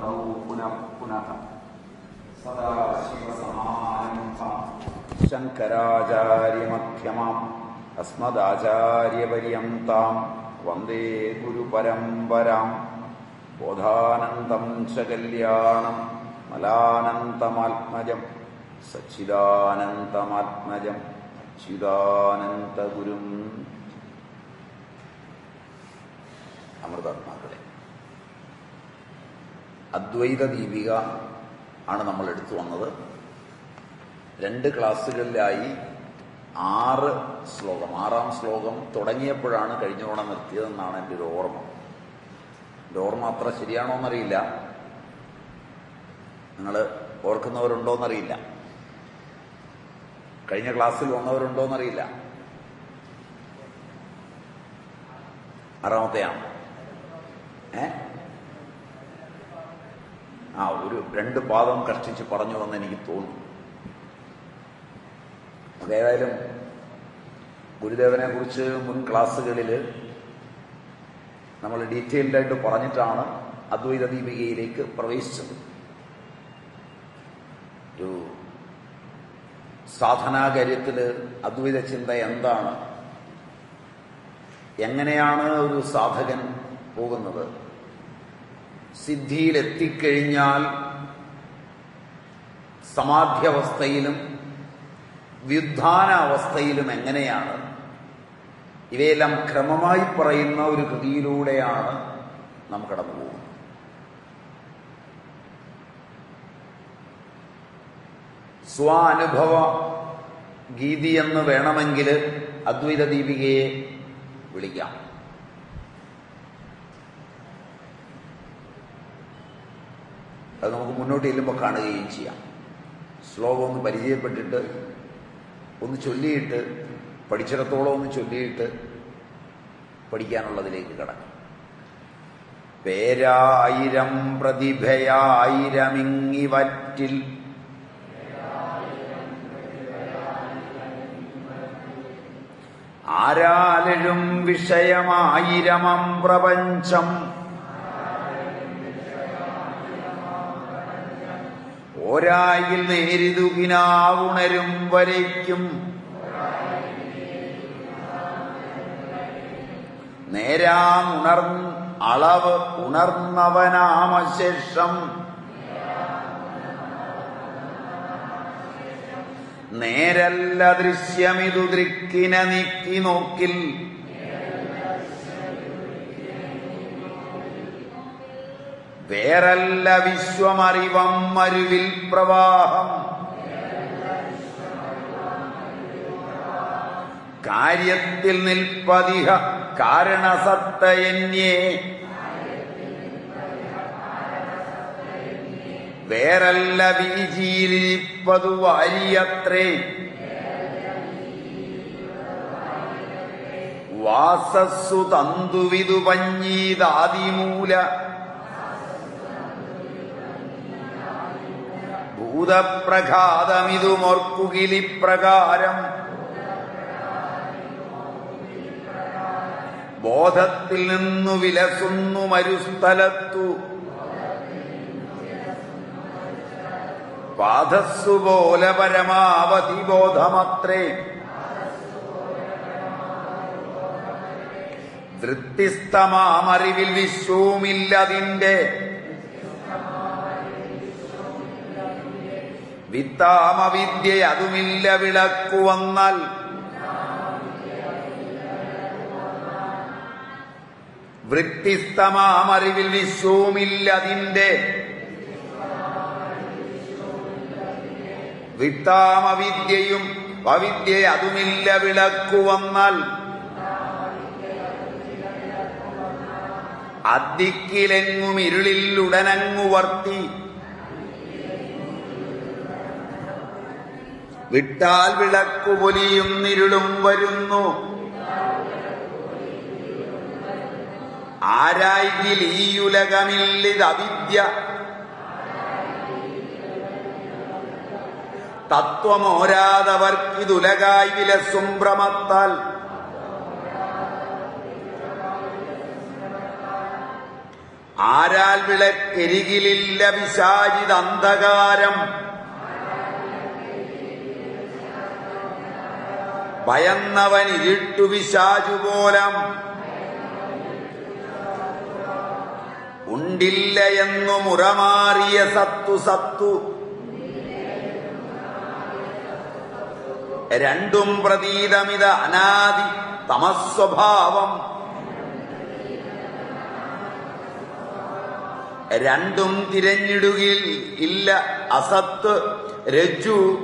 वन्दौ पुनः पुनः सदाशिवसमारम्भाम् शङ्कराचार्यमध्यमाम् अस्मदाचार्यपर्यन्ताम् वन्दे गुरुपरम्पराम् बोधानन्दम् च कल्याणम् मलानन्तमात्मजम् सच्चिदानन्तमात्मजम् അച്യുതാനന്ദഗുരും അമൃതാത്മാക്കളെ അദ്വൈത ദീപിക ആണ് നമ്മൾ എടുത്തു വന്നത്. രണ്ട് ക്ലാസ്സുകളിലായി ആറ് ശ്ലോകം ആറാം ശ്ലോകം തുടങ്ങിയപ്പോഴാണ് കഴിഞ്ഞ തവണ നിർത്തിയതെന്നാണ് എന്റെ ഒരു ഓർമ്മ. എന്റെ ഓർമ്മ അത്ര ശരിയാണോ എന്നറിയില്ല. നിങ്ങൾ ഓർക്കുന്നവരുണ്ടോന്നറിയില്ല. കഴിഞ്ഞ ക്ലാസ്സിൽ വന്നവരുണ്ടോന്നറിയില്ല. ആറാമത്തെയാണ്. ഏ? ആ ഒരു രണ്ട് പാദം കഷ്ടിച്ച് പറഞ്ഞു വന്ന് എനിക്ക് തോന്നി അതേതായാലും ഗുരുദേവനെ കുറിച്ച് മുൻ ക്ലാസ്സുകളിൽ നമ്മൾ ഡീറ്റെയിൽഡായിട്ട് പറഞ്ഞിട്ടാണ് അദ്വൈത ദീപികയിലേക്ക് പ്രവേശിച്ചത്. ഒരു സാധനാകാര്യത്തിൽ അദ്വൈത ചിന്ത എന്താണ്? എങ്ങനെയാണ് ഒരു സാധകൻ പോകുന്നത്? സിദ്ധിയിലെത്തിക്കഴിഞ്ഞാൽ സമാധ്യവസ്ഥയിലും വ്യുദ്ധാന അവസ്ഥയിലും എങ്ങനെയാണ്? ഇവയെല്ലാം ക്രമമായി പറയുന്ന ഒരു കൃതിയിലൂടെയാണ് നാം കടന്നു പോകുന്നത്. സ്വാനുഭവ ഗീതി എന്ന് വേണമെങ്കിൽ അദ്വൈത ദീപികയെ വിളിക്കാം. അത് നമുക്ക് മുന്നോട്ട് ചെല്ലുമ്പോൾ കാണുകയും ചെയ്യാം. ശ്ലോകം ഒന്ന് പരിചയപ്പെട്ടിട്ട് ഒന്ന് ചൊല്ലിയിട്ട് പഠിച്ചിടത്തോളം ഒന്ന് ചൊല്ലിയിട്ട് പഠിക്കാനുള്ളതിലേക്ക് കടക്കും. പേരായിരം പ്രതിഭയായിരമിങ്ങിവറ്റിൽ ആരാലും വിഷയമായിരമം പ്രപഞ്ചം ഓരായിൽ നേരിതുകിനാവുണരും വരയ്ക്കും. നേരാം ഉണർ അളവ് ഉണർന്നവനാമശേഷം. നേരല്ല ദൃശ്യമിതു ദൃക്കിനെ നീക്കി നോക്കിൽ. വേറല്ല വിശ്വമറിവം മരുവിൽ പ്രവാഹം. കാര്യത്തിൽ നിൽപ്പതിഹ കാരണസത്തയന്യേ വേറല്ല വീചിയിരിപ്പതു വാരിയത്രേ. വാസസ്സു തന്തുവിതു പഞ്ഞീതാതിമൂല. ഭൂതപ്രഘാതമിതുമോർക്കുകിലിപ്രകാരം. ബോധത്തിൽ നിന്നു വിലസുന്നു മരുസ്ഥലത്തു. പാദസ്സു പോലെ പരമാവധി ബോധമത്രേ വൃത്തിസ്തമാമറിവിൽ വിശ്വവുമില്ലതിന്റെ വിത്താമവിദ്യ അതുമില്ല വിളക്കു വന്നാൽ. വൃത്തിസ്തമാമറിവിൽ വിശ്വവുമില്ലതിന്റെ വിത്താമവിദ്യയും അവിദ്യ അതുമില്ല വിളക്കു വന്നാൽ. അദ്ദിക്കിലെങ്ങും ഇരുളിൽ ഉടനങ്ങു വർത്തി. വിട്ടാൽ വിളക്കു പൊലിയും നിരുളും വരുന്നു. ആരായിൽ ഈ ഉലകമില്ലിത് അവിദ്യ. തത്വമോരാതവർക്കിതുലകായി വില ഭ്രമത്താൽ. ആരാൽ വിളക്കരികിലില്ല വിശാചിത അന്ധകാരം. ഭയന്നവൻ ഇരുട്ടു വിശാചുപോലം ഉണ്ടില്ല എന്നു മുറമാറിയ സത്തു സത്തു. രണ്ടും പ്രതീതമിത അനാദി തമസ്വഭാവം. രണ്ടും തിരഞ്ഞിടുകിൽ ഇല്ല അസത്ത് രജ്ജു.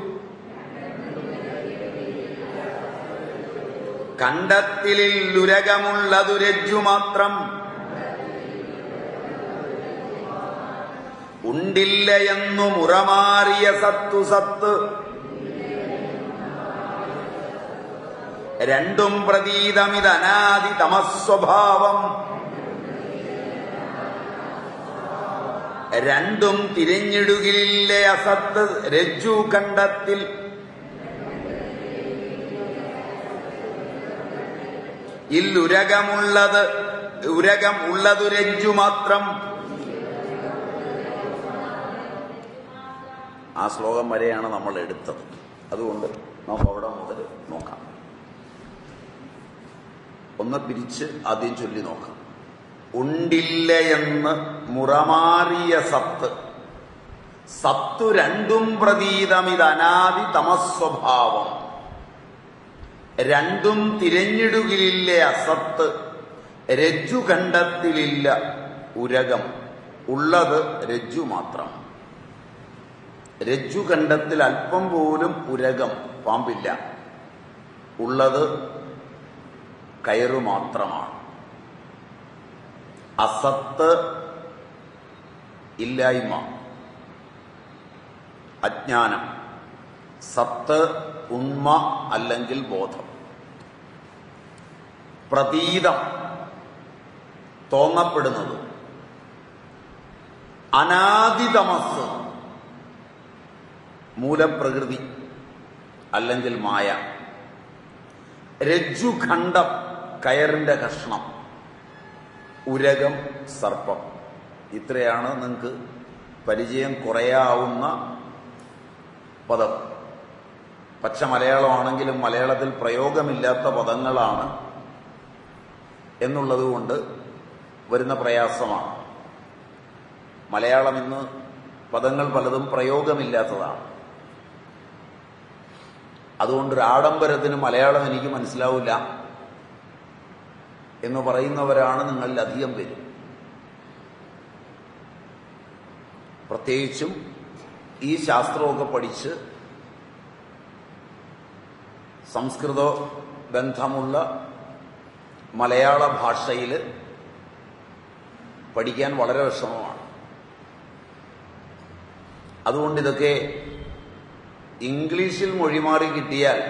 കണ്ടത്തിലുരകമുള്ളതു രജ്ജു മാത്രം ഉണ്ടില്ല എന്നു മുറമാറിയ സത്തു സത്ത്. രണ്ടും പ്രതീതമിതനാദി തമസ്വഭാവം രണ്ടും തിരിഞ്ഞിടുകില്ലേ അസത്ത് രജ്ജു കണ്ടത്തിൽ. ഇല്ലുരകമുള്ളത് ഉരകം ഉള്ളതു രജ്ജു മാത്രം. ആ ശ്ലോകം വരെയാണ് നമ്മൾ എടുത്തത്. അതുകൊണ്ട് നമുക്ക് അവിടെ മുതൽ നോക്കാം. ഒന്ന് പിരിച്ച് ആദ്യം ചൊല്ലി നോക്കാം. ഉണ്ടില്ല എന്ന് മുറമാറിയ സത്ത്. സത്തു രണ്ടും പ്രതീതമിത് അനാദി തമസ്വഭാവം. രണ്ടും തിരഞ്ഞിടുകിലില്ലേ അസത്ത്? രജ്ജു കണ്ടത്തിലില്ല ഉരകം. ഉള്ളത് രജ്ജു മാത്രം. രജ്ജു കണ്ടത്തിൽ അല്പം പോലും ഉരകം പാമ്പില്ല. ഉള്ളത് കയറു മാത്രമാണ്. അസത്ത് ഇല്ലായ്മ. അജ്ഞാനം. സത്ത് ഉണ്മ അല്ലെങ്കിൽ ബോധം. പ്രതീതം തോന്നപ്പെടുന്നത്. അനാദിതമസ് മൂലപ്രകൃതി അല്ലെങ്കിൽ മായ. രജ്ജുഖണ്ഡം കയറിന്റെ കഷ്ണം. ഉരകം സർപ്പം. ഇത്രയാണ് നിങ്ങൾക്ക് പരിചയം കുറയാവുന്ന പദം. പച്ച മലയാളമാണെങ്കിലും മലയാളത്തിൽ പ്രയോഗമില്ലാത്ത പദങ്ങളാണ് എന്നുള്ളതുകൊണ്ട് വരുന്ന പ്രയാസമാണ്. മലയാളം ഇന്ന് പദങ്ങൾ പലതും പ്രയോഗമില്ലാത്തതാണ്. അതുകൊണ്ട് ആഡംബരത്തിന് മലയാളം എനിക്ക് മനസ്സിലാവില്ല എന്ന് പറയുന്നവരാണ് നിങ്ങളിൽ അധികം പേരും. പ്രത്യേകിച്ചും ഈ ശാസ്ത്രമൊക്കെ പഠിച്ച് സംസ്കൃത ബന്ധമുള്ള മലയാള ഭാഷയിൽ പഠിക്കാൻ വളരെ വിഷമമാണ്. അതുകൊണ്ട് ഇതൊക്കെ ഇംഗ്ലീഷിൽ മൊഴിമാറി കിട്ടിയാൽ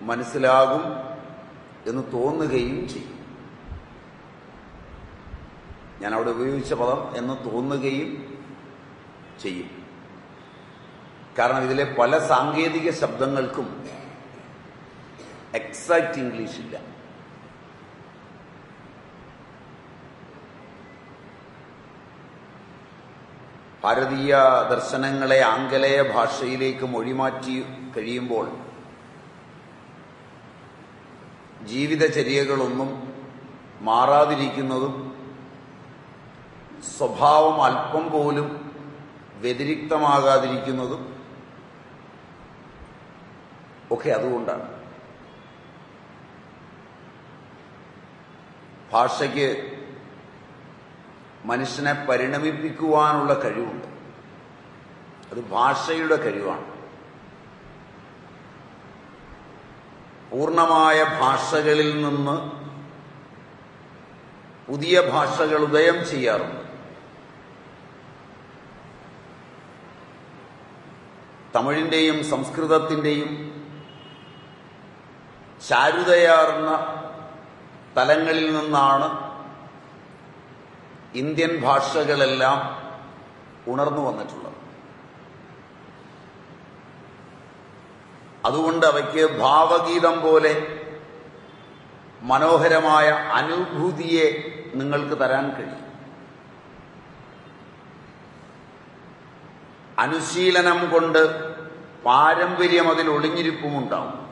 മനസ്സിലാകും എന്ന് തോന്നുകയും ചെയ്യും. ഞാൻ അവിടെ ഉപയോഗിച്ച പദം എന്ന് തോന്നുകയും ചെയ്യും. കാരണം ഇതിലെ പല സാങ്കേതിക ശബ്ദങ്ങൾക്കും എക്സാക്റ്റ് ഇംഗ്ലീഷ് ഇല്ല. ഭാരതീയ ദർശനങ്ങളെ ആംഗലേയ ഭാഷയിലേക്ക് മൊഴിമാറ്റി കഴിയുമ്പോൾ ജീവിതചര്യകളൊന്നും മാറാതിരിക്കുന്നതും സ്വഭാവം അല്പം പോലും വ്യതിരിക്തമാകാതിരിക്കുന്നതും ഒക്കെ അതുകൊണ്ടാണ്. ഭാഷയ്ക്ക് മനുഷ്യനെ പരിണമിപ്പിക്കുവാനുള്ള കഴിവുണ്ട്. അത് ഭാഷയുടെ കഴിവാണ്. പൂർണമായ ഭാഷകളിൽ നിന്ന് പുതിയ ഭാഷകൾ ഉദയം ചെയ്യാറുണ്ട്. തമിഴിന്റെയും സംസ്കൃതത്തിന്റെയും ചാരുതയാർന്ന തലങ്ങളിൽ നിന്നാണ് ഇന്ത്യൻ ഭാഷകളെല്ലാം ഉണർന്നു വന്നിട്ടുള്ളത്. അതുകൊണ്ട് അവയ്ക്ക് ഭാവഗീതം പോലെ മനോഹരമായ അനുഭൂതിയെ നിങ്ങൾക്ക് തരാൻ കഴിയും. അനുശീലനം കൊണ്ട് പാരമ്പര്യം അതിൽ ഒളിഞ്ഞിരിപ്പുമുണ്ടാവും.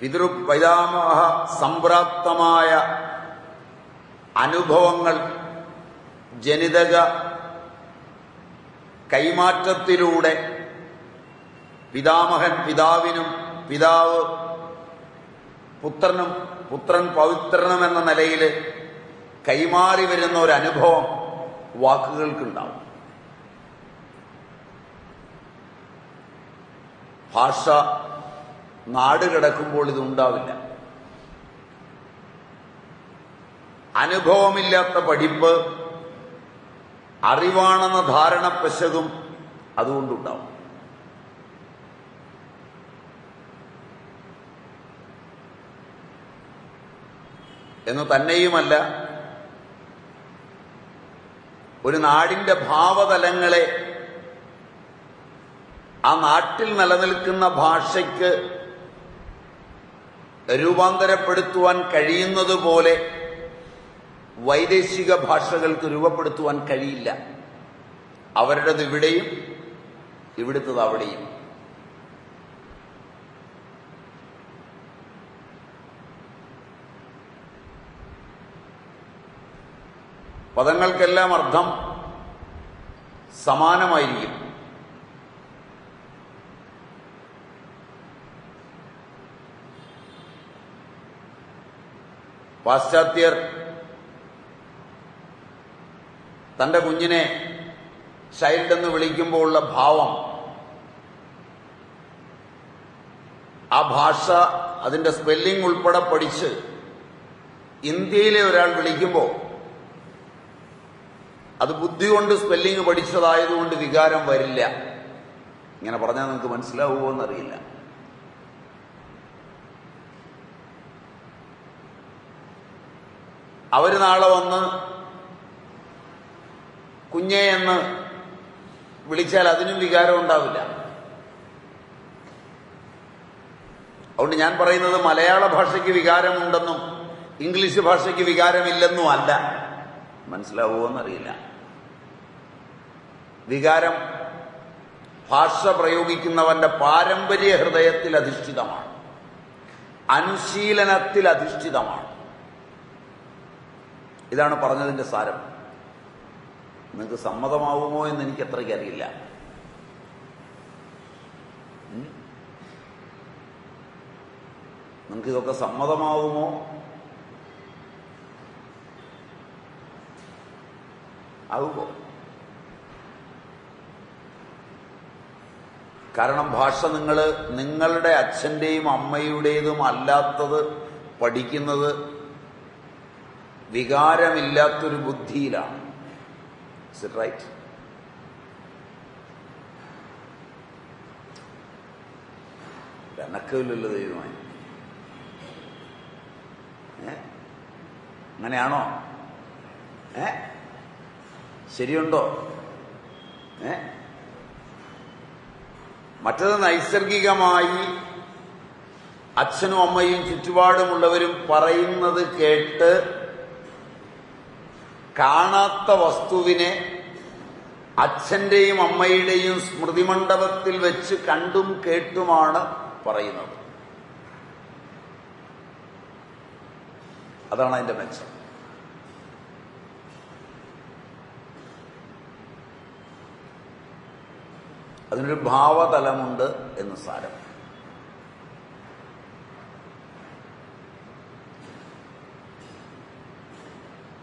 പിതൃ പൈതാമഹ സംപ്രാപ്തമായ അനുഭവങ്ങൾ ജനിതക കൈമാറ്റത്തിലൂടെ പിതാമഹൻ പിതാവിനും പിതാവ് പുത്രനും പുത്രൻ പവിത്രനും എന്ന നിലയിൽ കൈമാറി വരുന്ന ഒരു അനുഭവം വാക്കുകൾക്കുണ്ടാവും. ഭാഷ നാട് കിടക്കുമ്പോൾ ഇതുണ്ടാവില്ല അനുഭവമില്ലാത്ത പഠിപ്പ് അറിവാണെന്ന ധാരണ പശകും അതുകൊണ്ടുണ്ടാവും. എന്ന് തന്നെയുമല്ല ഒരു നാടിന്റെ ഭാവതലങ്ങളെ ആ നാട്ടിൽ നിലനിൽക്കുന്ന ഭാഷയ്ക്ക് രൂപാന്തരപ്പെടുത്തുവാൻ കഴിയുന്നതുപോലെ വൈദേശിക ഭാഷകൾക്ക് രൂപപ്പെടുത്തുവാൻ കഴിയില്ല. അവരുടേത് ഇവിടെയും ഇവിടുത്തത് അവിടെയും. പദങ്ങൾക്കെല്ലാം അർത്ഥം സമാനമായിരിക്കും. പാശ്ചാത്യർ തന്റെ കുഞ്ഞിനെ ചൈൽഡ് എന്ന് വിളിക്കുമ്പോൾ ഉള്ള ഭാവം ആ ഭാഷ അതിന്റെ സ്പെല്ലിംഗ് ഉൾപ്പെടെ പഠിച്ച് ഇന്ത്യയിലെ ഒരാൾ വിളിക്കുമ്പോൾ അത് ബുദ്ധി കൊണ്ട് സ്പെല്ലിംഗ് പഠിച്ചതായതുകൊണ്ട് വികാരം വരില്ല. ഇങ്ങനെ പറഞ്ഞാൽ നിങ്ങൾക്ക് മനസ്സിലാവുമോ എന്നറിയില്ല. അവർ നാളെ വന്ന് കുഞ്ഞേ എന്ന് വിളിച്ചാൽ അതിനും വികാരം ഉണ്ടാവില്ല. അതുകൊണ്ട് ഞാൻ പറയുന്നത് മലയാള ഭാഷയ്ക്ക് വികാരമുണ്ടെന്നും ഇംഗ്ലീഷ് ഭാഷയ്ക്ക് വികാരമില്ലെന്നും അല്ല. മനസ്സിലാവുമോ എന്നറിയില്ല വികാരം ഭാഷ പ്രയോഗിക്കുന്നവന്റെ പാരമ്പര്യ ഹൃദയത്തിൽ അധിഷ്ഠിതമാണ് അനുശീലനത്തിൽ അധിഷ്ഠിതമാണ് ഇതാണ് പറഞ്ഞതിന്റെ സാരം. നിങ്ങൾക്ക് സമ്മതമാവുമോ എന്ന് എനിക്ക് അത്രയ്ക്ക് അറിയില്ല. നിങ്ങൾക്ക് ഇതൊക്കെ സമ്മതമാവുമോ? ആവുമോ? കാരണം ഭാഷ നിങ്ങൾ നിങ്ങളുടെ അച്ഛന്റെയും അമ്മയുടേതും അല്ലാത്തത് പഠിക്കുന്നത് വികാരമില്ലാത്തൊരു ബുദ്ധിയിലാണ്. റൈറ്റ് എനക്കില്ലല്ലോ ദൈവമായി അങ്ങനെയാണോ? ഏ? ശരിയുണ്ടോ? ഏ? മറ്റത് നൈസർഗികമായി അച്ഛനും അമ്മയും ചുറ്റുപാടുമുള്ളവരും പറയുന്നത് കേട്ട് കാണാത്ത വസ്തുവിനെ അച്ഛന്റെയും അമ്മയുടെയും സ്മൃതിമണ്ഡപത്തിൽ വെച്ച് കണ്ടും കേട്ടുമാണ് പറയുന്നത്. അതാണ് അതിന്റെ മെച്ചം. അതിനൊരു ഭാവതലമുണ്ട് എന്ന് സാരം.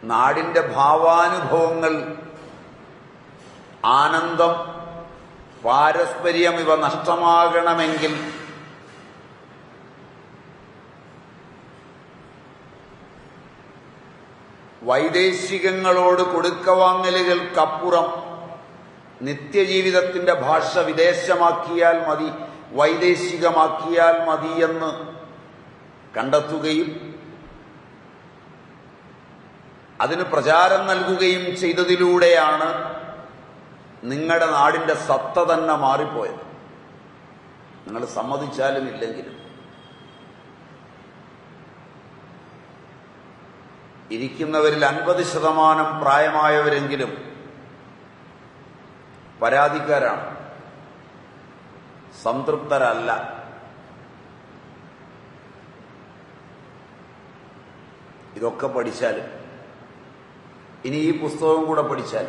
നാടിന്റെ ഭാവാനുഭവങ്ങൾ ആനന്ദം പാരസ്പര്യം ഇവ നഷ്ടമാകണമെങ്കിൽ വൈദേശികങ്ങളോട് കൊടുക്കവാങ്ങലുകൾക്കപ്പുറം നിത്യജീവിതത്തിന്റെ ഭാഷ വിദേശമാക്കിയാൽ മതി വൈദേശികമാക്കിയാൽ മതിയെന്ന് കണ്ടെത്തുകയും അതിന് പ്രചാരം നൽകുകയും ചെയ്തതിലൂടെയാണ് നിങ്ങളുടെ നാടിന്റെ സത്ത തന്നെ മാറിപ്പോയത്. നിങ്ങൾ സമ്മതിച്ചാലും ഇല്ലെങ്കിലും. ഇരിക്കുന്നവരിൽ അൻപത് ശതമാനം പ്രായമായവരെങ്കിലും പരാതിക്കാരാണ്. സംതൃപ്തരല്ല. ഇതൊക്കെ പഠിച്ചാലും. ഇനി ഈ പുസ്തകവും കൂടെ പഠിച്ചാൽ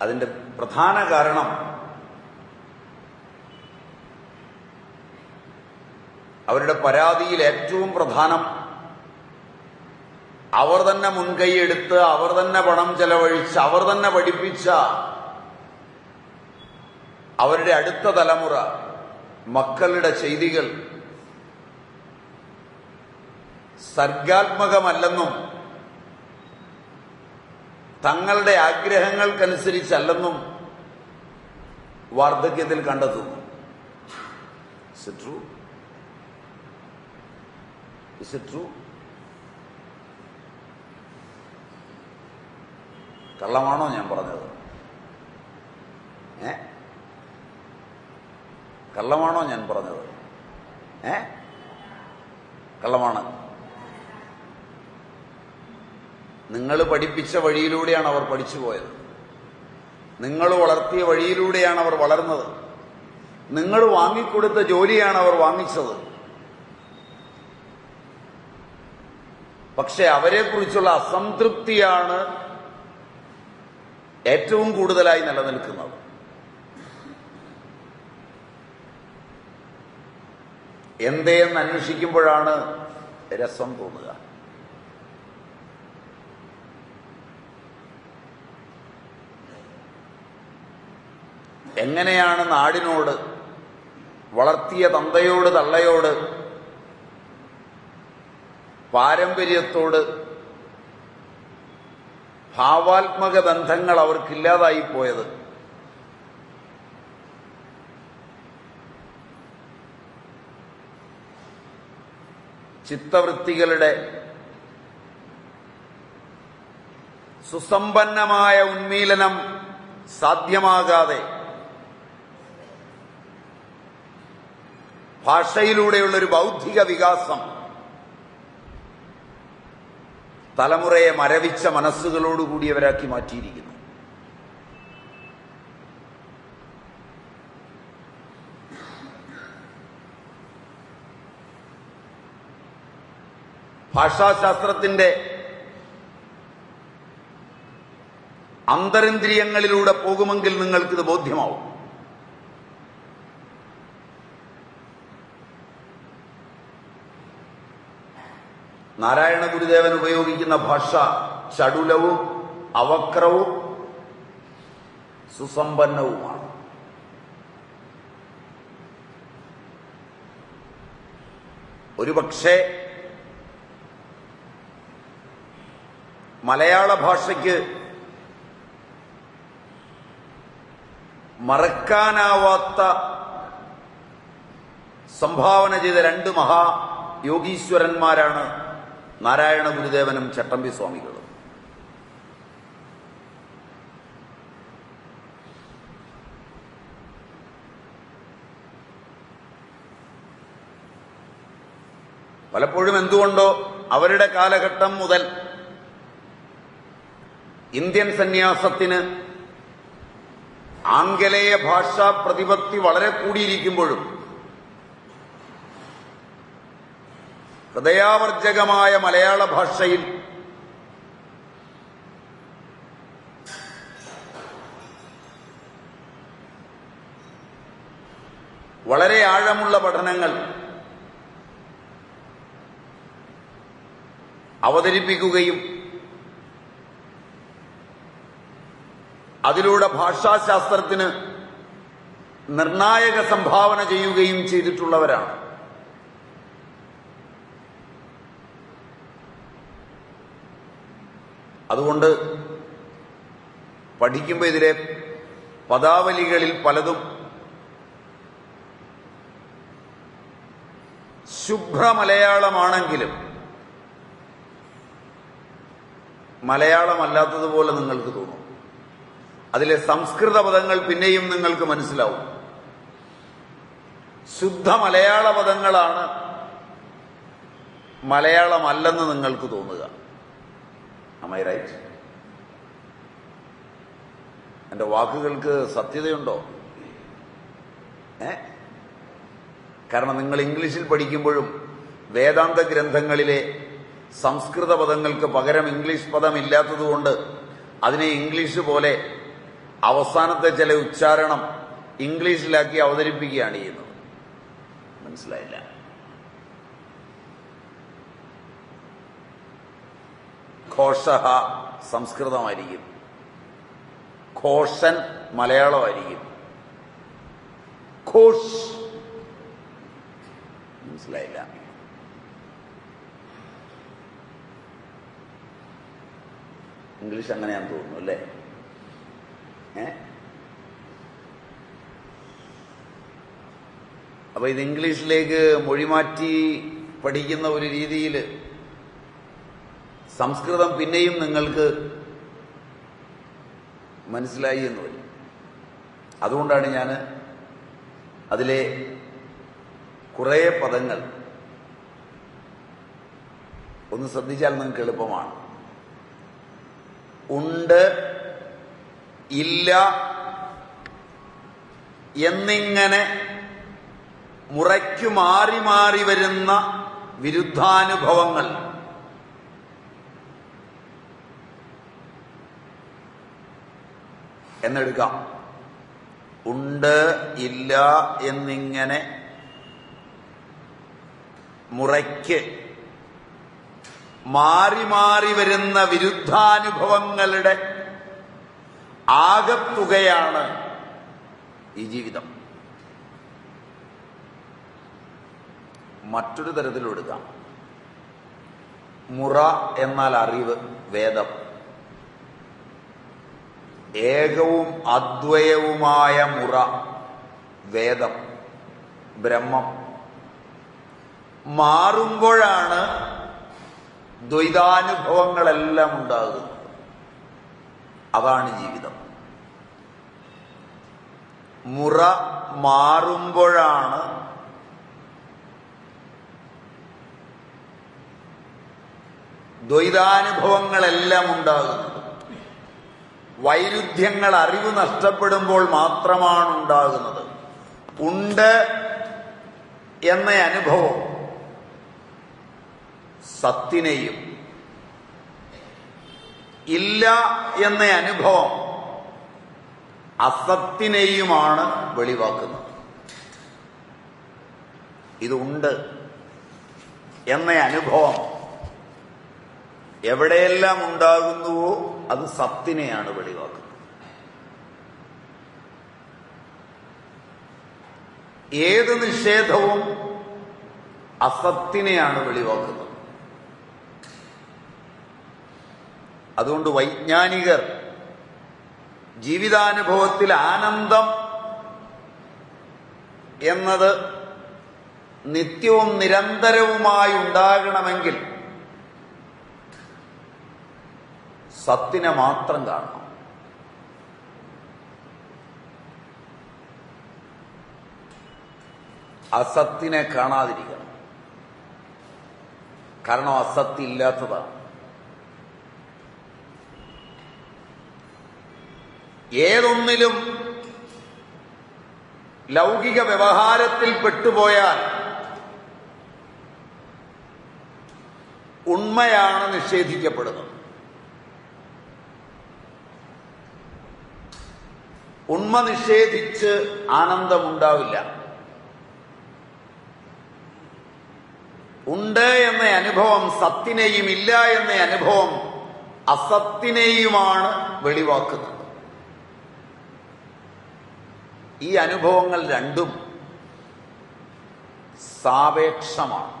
അതിന്റെ പ്രധാന കാരണം അവരുടെ പരാതിയിൽ ഏറ്റവും പ്രധാനം അവർ തന്നെ മുൻകൈയെടുത്ത് അവർ തന്നെ പണം ചെലവഴിച്ച് അവർ തന്നെ പഠിപ്പിച്ച അവരുടെ അടുത്ത തലമുറ മക്കളുടെ ചെയ്തികൾ സർഗാത്മകമല്ലെന്നും തങ്ങളുടെ ആഗ്രഹങ്ങൾക്കനുസരിച്ചല്ലെന്നും വാർദ്ധക്യത്തിൽ കണ്ടെത്തുന്നു. ഇസ് ട്രൂ ഇസ് ട്രൂ കള്ളമാണോ ഞാൻ പറഞ്ഞത്? ഏ? കള്ളമാണോ ഞാൻ പറഞ്ഞത്? ഏ? കള്ളമാണ്. നിങ്ങൾ പഠിപ്പിച്ച വഴിയിലൂടെയാണ് അവർ പഠിച്ചു പോയത്. നിങ്ങൾ വളർത്തിയ വഴിയിലൂടെയാണ് അവർ വളർന്നത്. നിങ്ങൾ വാങ്ങിക്കൊടുത്ത ജോലിയാണ് അവർ വാങ്ങിച്ചത്. പക്ഷെ അവരെക്കുറിച്ചുള്ള അസംതൃപ്തിയാണ് ഏറ്റവും കൂടുതലായി നിലനിൽക്കുന്നത്. എന്തേന്ന് അന്വേഷിക്കുമ്പോഴാണ് രസം തോന്നുക. എങ്ങനെയാണ് നാടിനോട് വളർത്തിയ തന്തയോട് തള്ളയോട് പാരമ്പര്യത്തോട് ഭാവാത്മക ബന്ധങ്ങൾ അവർക്കില്ലാതായിപ്പോയത്? ചിത്തവൃത്തികളുടെ സുസമ്പന്നമായ ഉന്മീലനം സാധ്യമാകാതെ ഭാഷയിലൂടെയുള്ളൊരു ബൗദ്ധിക വികാസം. തലമുറയെ മരവിച്ച മനസ്സുകളോടുകൂടിയവരാക്കി മാറ്റിയിരിക്കുന്നു. ഭാഷാശാസ്ത്രത്തിന്റെ അന്തരിന്ദ്രിയങ്ങളിലൂടെ പോകുമെങ്കിൽ നിങ്ങൾക്കിത് ബോധ്യമാവും. നാരായണ ഗുരുദേവൻ ഉപയോഗിക്കുന്ന ഭാഷ ചടുലവും അവക്രവും സുസമ്പന്നവുമാണ്. ഒരുപക്ഷെ മലയാള ഭാഷയ്ക്ക് മറക്കാനാവാത്ത സംഭാവന ചെയ്ത രണ്ട് മഹാ യോഗീശ്വരന്മാരാണ് നാരായണ ഗുരുദേവനും ചട്ടമ്പി സ്വാമികളും. പലപ്പോഴും എന്തുകൊണ്ടോ അവരുടെ കാലഘട്ടം മുതൽ ഇന്ത്യൻ സന്യാസത്തിന് ആംഗലേയ ഭാഷാ പ്രതിപത്തി വളരെ കൂടിയിരിക്കുമ്പോഴും ഹൃദയാവർജകമായ മലയാള ഭാഷയിൽ വളരെ ആഴമുള്ള പഠനങ്ങൾ അവതരിപ്പിക്കുകയും അതിലൂടെ ഭാഷാശാസ്ത്രത്തിന് നിർണായക സംഭാവന ചെയ്യുകയും ചെയ്തിട്ടുള്ളവരാണ്. അതുകൊണ്ട് പഠിക്കുമ്പോൾ ഇതിലെ പദാവലികളിൽ പലതും ശുഭ്ര മലയാളമാണെങ്കിലും മലയാളമല്ലാത്തതുപോലെ നിങ്ങൾക്ക് തോന്നും. അതിലെ സംസ്കൃത പദങ്ങൾ പിന്നെയും നിങ്ങൾക്ക് മനസ്സിലാവും. ശുദ്ധ മലയാള പദങ്ങളാണ് മലയാളമല്ലെന്ന് നിങ്ങൾക്ക് തോന്നുക. Am I right? എന്റെ വാക്കുകൾക്ക് സത്യതയുണ്ടോ? ഏ? കാരണം നിങ്ങൾ ഇംഗ്ലീഷിൽ പഠിക്കുമ്പോഴും വേദാന്ത ഗ്രന്ഥങ്ങളിലെ സംസ്കൃത പദങ്ങൾക്ക് പകരം ഇംഗ്ലീഷ് പദം ഇല്ലാത്തതുകൊണ്ട് അതിനെ ഇംഗ്ലീഷ് പോലെ അവസാനത്തെ ചില ഉച്ചാരണം ഇംഗ്ലീഷിലാക്കി അവതരിപ്പിക്കുകയാണ് ചെയ്യുന്നത്. മനസ്സിലായില്ല? ഘോഷ സംസ്കൃതമായിരിക്കും. ഘോഷൻ മലയാളമായിരിക്കും. ഘോഷ് മനസ്സിലായില്ല. ഇംഗ്ലീഷ് അങ്ങനെയാന്ന് തോന്നുന്നു അല്ലേ? അപ്പൊ ഇത് ഇംഗ്ലീഷിലേക്ക് മൊഴിമാറ്റി പഠിക്കുന്ന ഒരു രീതിയിൽ സംസ്കൃതം പിന്നെയും നിങ്ങൾക്ക് മനസ്സിലായി എന്ന് വരും. അതുകൊണ്ടാണ് ഞാൻ അതിലെ കുറേ പദങ്ങൾ ഒന്ന് ശ്രദ്ധിച്ചാൽ നിങ്ങൾക്ക് എളുപ്പമാണ്. ഉണ്ട് ഇല്ല എന്നിങ്ങനെ മുറയ്ക്കു മാറി മാറി വരുന്ന വിരുദ്ധാനുഭവങ്ങൾ. എന്നെടുക്കാം. ഉണ്ട് ഇല്ല എന്നിങ്ങനെ മുറയ്ക്ക് മാറി മാറി വരുന്ന വിരുദ്ധാനുഭവങ്ങളുടെ ആകത്തുകയാണ് ഈ ജീവിതം. മറ്റൊരു തരത്തിലെടുക്കാം മുറ എന്നാൽ അറിവ് വേദം. ഏകവും അദ്വയവുമായ മുറ വേദം ബ്രഹ്മം. മാറുമ്പോഴാണ് ദ്വൈതാനുഭവങ്ങളെല്ലാം ഉണ്ടാകുന്നത്. അതാണ് ജീവിതം. മുറ മാറുമ്പോഴാണ് ദ്വൈതാനുഭവങ്ങളെല്ലാം ഉണ്ടാകുന്നത്. വൈരുദ്ധ്യങ്ങൾ അറിവ് നഷ്ടപ്പെടുമ്പോൾ മാത്രമാണ് ഉണ്ടാകുന്നത് ഉണ്ട് എന്ന അനുഭവം സത്തിനെയും ഇല്ല എന്ന അനുഭവം അസത്തിനെയുമാണ് വെളിവാക്കുന്നത്. ഇതുണ്ട് എന്ന അനുഭവം എവിടെയെല്ലാം ഉണ്ടാകുന്നുവോ അത് സത്തിനെയാണ് വെളിവാക്കുന്നത്. ഏത് നിഷേധവും അസത്തിനെയാണ് വെളിവാക്കുന്നത്. അതുകൊണ്ട് വൈജ്ഞാനികർ ജീവിതാനുഭവത്തിൽ ആനന്ദം എന്നത് നിത്യവും നിരന്തരവുമായി ഉണ്ടാകണമെങ്കിൽ സത്തിനെ മാത്രം കാണണം. അസത്തിനെ കാണാതിരിക്കണം. കാരണം അസത്ത് ഇല്ലാത്തതാണ്. ഏതൊന്നിലും ലൗകിക വ്യവഹാരത്തിൽ പെട്ടുപോയാൽ ഉണ്മയാണ് നിഷേധിക്കപ്പെടുന്നത്. ഉണ്മ നിഷേധിച്ച് ആനന്ദമുണ്ടാവില്ല. ഉണ്ട് എന്ന അനുഭവം സത്തിനെയും ഇല്ല എന്ന അനുഭവം അസത്തിനെയുമാണ് വെളിവാക്കുന്നത്. ഈ അനുഭവങ്ങൾ രണ്ടും സാപേക്ഷമാണ്.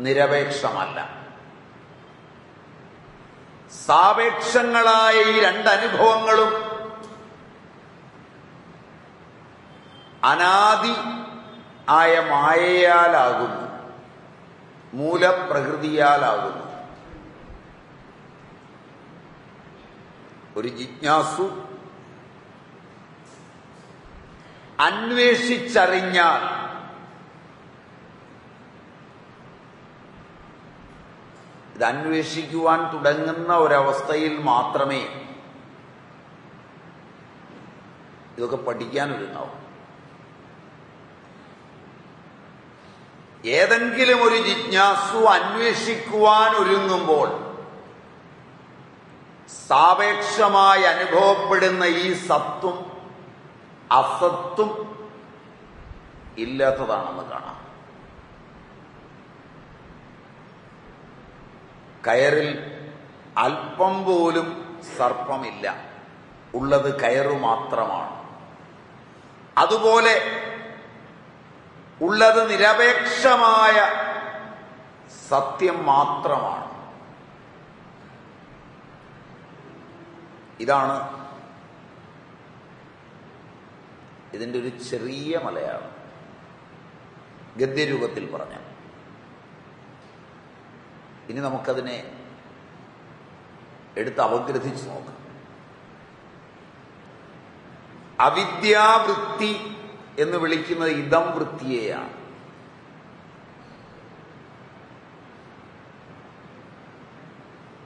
നിരപേക്ഷമല്ല. സാപേക്ഷങ്ങളായ ഈ രണ്ടനുഭവങ്ങളും അനാദി ആയ മായയാലാകുന്നു മൂലപ്രകൃതിയാലാകുന്നു. ഒരു ജിജ്ഞാസു അന്വേഷിച്ചറിഞ്ഞാൽ ഇത് അന്വേഷിക്കുവാൻ തുടങ്ങുന്ന ഒരവസ്ഥയിൽ മാത്രമേ ഇതൊക്കെ പഠിക്കാൻ ഒരുങ്ങാവും ഏതെങ്കിലും ഒരു ജിജ്ഞാസു അന്വേഷിക്കുവാൻ ഒരുങ്ങുമ്പോൾ സാപേക്ഷമായി അനുഭവപ്പെടുന്ന ഈ സത്വം അസത്വം ഇല്ലാത്തതാണെന്ന് കാണാം. കയറിൽ അല്പം പോലും സർപ്പമില്ല. ഉള്ളത് കയറു മാത്രമാണ്. അതുപോലെ ഉള്ളത് നിരപേക്ഷമായ സത്യം മാത്രമാണ്. ഇതാണ് ഇതിന്റെ ഒരു ചെറിയ മലയാളം. ഗദ്യരൂപത്തിൽ പറഞ്ഞ ഇനി നമുക്കതിനെ എടുത്ത് അപഗ്രഥിച്ച് നോക്കാം. അവിദ്യാവൃത്തി എന്ന് വിളിക്കുന്നത് ഇതം വൃത്തിയെയാണ്.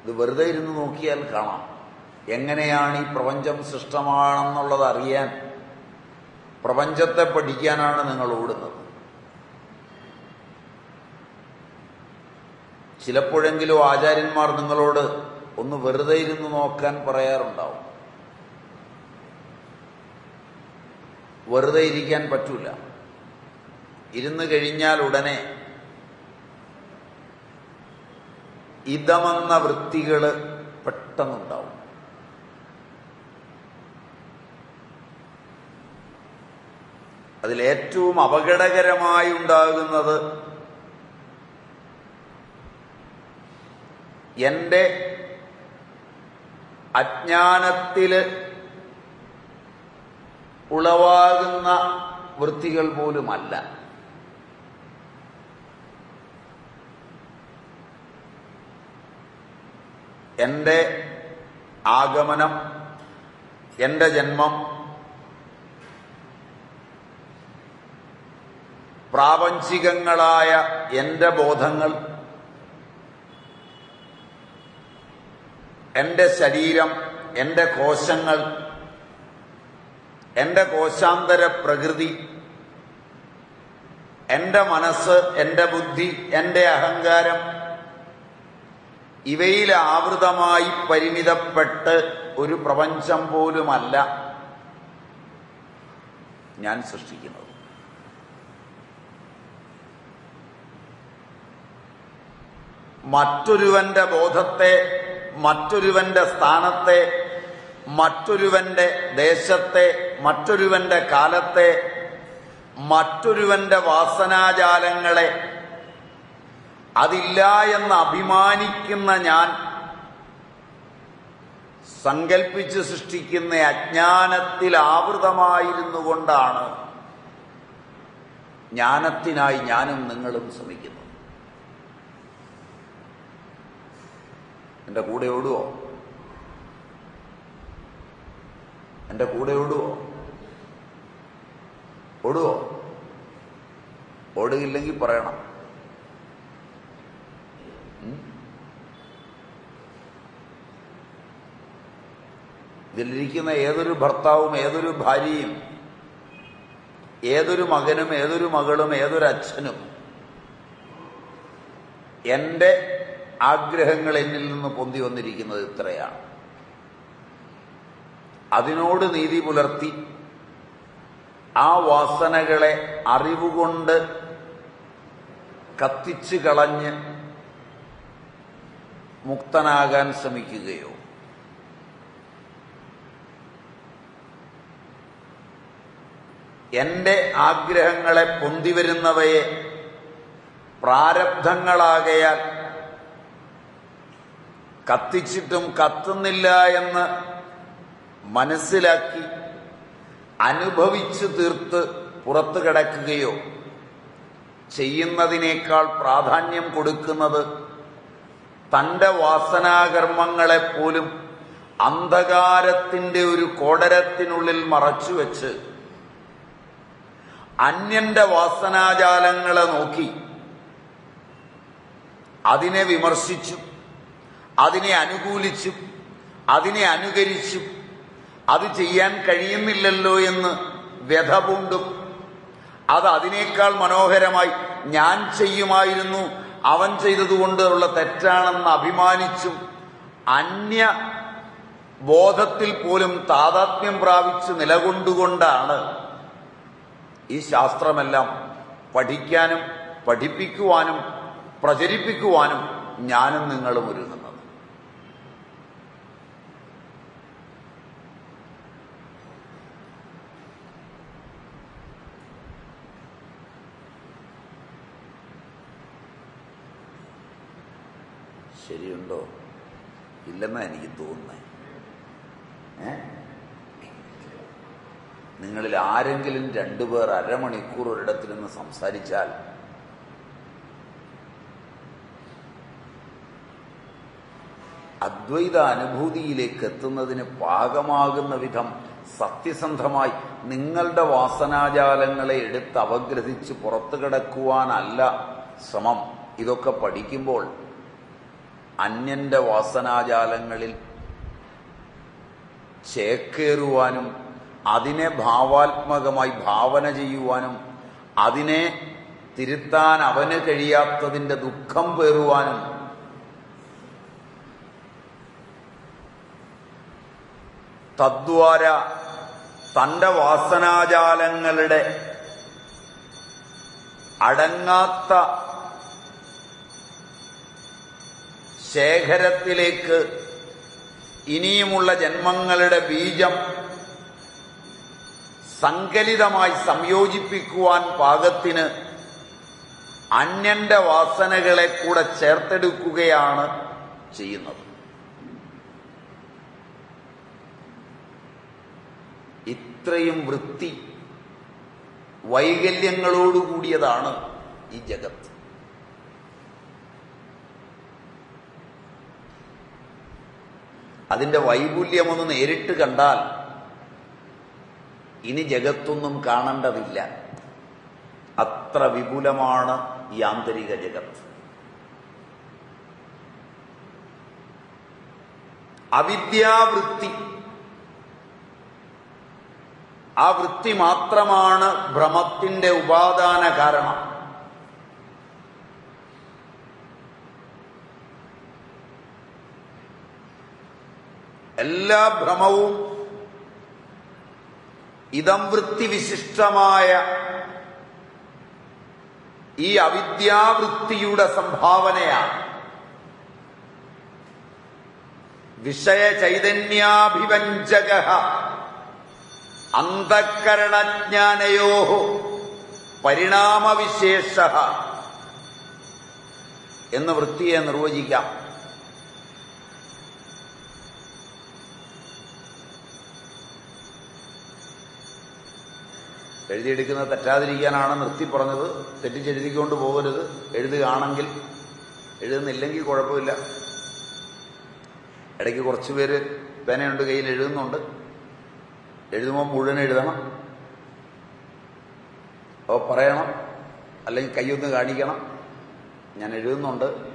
ഇത് വെറുതെ ഇരുന്ന് നോക്കിയാൽ കാണാം. എങ്ങനെയാണ് ഈ പ്രപഞ്ചം സൃഷ്ടമാണെന്നുള്ളത് അറിയാൻ പ്രപഞ്ചത്തെ പഠിക്കാനാണ് നിങ്ങൾ ഓടുന്നത്. ചിലപ്പോഴെങ്കിലും ആചാര്യന്മാർ നിങ്ങളോട് ഒന്ന് വെറുതെ ഇരുന്ന് നോക്കാൻ പറയാറുണ്ടാവും. വെറുതെ ഇരിക്കാൻ പറ്റൂല. ഇരുന്ന് കഴിഞ്ഞാൽ ഉടനെ ഇതമെന്ന വൃത്തികൾ പെട്ടെന്നുണ്ടാവും. അതിലേറ്റവും അപകടകരമായി ഉണ്ടാകുന്നത് എന്റെ അജ്ഞാനത്തിൽ ഉളവാകുന്ന വൃത്തികൾ പോലുമല്ല. എന്റെ ആഗമനം എന്റെ ജന്മം പ്രാപഞ്ചികങ്ങളായ എന്റെ ബോധങ്ങൾ എന്റെ ശരീരം എന്റെ കോശങ്ങൾ എന്റെ കോശാന്തര പ്രകൃതി എന്റെ മനസ്സ് എന്റെ ബുദ്ധി എന്റെ അഹങ്കാരം ഇവയിൽ ആവൃതമായി പരിമിതപ്പെട്ട് ഒരു പ്രപഞ്ചം പോലുമല്ല ഞാൻ സൃഷ്ടിക്കുന്നത്. മറ്റൊരുവന്റെ ബോധത്തെ മറ്റൊരുവന്റെ സ്ഥാനത്തെ മറ്റൊരുവന്റെ ദേശത്തെ മറ്റൊരുവന്റെ കാലത്തെ മറ്റൊരുവന്റെ വാസനാജാലങ്ങളെ. അതില്ല എന്ന് അഭിമാനിക്കുന്ന ഞാൻ സങ്കൽപ്പിച്ച് സൃഷ്ടിക്കുന്ന അജ്ഞാനത്തിൽ ആവൃതമായിരുന്നു കൊണ്ടാണ് ജ്ഞാനത്തിനായി ഞാനും നിങ്ങളും ശ്രമിക്കുന്നത്. എന്റെ കൂടെ ഓടുവോ? എന്റെ കൂടെ ഓടുവോ? ഓടുവോ? ഓടുകില്ലെങ്കിൽ പറയണം? ഇതിലിരിക്കുന്ന ഏതൊരു ഭർത്താവും ഏതൊരു ഭാര്യയും ഏതൊരു മകനും ഏതൊരു മകളും ഏതൊരു അച്ഛനും എന്റെ ആഗ്രഹങ്ങൾ എന്നിൽ നിന്ന് പൊന്തി വന്നിരിക്കുന്നത് ഇത്രയാണ്. അതിനോട് നീതി പുലർത്തി ആ വാസനകളെ അറിവുകൊണ്ട് കത്തിച്ചു കളഞ്ഞ് മുക്തനാകാൻ ശ്രമിക്കുകയോ. എന്റെ ആഗ്രഹങ്ങളെ പൊന്തിവരുന്നവയെ പ്രാരബ്ധങ്ങളാകയാൽ കത്തിച്ചിട്ടും കത്തുന്നില്ല എന്ന് മനസ്സിലാക്കി അനുഭവിച്ചു തീർത്ത് പുറത്തു കിടക്കുകയോ ചെയ്യുന്നതിനേക്കാൾ പ്രാധാന്യം കൊടുക്കുന്നത് തന്റെ വാസനാകർമ്മങ്ങളെപ്പോലും അന്ധകാരത്തിന്റെ ഒരു കോടരത്തിനുള്ളിൽ മറച്ചുവെച്ച് അന്യന്റെ വാസനാജാലങ്ങളെ നോക്കി അതിനെ വിമർശിച്ചു. അതിനെ അനുകൂലിച്ചും അതിനെ അനുകരിച്ചും അത് ചെയ്യാൻ കഴിയുന്നില്ലല്ലോ എന്ന് വ്യഥ പൂണ്ടും അത് അതിനേക്കാൾ മനോഹരമായി ഞാൻ ചെയ്യുമായിരുന്നു അവൻ ചെയ്തതുകൊണ്ടുള്ള തെറ്റാണെന്ന് അഭിമാനിച്ചും അന്യ ബോധത്തിൽ പോലും താതാത്മ്യം പ്രാപിച്ച് നിലകൊണ്ടുകൊണ്ടാണ് ഈ ശാസ്ത്രമെല്ലാം പഠിക്കാനും പഠിപ്പിക്കുവാനും പ്രചരിപ്പിക്കുവാനും ഞാനും നിങ്ങളും ഒരുങ്ങുന്നത്. ശരിയുണ്ടോ ഇല്ലെന്നാ എനിക്ക് തോന്നുന്നത് നിങ്ങളിൽ ആരെങ്കിലും രണ്ടുപേർ അരമണിക്കൂർ ഒരിടത്തിരുന്ന് സംസാരിച്ചാൽ അദ്വൈത അനുഭൂതിയിലേക്ക് എത്തുന്നതിന് പാകമാകുന്ന വിധം സത്യസന്ധമായി നിങ്ങളുടെ വാസനാജാലങ്ങളെ എടുത്ത് അവഗ്രഹിച്ച് പുറത്തു കിടക്കുവാനല്ല ശ്രമം. ഇതൊക്കെ പഠിക്കുമ്പോൾ അന്യന്റെ വാസനാജാലങ്ങളിൽ ചേക്കേറുവാനും അതിനെ ഭാവാത്മകമായി ഭാവന ചെയ്യുവാനും അതിനെ തിരുത്താൻ അവന് കഴിയാത്തതിന്റെ ദുഃഖം പേറുവാനും തദ്വാര തന്റെ വാസനാജാലങ്ങളുടെ അടങ്ങാത്ത ശേഖരത്തിലേക്ക് ഇനിയുമുള്ള ജന്മങ്ങളുടെ ബീജം സങ്കലിതമായി സംയോജിപ്പിക്കുവാൻ പാകത്തിന് അന്യന്റെ വാസനകളെ കൂടെ ചേർത്തെടുക്കുകയാണ് ചെയ്യുന്നത്. ഇത്രയും വൃത്തി വൈകല്യങ്ങളോടുകൂടിയതാണ് ഈ ജഗത്ത്. അതിന്റെ വൈപുല്യമൊന്ന് നേരിട്ട് കണ്ടാൽ ഇനി ജഗത്തൊന്നും കാണേണ്ടതില്ല. അത്ര വിപുലമാണ് ഈ ആന്തരിക ജഗത്ത്. അവിദ്യാവൃത്തി. ആ വൃത്തി മാത്രമാണ് ഭ്രമത്തിന്റെ ഉപാദാന കാരണം എല്ലാ ഭ്രമവും ഇതം വൃത്തിവിശിഷ്ടമായ ഈ അവിദ്യാവൃത്തിയുടെ സംഭാവനയാണ്. വിഷയ ചൈതന്യാഭിവഞ്ചക അന്ധക്കരണജ്ഞാനയോ പരിണാമവിശേഷ എന്ന് വൃത്തിയെ നിർവചിക്കാം. എഴുതിയെടുക്കുന്നത് തെറ്റാതിരിക്കാനാണ് നിർത്തി പറഞ്ഞത്. തെറ്റിച്ചെഴുതിക്കൊണ്ട് പോകരുത്. എഴുതുകയാണെങ്കിൽ എഴുതുന്നില്ലെങ്കിൽ കുഴപ്പമില്ല. ഇടയ്ക്ക് കുറച്ച് പേര് പേനയുണ്ട് കയ്യിൽ എഴുതുന്നുണ്ട്. എഴുതുമ്പോൾ മുഴുവൻ എഴുതണം. അപ്പോൾ പറയണം. അല്ലെങ്കിൽ കൈയൊന്ന് കാണിക്കണം. ഞാൻ എഴുതുന്നുണ്ട്.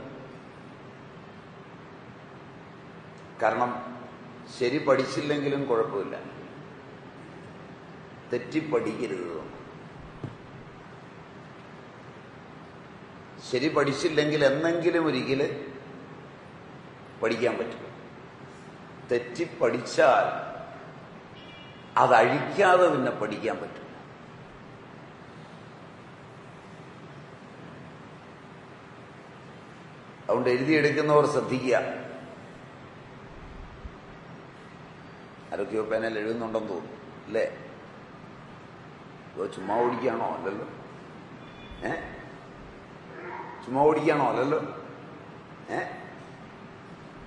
കാരണം ശരി പഠിച്ചില്ലെങ്കിലും കുഴപ്പമില്ല. തെറ്റിപ്പഠിക്കരുത്. ശരി പഠിച്ചില്ലെങ്കിൽ എന്നെങ്കിലും ഒരിക്കൽ പഠിക്കാൻ പറ്റും. തെറ്റി പഠിച്ചാൽ അതഴിക്കാതെ പിന്നെ പഠിക്കാൻ പറ്റും. അതുകൊണ്ട് എഴുതിയെടുക്കുന്നവർ ശ്രദ്ധിക്കുക. ആരൊക്കെയോ പേനൽ എഴുതുന്നുണ്ടെന്ന് തോന്നുന്നു അല്ലേ? ചുമ്മാ ഓടിക്കുകയാണോ? അല്ലല്ലോ. ഏ? ചുമ്മാ ഓടിക്കുകയാണോ? അല്ലല്ലോ. ഏ?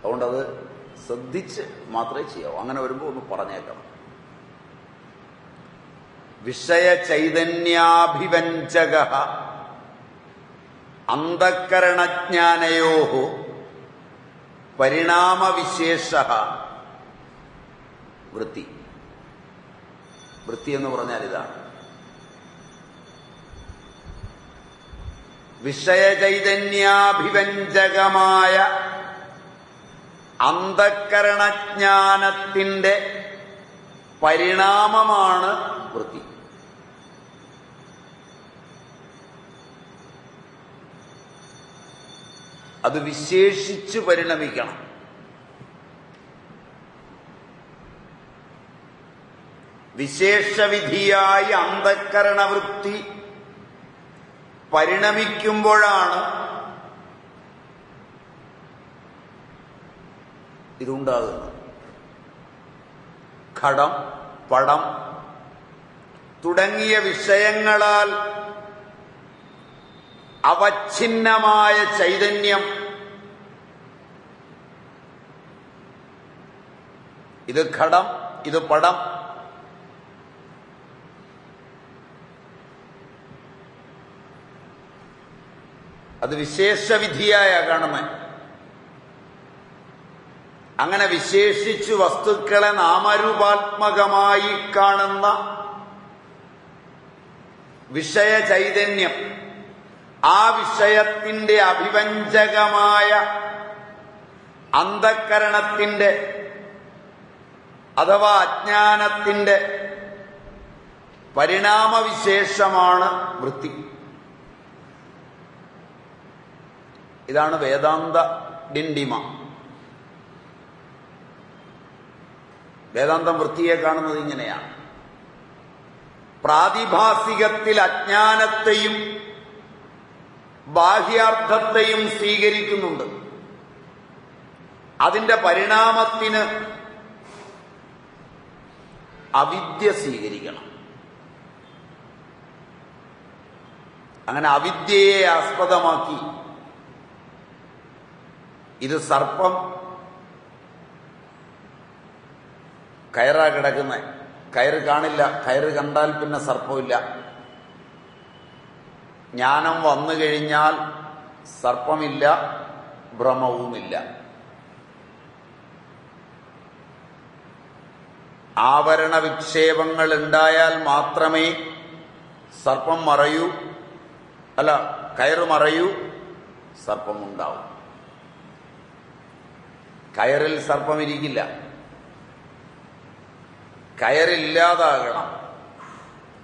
അതുകൊണ്ടത് ശ്രദ്ധിച്ച് മാത്രമേ ചെയ്യാവൂ. അങ്ങനെ വരുമ്പോൾ ഒന്ന് പറഞ്ഞേക്കണം. വിഷയ ചൈതന്യാഭിവഞ്ചക അന്ധക്കരണജ്ഞാനയോ പരിണാമവിശേഷ വൃത്തി. വൃത്തി എന്ന് പറഞ്ഞാൽ ഇതാണ്. വിഷയചൈതന്യാഭിവഞ്ചകമായ അന്ധക്കരണജ്ഞാനത്തിന്റെ പരിണാമമാണ് വൃത്തി. അത് വിശേഷിച്ച് പരിണമിക്കണം. വിശേഷവിധിയായി അന്ധക്കരണവൃത്തി പരിണമിക്കുമ്പോഴാണ് ഇതുണ്ടാകുന്നത്. ഘടം പടം തുടങ്ങിയ വിഷയങ്ങളാൽ അവച്ഛിന്നമായ ചൈതന്യം. ഇത് ഘടം ഇത് പടം അത് വിശേഷവിധിയായ കാണുന്നത് അങ്ങനെ വിശേഷിച്ചു വസ്തുക്കളെ നാമരൂപാത്മകമായി കാണുന്ന വിഷയചൈതന്യം ആ വിഷയത്തിന്റെ അഭിവഞ്ചകമായ അന്ധക്കരണത്തിന്റെ അഥവാ അജ്ഞാനത്തിന്റെ പരിണാമവിശേഷമാണ് വൃത്തി. ഇതാണ് വേദാന്ത ഡിണ്ടിമ വേദാന്തം വൃത്തിയെ കാണുന്നത് ഇങ്ങനെയാണ്. പ്രാതിഭാസികത്തിൽ അജ്ഞാനത്തെയും ബാഹ്യാർത്ഥത്തെയും സ്വീകരിക്കുന്നുണ്ട്. അതിന്റെ പരിണാമത്തിന് അവിദ്യ സ്വീകരിക്കണം. അങ്ങനെ അവിദ്യയെ ആസ്പദമാക്കി ഇത് സർപ്പം കയറാ കിടക്കുന്ന. കയറ് കാണില്ല. കയറ് കണ്ടാൽ പിന്നെ സർപ്പമില്ല. ജ്ഞാനം വന്നു കഴിഞ്ഞാൽ സർപ്പമില്ല ഭ്രമവുമില്ല ആവരണ വിക്ഷേപങ്ങൾ ഉണ്ടായാൽ മാത്രമേ സർപ്പം മറയൂ. അല്ല കയറ് മറയൂ സർപ്പമുണ്ടാവും കയറിൽ സർപ്പമിരിക്കില്ല. കയറില്ലാതാകണം.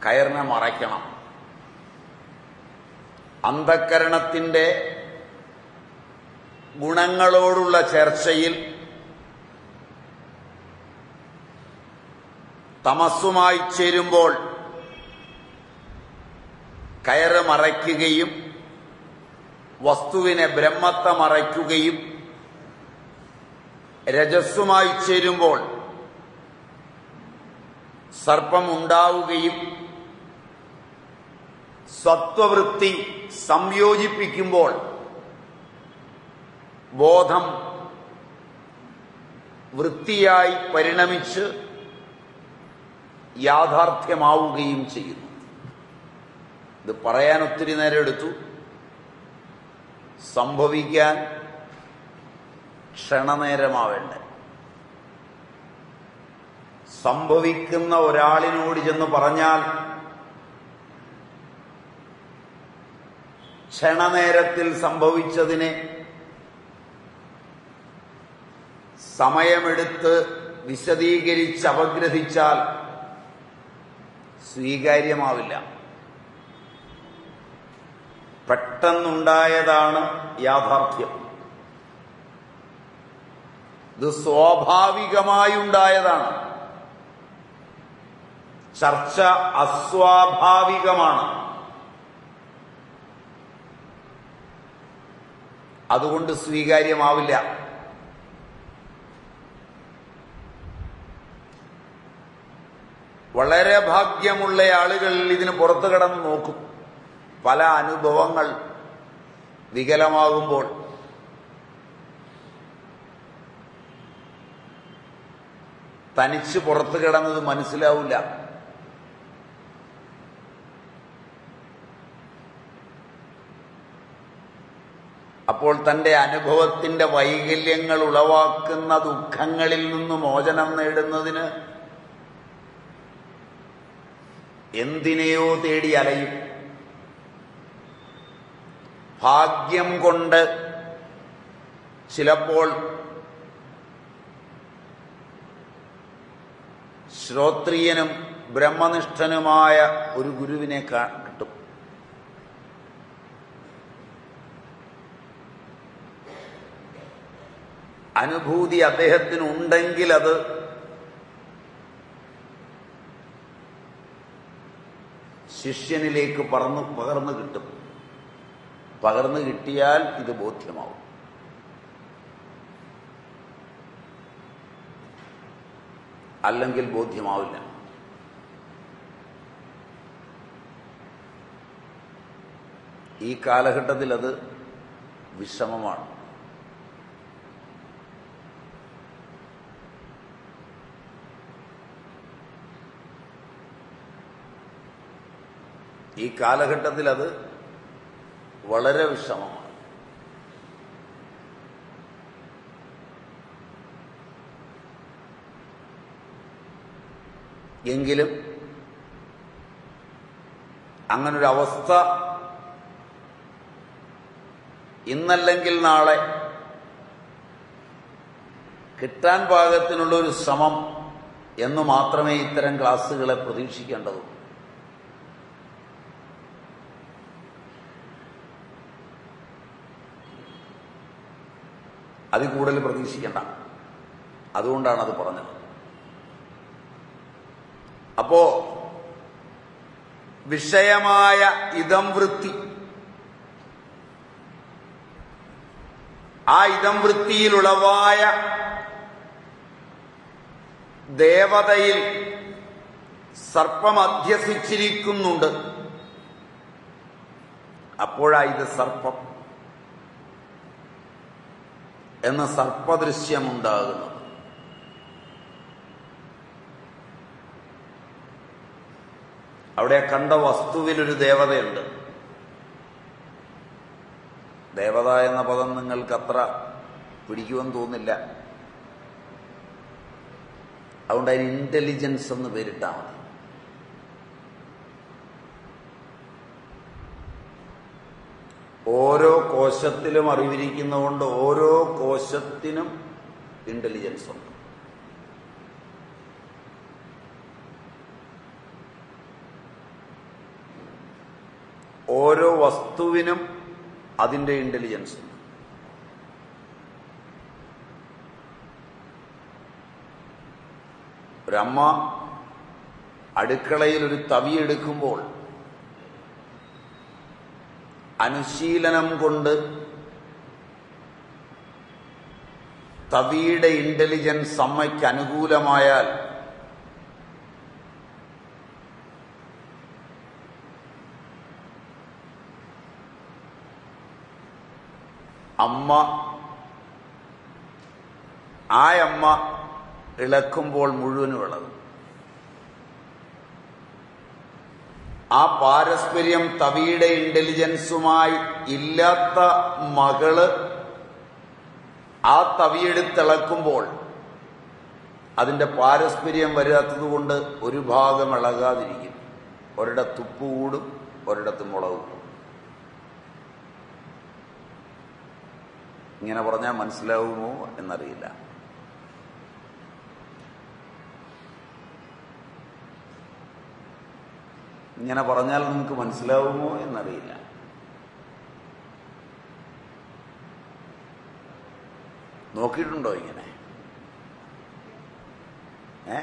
കയറിനെ മറയ്ക്കണം. അന്ധക്കരണത്തിന്റെ ഗുണങ്ങളോടുള്ള ചർച്ചയിൽ തമസ്സുമായി ചേരുമ്പോൾ കയറ് മറയ്ക്കുകയും വസ്തുവിനെ ബ്രഹ്മത്തെ മറയ്ക്കുകയും രജസ്സുമായി ചേരുമ്പോൾ സർപ്പമുണ്ടാവുകയും സത്വവൃത്തി സംയോജിപ്പിക്കുമ്പോൾ ബോധം വൃത്തിയായി പരിണമിച്ച് യാഥാർത്ഥ്യമാവുകയും ചെയ്യുന്നു. ഇത് പറയാൻ ഒത്തിരി നേരം എടുത്തു. സംഭവിക്കാൻ ക്ഷണനേരമാവേണ്ടേ? സംഭവിക്കുന്ന ഒരാളിനോട് ചെന്ന് പറഞ്ഞാൽ ക്ഷണനേരത്തിൽ സംഭവിച്ചതിനെ സമയമെടുത്ത് വിശദീകരിച്ച് അപഗ്രഹിച്ചാൽ സ്വീകാര്യമാവില്ല. പെട്ടെന്നുണ്ടായതാണ് യാഥാർത്ഥ്യം. ഇത് സ്വാഭാവികമായുണ്ടായതാണ്. ചർച്ച അസ്വാഭാവികമാണ്. അതുകൊണ്ട് സ്വീകാര്യമാവില്ല. വളരെ ഭാഗ്യമുള്ള ആളുകൾ ഇതിന് പുറത്തു കടന്ന് നോക്കും. പല അനുഭവങ്ങൾ വികലമാകുമ്പോൾ. തനിച്ച് പുറത്ത് കിടന്നത് മനസ്സിലാവില്ല. അപ്പോൾ തന്റെ അനുഭവത്തിന്റെ വൈകല്യങ്ങൾ ഉളവാക്കുന്ന ദുഃഖങ്ങളിൽ നിന്ന് മോചനം നേടുന്നതിന് എന്തിനെയോ തേടി അലയും. ഭാഗ്യം കൊണ്ട് ചിലപ്പോൾ ശ്രോത്രിയനും ബ്രഹ്മനിഷ്ഠനുമായ ഒരു ഗുരുവിനെ കിട്ടും. അനുഭൂതി അദ്ദേഹത്തിനുണ്ടെങ്കിൽ അത് ശിഷ്യനിലേക്ക് പറന്ന് പകർന്നു കിട്ടും. പകർന്നു കിട്ടിയാൽ ഇത് ബോധ്യമാവും. അല്ലെങ്കിൽ ബോധ്യമാവില്ല. ഈ കാലഘട്ടത്തിൽ അത് വിഷമമാണ്. ഈ കാലഘട്ടത്തിൽ അത് വളരെ വിഷമമാണ്. എങ്കിലും അങ്ങനൊരവസ്ഥ ഇന്നല്ലെങ്കിൽ നാളെ കിട്ടാൻ പാകത്തിനുള്ള ഒരു ശ്രമം എന്ന് മാത്രമേ ഇത്തരം ക്ലാസ്സുകളെ പ്രതീക്ഷിക്കേണ്ടതുള്ളൂ. അതിൽ കൂടുതൽ പ്രതീക്ഷിക്കേണ്ട. അതുകൊണ്ടാണ് അത് പറഞ്ഞത്. അപ്പോ വിഷയമായ ഇതം വൃത്തി. ആ ഇതം വൃത്തിയിലുളവായ ദേവതയിൽ സർപ്പം അധ്യസിച്ചിരിക്കുന്നുണ്ട് അപ്പോഴാ ഇത് സർപ്പം. എന്ന സർപ്പദൃശ്യമുണ്ടാകുന്നത് അവിടെ കണ്ട വസ്തുവിൽ ഒരു ദേവതയുണ്ട്. ദേവത എന്ന പദം നിങ്ങൾക്ക് അത്ര പിടിക്കുമെന്ന് തോന്നില്ല അതുകൊണ്ട് അതിന് ഇന്റലിജൻസ് എന്ന് പേരിട്ടാൽ മതി. ഓരോ കോശത്തിലും അറിവിരിക്കുന്നതുകൊണ്ട് ഓരോ കോശത്തിനും ഇന്റലിജൻസ് ഉണ്ട്. ഓരോ വസ്തുവിനും അതിന്റെ ഇന്റലിജൻസ് ഒരമ്മ അടുക്കളയിൽ ഒരു തവി എടുക്കുമ്പോൾ അനുശീലനം കൊണ്ട് തവിയുടെ ഇന്റലിജൻസ് അമ്മയ്ക്ക് അനുകൂലമായാൽ അമ്മ. ആ അമ്മ ഇളക്കുമ്പോൾ മുഴുവനും ഇളകും. ആ പാരസ്പര്യം തവിയുടെ ഇന്റലിജൻസുമായി ഇല്ലാത്ത മകൾ ആ തവിയെടുത്തിളക്കുമ്പോൾ അതിന്റെ പാരസ്പര്യം വരാത്തതുകൊണ്ട് ഒരു ഭാഗം ഇളകാതിരിക്കും. ഒരിടത്ത് കൂടും ഒരിടത്ത് മുളക് ഇങ്ങനെ പറഞ്ഞാൽ മനസ്സിലാവുമോ എന്നറിയില്ല. ഇങ്ങനെ പറഞ്ഞാൽ നിങ്ങൾക്ക് മനസ്സിലാവുമോ എന്നറിയില്ല. നോക്കിയിട്ടുണ്ടോ ഇങ്ങനെ? ഏ?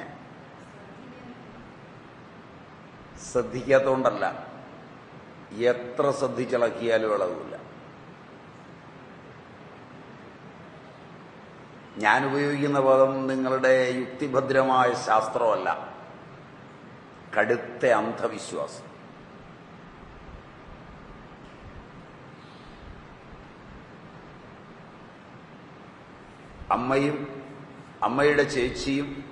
ശ്രദ്ധിക്കാത്തതുകൊണ്ടല്ല എത്ര ശ്രദ്ധിച്ചിളക്കിയാലും ഇളകില്ല ഞാൻ ഉപയോഗിക്കുന്ന പദം നിങ്ങളുടെ യുക്തിഭദ്രമായ ശാസ്ത്രമല്ല. കടുത്ത അന്ധവിശ്വാസം. അമ്മയും അമ്മയുടെ ചേച്ചിയും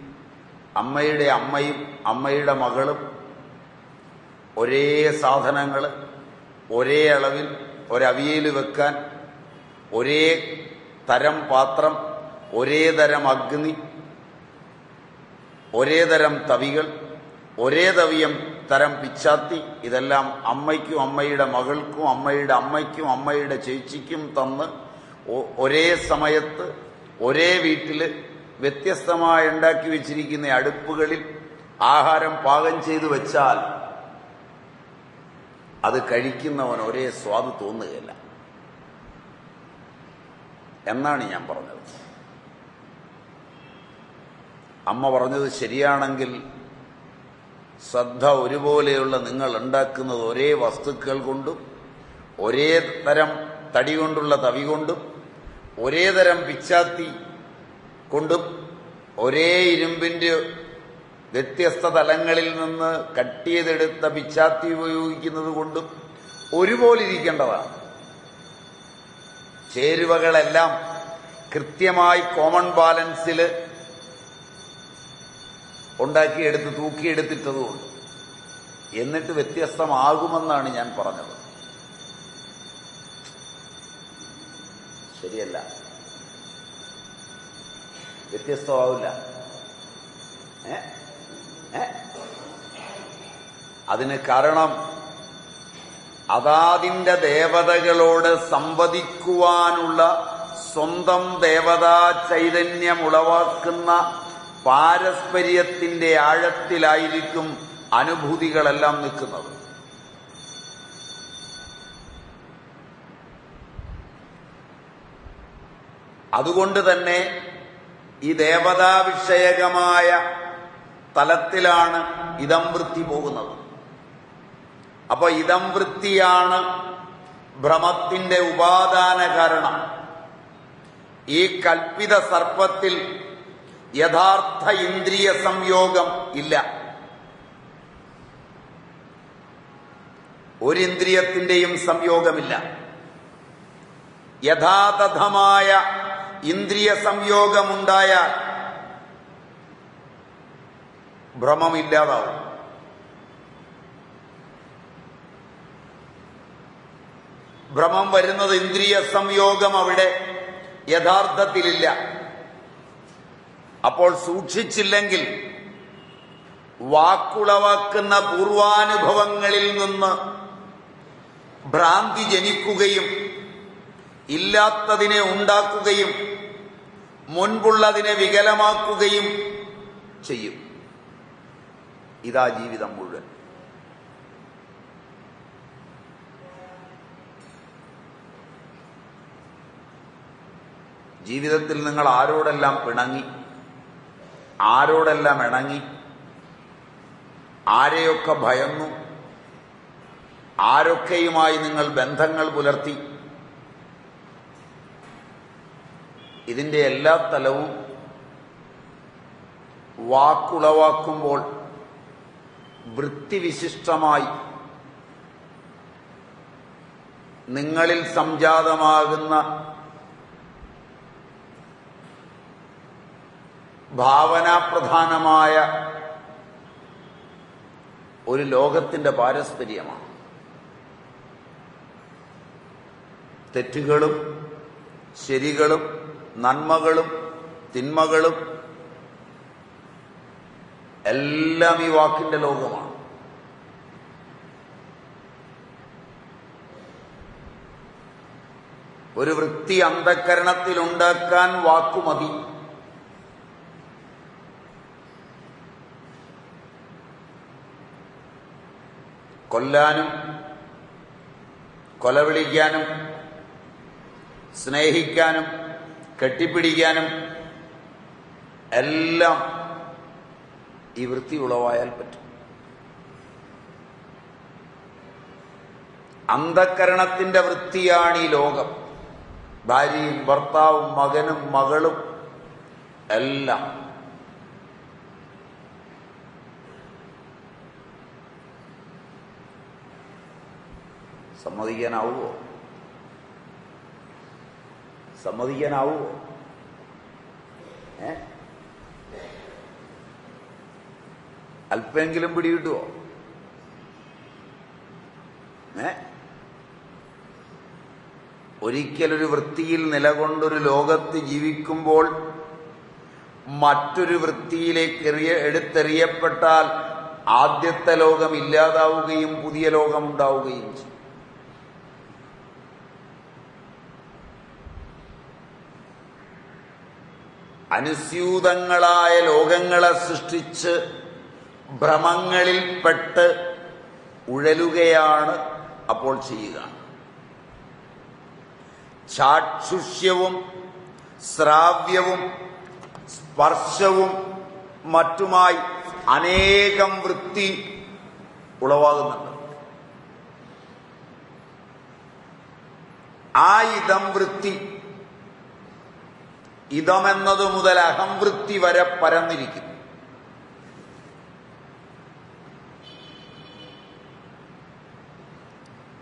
അമ്മയുടെ അമ്മയും അമ്മയുടെ മകളും ഒരേ സാധനങ്ങൾ ഒരേ അളവിൽ ഒരവിയയിൽ വെക്കാൻ ഒരേ തരം പാത്രം ഒരേ തരം അഗ്നി ഒരേ തരം തവികൾ ഒരേ തവിയം തരം പിച്ചാത്തി. ഇതെല്ലാം അമ്മയ്ക്കും അമ്മയുടെ മകൾക്കും അമ്മയുടെ അമ്മയ്ക്കും അമ്മയുടെ ചേച്ചിക്കും തന്ന് ഒരേ സമയത്ത് ഒരേ വീട്ടിൽ വ്യത്യസ്തമായി ഉണ്ടാക്കി വെച്ചിരിക്കുന്ന അടുപ്പുകളിൽ ആഹാരം പാകം ചെയ്തു വെച്ചാൽ അത് കഴിക്കുന്നവൻ ഒരേ സ്വാദ് തോന്നുകയില്ല. എന്നാണ് ഞാൻ പറഞ്ഞത്. അമ്മ പറഞ്ഞത് ശരിയാണെങ്കിൽ ശ്രദ്ധ ഒരുപോലെയുള്ള നിങ്ങൾ ഉണ്ടാക്കുന്നത് ഒരേ വസ്തുക്കൾ കൊണ്ടും ഒരേ തരം തടി കൊണ്ടുള്ള തവി കൊണ്ടും ഒരേ തരം പിച്ചാത്തി കൊണ്ടും ഒരേ ഇരുമ്പിന്റെ വ്യത്യസ്ത തലങ്ങളിൽ നിന്ന് കട്ടിയതെടുത്ത പിച്ചാത്തി ഉപയോഗിക്കുന്നത് കൊണ്ടും ഒരുപോലെ ഇരിക്കേണ്ടതാണ് ചേരുവകളെല്ലാം കൃത്യമായി കോമൺ ബാലൻസിൽ ഉണ്ടാക്കിയെടുത്ത് തൂക്കിയെടുത്തിട്ടതുമുണ്ട് എന്നിട്ട് വ്യത്യസ്തമാകുമെന്നാണ് ഞാൻ പറഞ്ഞത്. ശരിയല്ല. വ്യത്യസ്തമാവില്ല. അതിന് കാരണം അതാതിന്റെ ദേവതകളോട് സംവദിക്കുവാനുള്ള സ്വന്തം ദേവതാ ചൈതന്യം ഉളവാക്കുന്ന പാരസ്പര്യത്തിന്റെ ആഴത്തിലായിരിക്കും അനുഭൂതികളെല്ലാം നിൽക്കുന്നത്. അതുകൊണ്ട് തന്നെ ഈ ദേവതാ വിഷയകമായ തലത്തിലാണ് ഇതം വൃത്തി പോകുന്നത്. അപ്പൊ ഇതം വൃത്തിയാണ് ഭ്രമത്തിന്റെ ഉപാദാന കാരണം ഈ കൽപ്പിത സർപ്പത്തിൽ യഥാർത്ഥ ഇന്ദ്രിയ സംയോഗം ഇല്ല. ഒരിന്ദ്രിയത്തിന്റെയും സംയോഗമില്ല. യഥാതഥമായ ഇന്ദ്രിയ സംയോഗമുണ്ടായാൽ ഭ്രമമില്ലാതാവും. ഭ്രമം വരുന്നത് ഇന്ദ്രിയ സംയോഗം അവിടെ യഥാർത്ഥത്തിലില്ല. അപ്പോൾ സൂക്ഷിച്ചില്ലെങ്കിൽ വാക്കുളവാക്കുന്ന പൂർവാനുഭവങ്ങളിൽ നിന്ന് ഭ്രാന്തി ജനിക്കുകയും ഇല്ലാത്തതിനെ ഉണ്ടാക്കുകയും മുൻപുള്ളതിനെ വികലമാക്കുകയും ചെയ്യും. ഇതാ ജീവിതം മുഴുവൻ. ജീവിതത്തിൽ നിങ്ങൾ ആരോടെല്ലാം പിണങ്ങി ആരോടെല്ലാം ഇണങ്ങി ആരെയൊക്കെ ഭയന്നു ആരൊക്കെയുമായി നിങ്ങൾ ബന്ധങ്ങൾ പുലർത്തി ഇതിന്റെ എല്ലാ തലവും വാക്കുളവാക്കുമ്പോൾ വൃത്തിവിശിഷ്ടമായി നിങ്ങളിൽ സംജാതമാകുന്ന ഭാവനാപ്രധാനമായ ഒരു ലോകത്തിന്റെ പാരസ്പര്യമാണ്. തെറ്റുകളും ശരികളും നന്മകളും തിന്മകളും എല്ലാം ഈ വാക്കിന്റെ ലോകമാണ്. ഒരു വൃത്തി അന്ധക്കരണത്തിലുണ്ടാക്കാൻ വാക്കുമതി. കൊല്ലാനും കൊലവിളിക്കാനും സ്നേഹിക്കാനും കെട്ടിപ്പിടിക്കാനും എല്ലാം ഈ വൃത്തി ഉളവായാൽ പറ്റും. അന്ധക്കരണത്തിന്റെ വൃത്തിയാണ് ഈ ലോകം. ഭാര്യയും ഭർത്താവും മകനും മകളും എല്ലാം സമ്മതിക്കാനാവുമോ സമ്മതിക്കാനാവുമോ ഏ? അല്പെങ്കിലും പിടികിട്ടുവോ? ഏ? ഒരിക്കലൊരു വൃത്തിയിൽ നിലകൊണ്ടൊരു ലോകത്ത് ജീവിക്കുമ്പോൾ മറ്റൊരു വൃത്തിയിലേക്ക് എടുത്തെറിയപ്പെട്ടാൽ ആദ്യത്തെ ലോകം ഇല്ലാതാവുകയും പുതിയ ലോകം ഉണ്ടാവുകയും ചെയ്യും. അനുസ്യൂതങ്ങളായ ലോകങ്ങളെ സൃഷ്ടിച്ച് ഭ്രമങ്ങളിൽപ്പെട്ട് ഉഴലുകയാണ് അപ്പോൾ ചെയ്യുക. ചാക്ഷുഷ്യവും ശ്രാവ്യവും സ്പർശവും മറ്റുമായി അനേകം വൃത്തി ഉളവാകുന്നുണ്ട്. ആ ഇതം വൃത്തി ഇതമെന്നത് മുതൽ അഹംവൃത്തി വരെ പരന്നിരിക്കുന്നു.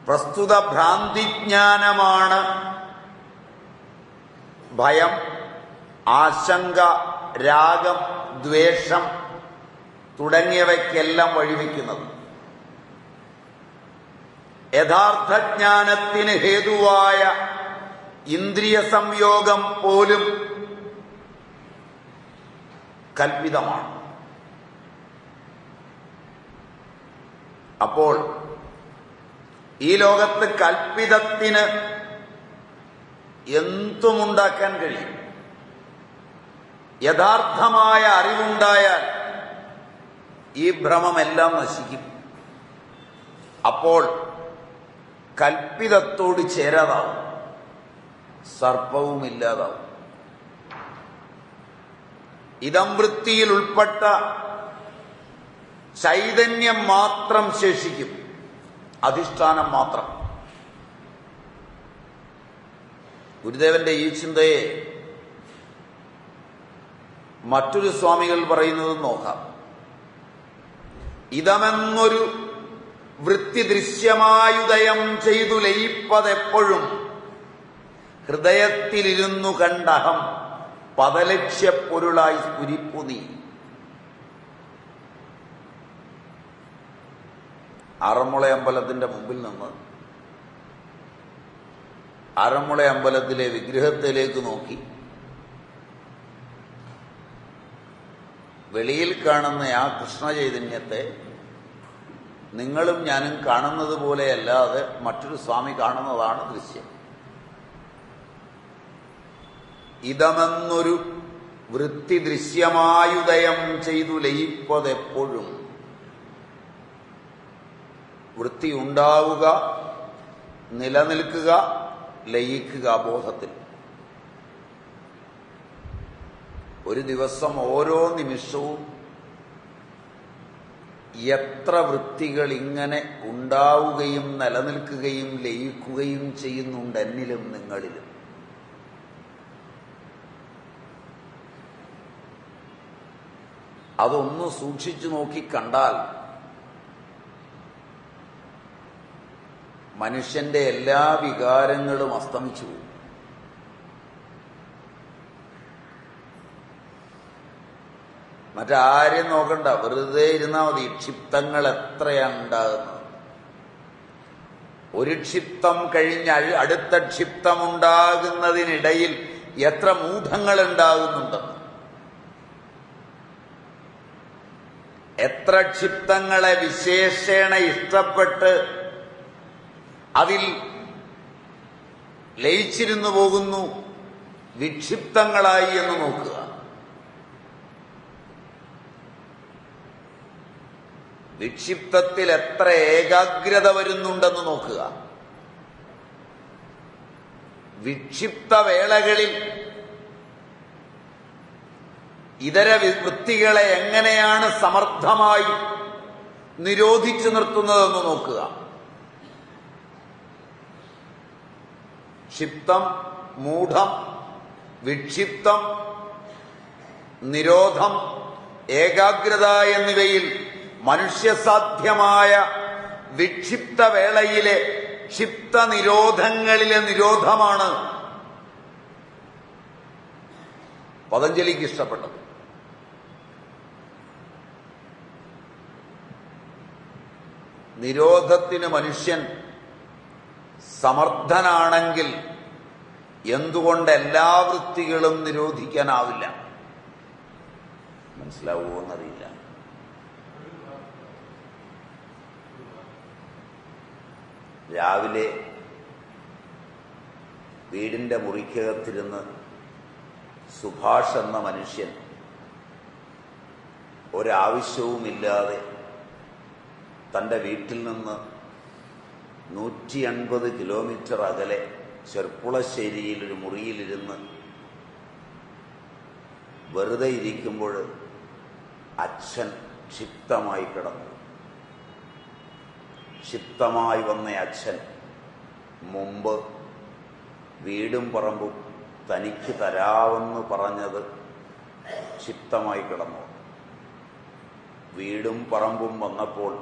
പ്രസ്തുത ഭ്രാന്തിജ്ഞാനമാണ് ഭയം ആശങ്ക രാഗം ദ്വേഷം തുടങ്ങിയവയ്ക്കെല്ലാം വഴിവെക്കുന്നത്. യഥാർത്ഥ ജ്ഞാനത്തിന് ഹേതുവായ ഇന്ദ്രിയ സംയോഗം പോലും കൽപ്പിതമാണ് അപ്പോൾ ഈ ലോകത്ത് കൽപ്പിതത്തിന് എന്തുമുണ്ടാക്കാൻ കഴിയും? യഥാർത്ഥമായ അറിവുണ്ടായാൽ ഈ ഭ്രമമെല്ലാം നശിക്കും. അപ്പോൾ കൽപ്പിതത്തോട് ചേരാതാവും. സർപ്പവും ഇല്ലാതാവും ഇതം വൃത്തിയിൽ ഉൾപ്പെട്ട ചൈതന്യം മാത്രം ശേഷിക്കും. അധിഷ്ഠാനം മാത്രം. ഗുരുദേവന്റെ ഈ ചിന്തയെ മറ്റൊരു സ്വാമികൾ പറയുന്നത് നോക്കാം. ഇതമെന്നൊരു വൃത്തി ദൃശ്യമായുദയം ചെയ്തു ലയിപ്പതെപ്പോഴും ഹൃദയത്തിലിരുന്നു കണ്ടഹം. പദലക്ഷ്യപ്പൊരുളായി സ്ഫുരിപ്പു നീ. ആറന്മുള അമ്പലത്തിന്റെ മുമ്പിൽ നിന്ന് ആറന്മുള അമ്പലത്തിലെ വിഗ്രഹത്തിലേക്ക് നോക്കി. വെളിയിൽ കാണുന്ന ആ കൃഷ്ണചൈതന്യത്തെ നിങ്ങളും ഞാനും കാണുന്നത് പോലെയല്ലാതെ മറ്റൊരു സ്വാമി കാണുന്നതാണ് ദൃശ്യം. ഇതമെന്നൊരു വൃത്തി ദൃശ്യമായുദയം ചെയ്തു ലയിപ്പതെപ്പോഴും. വൃത്തി ഉണ്ടാവുക നിലനിൽക്കുക ലയിക്കുക ബോധത്തിൽ. ഒരു ദിവസം ഓരോ നിമിഷവും എത്ര വൃത്തികൾ ഇങ്ങനെ ഉണ്ടാവുകയും നിലനിൽക്കുകയും ലയിക്കുകയും ചെയ്യുന്നുണ്ട് എന്നിലും നിങ്ങളിലും. അതൊന്ന് സൂക്ഷിച്ചു നോക്കി കണ്ടാൽ മനുഷ്യന്റെ എല്ലാ വികാരങ്ങളും അസ്തമിച്ചു പോകും. മറ്റാരും നോക്കണ്ട വെറുതെ ഇരുന്നാൽ മതി. ക്ഷിപ്തങ്ങൾ എത്രയാണ് ഉണ്ടാകുന്നത്? ഒരു ക്ഷിപ്തം കഴിഞ്ഞ് അടുത്ത ക്ഷിപ്തമുണ്ടാകുന്നതിനിടയിൽ എത്ര മൂഢങ്ങൾ ഉണ്ടാകുന്നുണ്ടെന്ന്. എത്ര ക്ഷിപ്തങ്ങളെ വിശേഷേണ ഇഷ്ടപ്പെട്ട് അതിൽ ലയിച്ചിരുന്നു പോകുന്നു വിക്ഷിപ്തങ്ങളായി എന്ന് നോക്കുക. വിക്ഷിപ്തത്തിൽ എത്ര ഏകാഗ്രത വരുന്നുണ്ടെന്ന് നോക്കുക. വിക്ഷിപ്ത വേളകളിൽ ഇതര വൃത്തികളെ എങ്ങനെയാണ് സമർത്ഥമായി നിരോധിച്ചു നിർത്തുന്നതെന്ന് നോക്കുക. ക്ഷിപ്തം മൂഢം വിക്ഷിപ്തം നിരോധം ഏകാഗ്രത എന്നിവയിൽ മനുഷ്യസാധ്യമായ വിക്ഷിപ്ത വേളയിലെ ക്ഷിപ്ത നിരോധങ്ങളിലെ നിരോധമാണ് പതഞ്ജലിക്ക് ഇഷ്ടപ്പെട്ടത്. നിരോധത്തിന് മനുഷ്യൻ സമർത്ഥനാണെങ്കിൽ എന്തുകൊണ്ട് എല്ലാ വൃത്തികളും നിരോധിക്കാനാവില്ല? മനസ്സിലാവുമോ എന്നറിയില്ല. രാവിലെ വീടിന്റെ മുറിക്കകത്തിരുന്ന് സുഭാഷ് എന്ന മനുഷ്യൻ ഒരാവശ്യവുമില്ലാതെ തന്റെ വീട്ടിൽ നിന്ന് നൂറ്റി അൻപത് കിലോമീറ്റർ അകലെ ചെർപ്പുളശ്ശേരിയിൽ ഒരു മുറിയിലിരുന്ന് വെറുതെ ഇരിക്കുമ്പോൾ അച്ഛൻ ക്ഷിപ്തമായി കിടന്നു. ക്ഷിപ്തമായി വന്ന അച്ഛൻ മുമ്പ് വീടും പറമ്പും തനിക്ക് തരാമെന്ന് പറഞ്ഞത് ക്ഷിപ്തമായി കിടന്നു. വീടും പറമ്പും വന്നപ്പോൾ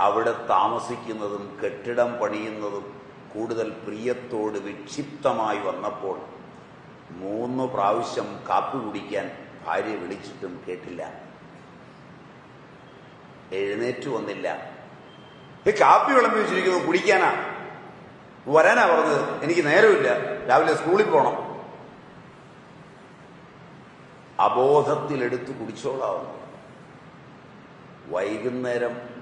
അവിടെ താമസിക്കുന്നതും കെട്ടിടം പണിയുന്നതും കൂടുതൽ പ്രിയത്തോട് വിക്ഷിപ്തമായി വന്നപ്പോൾ മൂന്ന് പ്രാവശ്യം കാപ്പി കുടിക്കാൻ ഭാര്യ വിളിച്ചിട്ടും കേട്ടില്ല. എഴുന്നേറ്റു വന്നില്ല. കാപ്പി വിളമ്പി വെച്ചിരിക്കുന്നത് കുടിക്കാനാ? വരാനാ പറഞ്ഞത്. എനിക്ക് നേരമില്ല. രാവിലെ സ്കൂളിൽ പോണം. അബോധത്തിലെടുത്ത് കുടിച്ചോളാവുന്നു വൈകുന്നേരം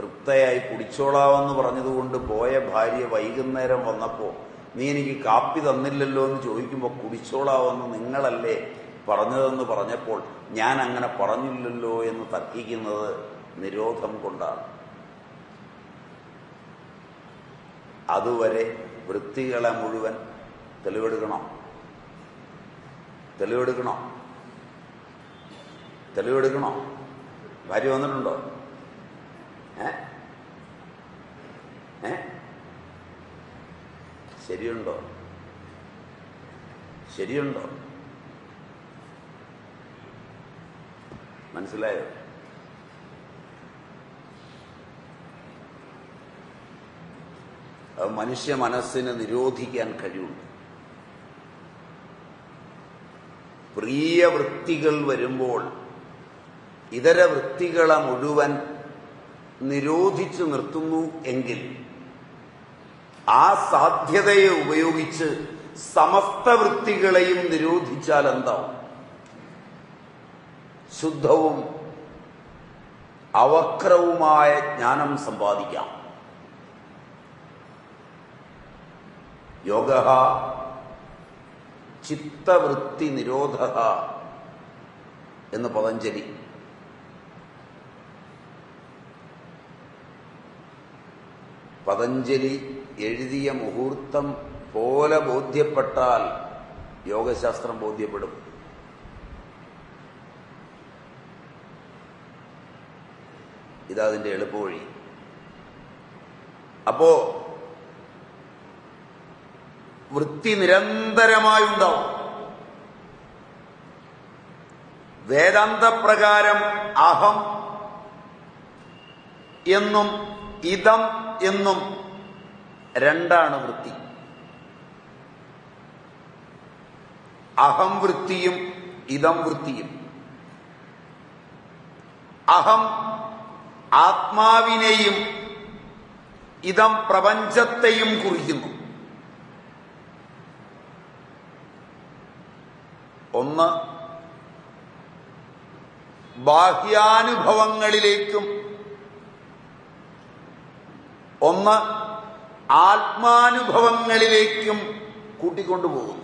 തൃപ്തയായി കുടിച്ചോളാവെന്ന് പറഞ്ഞതുകൊണ്ട് പോയ ഭാര്യ വൈകുന്നേരം വന്നപ്പോ നീ എനിക്ക് കാപ്പി തന്നില്ലല്ലോ എന്ന് ചോദിക്കുമ്പോൾ കുടിച്ചോളാവെന്ന് നിങ്ങളല്ലേ പറഞ്ഞതെന്ന് പറഞ്ഞപ്പോൾ ഞാൻ അങ്ങനെ പറഞ്ഞില്ലല്ലോ എന്ന് തർക്കിക്കുന്നത് നിരോധം കൊണ്ടാണ്. അതുവരെ വൃത്തികളെ മുഴുവൻ തെളിവെടുക്കണം. തെളിവെടുക്കണോ? തെളിവെടുക്കണോ? ഭാര്യ വന്നിട്ടുണ്ടോ? ശരിയുണ്ടോ? ശരിയുണ്ടോ? മനസ്സിലായോ? അത് മനുഷ്യ മനസ്സിനെ നിരോധിക്കാൻ കഴിവുണ്ട് പ്രിയ വൃത്തികൾ വരുമ്പോൾ ഇതര വൃത്തികളെ മുഴുവൻ നിരോധിച്ചു നിർത്തുന്നു എങ്കിൽ ആ സാധ്യതയെ ഉപയോഗിച്ച് സമസ്ത വൃത്തികളെയും നിരോധിച്ചാൽ എന്താവും? ശുദ്ധവും അവക്രവുമായ ജ്ഞാനം സമ്പാദിക്കാം. യോഗ ചിത്തവൃത്തി നിരോധ എന്ന് പതഞ്ജലി പതഞ്ജലി എഴുതിയ മുഹൂർത്തം പോലെ ബോധ്യപ്പെട്ടാൽ യോഗശാസ്ത്രം ബോധ്യപ്പെടും. ഇതതിന്റെ എളുപ്പവഴി. അപ്പോ വൃത്തി നിരന്തരമായി ഉണ്ടാവും വേദാന്തപ്രകാരം അഹം എന്നും ഇതം എന്നും രണ്ടാണ് വൃത്തി. അഹം വൃത്തിയും ഇതം വൃത്തിയും. അഹം ആത്മാവിനെയും ഇതം പ്രപഞ്ചത്തെയും കുറിക്കുന്നു. ഒന്ന് ബാഹ്യാനുഭവങ്ങളിലേക്കും ഒന്ന് ആത്മാനുഭവങ്ങളിലേക്കും കൂട്ടിക്കൊണ്ടുപോകുന്നു.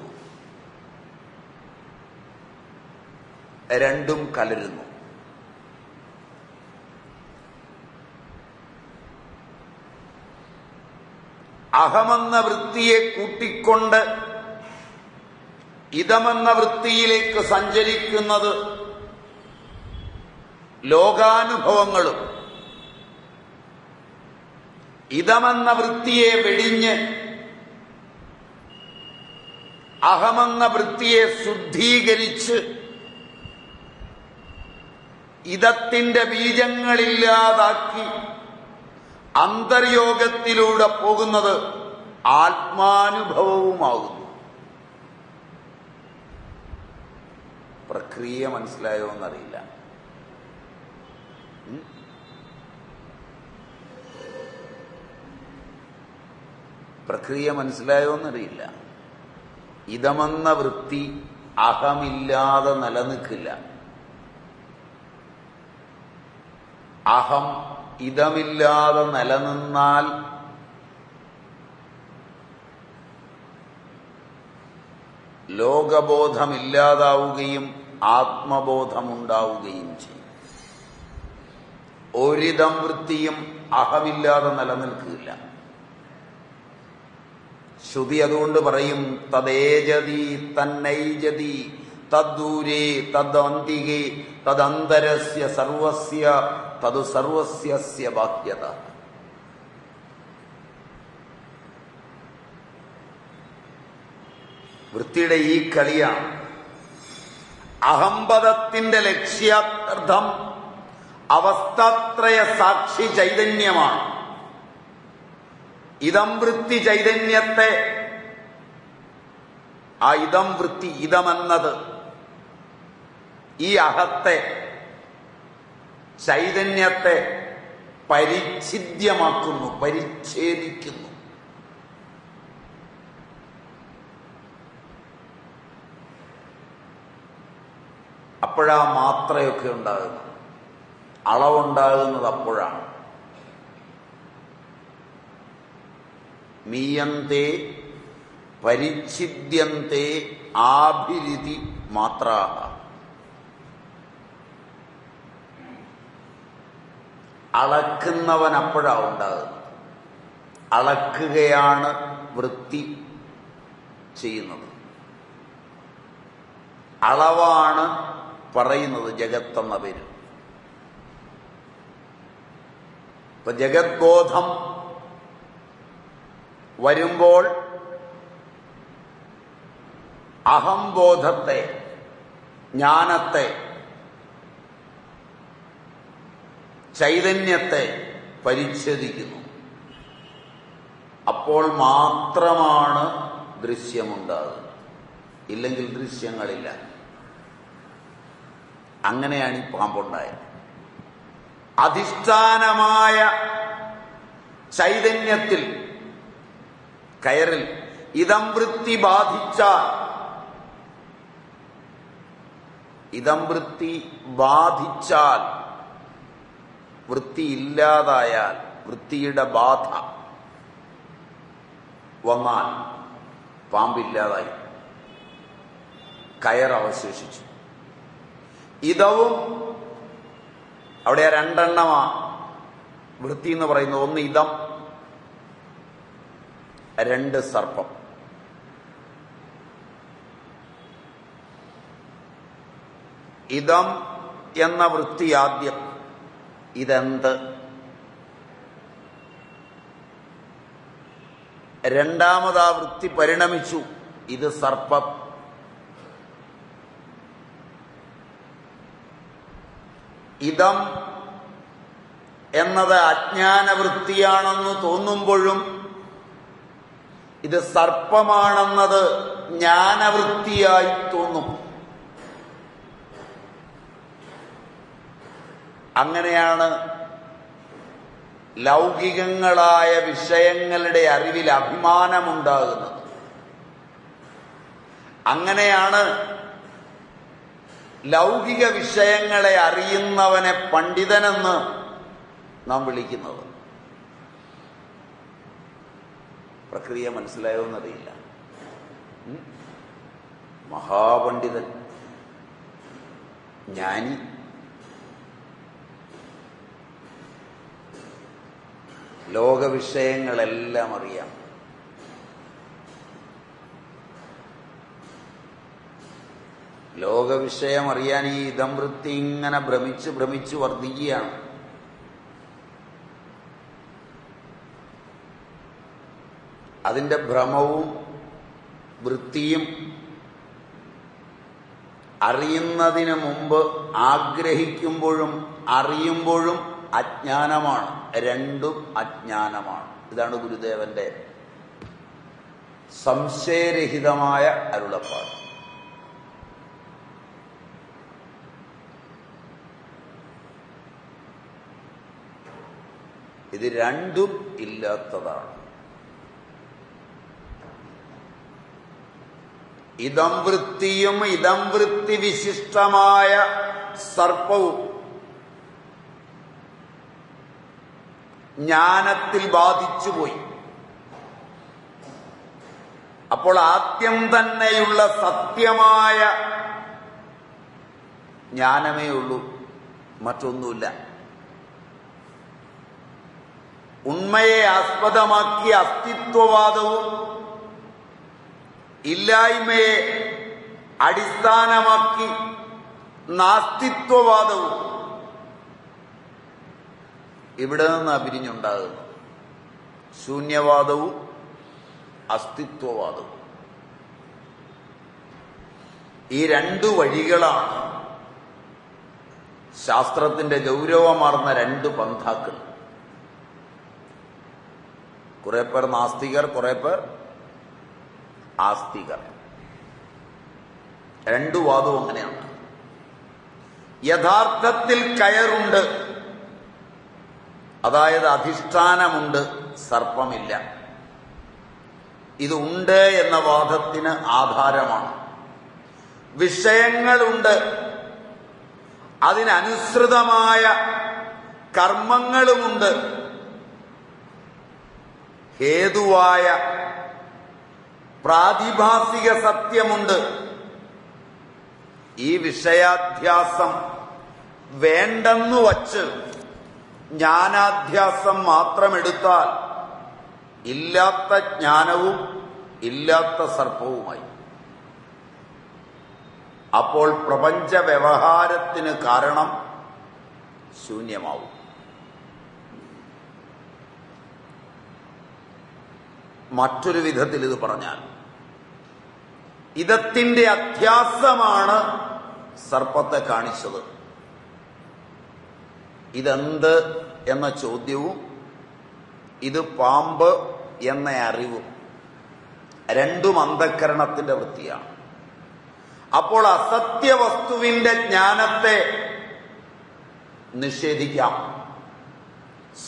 രണ്ടും കലരുന്നു. അഹമെന്ന വൃത്തിയെ കൂട്ടിക്കൊണ്ട് ഇതമെന്ന വൃത്തിയിലേക്ക് സഞ്ചരിക്കുന്നത് ലോകാനുഭവങ്ങളും ഇതമെന്ന വൃത്തിയെ വെടിഞ്ഞ് അഹമെന്ന വൃത്തിയെ ശുദ്ധീകരിച്ച് ഇതത്തിന്റെ ബീജങ്ങളില്ലാതാക്കി അന്തർയോഗത്തിലൂടെ പോകുന്നത് ആത്മാനുഭവവുമാകുന്നു. പ്രക്രിയ മനസ്സിലായോ എന്നറിയില്ല. പ്രക്രിയ മനസ്സിലായോ എന്നറിയില്ല. ഇതമെന്ന വൃത്തി അഹമില്ലാതെ നിലനിൽക്കില്ല. അഹം ഇതമില്ലാതെ നിലനിന്നാൽ ലോകബോധമില്ലാതാവുകയും ആത്മബോധമുണ്ടാവുകയും ചെയ്യും. ഒരിതം വൃത്തിയും അഹമില്ലാതെ നിലനിൽക്കില്ല. ശ്രുതി അതുകൊണ്ട് പറയും തദേജതി തന്നൈജതി തദ്ദൂരേ തദ്വന്തികേ തദന്തരസ്യ സർവസ്യ തതു സർവസ്യ ബാഹ്യത. വൃത്തിയുടെ ഈ കളിയാണ് അഹംപദത്തിന്റെ ലക്ഷ്യാർത്ഥം അവസ്ഥാത്രയ സാക്ഷി ചൈതന്യമാണ്. ഇതം വൃത്തി ചൈതന്യത്തെ. ആ ഇതം വൃത്തി ഇതമെന്നത് ഈ അഹത്തെ ചൈതന്യത്തെ പരിച്ഛിദ്യമാക്കുന്നു പരിച്ഛേദിക്കുന്നു. അപ്പോഴാ മാത്രയൊക്കെ ഉണ്ടാകുന്നു അളവുണ്ടാകുന്നത് അപ്പോഴാണ്. മീയന്തേ പരിച്ഛിദ്യന്തേ ആഭിരിതി മാത്ര അളക്കുന്നവൻ അപ്പോഴാ ഉണ്ടാകുന്നത്. അളക്കുകയാണ് വൃത്തി ചെയ്യുന്നത്. അളവാണ് പറയുന്നത് ജഗത്തെന്ന പേര് ഇപ്പൊ ജഗത്ബോധം വരുമ്പോൾ അഹംബോധത്തെ ജ്ഞാനത്തെ ചൈതന്യത്തെ പരിച്ഛേദിക്കുന്നു. അപ്പോൾ മാത്രമാണ് ദൃശ്യമുണ്ടാകുന്നത്. ഇല്ലെങ്കിൽ ദൃശ്യങ്ങളില്ല. അങ്ങനെയാണ് ഈ പാമ്പുണ്ടായത്. അധിഷ്ഠാനമായ ചൈതന്യത്തിൽ കയറിൽ. ഇതം വൃത്തി ബാധിച്ചാൽ. ഇതം വൃത്തി ബാധിച്ചാൽ. വൃത്തി ഇല്ലാതായാൽ വൃത്തിയുടെ ബാധ വന്നാൽ പാമ്പില്ലാതായി. കയർ അവശേഷിച്ചു. ഇതവും അവിടെ രണ്ടെണ്ണമാ വൃത്തി എന്ന് പറയുന്നത്. ഒന്ന് ഇതം രണ്ട് സർപ്പം. ഇതം എന്ന വൃത്തി ആദ്യം ഇതെന്ത്? രണ്ടാമതാ വൃത്തി പരിണമിച്ചു. ഇത് സർപ്പം. ഇതം എന്നത് അജ്ഞാനവൃത്തിയാണെന്ന് തോന്നുമ്പോഴും ഇത് സർപ്പമാണെന്നത് ജ്ഞാനവൃത്തിയായി തോന്നും. അങ്ങനെയാണ് ലൗകികങ്ങളായ വിഷയങ്ങളുടെ അറിവിൽ അഭിമാനമുണ്ടാകുന്നത്. അങ്ങനെയാണ് ലൗകിക വിഷയങ്ങളെ അറിയുന്നവനെ പണ്ഡിതനെന്ന് നാം വിളിക്കുന്നത്. പ്രക്രിയ മനസ്സിലായോ എന്നറിയില്ല? മഹാപണ്ഡിതൻ ജ്ഞാനി ലോകവിഷയങ്ങളെല്ലാം അറിയാം. ലോകവിഷയം അറിയാൻ ഈ ഇതം വൃത്തി ഇങ്ങനെ ഭ്രമിച്ച് ഭ്രമിച്ച് വർദ്ധിക്കുകയാണ്. അതിന്റെ ഭ്രമവും വൃത്തിയും അറിയുന്നതിന് മുമ്പ് ആഗ്രഹിക്കുമ്പോഴും അറിയുമ്പോഴും അജ്ഞാനമാണ്. രണ്ടും അജ്ഞാനമാണ്. ഇതാണ് ഗുരുദേവന്റെ സംശയരഹിതമായ അരുളപ്പാട്. ഇത് രണ്ടും ഇല്ലാത്തതാണ്. ഇതം വൃത്തിയും ഇതം വൃത്തി വിശിഷ്ടമായ സർപ്പവും. ജ്ഞാനത്തിൽ ബാധിച്ചുപോയി. അപ്പോൾ ആദ്യം തന്നെയുള്ള സത്യമായ ജ്ഞാനമേ ഉള്ളൂ. മറ്റൊന്നുമില്ല. ഉണ്മയെ ആസ്പദമാക്കിയ അസ്തിത്വവാദവും ഇല്ലായ്മയെ അടിസ്ഥാനമാക്കി നാസ്തിത്വവാദവും ഇവിടെ നിന്ന് പിരിഞ്ഞുണ്ടാകുന്നു ശൂന്യവാദവും അസ്തിത്വവാദവും. ഈ രണ്ടു വഴികളാണ് ശാസ്ത്രത്തിന്റെ ഗൗരവമാർന്ന രണ്ട് പന്ഥാക്കൾ. കുറെ പേർ നാസ്തികർ കുറെ പേർ ആസ്തികർ രണ്ടു വാദവും അങ്ങനെയാണ്. യഥാർത്ഥത്തിൽ കയറുണ്ട്. അതായത് അധിഷ്ഠാനമുണ്ട് സർപ്പമില്ല. ഇതുണ്ട് എന്ന വാദത്തിന് ആധാരമാണ്. വിഷയങ്ങളുണ്ട്. അതിനനുസൃതമായ കർമ്മങ്ങളുമുണ്ട്. ഹേതുവായ പ്രാതിഭാസിക സത്യമുണ്ട്. ഈ വിഷയാധ്യാസം വേണ്ടെന്നു വച്ച് ജ്ഞാനാധ്യാസം മാത്രമെടുത്താൽ ഇല്ലാത്ത ജ്ഞാനവും ഇല്ലാത്ത സർപ്പവുമായി. അപ്പോൾ പ്രപഞ്ച വ്യവഹാരത്തിന് കാരണം ശൂന്യമാവും. മറ്റൊരു വിധത്തിൽ ഇത് പറഞ്ഞാൽ ഇതത്തിന്റെ അധ്യാസമാണ് സർപ്പത്തെ കാണിച്ചത്. ഇതെന്ത് എന്ന ചോദ്യവും ഇത് പാമ്പ് എന്ന അറിവും രണ്ടും അന്ധക്കരണത്തിന്റെ വൃത്തിയാണ്. അപ്പോൾ അസത്യവസ്തുവിന്റെ ജ്ഞാനത്തെ നിഷേധിക്കാം.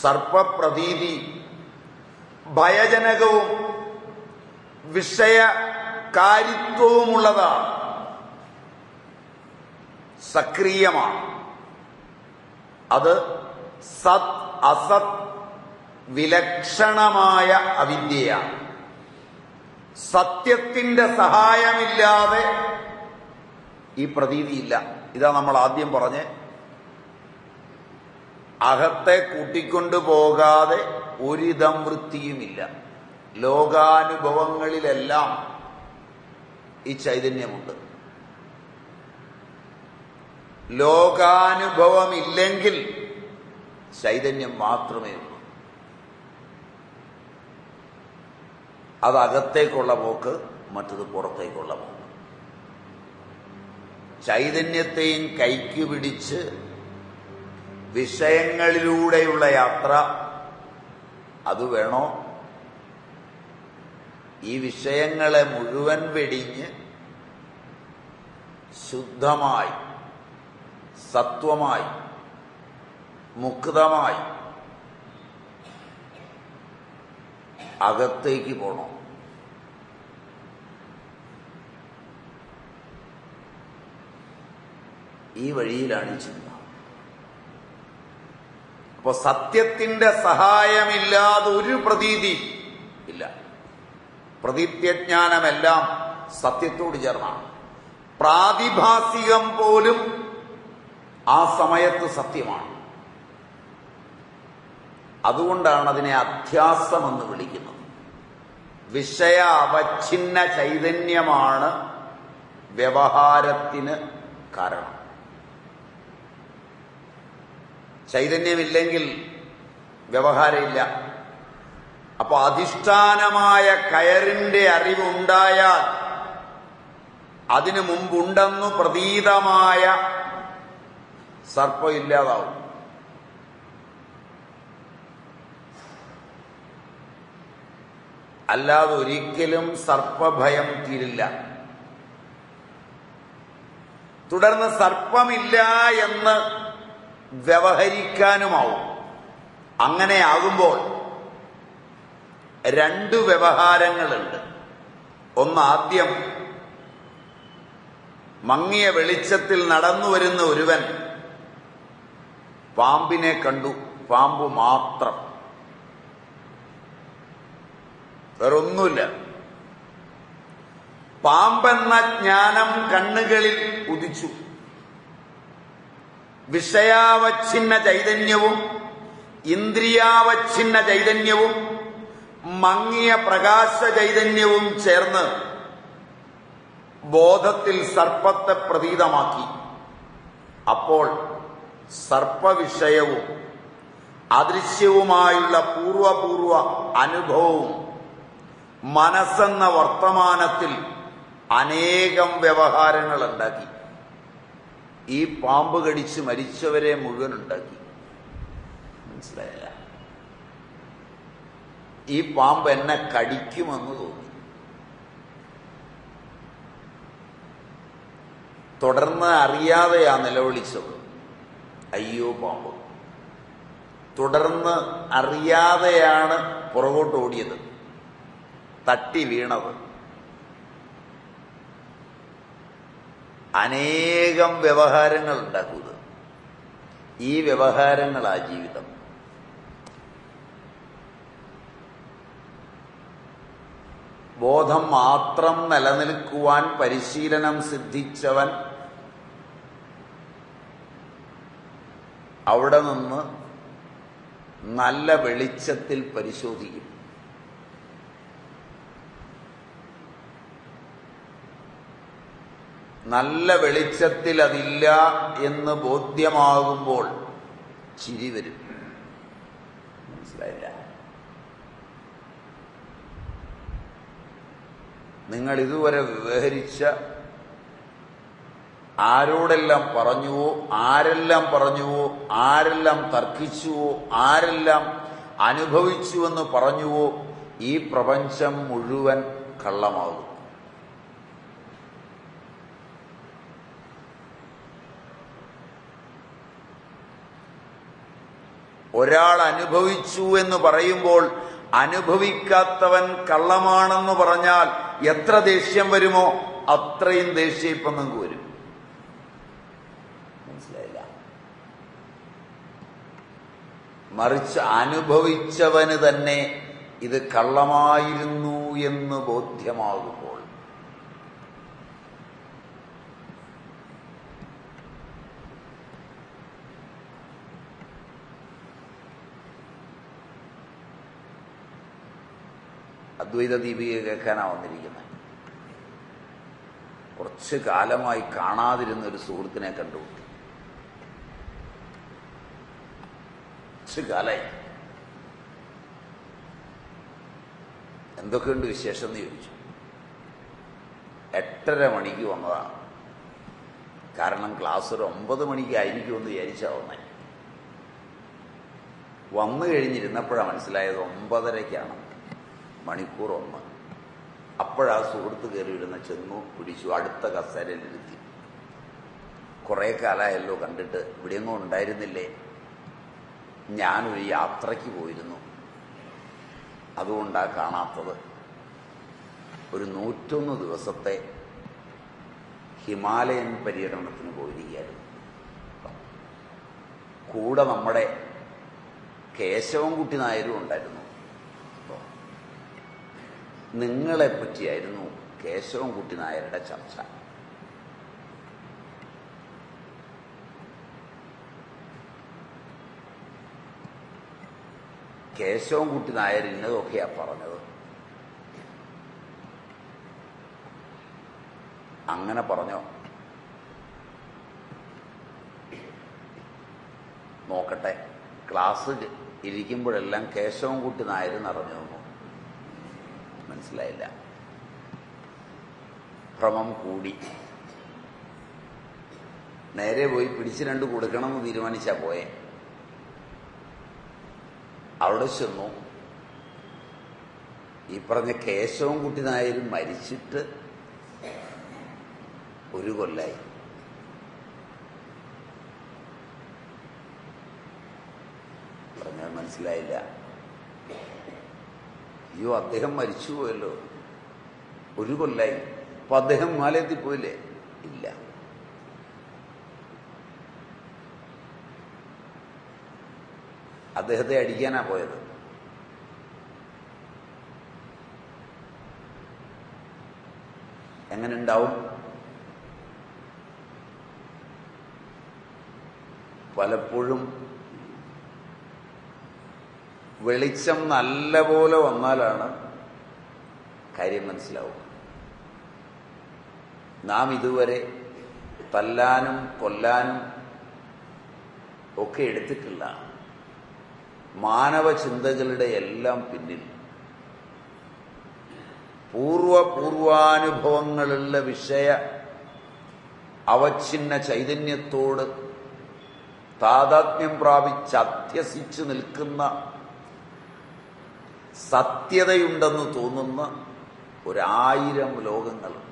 സർപ്പപ്രതീതി ഭയജനകവും വിഷയകാരിത്വവുമുള്ളതാണ് സക്രിയമാണ്. അത് സത് അസത് വിലക്ഷണമായ അവിദ്യയാണ്. സത്യത്തിന്റെ സഹായമില്ലാതെ ഈ പ്രതീതിയില്ല. ഇതാ നമ്മൾ ആദ്യം പറഞ്ഞ് അകത്തെ കൂട്ടിക്കൊണ്ടു പോകാതെ ഒരിതം വൃത്തിയുമില്ല. ലോകാനുഭവങ്ങളിലെല്ലാം ഈ ചൈതന്യമുണ്ട്. ലോകാനുഭവമില്ലെങ്കിൽ ചൈതന്യം മാത്രമേ ഉള്ളൂ. അത് അകത്തേക്കുള്ള പോക്ക് മറ്റത് പുറത്തേക്കുള്ള പോക്ക്. ചൈതന്യത്തെയും കൈക്ക് പിടിച്ച് വിഷയങ്ങളിലൂടെയുള്ള യാത്ര അത് വേണോ? ഈ വിഷയങ്ങളെ മുഴുവൻ വെടിഞ്ഞ് ശുദ്ധമായി സത്വമായി മുക്തമായി അകത്തേക്ക് പോണം? ഈ വഴിയിലാണ് ചിന്ത. അപ്പൊ സത്യത്തിന്റെ സഹായമില്ലാതെ ഒരു പ്രതീതി ഇല്ല. പ്രതീത്യജ്ഞാനമെല്ലാം സത്യത്തോട് ചേർന്നാണ്. പ്രാതിഭാസികം പോലും ആ സമയത്ത് സത്യമാണ്. അതുകൊണ്ടാണ് അതിനെ അധ്യാസമെന്ന് വിളിക്കുന്നത്. വിഷയ അവഛിന്ന ചൈതന്യമാണ് വ്യവഹാരത്തിന് കാരണം. ചൈതന്യമില്ലെങ്കിൽ വ്യവഹാരമില്ല. അപ്പൊ അധിഷ്ഠാനമായ കയറിന്റെ അറിവുണ്ടായാൽ അതിനു മുമ്പുണ്ടെന്നു പ്രതീതമായ സർപ്പം ഇല്ലാതാവും. അല്ലാതെ ഒരിക്കലും സർപ്പഭയം തീരില്ല. തുടർന്ന് സർപ്പമില്ല എന്ന് വ്യവഹരിക്കാനുമാവും. അങ്ങനെ ആകുമ്പോൾ രണ്ടു വ്യവഹാരങ്ങളുണ്ട്. ഒന്ന് ആദ്യം മങ്ങിയ വെളിച്ചത്തിൽ നടന്നു വരുന്ന ഒരുവൻ പാമ്പിനെ കണ്ടു. പാമ്പ് മാത്രം. വേറൊന്നുമില്ല. പാമ്പെന്ന ജ്ഞാനം കണ്ണുകളിൽ ഉദിച്ചു. വിഷയാവച്ഛിന്ന ചൈതന്യവും ഇന്ദ്രിയാവച്ഛിന്ന ചൈതന്യവും മങ്ങിയ പ്രകാശ ചൈതന്യവും ചേർന്ന് ബോധത്തിൽ സർപ്പത്തെ പ്രതീതമാക്കി. അപ്പോൾ സർപ്പവിഷയവും അദൃശ്യവുമായുള്ള പൂർവപൂർവ അനുഭവവും മനസ്സെന്ന വർത്തമാനത്തിൽ അനേകം വ്യവഹാരങ്ങൾ ഉണ്ടാക്കി ഈ പാമ്പ് കടിച്ച് മരിച്ചവരെ മുഴുവൻ ഉണ്ടാക്കി മനസ്സിലായില്ല ഈ പാമ്പ് എന്നെ കടിക്കുമെന്ന് തോന്നി. തുടർന്ന് അറിയാതെയാ നിലവിളിച്ചത്. അയ്യോ പാമ്പ്. തുടർന്ന് അറിയാതെയാണ് പുറകോട്ട് ഓടിയത്. തട്ടി വീണത്. അനേകം വ്യവഹാരങ്ങൾ ഉണ്ടാക്കുന്നത് ഈ വ്യവഹാരങ്ങളാ ജീവിതം. ബോധം മാത്രം നിലനിൽക്കുവാൻ പരിശീലനം സിദ്ധിച്ചവൻ അവിടെ നിന്ന് നല്ല വെളിച്ചത്തിൽ പരിശോധിക്കും. നല്ല വെളിച്ചത്തിൽ അതില്ല എന്ന് ബോധ്യമാകുമ്പോൾ ചിരി വരും. മനസ്സിലായില്ല? നിങ്ങൾ ഇതുവരെ വ്യവഹരിച്ച ആരോടെല്ലാം പറഞ്ഞുവോ ആരെല്ലാം പറഞ്ഞുവോ ആരെല്ലാം തർക്കിച്ചുവോ ആരെല്ലാം അനുഭവിച്ചുവെന്ന് പറഞ്ഞുവോ ഈ പ്രപഞ്ചം മുഴുവൻ കള്ളമാകും. ഒരാൾ അനുഭവിച്ചു എന്ന് പറയുമ്പോൾ അനുഭവിക്കാത്തവൻ കള്ളമാണെന്ന് പറഞ്ഞാൽ എത്ര ദേഷ്യം വരുമോ അത്രയും ദേഷ്യം ഇപ്പം നിങ്ങൾക്ക് വരും. മനസ്സിലായില്ല? മറിച്ച് അനുഭവിച്ചവന് തന്നെ ഇത് കള്ളമായിരുന്നു എന്ന് ബോധ്യമാകുമ്പോൾ അദ്വൈത ദീപിക കേൾക്കാനാ വന്നിരിക്കുന്നത് കുറച്ച് കാലമായി കാണാതിരുന്ന ഒരു സുഹൃത്തിനെ കണ്ടു. കുറച്ച് കാലായി. എന്തൊക്കെയുണ്ട് വിശേഷം എന്ന് ചോദിച്ചു. എട്ടര മണിക്ക് വന്നതാണ്. കാരണം ക്ലാസ് ഒരു ഒമ്പത് മണിക്കായിരിക്കുമെന്ന് വിചാരിച്ചാ വന്നേ. വന്നു കഴിഞ്ഞിരുന്നപ്പോഴാണ് മനസ്സിലായത് ഒമ്പതരയ്ക്കാണ്. മണിക്കൂർ ഒന്ന്. അപ്പോഴാ സുഹൃത്ത് കയറി വരുന്ന ചെന്നു പിടിച്ചു അടുത്ത കസേരയിലിരുത്തി കുറെ കാലമായല്ലോ കണ്ടിട്ട് ഇവിടെയൊന്നും ഉണ്ടായിരുന്നില്ലേ? ഞാനൊരു യാത്രയ്ക്ക് പോയിരുന്നു. അതുകൊണ്ടാ കാണാത്തത്. ഒരു നൂറ്റൊന്ന് ദിവസത്തെ ഹിമാലയൻ പര്യടനത്തിന് പോയിരിക്കുകയായിരുന്നു. കൂടെ നമ്മുടെ കേശവൻകുട്ടി നായരും ഉണ്ടായിരുന്നു. നിങ്ങളെ പറ്റിയായിരുന്നു കേശവൻകുട്ടി നായരുടെ ചർച്ച. കേശവൻകുട്ടി നായർ ഇന്നതൊക്കെയാ പറഞ്ഞത്. അങ്ങനെ പറഞ്ഞോ. നോക്കട്ടെ. ക്ലാസ് ഇരിക്കുമ്പോഴെല്ലാം കേശവൻകുട്ടി നായർ നിറഞ്ഞു. മനസ്സിലായില്ല. ഭ്രമം കൂടി. നേരെ പോയി പിടിച്ച് രണ്ട് കൊടുക്കണമെന്ന് തീരുമാനിച്ചാ പോയെ. അവിടെ ചെന്നു. ഈ പറഞ്ഞ കേശവൻകുട്ടി നായരും മരിച്ചിട്ട് ഒരു കൊല്ലായി. പറഞ്ഞാൽ മനസ്സിലായില്ല. അയ്യോ അദ്ദേഹം മരിച്ചു പോയല്ലോ ഒരു കൊല്ലായി. അപ്പൊ അദ്ദേഹം മാലയത്തിൽ പോയില്ലേ? ഇല്ല. അദ്ദേഹത്തെ അടിക്കാനാ പോയത്. എങ്ങനെ ഉണ്ടാവും പലപ്പോഴും വെളിച്ചം നല്ലപോലെ വന്നാലാണ് കാര്യം മനസ്സിലാവുക. നാം ഇതുവരെ തല്ലാനും കൊല്ലാനും ഒക്കെ എടുത്തിട്ടില്ല. മാനവ ചിന്തകളുടെ എല്ലാം പിന്നിൽ. പൂർവപൂർവാനുഭവങ്ങളുള്ള വിഷയ അവച്ഛിന്ന ചൈതന്യത്തോട് താതാത്മ്യം പ്രാപിച്ച് അധ്യസിച്ചു നിൽക്കുന്ന സത്യതയുണ്ടെന്ന് തോന്നുന്ന ഒരായിരം ലോകങ്ങളുണ്ട്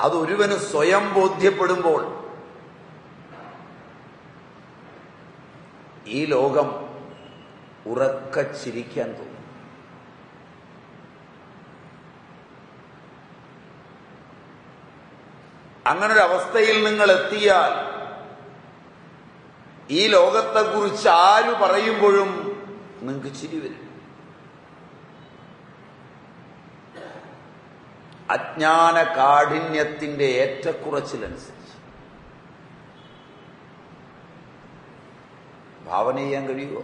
അതൊരുവന് സ്വയം ബോധ്യപ്പെടുമ്പോൾ ഈ ലോകം ഉറക്കച്ചിരിക്കാൻ തോന്നും. അങ്ങനൊരവസ്ഥയിൽ നിങ്ങൾ എത്തിയാൽ ഈ ലോകത്തെക്കുറിച്ച് ആര് പറയുമ്പോഴും നിങ്ങൾക്ക് ചിരി വരും. അജ്ഞാന കാഠിന്യത്തിന്റെ ഏറ്റക്കുറച്ചിലനുസരിച്ച്. ഭാവന ചെയ്യാൻ കഴിയുമോ?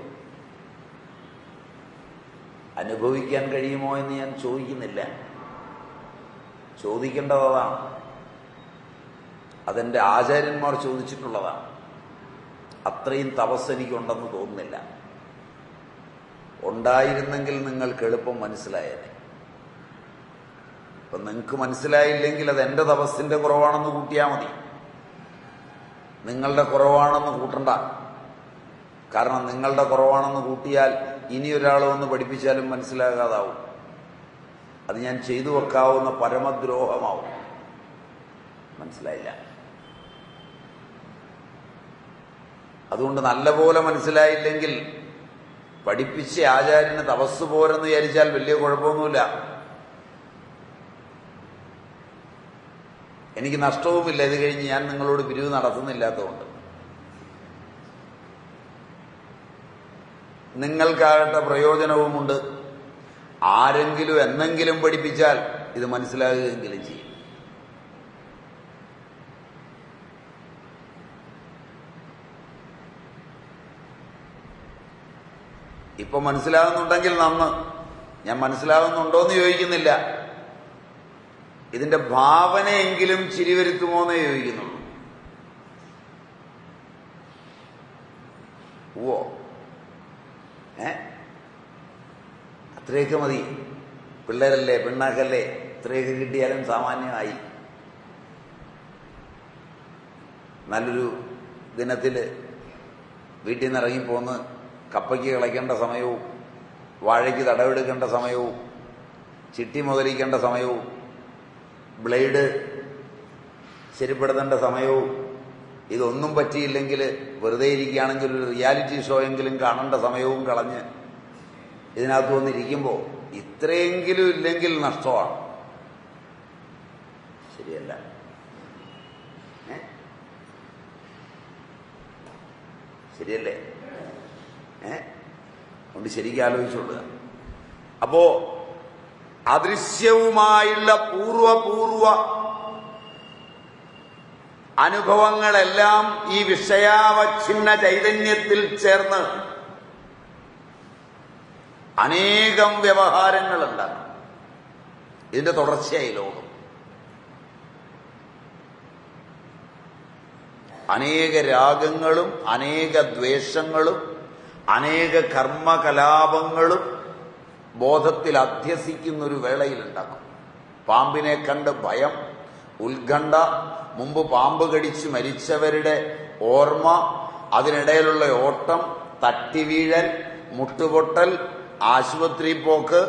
അനുഭവിക്കാൻ കഴിയുമോ എന്ന് ഞാൻ ചോദിക്കുന്നില്ല. ചോദിക്കേണ്ടത് അതാണ് അതെന്റെ ആചാര്യന്മാർ ചോദിച്ചിട്ടുള്ളതാണ്. അത്രയും തപസ് എനിക്കുണ്ടെന്ന് തോന്നുന്നില്ല. ഉണ്ടായിരുന്നെങ്കിൽ നിങ്ങൾക്ക് എളുപ്പം മനസ്സിലായേനെ. ഇപ്പൊ നിങ്ങൾക്ക് മനസ്സിലായില്ലെങ്കിൽ അത് എന്റെ തപസ്സിന്റെ കുറവാണെന്ന് കൂട്ടിയാൽ മതി. നിങ്ങളുടെ കുറവാണെന്ന് കൂട്ടണ്ട. കാരണം നിങ്ങളുടെ കുറവാണെന്ന് കൂട്ടിയാൽ ഇനി ഒരാൾ വന്ന് പഠിപ്പിച്ചാലും മനസ്സിലാകാതാവും. അത് ഞാൻ ചെയ്തു വെക്കാവുന്ന പരമദ്രോഹമാവും. മനസ്സിലായില്ല? അതുകൊണ്ട് നല്ലപോലെ മനസ്സിലായില്ലെങ്കിൽ പഠിപ്പിച്ച ആചാര്യന് തപസ് പോരെന്ന് വിചാരിച്ചാൽ വലിയ കുഴപ്പമൊന്നുമില്ല. എനിക്ക് നഷ്ടവുമില്ല. ഇത് കഴിഞ്ഞ് ഞാൻ നിങ്ങളോട് പിരിവ് നടത്തുന്നില്ലാത്തതുകൊണ്ട്. നിങ്ങൾക്കാകട്ടെ പ്രയോജനവുമുണ്ട്. ആരെങ്കിലും എന്നെങ്കിലും പഠിപ്പിച്ചാൽ ഇത് മനസ്സിലാകുകയെങ്കിലും ചെയ്യും. ഇപ്പൊ മനസ്സിലാകുന്നുണ്ടെങ്കിൽ നന്ന്. ഞാൻ മനസ്സിലാകുന്നുണ്ടോ എന്ന് ചോദിക്കുന്നില്ല. ഇതിന്റെ ഭാവനയെങ്കിലും ചിരി വരുത്തുമോ എന്നേ ചോദിക്കുന്നുള്ളൂ. ഓ ഏ? അത്രയൊക്കെ മതി. പിള്ളേരല്ലേ പെണ്ണാക്കല്ലേ? ഇത്രയൊക്കെ കിട്ടിയാലും സാമാന്യമായി. നല്ലൊരു ദിനത്തിൽ വീട്ടിൽ നിന്ന് ഇറങ്ങിപ്പോന്ന് കപ്പയ്ക്ക് കിളയ്ക്കേണ്ട സമയവും വാഴയ്ക്ക് തടവെടുക്കേണ്ട സമയവും ചിട്ടി മുതലിക്കേണ്ട സമയവും ബ്ലേഡ് ശരിപ്പെടുത്തേണ്ട സമയവും ഇതൊന്നും പറ്റിയില്ലെങ്കിൽ വെറുതെ ഇരിക്കുകയാണെങ്കിൽ ഒരു റിയാലിറ്റി ഷോ എങ്കിലും കാണേണ്ട സമയവും കളഞ്ഞ് ഇതിനകത്ത് വന്നിരിക്കുമ്പോൾ ഇത്രയെങ്കിലും ഇല്ലെങ്കിൽ നഷ്ടമാണ്. ശരിയല്ല? ശരിയല്ലേ? അതുകൊണ്ട് ശരിക്കും ആലോചിച്ചോളുക. അപ്പോ അദൃശ്യവുമായുള്ള പൂർവപൂർവ അനുഭവങ്ങളെല്ലാം ഈ വിഷയാവച്ഛിന്ന ചൈതന്യത്തിൽ ചേർന്ന് അനേകം വ്യവഹാരങ്ങളുണ്ടാകും. ഇതിന്റെ തുടർച്ചയായി ലോകം. അനേക രാഗങ്ങളും അനേക ദ്വേഷങ്ങളും അനേക കർമ്മകലാപങ്ങളും ബോധത്തിൽ അധ്യസിക്കുന്ന ഒരു വേളയിലുണ്ടാക്കും പാമ്പിനെ കണ്ട് ഭയം ഉത്കണ്ഠ മുമ്പ് പാമ്പ് കടിച്ച് മരിച്ചവരുടെ ഓർമ്മ അതിനിടയിലുള്ള ഓട്ടം തട്ടിവീഴൽ മുട്ടുപൊട്ടൽ ആശുപത്രി പോക്ക്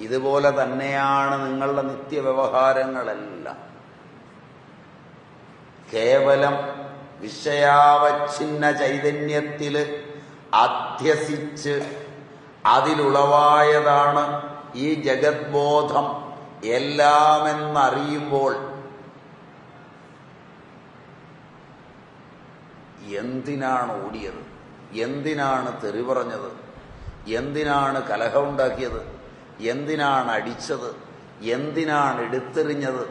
ഇതുപോലെ തന്നെയാണ് നിങ്ങളുടെ നിത്യവ്യവഹാരങ്ങളെല്ലാം. കേവലം വിഷയാവച്ഛിന്ന ചൈതന്യത്തിൽ അധ്യസിച്ച് അതിലുളവായതാണ് ഈ ജഗത്ബോധം എല്ലാമെന്നറിയുമ്പോൾ എന്തിനാണ് ഓടിയത്? എന്തിനാണ് തെറി പറഞ്ഞത്? എന്തിനാണ് കലഹമുണ്ടാക്കിയത്? എന്തിനാണ് അടിച്ചത്? എന്തിനാണ് എടുത്തെറിഞ്ഞത്?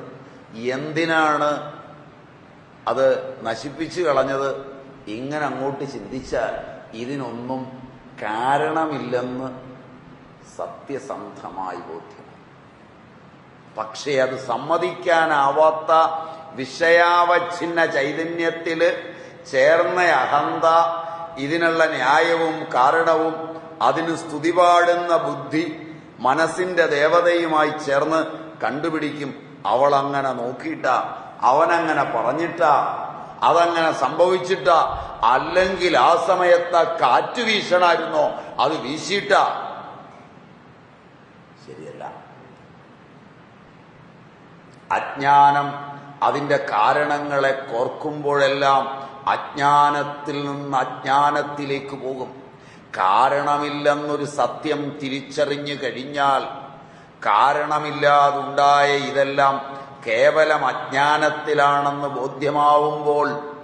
എന്തിനാണ് അത് നശിപ്പിച്ചു കളഞ്ഞത്? ഇങ്ങനെ അങ്ങോട്ട് ചിന്തിച്ചാൽ ഇതിനൊന്നും കാരണമില്ലെന്ന് സത്യസന്ധമായി ബോധ്യം. പക്ഷേ അത് സമ്മതിക്കാനാവാത്ത വിഷയാവച്ഛിന്ന ചൈതന്യത്തിൽ ചേർന്ന അഹന്ത ഇതിനുള്ള ന്യായവും കാരണവും അതിന് സ്തുതി പാടുന്ന ബുദ്ധി മനസ്സിന്റെ ദേവതയുമായി ചേർന്ന് കണ്ടുപിടിക്കും. അവളങ്ങനെ നോക്കിയിട്ട അവനങ്ങനെ പറഞ്ഞിട്ട അതങ്ങനെ സംഭവിച്ചിട്ട. അല്ലെങ്കിൽ ആ സമയത്ത് കാറ്റ് വീശണായിരുന്നോ? അത് വീശിയിട്ട. ശരിയല്ല. അജ്ഞാനം അതിന്റെ കാരണങ്ങളെ കോർക്കുമ്പോഴെല്ലാം അജ്ഞാനത്തിൽ നിന്ന് അജ്ഞാനത്തിലേക്ക് പോകും. കാരണമില്ലെന്നൊരു സത്യം തിരിച്ചറിഞ്ഞു കഴിഞ്ഞാൽ കാരണമില്ലാതുണ്ടായ ഇതെല്ലാം കേവലം അജ്ഞാനത്തിലാണെന്ന് ബോധ്യമാവുമ്പോൾ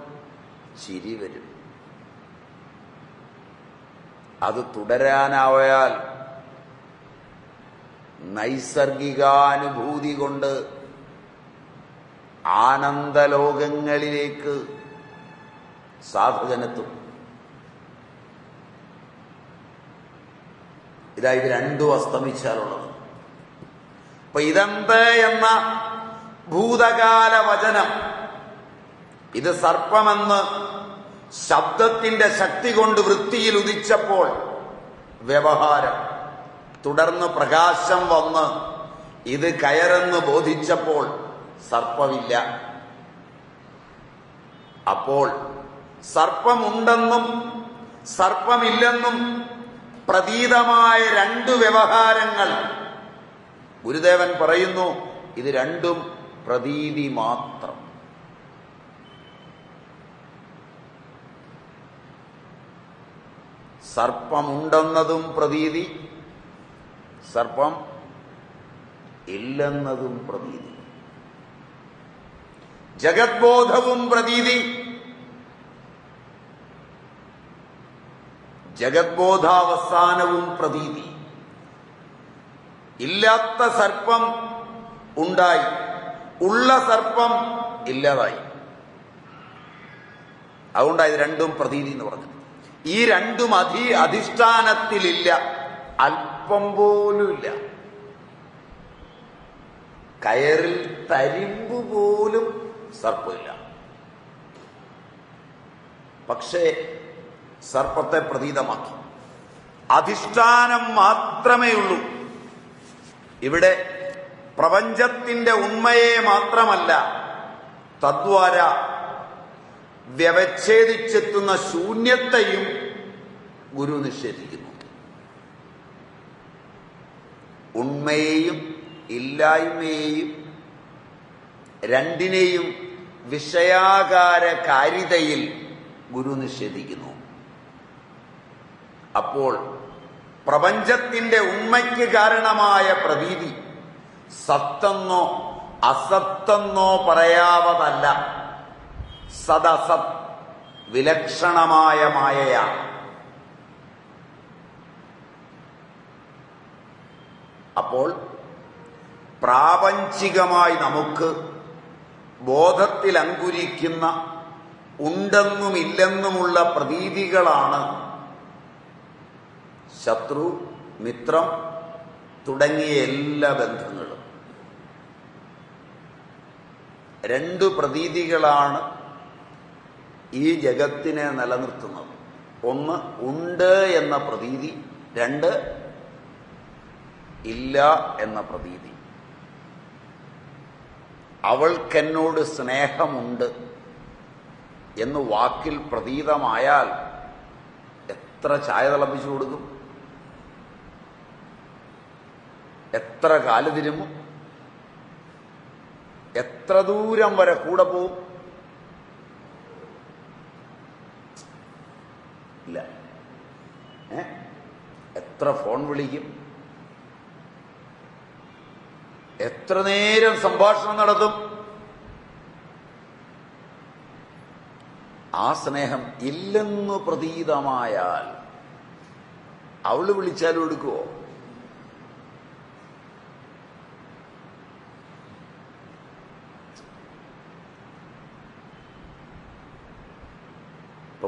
ചിരി വരും. അത് തുടരാനാവയാൽ നൈസർഗികാനുഭൂതി കൊണ്ട് ആനന്ദലോകങ്ങളിലേക്ക് സാധകനെത്തും. ഇതാ ഇത് രണ്ടും അസ്തമിച്ചാലുള്ളത്. അപ്പൊ ഇതെന്ത് എന്ന ഭൂതകാല വചനം ഇത് സർപ്പമെന്ന് ശബ്ദത്തിന്റെ ശക്തി കൊണ്ട് വൃത്തിയിൽ ഉദിച്ചപ്പോൾ വ്യവഹാരം. തുടർന്ന് പ്രകാശം വന്ന് ഇത് കയറെന്ന് ബോധിച്ചപ്പോൾ സർപ്പമില്ല. അപ്പോൾ സർപ്പമുണ്ടെന്നും സർപ്പമില്ലെന്നും പ്രതീതമായ രണ്ടു വ്യവഹാരങ്ങൾ ഗുരുദേവൻ പറയുന്നു ഇത് രണ്ടും പ്രതീതി മാത്രം. സർപ്പമുണ്ടെന്നതും പ്രതീതി സർപ്പം ഇല്ലെന്നതും പ്രതീതി. ജഗത്ബോധവും പ്രതീതി ജഗത്ബോധാവസാനവും പ്രതീതി. ഇല്ലാത്ത സർപ്പം ഉണ്ടായി. ഉള്ള സർപ്പം ഇല്ലാതായി. അതുകൊണ്ടാണ് ഇത് രണ്ടും പ്രതീതി എന്ന് പറഞ്ഞത്. ഈ രണ്ടും അധി അധിഷ്ഠാനത്തിലില്ല. അല്പം പോലുമില്ല. കയറിൽ തരിമ്പ് പോലും സർപ്പമില്ല. പക്ഷേ സർപ്പത്തെ പ്രതീതമാക്കി. അധിഷ്ഠാനം മാത്രമേ ഉള്ളൂ. ഇവിടെ പ്രപഞ്ചത്തിന്റെ ഉണ്മയെ മാത്രമല്ല തദ്വാര വ്യവച്ഛേദിച്ചെത്തുന്ന ശൂന്യത്തെയും ഗുരു നിഷേധിക്കുന്നു. ഉണ്മയെയും ഇല്ലായ്മയെയും രണ്ടിനെയും വിഷയാകാര കാരിതയിൽ ഗുരു നിഷേധിക്കുന്നു. അപ്പോൾ പ്രപഞ്ചത്തിന്റെ ഉണ്മയ്ക്ക് കാരണമായ പ്രതീതി സത്തെന്നോ അസത്തെന്നോ പറയാവതല്ല. സദസത് വിലക്ഷണമായ മായയാണ് അപ്പോൾ പ്രാപഞ്ചികമായി നമുക്ക് ബോധത്തിൽ അങ്കുരിക്കുന്ന ഉണ്ടെന്നുമില്ലെന്നുമുള്ള പ്രതീതികളാണ് ശത്രു മിത്രം തുടങ്ങിയ എല്ലാ ബന്ധങ്ങളും. രണ്ട് പ്രതീതികളാണ് ഈ ജഗത്തിനെ നിലനിർത്തുന്നത്. ഒന്ന് ഉണ്ട് എന്ന പ്രതീതി രണ്ട് ഇല്ല എന്ന പ്രതീതി. അവൾക്കെന്നോട് സ്നേഹമുണ്ട് എന്ന് വാക്കിൽ പ്രതീതമായാൽ എത്ര ചായ തിളപ്പിച്ചു കൊടുക്കും? എത്ര കാൽ എത്ര ദൂരം വരെ കൂടെ പോവും? ഇല്ല. എത്ര ഫോൺ വിളിക്കും? എത്ര നേരം സംഭാഷണം നടത്തും? ആ സ്നേഹം ഇല്ലെന്നു പ്രതീതമായാൽ അവൾ വിളിച്ചാലും എടുക്കുവോ?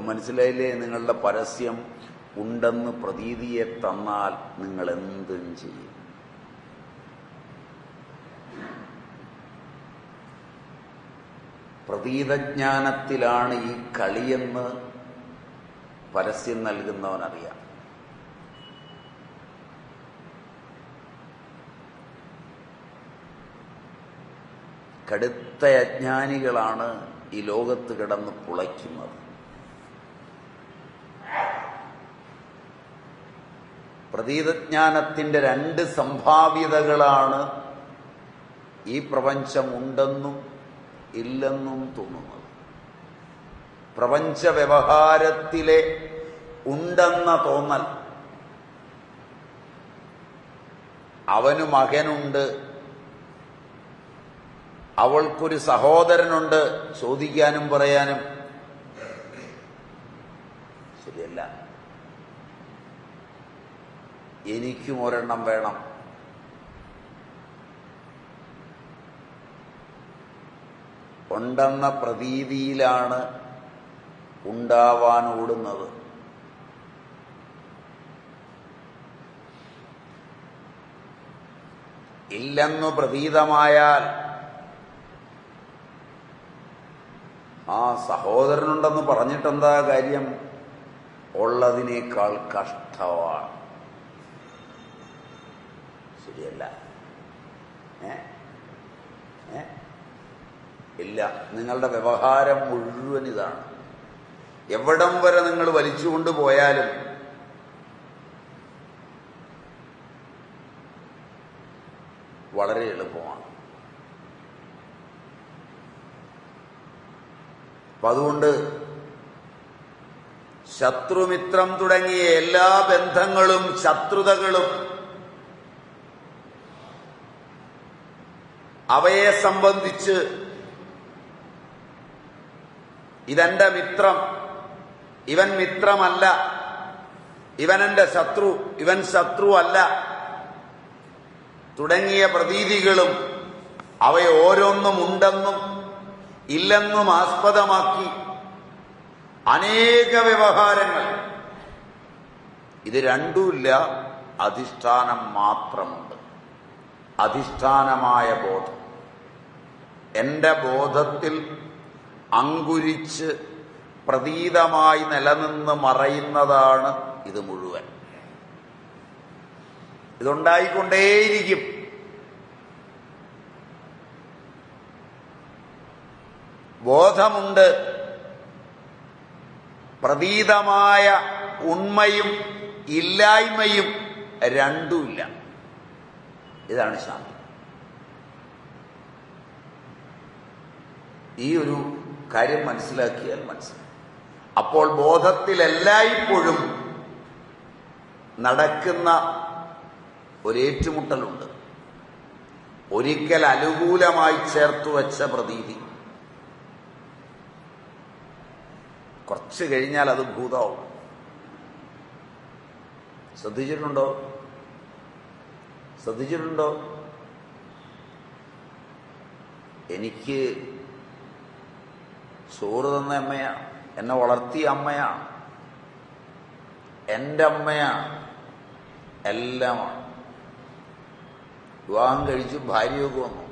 മനസ്സിലായില്ലേ? നിങ്ങളുടെ പരസ്യം ഉണ്ടെന്ന് പ്രതീതിയെ തന്നാൽ നിങ്ങൾ എന്തും ചെയ്യും. പ്രതീതജ്ഞാനത്തിലാണ് ഈ കളിയെന്ന് പരസ്യം നൽകുന്നവനറിയാം. കടുത്ത അജ്ഞാനികളാണ് ഈ ലോകത്ത് കിടന്ന് പുളയ്ക്കുന്നത്. പ്രതീതജ്ഞാനത്തിന്റെ രണ്ട് സംഭാവ്യതകളാണ് ഈ പ്രപഞ്ചം ഉണ്ടെന്നും ഇല്ലെന്നും തോന്നുന്നത്. പ്രപഞ്ച വ്യവഹാരത്തിലെ ഉണ്ടെന്ന തോന്നൽ. അവന് മകനുണ്ട്. അവൾക്കൊരു സഹോദരനുണ്ട്. ചോദിക്കാനും പറയാനും ശരിയല്ല എനിക്കും ഒരെണ്ണം വേണം. ഉണ്ടെന്ന പ്രതീതിയിലാണ് ഉണ്ടാവാൻ ഓടുന്നത്. ഇല്ലെന്നു പ്രതീതമായാൽ ആ സഹോദരനുണ്ടെന്ന് പറഞ്ഞിട്ടെന്താ കാര്യം? ഉള്ളതിനേക്കാൾ കഷ്ടമാണ്. ശരിയല്ല. ഇല്ല. നിങ്ങളുടെ വ്യവഹാരം മുഴുവൻ ഇതാണ്. എവിടം വരെ നിങ്ങൾ വലിച്ചുകൊണ്ട് പോയാലും വളരെ എളുപ്പമാണ്. അപ്പൊ അതുകൊണ്ട് ശത്രുമിത്രം തുടങ്ങിയ എല്ലാ ബന്ധങ്ങളും ശത്രുതകളും അവയെ സംബന്ധിച്ച് ഇതെന്റെ മിത്രം ഇവൻ മിത്രമല്ല ഇവനെന്റെ ശത്രു ഇവൻ ശത്രു അല്ല തുടങ്ങിയ പ്രതീതികളും അവയെ ഓരോന്നും ഉണ്ടെന്നും ഇല്ലെന്നും ആസ്പദമാക്കി അനേക വ്യവഹാരങ്ങൾ. ഇത് രണ്ടുമില്ല അധിഷ്ഠാനം മാത്രമുണ്ട്. അധിഷ്ഠാനമായ ബോധം. എന്റെ ബോധത്തിൽ അങ്കുരിച്ച് പ്രതീതമായി നിലനിന്ന് മറയുന്നതാണ് ഇത് മുഴുവൻ. ഇതുണ്ടായിക്കൊണ്ടേയിരിക്കും. ബോധമുണ്ട്. പ്രതീതമായ ഉണ്മയും ഇല്ലായ്മയും രണ്ടുമില്ല. ഇതാണ് ശാന്തി ഈ ഒരു കാര്യം മനസ്സിലാക്കിയാൽ മനസ്സിലാക്കും അപ്പോൾ ബോധത്തിൽ എല്ലായ്പ്പോഴും നടക്കുന്ന ഒരേറ്റുമുട്ടലുണ്ട് ഒരിക്കൽ അനുകൂലമായി ചേർത്തു വെച്ച പ്രതീതി. കുറച്ച് കഴിഞ്ഞാൽ അത് ഭൂതമാവും. ശ്രദ്ധിച്ചിട്ടുണ്ടോ? ശ്രദ്ധിച്ചിട്ടുണ്ടോ? എനിക്ക് ചോറ് തന്ന അമ്മയാ. എന്നെ വളർത്തിയ അമ്മയാ. എന്റെ അമ്മയാ. എല്ലാമാണ്. വിവാഹം കഴിച്ചു ഭാര്യയൊക്കെ വന്നു.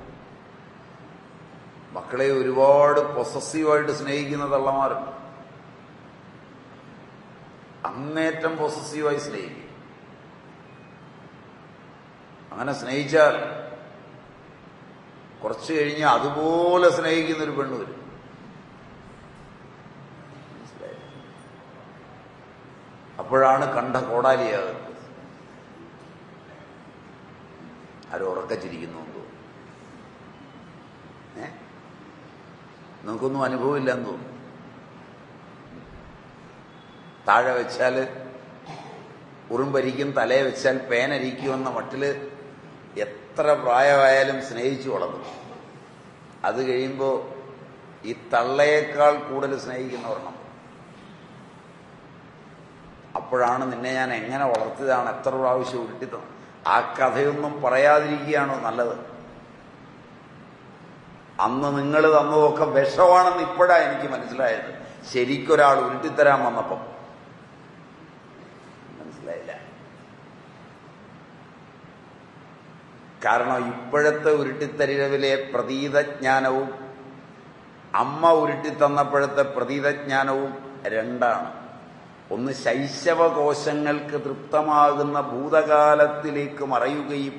മക്കളെ ഒരുപാട് പൊസസീവായിട്ട് സ്നേഹിക്കുന്ന തള്ളമാരുണ്ട് അങ്ങേറ്റം പൊസസീവായി സ്നേഹിക്കും. അങ്ങനെ സ്നേഹിച്ചാൽ കുറച്ചു കഴിഞ്ഞ് അതുപോലെ സ്നേഹിക്കുന്നൊരു പെണ്ണ് വരും അപ്പോഴാണ് കണ്ട കോടാലിയാകുന്നത് ആരും ഉറക്കച്ചിരിക്കുന്നു ഏ? നമുക്കൊന്നും അനുഭവമില്ലെന്ന് തോന്നുന്നു. താഴെ വെച്ചാൽ ഉറുമ്പരിക്കും തലയെ വെച്ചാൽ പേനരിക്കുമെന്ന മട്ടിൽ എത്ര പ്രായമായാലും സ്നേഹിച്ചു വളർന്നു. അത് കഴിയുമ്പോൾ ഈ തള്ളയേക്കാൾ കൂടുതൽ സ്നേഹിക്കുന്നവരണം അപ്പോഴാണ് നിന്നെ ഞാൻ എങ്ങനെ വളർത്തിയതാണ് എത്ര പ്രാവശ്യം ഉരുട്ടിത്തത് ആ കഥയൊന്നും പറയാതിരിക്കുകയാണോ നല്ലത്? അന്ന് നിങ്ങൾ തന്നതൊക്കെ വിഷമാണെന്ന് ഇപ്പോഴാണ് എനിക്ക് മനസ്സിലായത്. ശരിക്കൊരാൾ ഉരുട്ടിത്തരാൻ വന്നപ്പം. മനസ്സിലായില്ല. കാരണം ഇപ്പോഴത്തെ ഉരുട്ടിത്തരിവിലെ പ്രതീതജ്ഞാനവും അമ്മ ഉരുട്ടിത്തന്നപ്പോഴത്തെ പ്രതീതജ്ഞാനവും രണ്ടാണ്. ഒന്ന് ശൈശവകോശങ്ങൾക്ക് തൃപ്തമാകുന്ന ഭൂതകാലത്തിലേക്ക് മറയുകയും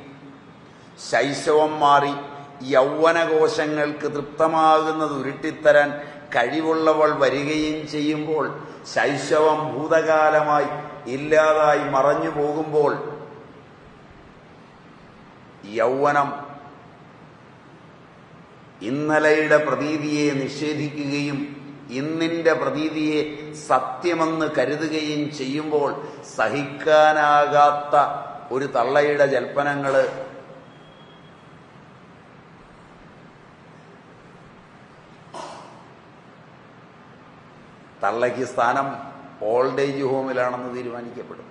ശൈശവം മാറി യൗവനകോശങ്ങൾക്ക് തൃപ്തമാകുന്നത് ഉരുട്ടിത്തരാൻ കഴിവുള്ളവൾ വരികയും ചെയ്യുമ്പോൾ ശൈശവം ഭൂതകാലമായി ഇല്ലാതായി മറഞ്ഞു പോകുമ്പോൾ യൗവനം ഇന്നലെയുടെ പ്രതീതിയെ നിഷേധിക്കുകയും ഇന്നിന്റെ പ്രതീതിയെ സത്യമെന്ന് കരുതുകയും ചെയ്യുമ്പോൾ സഹിക്കാനാകാത്ത ഒരു തള്ളയുടെ ജൽപ്പനങ്ങൾ തള്ളയ്ക്ക് സ്ഥാനം ഓൾഡ് ഏജ് ഹോമിലാണെന്ന് തീരുമാനിക്കപ്പെടും.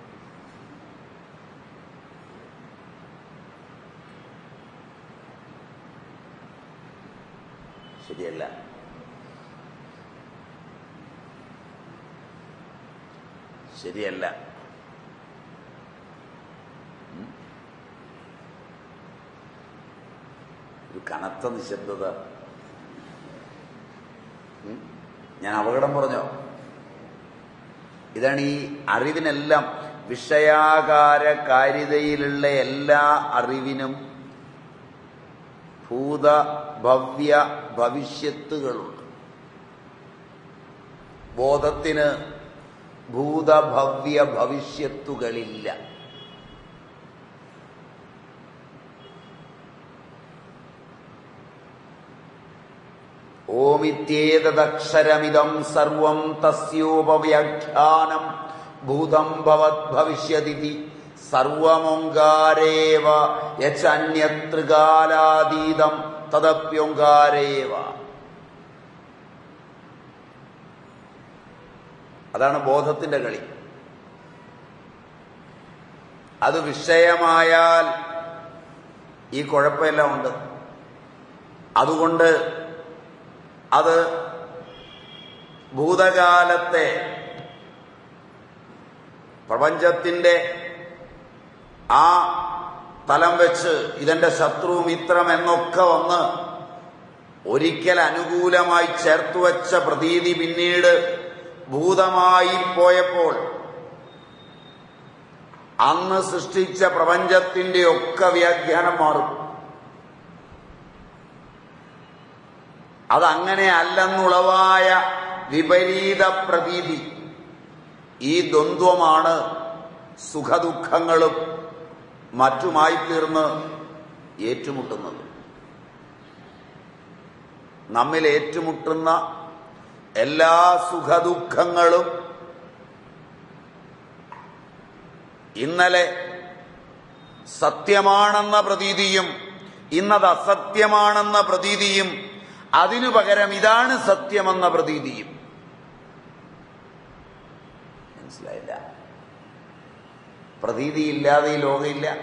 ശരിയല്ല. ശരിയല്ല. ഒരു കനത്ത നിശബ്ദത. ഞാൻ അപകടം പറഞ്ഞോ ഇതാണ് ഈ അറിവിനെല്ലാം വിഷയാകാര കാര്യതയിലുള്ള എല്ലാ അറിവിനും ഭൂത ഭവ്യ ഭവിഷ്യത്തുകളുണ്ട് ബോധത്തിന് ഭൂതഭവ്യ ഭവിഷ്യത്തുകളില്ല. ഓമിത്യേതദക്ഷരമിതം സർവം തസ്യോപവ്യാഖ്യാനം ഭൂതം ഭവത് ഭവിഷ്യതി സർവമോങ്കാരേവ യച്ചന്യത്രികാലാതീതം തദപ്യോങ്കാരേവ. അതാണ് ബോധത്തിന്റെ കളി. അത് വിഷയമായാൽ ഈ കുഴപ്പമെല്ലാം ഉണ്ട്. അതുകൊണ്ട് അത് ഭൂതകാലത്തെ പ്രപഞ്ചത്തിന്റെ ആ തലം വെച്ച് ഇതെന്റെ ശത്രു മിത്രം എന്നൊക്കെ വന്ന് ഒരിക്കൽ അനുകൂലമായി ചേർത്തുവച്ച പ്രതീതി പിന്നീട് ഭൂതമായി പോയപ്പോൾ അന്ന് സൃഷ്ടിച്ച പ്രപഞ്ചത്തിന്റെ ഒക്കെ വ്യാഖ്യാനം മാറും. അതങ്ങനെ അല്ലെന്നുളവായ വിപരീത പ്രതീതി ഈ ദ്വന്ദ്വമാണ് സുഖദുഃഖങ്ങളും മറ്റുമായി തീർന്ന് ഏറ്റുമുട്ടുന്നത്. നമ്മിൽ ഏറ്റുമുട്ടുന്ന എല്ലാ സുഖദുഃഖങ്ങളും ഇന്നലെ സത്യമാണെന്ന പ്രതീതിയും ഇന്നത് അസത്യമാണെന്ന പ്രതീതിയും അതിനു പകരം ഇതാണ് സത്യമെന്ന പ്രതീതിയും. മനസ്സിലായില്ല? പ്രതീതിയില്ലാതെ ഈ ലോകമില്ല.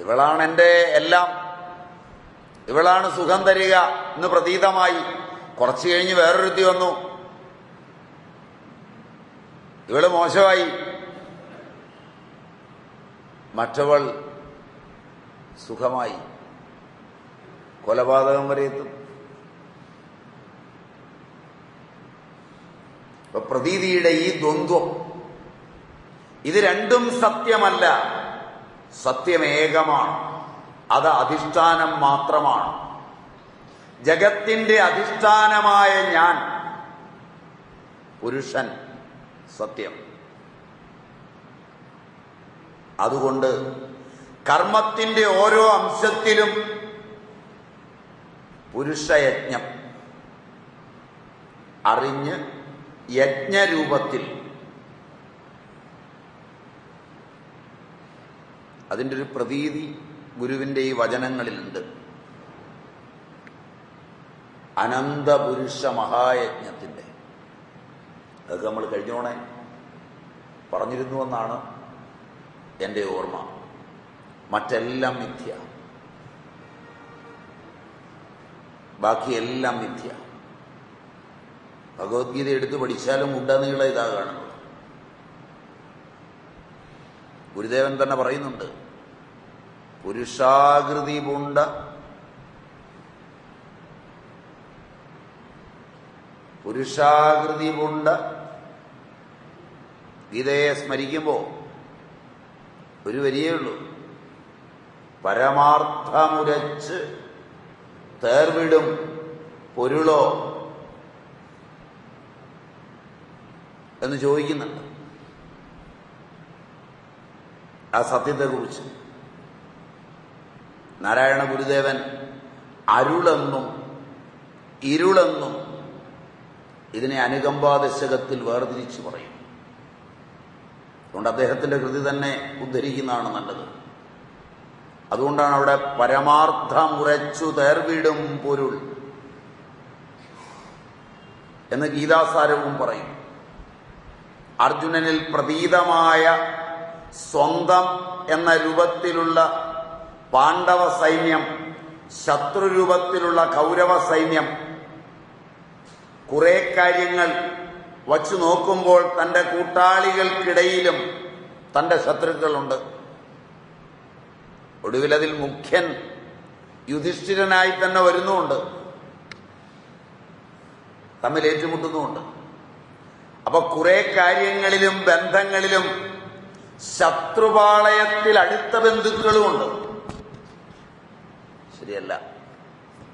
ഇവളാണെന്റെ എല്ലാം. ഇവളാണ് സുഖം തരിക എന്ന് പ്രതീതമായി കുറച്ചു കഴിഞ്ഞ് വേറൊരുത്തി വന്നു. ഇവൾ മോശമായി. മറ്റവൾ സുഖമായി. കൊലപാതകം വരെ എത്തും. പ്രതീതിയുടെ ഈ ദ്വന്ദ്വം ഇത് രണ്ടും സത്യമല്ല സത്യമേകമാണ്. അത് അധിഷ്ഠാനം മാത്രമാണ്. ജഗത്തിന്റെ അധിഷ്ഠാനമായ ഞാൻ പുരുഷൻ സത്യം. അതുകൊണ്ട് കർമ്മത്തിന്റെ ഓരോ അംശത്തിലും പുരുഷയജ്ഞം. അറിഞ്ഞ് യജ്ഞരൂപത്തിൽ. അതിന്റെ ഒരു പ്രതീതി ഗുരുവിന്റെ ഈ വചനങ്ങളിലുണ്ട്. അനന്തപുരുഷ മഹായജ്ഞത്തിന്റെ അതൊക്കെ നമ്മൾ കഴിഞ്ഞോണേ? പറഞ്ഞിരുന്നുവെന്നാണ് എന്റെ ഓർമ്മ. മറ്റെല്ലാം മിഥ്യ. ബാക്കിയെല്ലാം മിഥ്യ. ഭഗവത്ഗീത എടുത്തു പഠിച്ചാലും ഉടനീള ഇതാ കാണുന്നത്. ഗുരുദേവൻ തന്നെ പറയുന്നുണ്ട് പുരുഷാകൃതി പുണ്ട. പുരുഷാകൃതി പുണ്ട. ഗീതയെ സ്മരിക്കുമ്പോ ഒരു വരിയേ ഉള്ളൂ. പരമാർത്ഥമുരച്ച് തേർവിടും പൊരുളോ എന്ന് ചോദിക്കുന്നുണ്ട്. ആ സത്യത്തെക്കുറിച്ച്. നാരായണ ഗുരുദേവൻ അരുളെന്നും ഇരുളെന്നും ഇതിനെ അനുകമ്പാദശകത്തിൽ വേർതിരിച്ചു പറയും. അതുകൊണ്ട് അദ്ദേഹത്തിന്റെ കൃതി തന്നെ ഉദ്ധരിക്കുന്നതാണ് നല്ലത്. അതുകൊണ്ടാണ് അവിടെ പരമാർത്ഥമുറച്ചു തേർവിടും പൊരുൾ എന്ന് ഗീതാസാരവും പറയും. അർജുനനിൽ പ്രതീതമായ സ്വന്തം എന്ന രൂപത്തിലുള്ള പാണ്ഡവ സൈന്യം ശത്രുരൂപത്തിലുള്ള കൗരവ സൈന്യം കുറെ കാര്യങ്ങൾ വച്ചു നോക്കുമ്പോൾ തന്റെ കൂട്ടാളികൾക്കിടയിലും തന്റെ ശത്രുക്കളുണ്ട്. ഒടുവിലതിൽ മുഖ്യൻ യുധിഷ്ഠിരനായി തന്നെ വരുന്നുമുണ്ട്. തമ്മിൽ ഏറ്റുമുട്ടുന്നുമുണ്ട്. അപ്പൊ കുറെ കാര്യങ്ങളിലും ബന്ധങ്ങളിലും ശത്രുപാളയത്തിൽ അടുത്ത ബന്ധുക്കളുമുണ്ട്. ശരിയല്ല.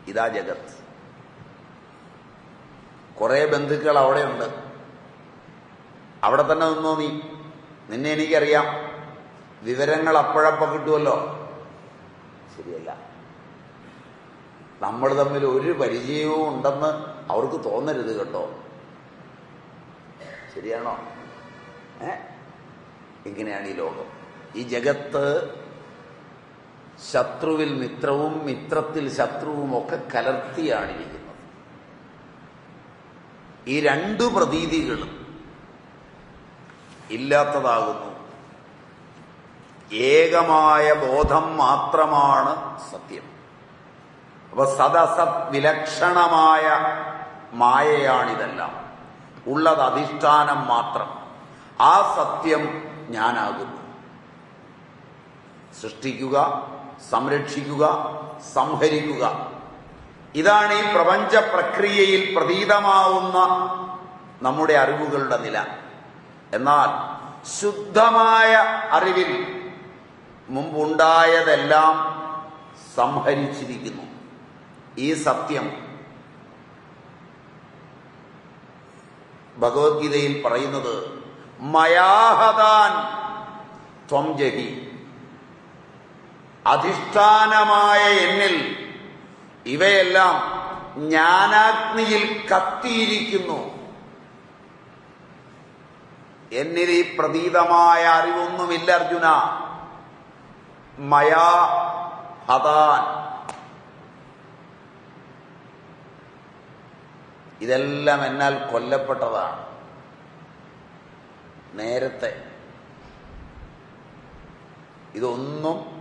ഇതാ ജഗത്ത് കുറെ ബന്ധുക്കൾ അവിടെയുണ്ട്. അവിടെ തന്നെ നിന്നോ നീ? നിന്നെ എനിക്കറിയാം. വിവരങ്ങൾ അപ്പോഴപ്പ കിട്ടുമല്ലോ ശരിയല്ല. നമ്മൾ തമ്മിൽ ഒരു പരിചയവും ഉണ്ടെന്ന് അവർക്ക് തോന്നരുത് കേട്ടോ. ശരിയാണോ? ഏ? ഇങ്ങനെയാണ് ഈ ലോകം. ഈ ജഗത്ത് ശത്രുവിൽ മിത്രവും മിത്രത്തിൽ ശത്രുവും ഒക്കെ കലർത്തിയാണ് ഇരിക്കുന്നത് ഈ രണ്ടു പ്രതീതികളും ഇല്ലാത്തതാകുന്നു. ഏകമായ ബോധം മാത്രമാണ് സത്യം. അപ്പൊ സദസത് വിലക്ഷണമായ മായയാണിതെല്ലാം. ഉള്ളത് അധിഷ്ഠാനം മാത്രം. ആ സത്യം ഞാനാകുന്നു. സൃഷ്ടിക്കുക സംരക്ഷിക്കുക സംഹരിക്കുക. ഇതാണ് ഈ പ്രപഞ്ച പ്രക്രിയയിൽ പ്രതീതമാവുന്ന നമ്മുടെ അറിവുകളുടെ നില. എന്നാൽ ശുദ്ധമായ അറിവിൽ മുമ്പുണ്ടായതെല്ലാം സംഹരിച്ചിരിക്കുന്നു. ഈ സത്യം ഭഗവത്ഗീതയിൽ പറയുന്നത് മയാഹദാൻ ത്വം ജഹി. അധിഷ്ഠാനമായ എന്നിൽ ഇവയെല്ലാം ജ്ഞാനാഗ്നിയിൽ കത്തിയിരിക്കുന്നു. എന്നിൽ ഈ പ്രതീതമായ അറിവൊന്നുമില്ല അർജുന. മയാ ഹതാൻ. ഇതെല്ലാം എന്നാൽ കൊല്ലപ്പെട്ടതാണ്. നേരത്തെ. ഇതൊന്നും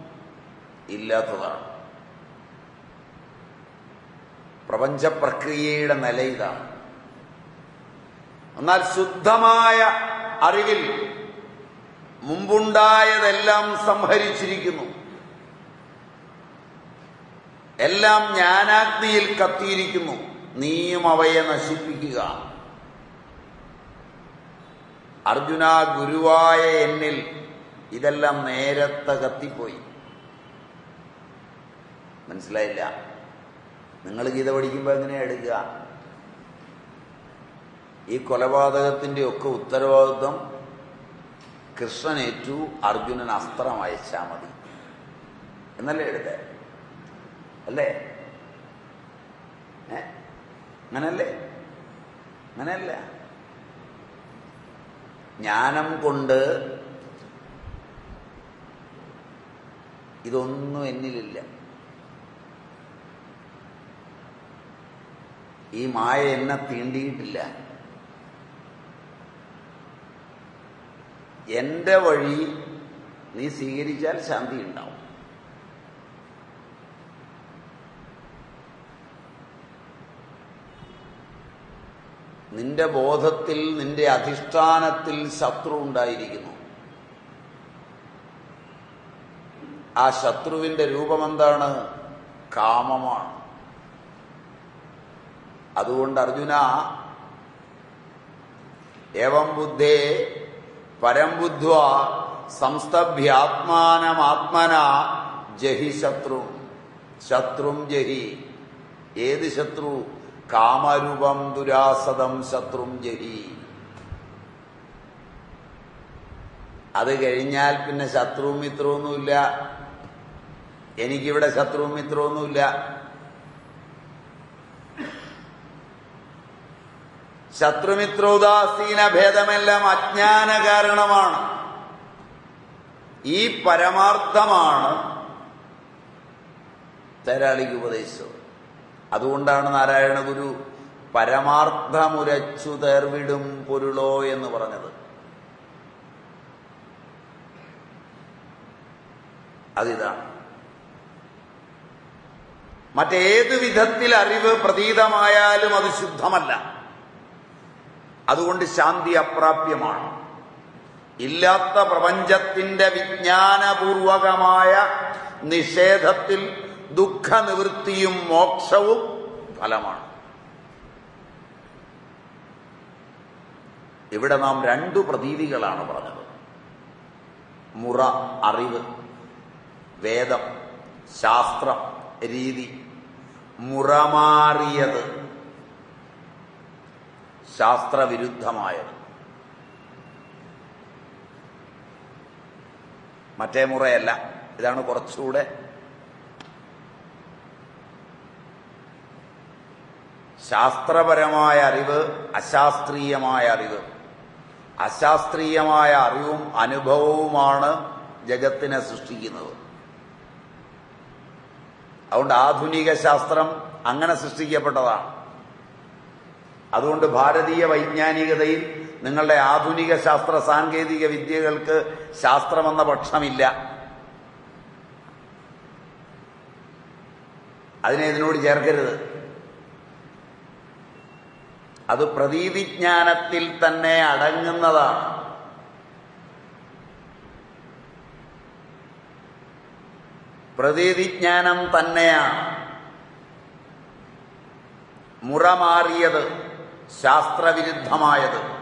ഇല്ലാത്തതാണ്. പ്രപഞ്ചപ്രക്രിയയുടെ നില ഇതാണ്. എന്നാൽ ശുദ്ധമായ അറിവിൽ മുമ്പുണ്ടായതെല്ലാം സംഹരിച്ചിരിക്കുന്നു. എല്ലാം ജ്ഞാനാഗ്നിയിൽ കത്തിയിരിക്കുന്നു. നീയും അവയെ നശിപ്പിക്കുക. അർജുന ഗുരുവായ എന്നിൽ ഇതെല്ലാം നേരത്തെ കത്തിപ്പോയി. മനസ്സിലായില്ല. നിങ്ങൾ ഗീത പഠിക്കുമ്പോൾ എങ്ങനെയാ എടുക്കുക? ഈ കൊലപാതകത്തിന്റെ ഒക്കെ ഉത്തരവാദിത്വം കൃഷ്ണനേറ്റു അർജുനൻ അസ്ത്രം അയച്ചാൽ മതി. എന്നല്ലേ എടുത്തേ? അല്ലേ? അങ്ങനല്ലേ? അങ്ങനെയല്ല ജ്ഞാനം കൊണ്ട് ഇതൊന്നും എന്നിലില്ല. ഈ മായ എന്നെ തീണ്ടിയിട്ടില്ല. എന്റെ വഴി നീ സ്വീകരിച്ചാൽ ശാന്തി ഉണ്ടാവും. നിന്റെ ബോധത്തിൽ നിന്റെ അധിഷ്ഠാനത്തിൽ ശത്രു ഉണ്ടായിരിക്കുന്നു. ആ ശത്രുവിന്റെ രൂപമെന്താണ്? കാമമാണ്. അതുകൊണ്ട് അർജുന ഏവം ബുദ്ധേ പരം ബുദ്ധ്വ സംസ്തഭ്യാത്മാനമാത്മന ജഹി ശത്രു ശത്രും ജഹി. ഏത് ശത്രു? കാമരൂപം ദുരാസതം ശത്രും ജഹി. അത് കഴിഞ്ഞാൽ പിന്നെ ശത്രുവും മിത്രമൊന്നുമില്ല എനിക്കിവിടെ ശത്രുവും മിത്രമൊന്നുമില്ല ശത്രുമിത്രോദാസീന ഭേദമെല്ലാം അജ്ഞാന കാരണമാണ്. ഈ പരമാർത്ഥമാണ് തരാളിക്ക് ഉപദേശിച്ചത്. അതുകൊണ്ടാണ് നാരായണ ഗുരു പരമാർത്ഥമുരച്ചു തേർവിടും പൊരുളോ എന്ന് പറഞ്ഞത്. അതിതാണ്. മറ്റേത് വിധത്തിൽ അറിവ് പ്രതീതമായാലും അത് ശുദ്ധമല്ല. അതുകൊണ്ട് ശാന്തി അപ്രാപ്യമാണ്. ഇല്ലാത്ത പ്രപഞ്ചത്തിന്റെ വിജ്ഞാനപൂർവകമായ നിഷേധത്തിൽ ദുഃഖനിവൃത്തിയും മോക്ഷവും ഫലമാണ്. ഇവിടെ നാം രണ്ടു പ്രതീതികളാണ് പറഞ്ഞത്. മുറ അറിവ് വേദം ശാസ്ത്രം രീതി. മുറമാറിയത് ശാസ്ത്രവിരുദ്ധമായത്. മറ്റേ മുറയല്ല. ഇതാണ് കുറച്ചുകൂടെ ശാസ്ത്രപരമായ അറിവ് അശാസ്ത്രീയമായ അറിവ്. അശാസ്ത്രീയമായ അറിവും അനുഭവവുമാണ് ജഗത്തിനെ സൃഷ്ടിക്കുന്നത്. അതുകൊണ്ട് ആധുനിക ശാസ്ത്രം അങ്ങനെ സൃഷ്ടിക്കപ്പെട്ടതാണ്. അതുകൊണ്ട് ഭാരതീയ വൈജ്ഞാനികതയിൽ നിങ്ങളുടെ ആധുനിക ശാസ്ത്ര സാങ്കേതിക വിദ്യകൾക്ക് ശാസ്ത്രമെന്ന പക്ഷമില്ല. അതിനെ ഇതിനോട് ചേർക്കരുത്. അത് പ്രതീതിജ്ഞാനത്തിൽ തന്നെ അടങ്ങുന്നതാണ്. പ്രതീതിജ്ഞാനം തന്നെയാണ് മുറമാറിയത്. ശാസ്ത്രവിരുദ്ധമായത്.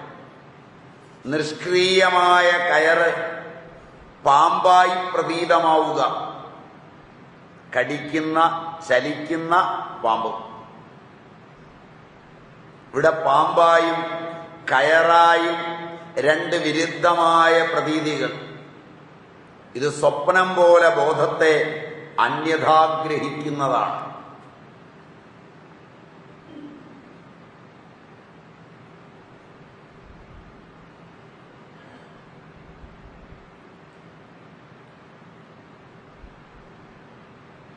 നിഷ്ക്രിയമായ കയറ് പാമ്പായി പ്രതീതമാവുക. കടിക്കുന്ന ചലിക്കുന്ന പാമ്പ്. ഇവിടെ പാമ്പായും കയറായും രണ്ട് വിരുദ്ധമായ പ്രതീതികൾ. ഇത് സ്വപ്നം പോലെ ബോധത്തെ അന്യഥാഗ്രഹിക്കുന്നതാണ്.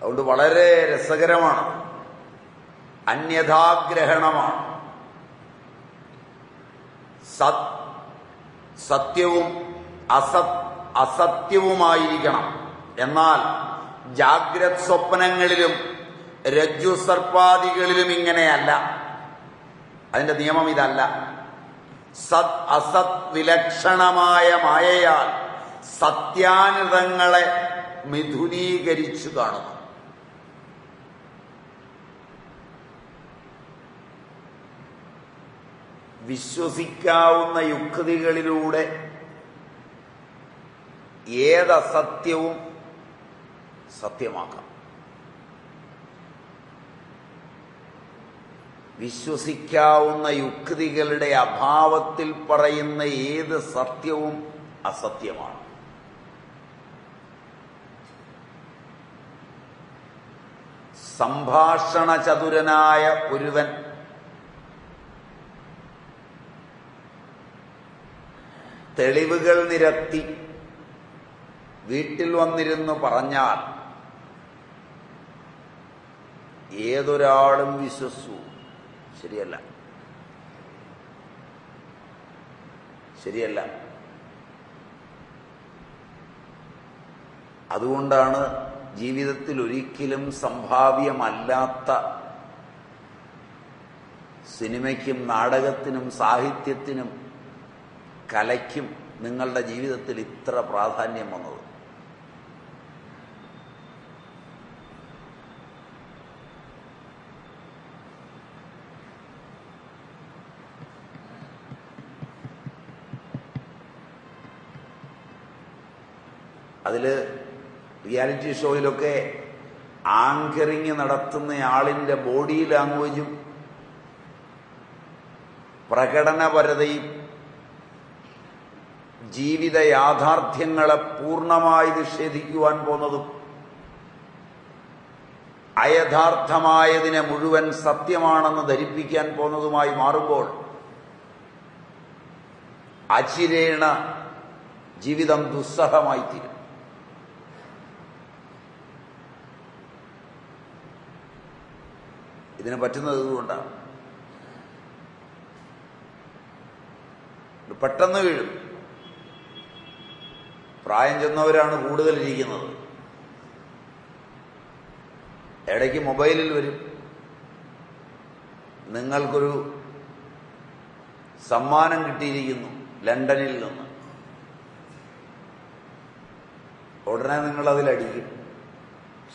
അതുകൊണ്ട് വളരെ രസകരമാണ്. അന്യഥാഗ്രഹണമാണ്. സത് സത്യവും അസത് അസത്യവുമായിരിക്കണം. എന്നാൽ ജാഗ്രത് സ്വപ്നങ്ങളിലും രജ്ജു സർപ്പാദികളിലും ഇങ്ങനെയല്ല. അതിന്റെ നിയമം ഇതല്ല. സത് അസത് വിലക്ഷണമായ മായയാൽ സത്യാനുതങ്ങളെ മിഥുനീകരിച്ചു കാണുന്നു. വിശ്വസിക്കാവുന്ന യുക്തികളിലൂടെ ഏതസത്യവും സത്യമാക്കാം. വിശ്വസിക്കാവുന്ന യുക്തികളുടെ അഭാവത്തിൽ പറയുന്ന ഏത് സത്യവും അസത്യമാണ്. സംഭാഷണ ചതുരനായ ഒരുവൻ തെളിവുകൾ നിരത്തി വീട്ടിൽ വന്നിരുന്നു പറഞ്ഞാൽ ഏതൊരാളും വിശ്വസു ശരിയല്ല. ശരിയല്ല. അതുകൊണ്ടാണ് ജീവിതത്തിൽ ഒരിക്കലും സംഭാവ്യമല്ലാത്ത സിനിമയ്ക്കും നാടകത്തിനും സാഹിത്യത്തിനും കലയ്ക്കും നിങ്ങളുടെ ജീവിതത്തിൽ ഇത്ര പ്രാധാന്യം വന്നത്. അതിൽ റിയാലിറ്റി ഷോയിലൊക്കെ ആങ്കറിങ് നടത്തുന്ന ആളിന്റെ ബോഡി ലാംഗ്വേജും പ്രകടനപരതയും ജീവിത യാഥാർത്ഥ്യങ്ങളെ പൂർണമായി നിഷേധിക്കുവാൻ പോന്നതും അയഥാർത്ഥമായതിനെ മുഴുവൻ സത്യമാണെന്ന് ധരിപ്പിക്കാൻ പോന്നതുമായി മാറുമ്പോൾ അചിരേണ ജീവിതം ദുസ്സഹമായി തീരും ഇതിന് പറ്റുന്നത് ഇതുകൊണ്ടാണ്. ഇത് പെട്ടെന്ന് വീഴും. പ്രായം ചെന്നവരാണ് കൂടുതൽ ഇരിക്കുന്നത്. ഇടയ്ക്ക് മൊബൈലിൽ വരും. നിങ്ങൾക്കൊരു സമ്മാനം കിട്ടിയിരിക്കുന്നു ലണ്ടനിൽ നിന്ന്. ഉടനെ നിങ്ങൾ അതിലടിക്കും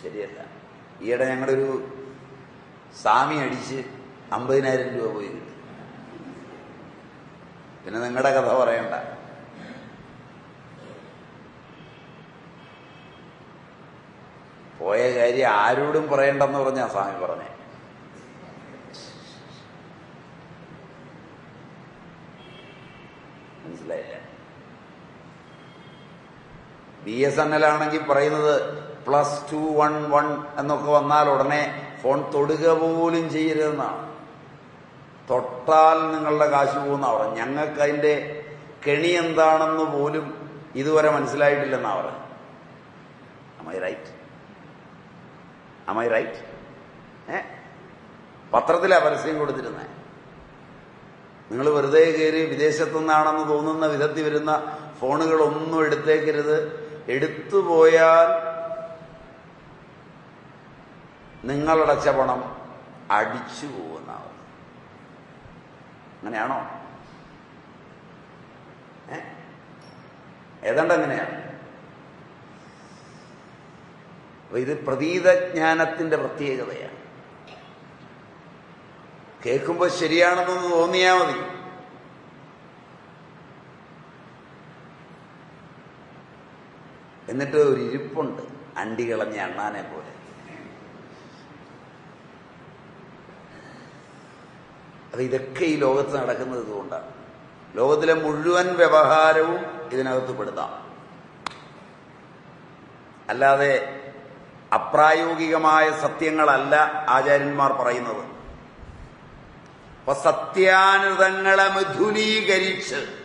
ശരിയല്ല. ഈയിടെ ഞങ്ങളുടെ ഒരു സാമി അടിച്ച് അമ്പതിനായിരം രൂപ പോയി കിട്ടി. പിന്നെ നിങ്ങളുടെ കഥ പറയണ്ട. പോയ കാര്യം ആരോടും പറയണ്ടെന്ന് പറഞ്ഞാ സ്വാമി പറഞ്ഞേ. മനസ്സിലായില്ല? ബി എസ് എൻ എൽ ആണെങ്കിൽ പറയുന്നത് പ്ലസ് ടു വൺ വൺ എന്നൊക്കെ വന്നാൽ ഉടനെ ഫോൺ തൊടുക പോലും ചെയ്യരുതെന്നാണ്. തൊട്ടാൽ നിങ്ങളുടെ കാശ് പോകുന്ന അവർ ഞങ്ങൾക്ക് അതിന്റെ കെണി എന്താണെന്ന് പോലും ഇതുവരെ മനസ്സിലായിട്ടില്ലെന്നാ അവർ am I am I right ഏ? പത്രത്തിലാ പരസ്യം കൊടുത്തിരുന്നേ. നിങ്ങൾ വെറുതെ കയറി വിദേശത്തുനിന്നാണെന്ന് തോന്നുന്ന വിധത്തിൽ വരുന്ന ഫോണുകളൊന്നും എടുത്തേക്കരുത്. എടുത്തുപോയാൽ നിങ്ങളടച്ച പണം അടിച്ചു പോകുന്നാവും അങ്ങനെയാണോ? ഏതാണ്ട് അങ്ങനെയാണ് അപ്പൊ ഇത് പ്രതീതജ്ഞാനത്തിന്റെ പ്രത്യേകതയാണ്. കേൾക്കുമ്പോൾ ശരിയാണെന്നൊന്ന് തോന്നിയാൽ മതി. എന്നിട്ട് ഒരു ഇരിപ്പുണ്ട് അണ്ടി അണ്ണാനെ പോലെ. അത് ഇതൊക്കെ ഈ ലോകത്ത് നടക്കുന്നത് ഇതുകൊണ്ടാണ്. ലോകത്തിലെ മുഴുവൻ വ്യവഹാരവും ഇതിനകത്ത് പെടുത്താം അല്ലാതെ അപ്രായോഗികമായ സത്യങ്ങളല്ല ആചാര്യന്മാർ പറയുന്നത്. അപ്പൊ സത്യാനുതങ്ങളെ മിഥുനീകരിച്ച്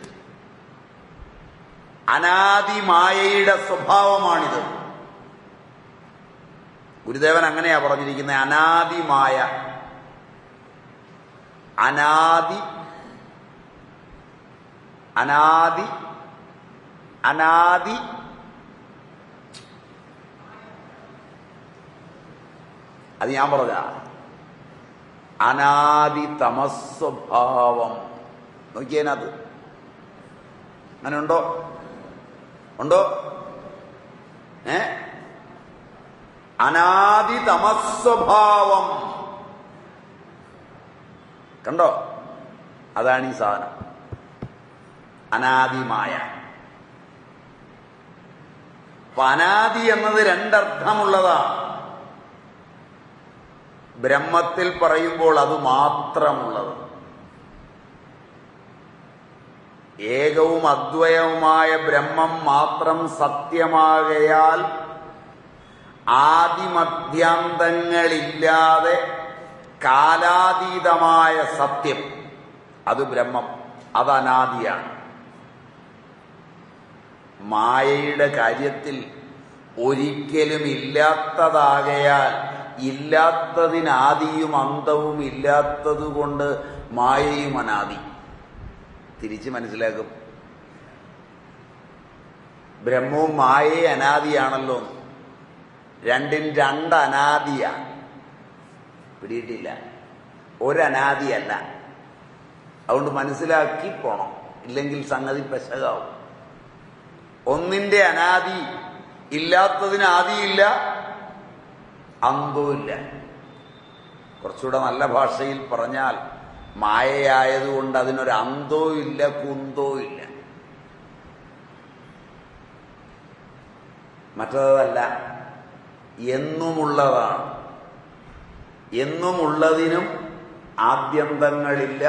അനാദിമായയുടെ സ്വഭാവമാണിത്. ഗുരുദേവൻ അങ്ങനെയാ പറഞ്ഞിരിക്കുന്നത് അനാദിമായ. അനാദി അനാദി അനാദി അത് ഞാൻ പറഞ്ഞ അനാദി തമസ്വഭാവം നോക്കിയതിനകത്ത് അങ്ങനെ ഉണ്ടോ ഉണ്ടോ? ഏ? അനാദി തമസ്വഭാവം കണ്ടോ? അതാണ് ഈ സാധനം. അനാദിമായ അനാദി എന്നത് രണ്ടർത്ഥമുള്ളതാണ്. ബ്രഹ്മത്തിൽ പറയുമ്പോൾ അത് മാത്രമുള്ളത്. ഏകവും അദ്വയവുമായ ബ്രഹ്മം മാത്രം സത്യമാകയാൽ ആദിമധ്യാന്തങ്ങളില്ലാതെ കാലാതീതമായ സത്യം അത് ബ്രഹ്മം അത് അനാദിയാണ്. മായയുടെ കാര്യത്തിൽ ഒരിക്കലും ഇല്ലാത്തതാകയാൽ ഇല്ലാത്തതിനാദിയും അന്തവും ഇല്ലാത്തതുകൊണ്ട് മായയും അനാദി. തിരിച്ച് മനസ്സിലാക്കും. ബ്രഹ്മവും മായയെ അനാദിയാണല്ലോ. രണ്ടിൽ രണ്ട് അനാദിയാണ് പിടിയിട്ടില്ല. ഒരനാദിയല്ല. അതുകൊണ്ട് മനസ്സിലാക്കി പോണം. ഇല്ലെങ്കിൽ സംഗതി പെശകാവും. ഒന്നിന്റെ അനാദി ഇല്ലാത്തതിന് ആദിയില്ല അന്തവുമില്ല കുറച്ചുകൂടെ നല്ല ഭാഷയിൽ പറഞ്ഞാൽ മായയായതുകൊണ്ട് അതിനൊരു അന്തോ ഇല്ല കുന്തോ ഇല്ല മറ്റതല്ല എന്നുമുള്ളതാണ്. എന്നുമുള്ളതിനും ആദ്യന്തങ്ങളില്ല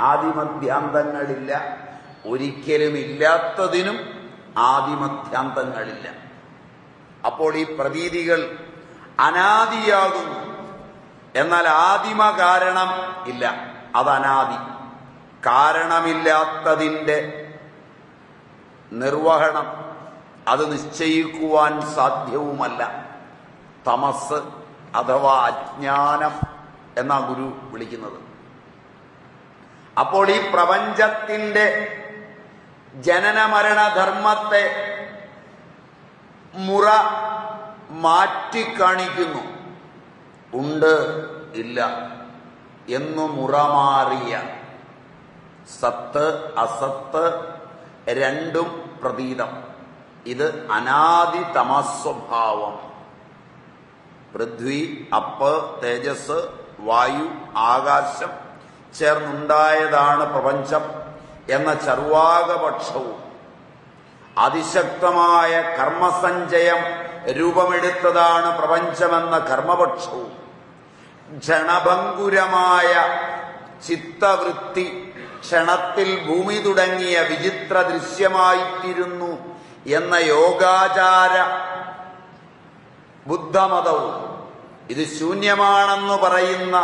ആദിമധ്യാന്തങ്ങളില്ല ഒരിക്കലും ഇല്ലാത്തതിനും ആദിമധ്യാന്തങ്ങളില്ല. അപ്പോൾ ഈ പ്രതീതികൾ അനാദിയാകുന്നു. എന്നാൽ ആദിമ കാരണം ഇല്ല. അത് അനാദി. കാരണമില്ലാത്തതിന്റെ നിർവഹണം അത് നിശ്ചയിക്കുവാൻ സാധ്യവുമല്ല. തമസ് അഥവാ അജ്ഞാനം എന്നാ ഗുരു വിളിക്കുന്നത്. അപ്പോൾ ഈ പ്രപഞ്ചത്തിന്റെ ജനനമരണധർമ്മത്തെ മുറ മാറ്റിക്കാണിക്കുന്നു. ഉണ്ട് ഇല്ല എന്നു മുറമാറിയ സത്ത് അസത്ത് രണ്ടും പ്രതീതം. ഇത് അനാദി തമസ്വഭാവം. പൃഥ്വി അപ്പ് തേജസ് വായു ആകാശം ചേർന്നുണ്ടായതാണ് പ്രപഞ്ചം എന്ന ചർവാകപക്ഷവും അതിശക്തമായ കർമ്മസഞ്ചയം രൂപമെടുത്തതാണ് പ്രപഞ്ചമെന്ന കർമ്മപക്ഷവും. ക്ഷണഭങ്കുരമായ ചിത്തവൃത്തി ക്ഷണത്തിൽ ഭൂമി തുടങ്ങിയ വിചിത്ര ദൃശ്യമായിത്തിരുന്നു എന്ന യോഗാചാര ബുദ്ധമതവും. ഇത് ശൂന്യമാണെന്ന് പറയുന്ന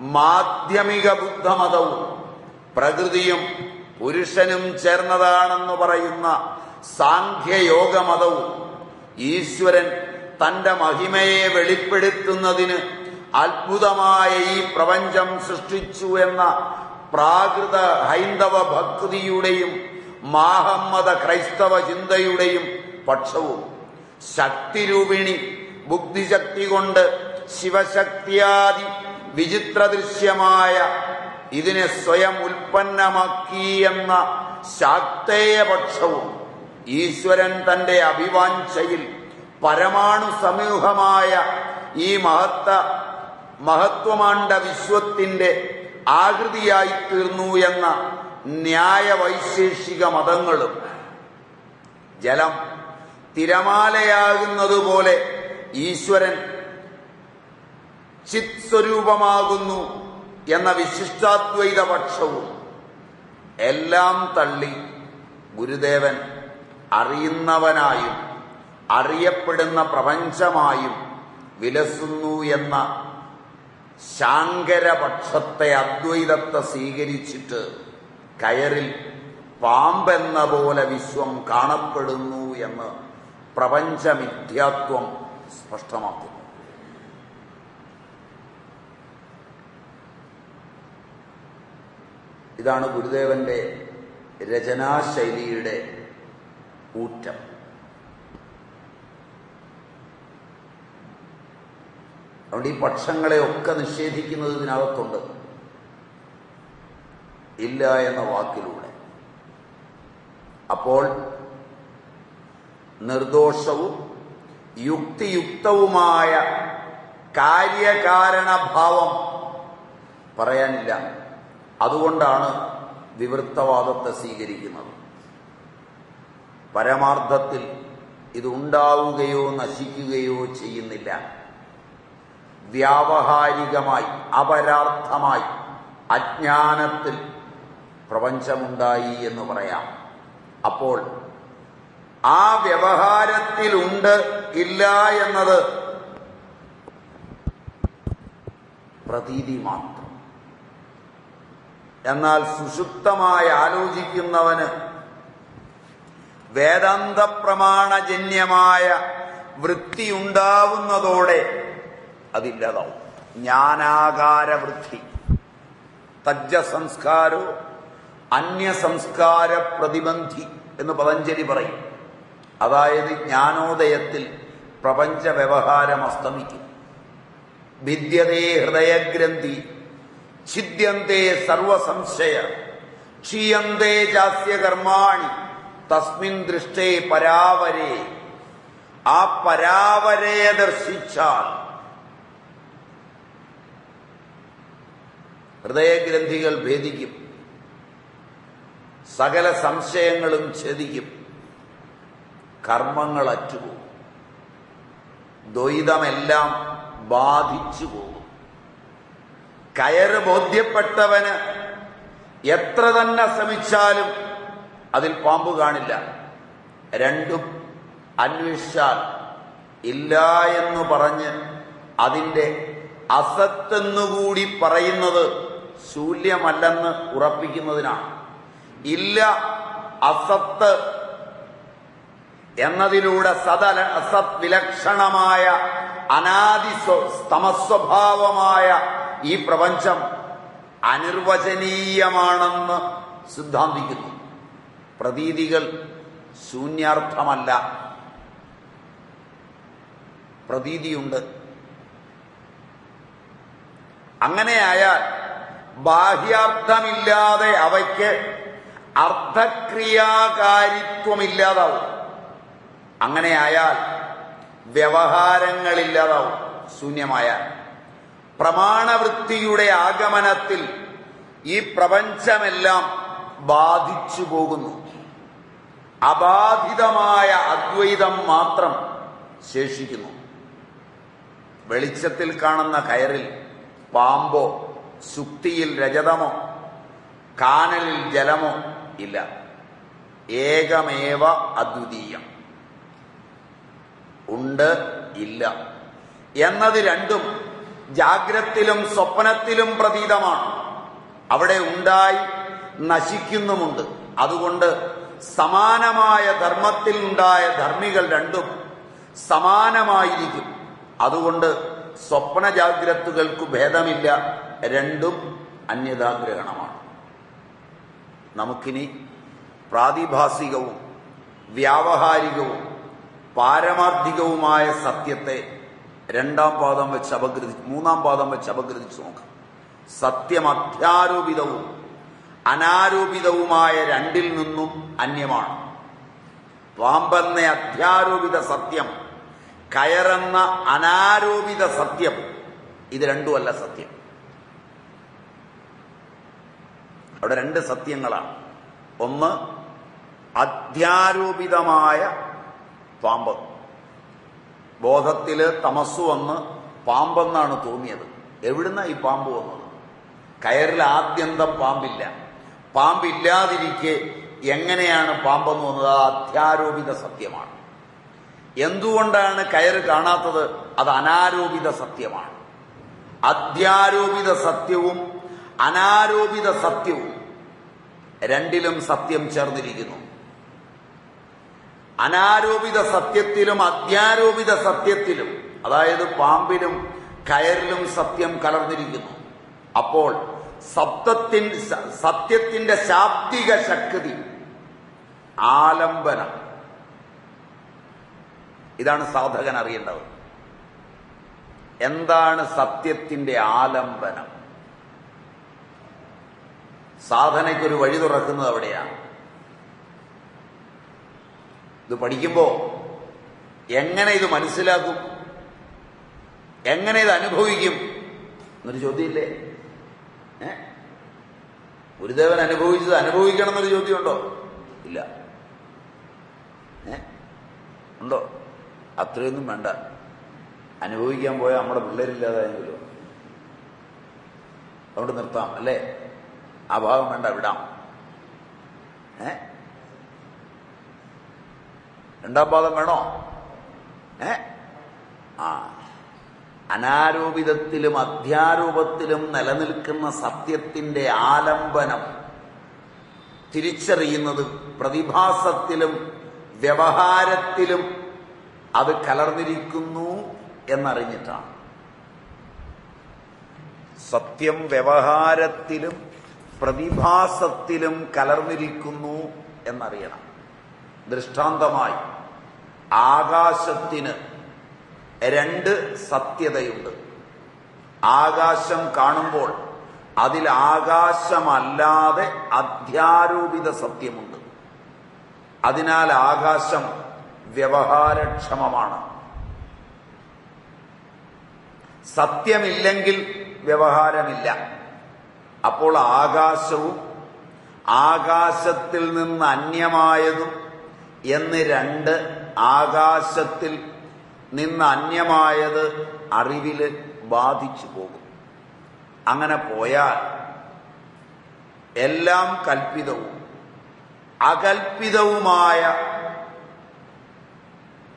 മാധ്യമിക ബുദ്ധമതവും. പ്രകൃതിയും പുരുഷനും ചേർന്നതാണെന്ന് പറയുന്ന സാഖ്യയോഗമതവും. ഈശ്വരൻ തന്റെ മഹിമയെ വെളിപ്പെടുത്തുന്നതിന് അത്ഭുതമായ ഈ പ്രപഞ്ചം സൃഷ്ടിച്ചു എന്ന പ്രാകൃത ഹൈന്ദവ ഭക്തിയുടെയും മാഹമ്മദ ക്രൈസ്തവ ചിന്തയുടെയും പക്ഷവും ശക്തിരൂപിണി ബുദ്ധിശക്തി കൊണ്ട് ശിവശക്തിയാദി വിചിത്ര ദൃശ്യമായ ഇതിനെ സ്വയം ഉൽപ്പന്നമാക്കി എന്ന ശാക്തേയപക്ഷവും ഈശ്വരൻ തന്റെ അഭിവാഞ്ചയിൽ പരമാണു സമൂഹമായ ഈ മഹത്ത മഹത്വമാണ്ട വിശ്വത്തിന്റെ ആകൃതിയായി തീർന്നു എന്ന ന്യായവൈശേഷിക മതങ്ങളും ജലം തിരമാലയാകുന്നതുപോലെ ഈശ്വരൻ ചിത് സ്വരൂപമാകുന്നു എന്ന വിശിഷ്ടാദ്വൈത പക്ഷവും എല്ലാം തള്ളി ഗുരുദേവൻ അറിയുന്നവനായും അറിയപ്പെടുന്ന പ്രപഞ്ചമായും വിലസുന്നു എന്ന ശാങ്കരപക്ഷത്തെ അദ്വൈതത്തെ സ്വീകരിച്ചിട്ട് കയറിൽ പാമ്പെന്ന പോലെ വിശ്വം കാണപ്പെടുന്നു എന്ന് പ്രപഞ്ചമിഥ്യാത്വം സ്പഷ്ടമാക്കുന്നു. ഇതാണ് ഗുരുദേവന്റെ രചനാശൈലിയുടെ ഊറ്റം. അതുകൊണ്ട് ഈ പക്ഷങ്ങളെ ഒക്കെ നിഷേധിക്കുന്നത് ഇതിനകത്തുണ്ട്. ഇല്ല എന്ന വാക്കിലൂടെ. അപ്പോൾ നിർദോഷവും യുക്തിയുക്തവുമായ കാര്യകാരണഭാവം പറയാനില്ല. അതുകൊണ്ടാണ് വിവൃത്തവാദത്തെ സ്വീകരിക്കുന്നത്. പരമാർത്ഥത്തിൽ ഇതുണ്ടാവുകയോ നശിക്കുകയോ ചെയ്യുന്നില്ല. വ്യാവഹാരികമായി അപരാർത്ഥമായി അജ്ഞാനത്തിൽ പ്രപഞ്ചമുണ്ടായി എന്ന് പറയാം. അപ്പോൾ ആ വ്യവഹാരത്തിലുണ്ട് ഇല്ല എന്നത് പ്രതീതി മാത്രം. എന്നാൽ സുഷുപ്തമായി ആലോചിക്കുന്നവന് വേദാന്ത പ്രമാണജന്യമായ വൃത്തിയുണ്ടാവുന്നതോടെ അതില്ലാതാവും. ജ്ഞാനാകാര വൃത്തി തജ്ജ സംസ്കാരോ അന്യസംസ്കാര പ്രതിബന്ധി എന്ന് പതഞ്ജലി പറയും. അതായത് ജ്ഞാനോദയത്തിൽ പ്രപഞ്ച വ്യവഹാരം അസ്തമിക്കും ഭിദ്യതേ ഹൃദയഗ്രന്ഥി ഛിദ്യന്തേ സർവസംശയ ക്ഷീയന്തേ ജാസ്യ കർമാണി തസ്മിൻ ദൃഷ്ടേ പരാവരെ. ആ പരാവരയെ ദർശിച്ചാൽ ഹൃദയഗ്രന്ഥികൾ ഭേദിക്കും. സകല സംശയങ്ങളും ഛേദിക്കും. കർമ്മങ്ങൾ അറ്റുപോകും. ദ്വൈതമെല്ലാം ബാധിച്ചു പോകും. കയറ് ബോധ്യപ്പെട്ടവന് എത്ര തന്നെ ശ്രമിച്ചാലും അതിൽ പാമ്പ് കാണില്ല. രണ്ടും അന്വേഷിച്ചാൽ ഇല്ല എന്ന് പറഞ്ഞ് അതിന്റെ അസത്തെന്നുകൂടി പറയുന്നത് ശൂല്യമല്ലെന്ന് ഉറപ്പിക്കുന്നതിനാണ്. ഇല്ല അസത്ത് എന്നതിലൂടെ സദല അസത് വിലക്ഷണമായ അനാദി തമസ്വഭാവമായ ഈ പ്രപഞ്ചം അനിർവചനീയമാണെന്ന് സിദ്ധാന്തിക്കുന്നു. പ്രതീതികൾ ശൂന്യാർത്ഥമല്ല. പ്രതീതിയുണ്ട്. അങ്ങനെയായാൽ ബാഹ്യാർത്ഥമില്ലാതെ അവയ്ക്ക് അർത്ഥക്രിയാകാരിത്വമില്ലാതാവും. അങ്ങനെയായാൽ വ്യവഹാരങ്ങളില്ലാതാവും ശൂന്യമായ പ്രമാണവൃത്തിയുടെ ആഗമനത്തിൽ ഈ പ്രപഞ്ചമെല്ലാം ബാധിച്ചു പോകുന്നു അബാധിതമായ അദ്വൈതം മാത്രം ശേഷിക്കുന്നു. വെളിച്ചത്തിൽ കാണുന്ന കയറിൽ പാമ്പോ സുക്തിയിൽ രജതമോ കാനലിൽ ജലമോ ഇല്ല. ഏകമേവ അദ്വിതീയം. ഉണ്ട് ഇല്ല. എന്നത് രണ്ടും ജാഗ്രത്തിലും സ്വപ്നത്തിലും പ്രതീതമാണ്. അവിടെ ഉണ്ടായി നശിക്കുന്നുമുണ്ട്. അതുകൊണ്ട് സമാനമായ ധർമ്മത്തിൽ ഉണ്ടായ ധർമ്മികൾ രണ്ടും സമാനമായിരിക്കും. അതുകൊണ്ട് സ്വപ്ന ജാഗ്രത്തുകൾക്ക് ഭേദമില്ല. രണ്ടും അന്യതാഗ്രഹണമാണ് നമുക്കിനി പ്രാതിഭാസികവും വ്യാവഹാരികവും പാരമാർത്ഥികവുമായ സത്യത്തെ രണ്ടാം പാദം വെച്ച് അപഗ്രഥിച്ച് മൂന്നാം പാദം വെച്ച് അപഗ്രഥിച്ച് നോക്കാം. സത്യം അധ്യാരോപിതവും അനാരോപിതവുമായ രണ്ടിൽ നിന്നും അന്യമാണ്. പാമ്പെന്ന അധ്യാരോപിത സത്യം കയറെന്ന അനാരോപിത സത്യം ഇത് രണ്ടുമല്ല സത്യം. അവിടെ രണ്ട് സത്യങ്ങളാണ്. ഒന്ന് അധ്യാരോപിതമായ പാമ്പ്. ബോധത്തിൽ തമസ്സു വന്ന് പാമ്പെന്നാണ് തോന്നിയത്. എവിടുന്ന ഈ പാമ്പ് വന്നത്? കയറിൽ ആദ്യന്തം പാമ്പില്ല. പാമ്പില്ലാതിരിക്കെ എങ്ങനെയാണ് പാമ്പെന്ന് വന്നത് അത് അധ്യാരോപിത സത്യമാണ്. എന്തുകൊണ്ടാണ് കയറ് കാണാത്തത്? അത് അനാരോപിത സത്യമാണ്. അധ്യാരോപിത സത്യവും അനാരോപിത സത്യവും രണ്ടിലും സത്യം ചേർന്നിരിക്കുന്നു. അനാരോപിത സത്യത്തിലും അധ്യാരോപിത സത്യത്തിലും അതായത് പാമ്പിലും കയറിലും സത്യം കലർന്നിരിക്കുന്നു. അപ്പോൾ സപ്തത്തിൻ സത്യത്തിന്റെ ശാബ്ദിക ശക്തി. ആലംബനം. ഇതാണ് സാധകൻ അറിയേണ്ടത്. എന്താണ് സത്യത്തിന്റെ ആലംബനം? സാധനയ്ക്കൊരു വഴി തുറക്കുന്നത് അവിടെയാണ്. ഇത് പഠിക്കുമ്പോ എങ്ങനെ ഇത് മനസ്സിലാക്കും? എങ്ങനെ ഇത് അനുഭവിക്കും? എന്നൊരു ചോദ്യമില്ലേ? ഗുരുദേവൻ അനുഭവിച്ചത് അനുഭവിക്കണം എന്നൊരു ചോദ്യമുണ്ടോ? ഇല്ല. ഉണ്ടോ? അത്രയൊന്നും വേണ്ട. അനുഭവിക്കാൻ പോയാൽ നമ്മുടെ പിള്ളേരില്ലാതായെങ്കിലോ? അതുകൊണ്ട് നിർത്താം അല്ലേ? ആ ഭാഗം വേണ്ട വിടാം. ഏ? രണ്ടാം പാദം വേണോ? ഏ? ആ. അനാരോപിതത്തിലും അധ്യാരൂപത്തിലും നിലനിൽക്കുന്ന സത്യത്തിന്റെ ആലംബനം തിരിച്ചറിയുന്നത് പ്രതിഭാസത്തിലും വ്യവഹാരത്തിലും അത് കലർന്നിരിക്കുന്നു എന്നറിഞ്ഞിട്ടാണ്. സത്യം വ്യവഹാരത്തിലും പ്രതിഭാസത്തിലും കലർന്നിരിക്കുന്നു എന്നറിയണം. ദൃഷ്ടാന്തമായി ആകാശത്തിന് രണ്ട് സത്യതയുണ്ട്. ആകാശം കാണുമ്പോൾ അതിൽ ആകാശമല്ലാതെ അധ്യാരൂപിത സത്യമുണ്ട്. അതിനാൽ ആകാശം വ്യവഹാരക്ഷമമാണ്. സത്യമില്ലെങ്കിൽ വ്യവഹാരമില്ല. അപ്പോൾ ആകാശവും ആകാശത്തിൽ നിന്ന് അന്യമായതും എന്ന് രണ്ട് ആകാശത്തിൽ നിന്ന് അന്യമായത് അറിവിൽ ബാധിച്ചു പോകും. അങ്ങനെ പോയാൽ എല്ലാം കൽപ്പിതവും അകൽപ്പിതവുമായ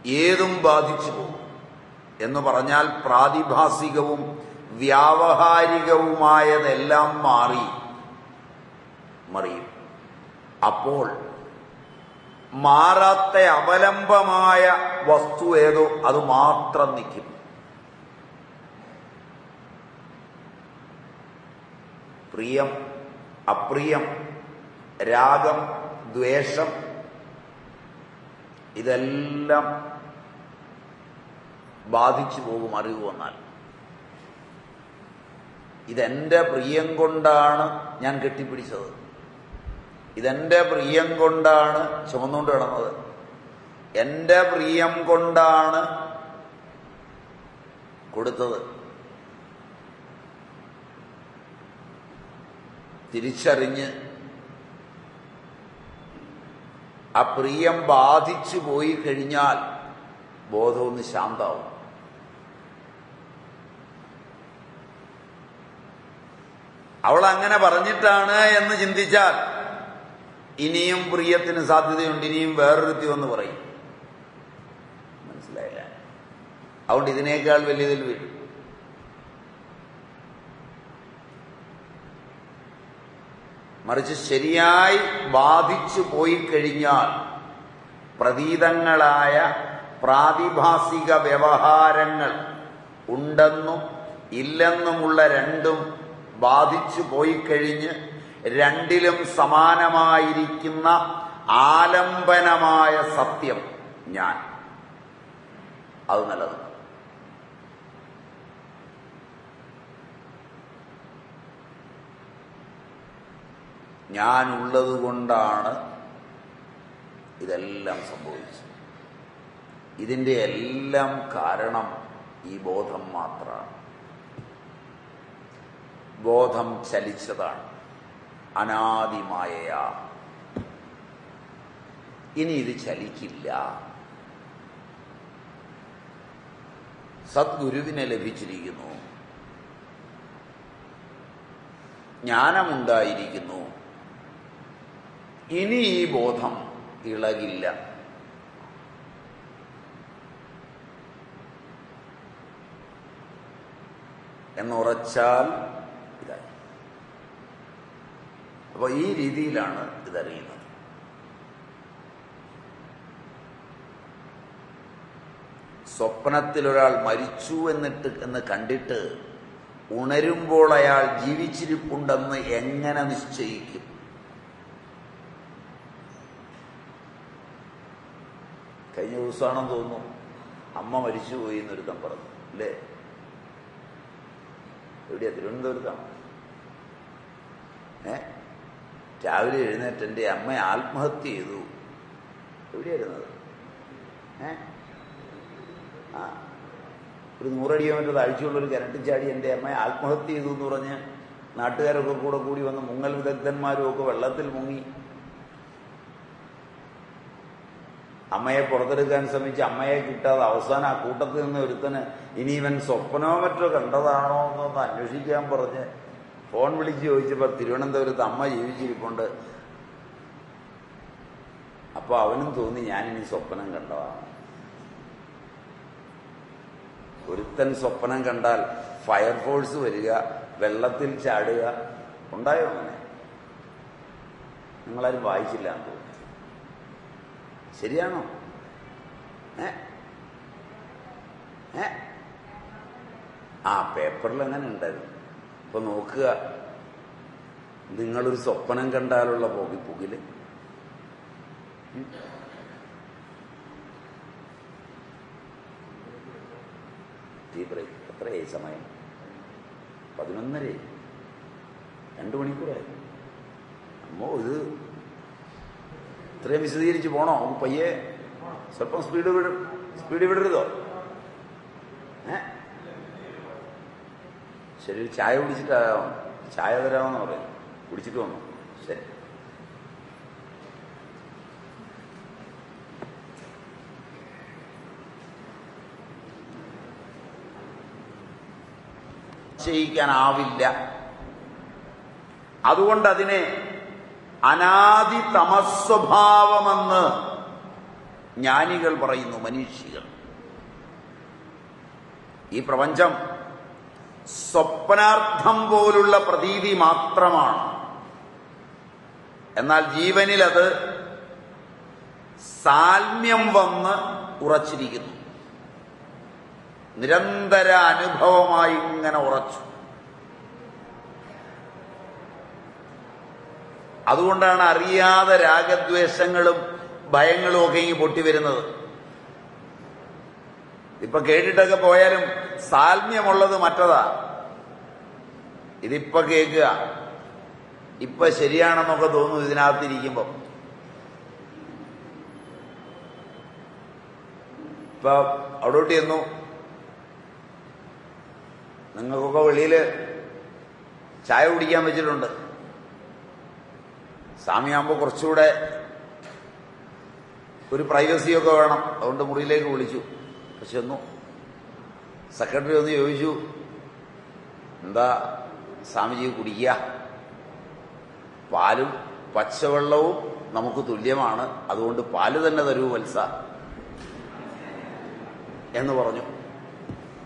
ഏതും ബാധിച്ചു പോകും. എന്ന് പറഞ്ഞാൽ പ്രാതിഭാസികവും വ്യാവഹാരികവുമായതെല്ലാം മാറി മറിയും. അപ്പോൾ മാറാത്ത അവലംബമായ വസ്തു ഏതോ അത് മാത്രം നിൽക്കും പ്രിയം അപ്രിയം രാഗം ദ്വേഷം ഇതെല്ലാം ബാധിച്ചു പോകും അറിവ് വന്നാൽ. ഇതെന്റെ പ്രിയം കൊണ്ടാണ് ഞാൻ കെട്ടിപ്പിടിച്ചത്. ഇതെന്റെ പ്രിയം കൊണ്ടാണ് ചുമന്നുകൊണ്ട് കിടന്നത്. എന്റെ പ്രിയം കൊണ്ടാണ് കൊടുത്തത്. തിരിച്ചറിഞ്ഞ് ആ പ്രിയം ബാധിച്ചു പോയി കഴിഞ്ഞാൽ ബോധമൊന്ന് ശാന്താവും അവൾ അങ്ങനെ പറഞ്ഞിട്ടാണ് എന്ന് ചിന്തിച്ചാൽ ഇനിയും പ്രിയത്തിന് സാധ്യതയുണ്ട് ഇനിയും വേറൊരുത്തി വന്ന് പറയും മനസ്സിലായില്ല അതുകൊണ്ട് ഇതിനേക്കാൾ വലിയതിൽ വീഴും. മറിച്ച് ശരിയായി ബാധിച്ചു പോയി കഴിഞ്ഞാൽ പ്രതീതങ്ങളായ പ്രാതിഭാസിക വ്യവഹാരങ്ങൾ ഉണ്ടെന്നും ഇല്ലെന്നുമുള്ള രണ്ടും ബാധിച്ചു പോയിക്കഴിഞ്ഞ് രണ്ടിലും സമാനമായിരിക്കുന്ന ആലംബനമായ സത്യം ഞാൻ. അത് നല്ലത് ഞാനുള്ളത് കൊണ്ടാണ് ഇതെല്ലാം സംഭവിച്ചത്. ഇതിന്റെ എല്ലാം കാരണം ഈ ബോധം മാത്രമാണ്. ബോധം ചലിച്ചതാണ്. അനാദിമായ ഇനി ഇത് ചലിക്കില്ല. സദ്ഗുരുവിനെ ലഭിച്ചിരിക്കുന്നു. ജ്ഞാനമുണ്ടായിരിക്കുന്നു. ഇനി ഈ ബോധം ഇളകില്ല. എന്നുറച്ചാൽ ഇതായി. അപ്പൊ ഈ രീതിയിലാണ് ഇതറിയുന്നത്. സ്വപ്നത്തിൽ ഒരാൾ മരിച്ചു എന്നിട്ട് എന്ന് കണ്ടിട്ട് ഉണരുമ്പോൾ അയാൾ ജീവിച്ചിരിപ്പുണ്ടെന്ന് എങ്ങനെ നിശ്ചയിക്കും? കഴിഞ്ഞ ദിവസമാണെന്ന് തോന്നുന്നു. അമ്മ മരിച്ചുപോയി എന്നൊരുത്തം പറഞ്ഞു. അല്ലേ? എവിടെയാ? തിരുവനന്തപുരത്താണ്? ഏ? രാവിലെ എഴുന്നേറ്റ് എന്റെ അമ്മ ആത്മഹത്യ ചെയ്തു. എവിടെയായിരുന്നത് ഏ? ആ. ഒരു അഴിച്ചുള്ള ഒരു കിരട്ടിൽ ചാടി എന്റെ അമ്മ ആത്മഹത്യ ചെയ്തു എന്ന് പറഞ്ഞ് നാട്ടുകാരൊക്കെ കൂടെ കൂടി വന്ന് മുങ്ങൽ വിദഗ്ധന്മാരും ഒക്കെ വെള്ളത്തിൽ മുങ്ങി. അമ്മയെ പുറത്തെടുക്കാൻ ശ്രമിച്ച് അമ്മയെ കിട്ടാതെ അവസാനം ആ കൂട്ടത്തിൽ നിന്ന് ഒരുത്തന് ഇനി ഇവൻ സ്വപ്നോ മറ്റോ കണ്ടതാണോ എന്നൊന്ന് അന്വേഷിക്കാൻ പറഞ്ഞ് ഫോൺ വിളിച്ച് ചോദിച്ചപ്പോൾ തിരുവനന്തപുരത്ത് അമ്മ ജീവിച്ചിരിപ്പുണ്ട്. അപ്പൊ അവനും തോന്നി ഞാനിനി സ്വപ്നം കണ്ടതാണ്. ഒരുത്തൻ സ്വപ്നം കണ്ടാൽ ഫയർഫോഴ്സ് വരിക വെള്ളത്തിൽ ചാടുക. ഉണ്ടായോ അങ്ങനെ നിങ്ങളാരും വായിച്ചില്ല ശരിയാണോ? ഏ? ഏ? ആ പേപ്പറിൽ അങ്ങനെ ഉണ്ടായിരുന്നു ഇപ്പൊ നോക്കുക. നിങ്ങളൊരു സ്വപ്നം കണ്ടാലുള്ള പോകി പുകിൽ. ബ്രേക്ക്. എത്രയായി സമയം? പതിനൊന്നരയായി. രണ്ടു മണിക്കൂറായി. അമ്മോ ഇത് ഇത്രയും വിശദീകരിച്ച് പോണോ? നമുക്ക് പയ്യെ സ്വല്പം സ്പീഡ് വിട സ്പീഡ് വിടരുതോ? ഏ? ശരി ചായ കുടിച്ചിട്ട് ചായ തരാമെന്ന് പറയും കുടിച്ചിട്ട് വന്നു. ശരി. ചെയ്യിക്കാനാവില്ല അതുകൊണ്ട് അതിനെ അനാദി തമസ്വഭാവമെന്ന് ജ്ഞാനികൾ പറയുന്നു മനീഷികൾ ഈ പ്രപഞ്ചം സ്വപ്നാർത്ഥം പോലുള്ള പ്രതീതി മാത്രമാണ്. എന്നാൽ ജീവനിൽ അത് സാൽമ്യം വന്ന് ഉറച്ചിരിക്കുന്നു. നിരന്തര അനുഭവമായി ഇങ്ങനെ ഉറച്ചു. അതുകൊണ്ടാണ് അറിയാതെ രാഗദ്വേഷങ്ങളും ഭയങ്ങളും ഒക്കെ ഇങ്ങ് പൊട്ടിവരുന്നത്. ഇപ്പൊ കേട്ടിട്ടൊക്കെ പോയാലും സാൽമ്യമുള്ളത് മറ്റതാ. ഇതിപ്പോ കേൾക്കുക. ഇപ്പൊ ശരിയാണെന്നൊക്കെ തോന്നുന്നു ഇതിനകത്തിരിക്കുമ്പോ. ഇപ്പൊ അവിടോട്ട് ചെന്നു. നിങ്ങൾക്കൊക്കെ വെളിയിൽ ചായ കുടിക്കാൻ വെച്ചിട്ടുണ്ട്. സ്വാമിയാകുമ്പോൾ കുറച്ചുകൂടെ ഒരു പ്രൈവസിയൊക്കെ വേണം. അതുകൊണ്ട് മുറിയിലേക്ക് വിളിച്ചു. ചെന്നു സെക്രട്ടറി ഒന്ന് ചോദിച്ചു എന്താ സ്വാമിജി കുടിക്കുക? പാലും പച്ചവെള്ളവും നമുക്ക് തുല്യമാണ്. അതുകൊണ്ട് പാൽ തന്നെ തരൂ വത്സ. എന്ന് പറഞ്ഞു.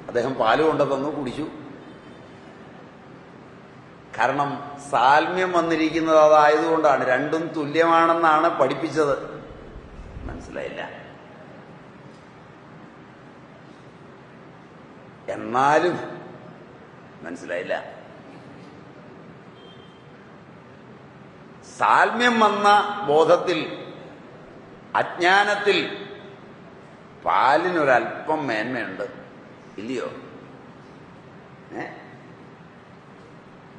അദ്ദേഹം പാൽ കൊണ്ടു കുടിച്ചു. കാരണം സാൽമ്യം വന്നിരിക്കുന്നത് അതായതുകൊണ്ടാണ്. രണ്ടും തുല്യമാണെന്നാണ് പഠിപ്പിച്ചത്. മനസ്സിലായില്ല. എന്നാലും മനസ്സിലായില്ല. സാൽമ്യം വന്ന ബോധത്തിൽ അജ്ഞാനത്തിൽ പാലിനൊരല്പം മേന്മയുണ്ട്. ഇല്ലയോ? ഏ?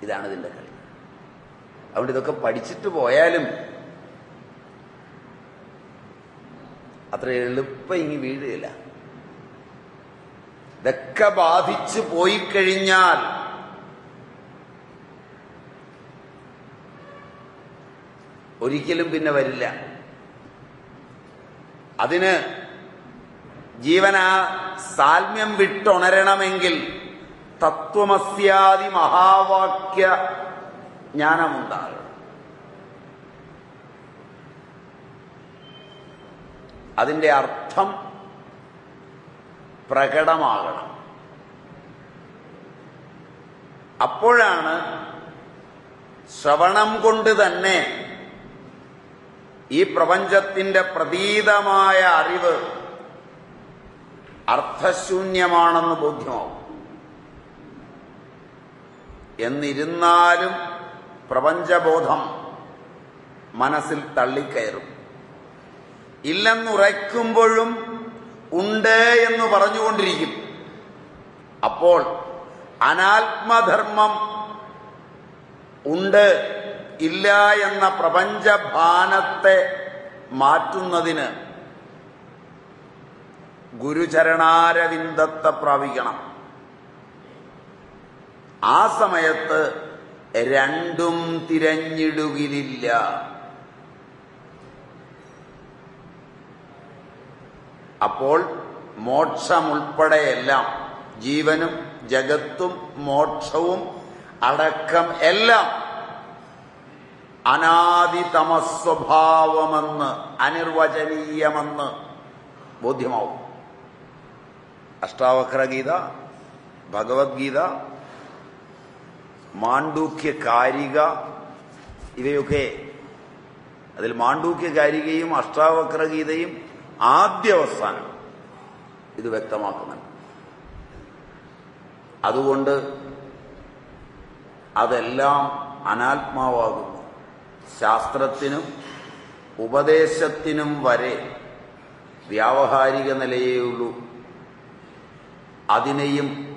ഇതാണ് ഇതിന്റെ കളി. അതുകൊണ്ട് ഇതൊക്കെ പഠിച്ചിട്ട് പോയാലും അത്ര എളുപ്പം ഇനി വീഴുകയില്ല. ഇതൊക്കെ ബാധിച്ചു പോയി കഴിഞ്ഞാൽ ഒരിക്കലും പിന്നെ വരില്ല. അതിന് ജീവന സാൽമ്യം വിട്ടുണരണമെങ്കിൽ തത്വമസ്യാദി മഹാവാക്യ ജ്ഞാനമുണ്ടാകണം. അതിന്റെ അർത്ഥം പ്രകടമാകണം. അപ്പോഴാണ് ശ്രവണം കൊണ്ട് തന്നെ ഈ പ്രപഞ്ചത്തിന്റെ പ്രതീതമായ അറിവ് അർത്ഥശൂന്യമാണെന്ന് ബോധ്യമാവും. എന്നിരുന്നാലും പ്രപഞ്ചബോധം മനസ്സിൽ തള്ളിക്കയറും. ഇല്ലെന്നുറയ്ക്കുമ്പോഴും ഉണ്ട് എന്ന് പറഞ്ഞുകൊണ്ടിരിക്കും. അപ്പോൾ അനാത്മധർമ്മം ഉണ്ട് ഇല്ല എന്ന പ്രപഞ്ചഭാനത്തെ മാറ്റുന്നതിന് ഗുരുചരണാരവിന്ദത്തെ പ്രാപിക്കണം. ആ സമയത്ത് രണ്ടും തിരഞ്ഞിടുകിലില്ല. അപ്പോൾ മോക്ഷമുൾപ്പെടെയെല്ലാം ജീവനും ജഗത്തും മോക്ഷവും അടക്കം എല്ലാം അനാദിതമസ്വഭാവമെന്ന് അനിർവചനീയമെന്ന് ബോധ്യമാവും. അഷ്ടാവക്രഗീത ഭഗവത്ഗീത മാണ്ഡൂക്യ കാരിക ഇവയൊക്കെ. അതിൽ മാണ്ഡൂക്യ കാരികയും അഷ്ടാവക്രഗീതയും ആദ്യവസാനം ഇത് വ്യക്തമാക്കുന്നുണ്ട്. അതുകൊണ്ട് അതെല്ലാം അനാത്മാവാകുന്നു. ശാസ്ത്രത്തിനും ഉപദേശത്തിനും വരെ വ്യാവഹാരിക നിലയേയുള്ളൂ. അതിനെയും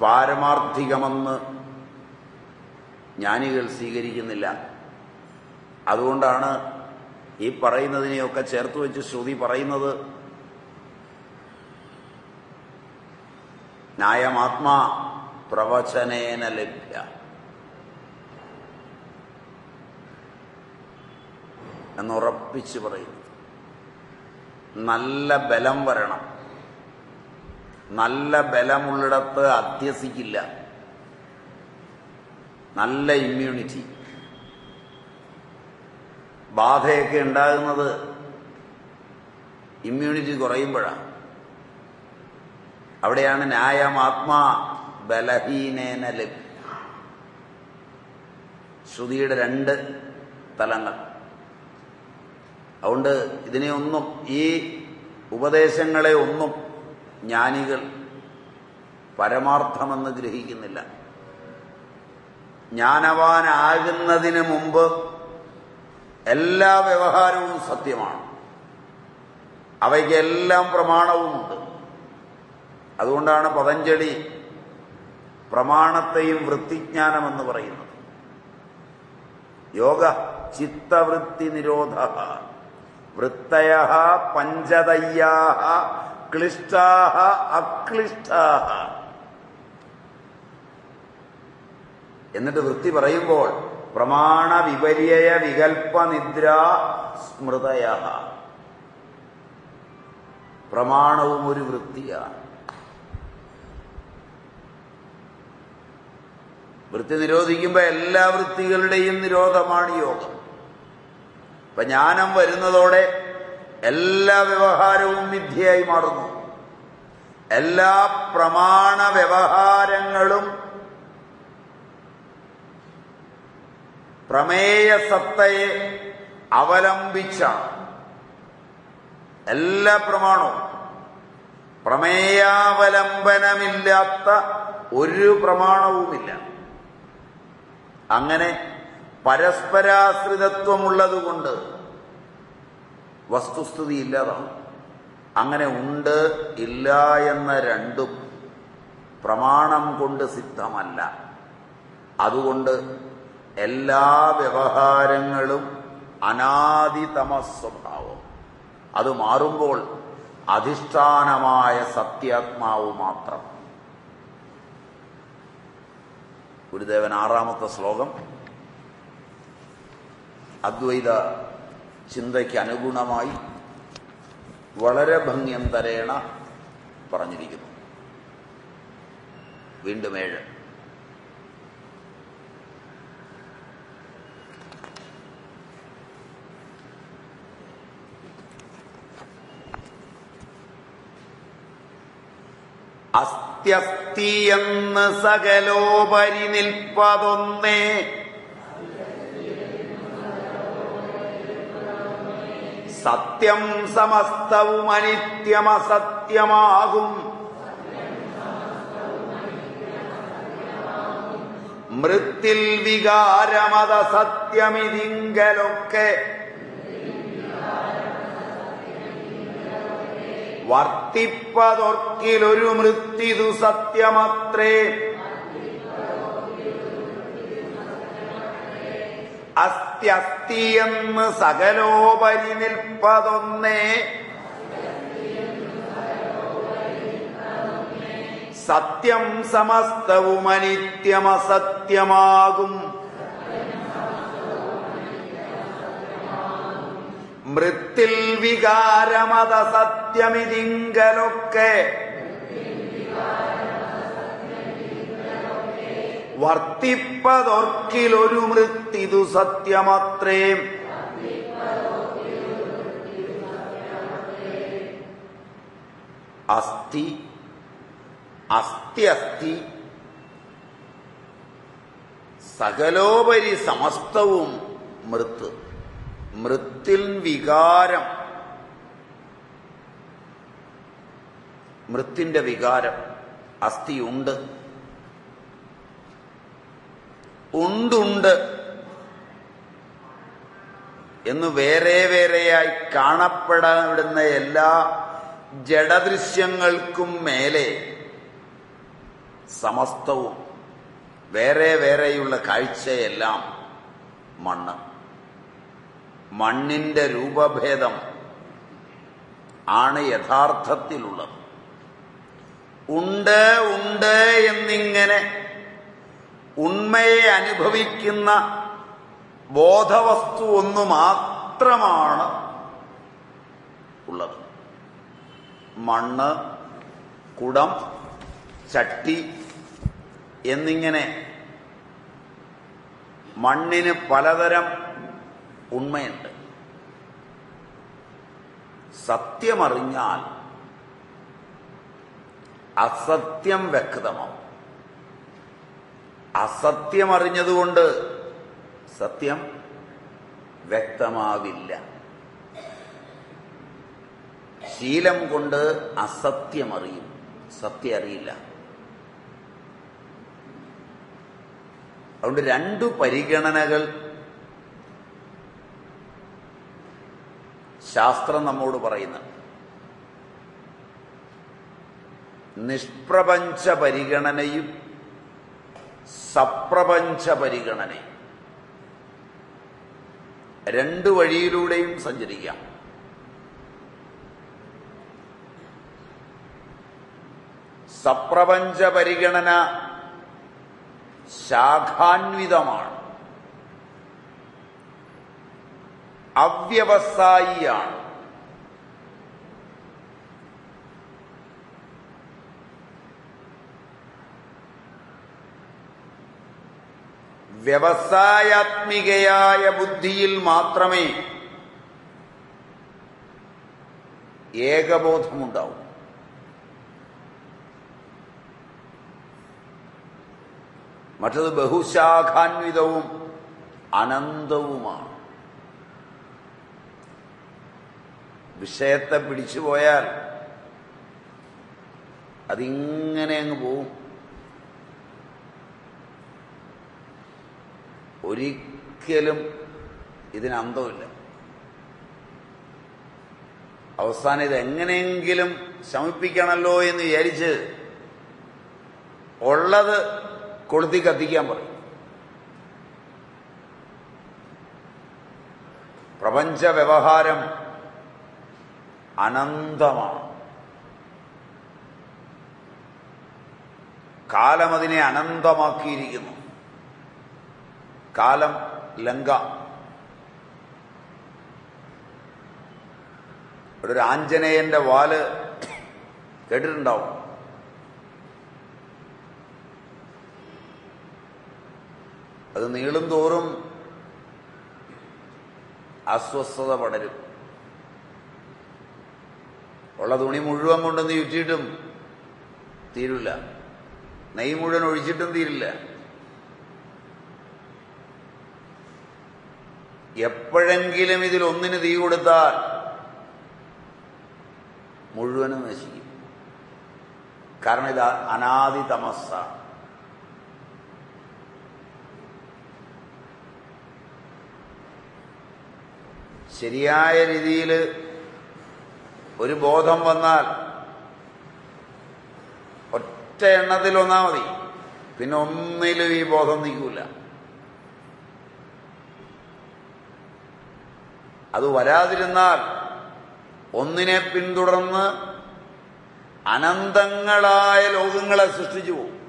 പാരമാർത്ഥികമെന്ന് ജ്ഞാനികൾ സ്വീകരിക്കുന്നില്ല. അതുകൊണ്ടാണ് ഈ പറയുന്നതിനെയൊക്കെ ചേർത്ത് വെച്ച് ശ്രുതി പറയുന്നത്. ന്യായമാത്മാ പ്രവചനേന ലഭ്യ. എന്നുറപ്പിച്ച് പറയുന്നു. നല്ല ബലം വരണം. നല്ല ബലമുള്ളിടത്ത് അധ്യസിക്കില്ല. നല്ല ഇമ്മ്യൂണിറ്റി ബാധയൊക്കെ ഉണ്ടാകുന്നത് ഇമ്മ്യൂണിറ്റി കുറയുമ്പോഴാണ്. അവിടെയാണ് ന്യായം ആത്മാ ബലഹീനേന ലഭ്യ. ശ്രുതിയുടെ രണ്ട് തലങ്ങൾ. അതുകൊണ്ട് ഇതിനെ ഒന്നും ഈ ഉപദേശങ്ങളെ ഒന്നും ജ്ഞാനികൾ പരമാർത്ഥമെന്ന് ഗ്രഹിക്കുന്നില്ല. ജ്ഞാനവാനാകുന്നതിന് മുമ്പ് എല്ലാ വ്യവഹാരവും സത്യമാണ്. അവയ്ക്കെല്ലാം പ്രമാണവുമുണ്ട്. അതുകൊണ്ടാണ് പതഞ്ജലി പ്രമാണത്തെയും വൃത്തിജ്ഞാനമെന്ന് പറയുന്നത്. യോഗ ചിത്തവൃത്തി നിരോധ വൃത്തയ പഞ്ചതയ്യാ ക്ലിഷ്ടാ അക്ലിഷ്ടാ. എന്നിട്ട് വൃത്തി പറയുമ്പോൾ പ്രമാണ വിപര്യ വികൽപ്പ നിദ്ര സ്മൃതയ പ്രമാണവും ഒരു വൃത്തിയാണ്. വൃത്തി നിരോധിക്കുമ്പോൾ എല്ലാ വൃത്തികളുടെയും നിരോധമാണ് യോഗം. ഇപ്പൊ ജ്ഞാനം വരുന്നതോടെ എല്ലാ വ്യവഹാരവും വിദ്യയായി മാറുന്നു. എല്ലാ പ്രമാണ വ്യവഹാരങ്ങളും പ്രമേയ സത്തയെ അവലംബിച്ച എല്ലാ പ്രമാണവും പ്രമേയാവലംബനമില്ലാത്ത ഒരു പ്രമാണവുമില്ല. അങ്ങനെ പരസ്പരാശ്രിതത്വമുള്ളതുകൊണ്ട് വസ്തുസ്ഥിതി ഇല്ലാതാവും അങ്ങനെ ഉണ്ട് ഇല്ല എന്ന രണ്ടും പ്രമാണം കൊണ്ട് സിദ്ധമല്ല. അതുകൊണ്ട് എല്ലാ വ്യവഹാരങ്ങളും അനാദിതമ സ്വഭാവം അത് മാറുമ്പോൾ അധിഷ്ഠാനമായ സത്യാത്മാവ് മാത്രം. ഗുരുദേവൻ ആറാമത്തെ ശ്ലോകം. അദ്വൈത ചിന്തയ്ക്ക് അനുഗുണമായി വളരെ ഭംഗ്യം തരേണ പറഞ്ഞിരിക്കുന്നു. വീണ്ടും ഏഴ്. അസ്ത്യസ്തിയെന്ന് സകലോപരി നിൽപ്പതൊന്നേ. സത്യം സമസ്തവും അനിത്യമസത്യമാകും. മൃത്തിൽ വികാരമത സത്യമിതിങ്കലൊക്കെ. വർത്തിപ്പതൊർക്കിലൊരു മൃത്യുതു സത്യമത്രേ. അസ്ത്യസ്തിയെന്ന് സകലോപരി നിൽപ്പതൊന്നേ. സത്യം സമസ്തവും അനിത്യമസത്യമാകും മൃത്തിൽ വികാരമത സത്യമിതിങ്കലൊക്കെ. വർത്തിപ്പതൊർക്കിലൊരു മൃത്തിതു സത്യമത്രേ. അസ്ഥി അസ്ഥി അസ്ഥി സകലോപരി സമസ്തവും മൃത്ത്. മൃത്തിൽ വികാരം. മൃത്തിന്റെ വികാരം അസ്ഥിയുണ്ട്. ഉണ്ടുണ്ട് എന്ന് വേറെ വേറെയായി കാണപ്പെടുന്ന എല്ലാ ജഡദൃശ്യങ്ങൾക്കും മേലെ സമസ്തവും വേറെ വേറെയുള്ള കാഴ്ചയെല്ലാം മണ്ണ്. മണ്ണിന്റെ രൂപഭേദം ആണ് യഥാർത്ഥത്തിലുള്ളത്. ഉണ്ട് ഉണ്ട് എന്നിങ്ങനെ ഉണ്മയെ അനുഭവിക്കുന്ന ബോധവസ്തു ഒന്നു മാത്രമാണ് ഉള്ളത്. മണ്ണ് കുടം ചട്ടി എന്നിങ്ങനെ മണ്ണിന് പലതരം ഉണ്മയുണ്ട്. സത്യമറിഞ്ഞാൽ അസത്യം വ്യക്തമാവും. അസത്യമറിഞ്ഞതുകൊണ്ട് സത്യം വ്യക്തമാവില്ല. ശീലം കൊണ്ട് അസത്യമറിയും. സത്യം അറിയില്ല അതുകൊണ്ട് രണ്ടു പരിഗണനകൾ ശാസ്ത്രം നമ്മോട് പറയുന്നത് നിഷ്പ്രപഞ്ച പരിഗണനയും സപ്രപഞ്ച പരിഗണനയും രണ്ടു വഴിയിലൂടെയും സഞ്ചരിക്കാം. സപ്രപഞ്ച പരിഗണന ശാഖാന്വിതമാണ്. അവ്യവസായിയാണ്. വ്യവസായാത്മികയായ ബുദ്ധിയിൽ മാത്രമേ ഏകബോധമുണ്ടാവും. മറ്റത് ബഹുശാഖാന്വിതവും അനന്തവുമാണ്. വിഷയത്തെ പിടിച്ചു പോയാൽ അതിങ്ങനെ അങ്ങ് പോവും. ഒരിക്കലും ഇതിന് അന്തമില്ല അവസാനം ഇത് എങ്ങനെയെങ്കിലും ശമിപ്പിക്കണമല്ലോ എന്ന് വിചാരിച്ച് ഉള്ളത് കൊളുത്തി കത്തിക്കാൻ പറയും. പ്രപഞ്ച വ്യവഹാരം അനന്തമാണ്. കാലം അതിനെ അനന്തമാക്കിയിരിക്കുന്നു. കാലം ലങ്ക. ഒരു ആഞ്ജനേയന്റെ വാൽ കേട്ടിട്ടുണ്ടാവും. അത് നീളും തോറും അസ്വസ്ഥത പടരും. ഉള്ള തുണി മുഴുവൻ കൊണ്ടൊന്ന് ചുറ്റിയിട്ടും തീരില്ല. നെയ് മുഴുവൻ ഒഴിച്ചിട്ടും തീരില്ല. എപ്പോഴെങ്കിലും ഇതിൽ ഒന്നിന് തീ കൊടുത്താൽ മുഴുവനും നശിക്കും. കാരണം ഇത് അനാദി തമസ്സാണ് ശരിയായ രീതിയിൽ ഒരു ബോധം വന്നാൽ ഒറ്റ എണ്ണത്തിൽ ഒന്നാ മതി. പിന്നെ ഒന്നിലും ഈ ബോധം നിൽക്കൂല. അത് വരാതിരുന്നാൽ ഒന്നിനെ പിന്തുടർന്ന് അനന്തങ്ങളായ ലോകങ്ങളെ സൃഷ്ടിച്ചു പോകും.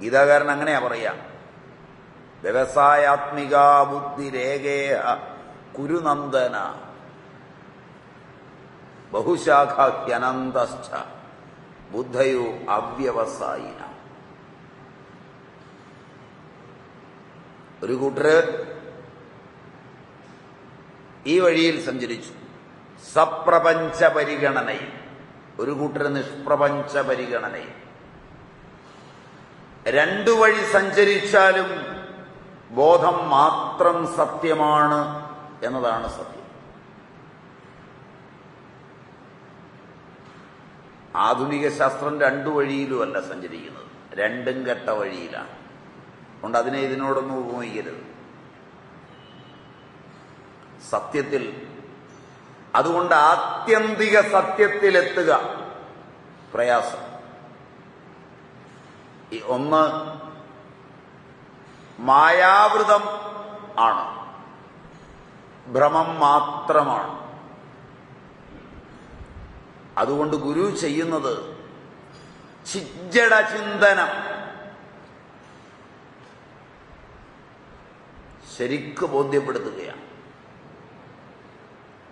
ഗീതാകാരൻ അങ്ങനെയാ പറയാ. വ്യവസായാത്മിക ബുദ്ധി രേഖേയ കുരുനന്ദന. ബഹുശാഖ്യനന്തസ്ഥ ബുദ്ധയോ അവ്യവസായിന. ഒരു കൂട്ടര് ഈ വഴിയിൽ സഞ്ചരിച്ചു. സപ്രപഞ്ച പരിഗണനയിൽ ഒരു കൂട്ടര് നിഷ്പ്രപഞ്ച പരിഗണനയിൽ രണ്ടു വഴി സഞ്ചരിച്ചാലും ബോധം മാത്രം സത്യമാണ് എന്നതാണ് സത്യം. ആധുനിക ശാസ്ത്രം രണ്ടു വഴിയിലുമല്ല സഞ്ചരിക്കുന്നത്. രണ്ടും കെട്ട വഴിയിലാണ്. അതുകൊണ്ട് അതിനെ ഇതിനോടൊന്നും ഉപയോഗിക്കരുത് സത്യത്തിൽ അതുകൊണ്ട് ആത്യന്തിക സത്യത്തിലെത്തുക പ്രയാസം. ഈ ഒന്ന് മായാവൃതം ആണ്. ഭ്രമം മാത്രമാണ്. അതുകൊണ്ട് ഗുരു ചെയ്യുന്നത് ചിജ്ജട ചിന്തനം. ശരിക്ക് ബോധ്യപ്പെടുത്തുകയാണ്.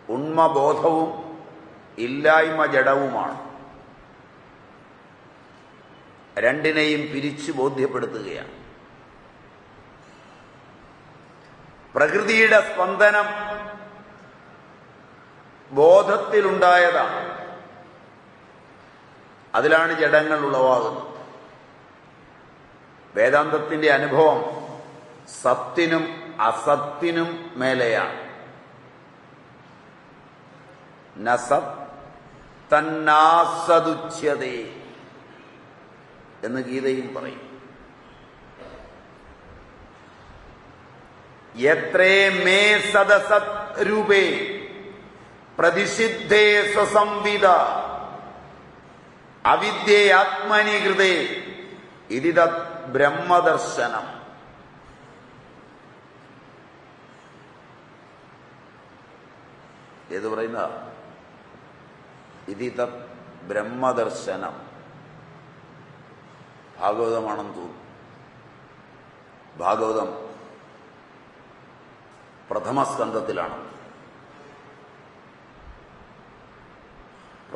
ഉണ്മബോധവും ഇല്ലായ്മ ജഡവുമാണ് രണ്ടിനെയും പിരിച്ചു ബോധ്യപ്പെടുത്തുകയാണ്. പ്രകൃതിയുടെ സ്പന്ദനം ബോധത്തിലുണ്ടായതാണ്. അതിലാണ് ജഡങ്ങൾ ഉളവാകുന്നത്. വേദാന്തത്തിന്റെ അനുഭവം സത്തിനും അസത്തിനും മേലെയാണ്. നസത് തന്നാസതുച്ഛതേ എന്ന് ഗീതയും പറയും. എത്രേ മേ സദസത് രൂപേ പ്രതിഷിദ്ധേ സ്വസംവിധ അവിദ്യയാത്മനി ആത്മനീകൃതേ ഇതിത ബ്രഹ്മദർശനം. ഏത് പറയുന്ന? ഇതിത ബ്രഹ്മദർശനം. ഭാഗവതമാണെന്ന് തോന്നുന്നു. ഭാഗവതം പ്രഥമ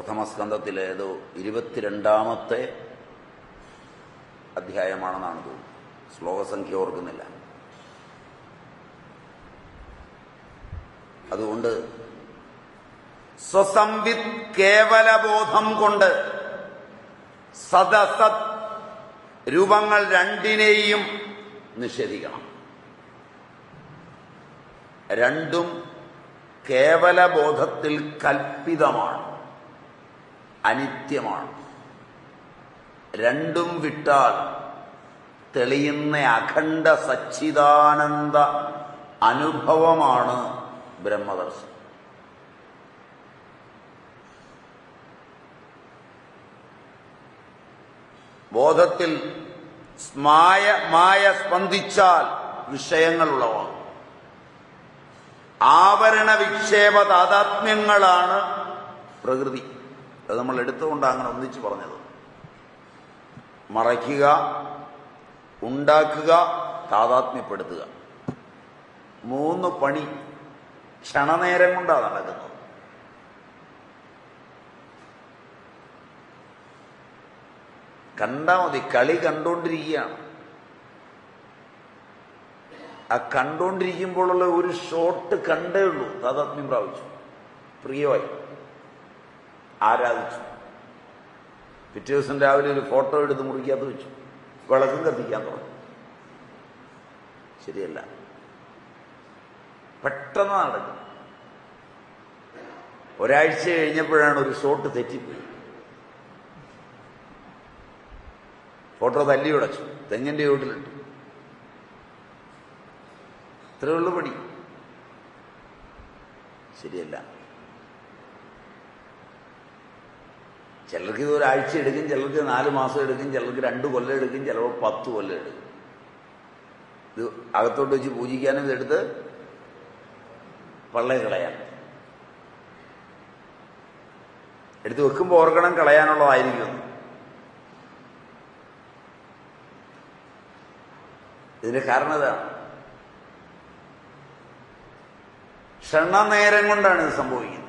സ്കന്ധത്തിലാണ് പ്രഥമ സ്കന്ധത്തിലെ ഏതോ ഇരുപത്തിരണ്ടാമത്തെ അധ്യായമാണെന്നാണ് തോന്നുന്നത്. ശ്ലോകസംഖ്യ ഓർക്കുന്നില്ല. അതുകൊണ്ട് സ്വസംവിത് കേവലബോധം കൊണ്ട് സദസത് രൂപങ്ങൾ രണ്ടിനെയും നിഷേധിക്കണം. രണ്ടും കേവലബോധത്തിൽ കൽപ്പിതമാണ്. അനിത്യമാണ്. രണ്ടും വിട്ടാൽ തെളിയുന്ന അഖണ്ഡ സച്ചിദാനന്ദ അനുഭവമാണ് ബ്രഹ്മദർശനം ബോധത്തിൽ സ്മായ മായ സ്പന്ദിച്ചാൽ വിഷയങ്ങൾ ഉളവാകും ആവരണ വിക്ഷേപ താതാത്മ്യങ്ങളാണ് പ്രകൃതി. അത് നമ്മൾ എടുത്തുകൊണ്ട് അങ്ങനെ ഒന്നിച്ച് പറഞ്ഞത്. മറയ്ക്കുക ഉണ്ടാക്കുക താതാത്മ്യപ്പെടുത്തുക. മൂന്ന് പണി ക്ഷണനേരം കൊണ്ടാണ് നടക്കുന്നത്. കണ്ടാ മതി കളി കണ്ടുകൊണ്ടിരിക്കുകയാണ് ആ കണ്ടുകൊണ്ടിരിക്കുമ്പോഴുള്ള ഒരു ഷോട്ട് കണ്ടേ ഉള്ളൂ താതാത്മ്യം പ്രാപിച്ചു. പ്രിയമായി. ആരാധിച്ചു. പിറ്റേ ദിവസം രാവിലെ ഒരു ഫോട്ടോ എടുത്ത് മുറിക്കാത്ത വെച്ചു. വിളക്കും കത്തിക്കാൻ തുടങ്ങി. ശരിയല്ല. പെട്ടെന്ന് നടക്കും. ഒരാഴ്ച കഴിഞ്ഞപ്പോഴാണ് ഒരു ഷോട്ട് തെറ്റിപ്പോയി. ഫോട്ടോ തല്ലി ഉടച്ചു. തെങ്ങിന്റെ വീട്ടിലിട്ടു ഇത്രയുള്ള പണി. ശരിയല്ല. ചിലർക്ക് ഇത് ഒരാഴ്ച എടുക്കും ചിലർക്ക് നാല് മാസം എടുക്കും ചിലർക്ക് രണ്ട് കൊല്ലം എടുക്കും ചിലപ്പോൾ പത്ത് കൊല്ലം എടുക്കും. ഇത് അകത്തോട്ട് വെച്ച് പൂജിക്കാനും ഇതെടുത്ത് പള്ളേ കളയാൻ എടുത്ത് വെക്കുമ്പോൾ ഓർക്കണം കളയാനുള്ളതായിരിക്കും. ഇതിന്റെ കാരണം ഇതാണ്. ക്ഷണനേരം കൊണ്ടാണ് ഇത് സംഭവിക്കുന്നത്.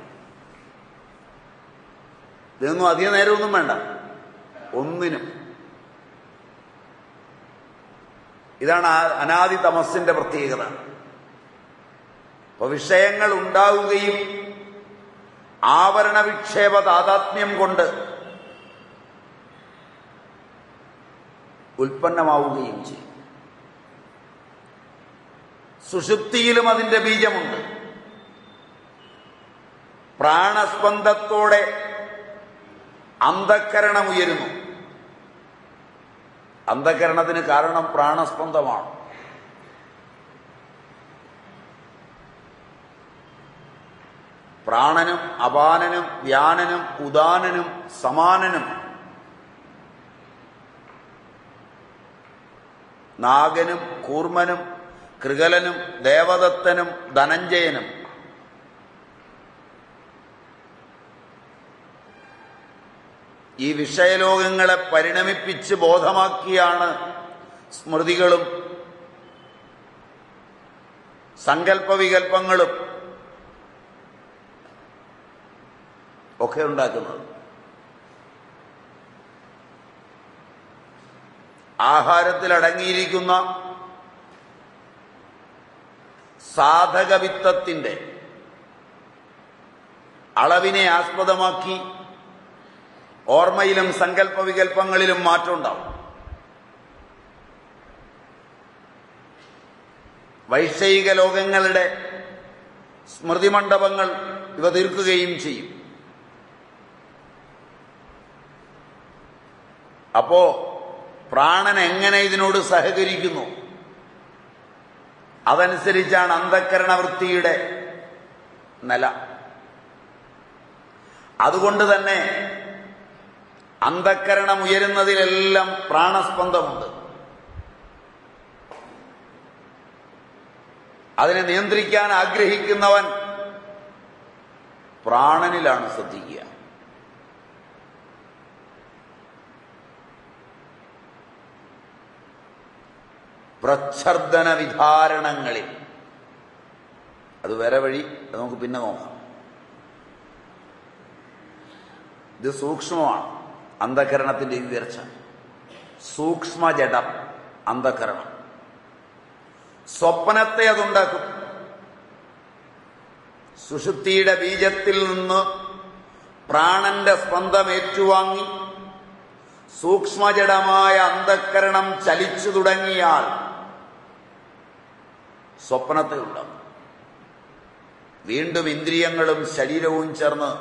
ഇതൊന്നും അധിക നേരമൊന്നും വേണ്ട. ഒന്നിനും. ഇതാണ് അനാദി തമസിന്റെ പ്രത്യേകത. അപ്പൊ വിഷയങ്ങൾ ഉണ്ടാവുകയും ആവരണ വിക്ഷേപ താതാത്മ്യം കൊണ്ട് ഉൽപ്പന്നമാവുകയും ചെയ്യും. സുഷുപ്തിയിലും അതിന്റെ ബീജമുണ്ട്. പ്രാണസ്പന്ദത്തോടെ അന്ധക്കരണം ഉയരുന്നു. അന്ധകരണത്തിന് കാരണം പ്രാണസ്പന്ദമാണ്. പ്രാണനും അപാനനും വ്യാനനും ഉദാനനും സമാനനും നാഗനും കൂർമനും കൃകലനും ദേവദത്തനും ധനഞ്ജയനും ഈ വിഷയലോകങ്ങളെ പരിണമിപ്പിച്ച് ബോധമാക്കിയാണ് സ്മൃതികളും സങ്കല്പവികല്പങ്ങളും ഒക്കെ ഉണ്ടാക്കുന്നത്. ആഹാരത്തിൽ സാധകവിത്തത്തിന്റെ അളവിനെ ആസ്പദമാക്കി ഓർമ്മയിലും സങ്കല്പവികല്പങ്ങളിലും മാറ്റമുണ്ടാവും വൈഷയിക ലോകങ്ങളുടെ സ്മൃതിമണ്ഡപങ്ങൾ ഇവ തീർക്കുകയും ചെയ്യും. അപ്പോ പ്രാണൻ എങ്ങനെ ഇതിനോട് സഹകരിക്കുന്നു? അതനുസരിച്ചാണ് അന്ധക്കരണവൃത്തിയുടെ നില. അതുകൊണ്ട് തന്നെ അന്ധക്കരണം ഉയരുന്നതിലെല്ലാം പ്രാണസ്പന്ദമുണ്ട്. അതിനെ നിയന്ത്രിക്കാൻ ആഗ്രഹിക്കുന്നവൻ പ്രാണനിലാണ് ശ്രദ്ധിക്കുക. പ്രച്ഛർദന വിധാരണങ്ങളിൽ. അത് വേറെ വഴി നമുക്ക് പിന്നെ നോക്കാം. ഇത് സൂക്ഷ്മമാണ്. അന്ധകരണത്തിന്റെ ഉയർച്ച. സൂക്ഷ്മജഡം അന്ധകരണം. സ്വപ്നത്തെ അതുണ്ടാക്കും. സുഷുപ്തിയുടെ ബീജത്തിൽ നിന്ന് പ്രാണന്റെ സ്പന്ദം ഏറ്റുവാങ്ങി സൂക്ഷ്മജടമായ അന്ധക്കരണം ചലിച്ചു തുടങ്ങിയാൽ സ്വപ്നത്തെ ഉണ്ടാകും വീണ്ടും ഇന്ദ്രിയങ്ങളും ശരീരവും ചേർന്ന്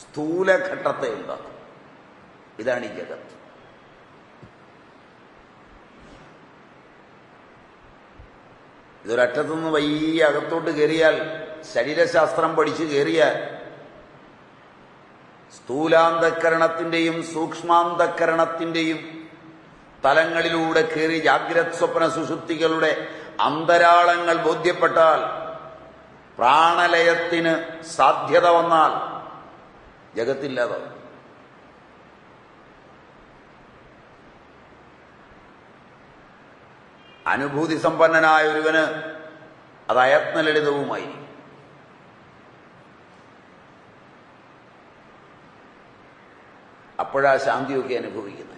സ്ഥൂലഘട്ടത്തെ ഉണ്ടാക്കും. ഇതാണ് ഈ ജഗത്ത് ഇതൊരറ്റത്തുനിന്ന് വയ്യ അകത്തോട്ട് കയറിയാൽ ശരീരശാസ്ത്രം പഠിച്ചു കയറിയാൽ സ്ഥൂലാന്തക്കരണത്തിന്റെയും സൂക്ഷ്മാന്തക്കരണത്തിന്റെയും തലങ്ങളിലൂടെ കയറി ജാഗ്രത് സ്വപ്ന സുഷുപ്തികളുടെ അന്തരാളങ്ങൾ ബോധ്യപ്പെട്ടാൽ പ്രാണലയത്തിന് സാധ്യത വന്നാൽ ജഗത്തില്ലാതാവും. അനുഭൂതി സമ്പന്നനായ ഒരുവന് അത് അയത്നലളിതവുമായിരിക്കും അപ്പോഴാ ശാന്തിയൊക്കെ അനുഭവിക്കുന്നത്.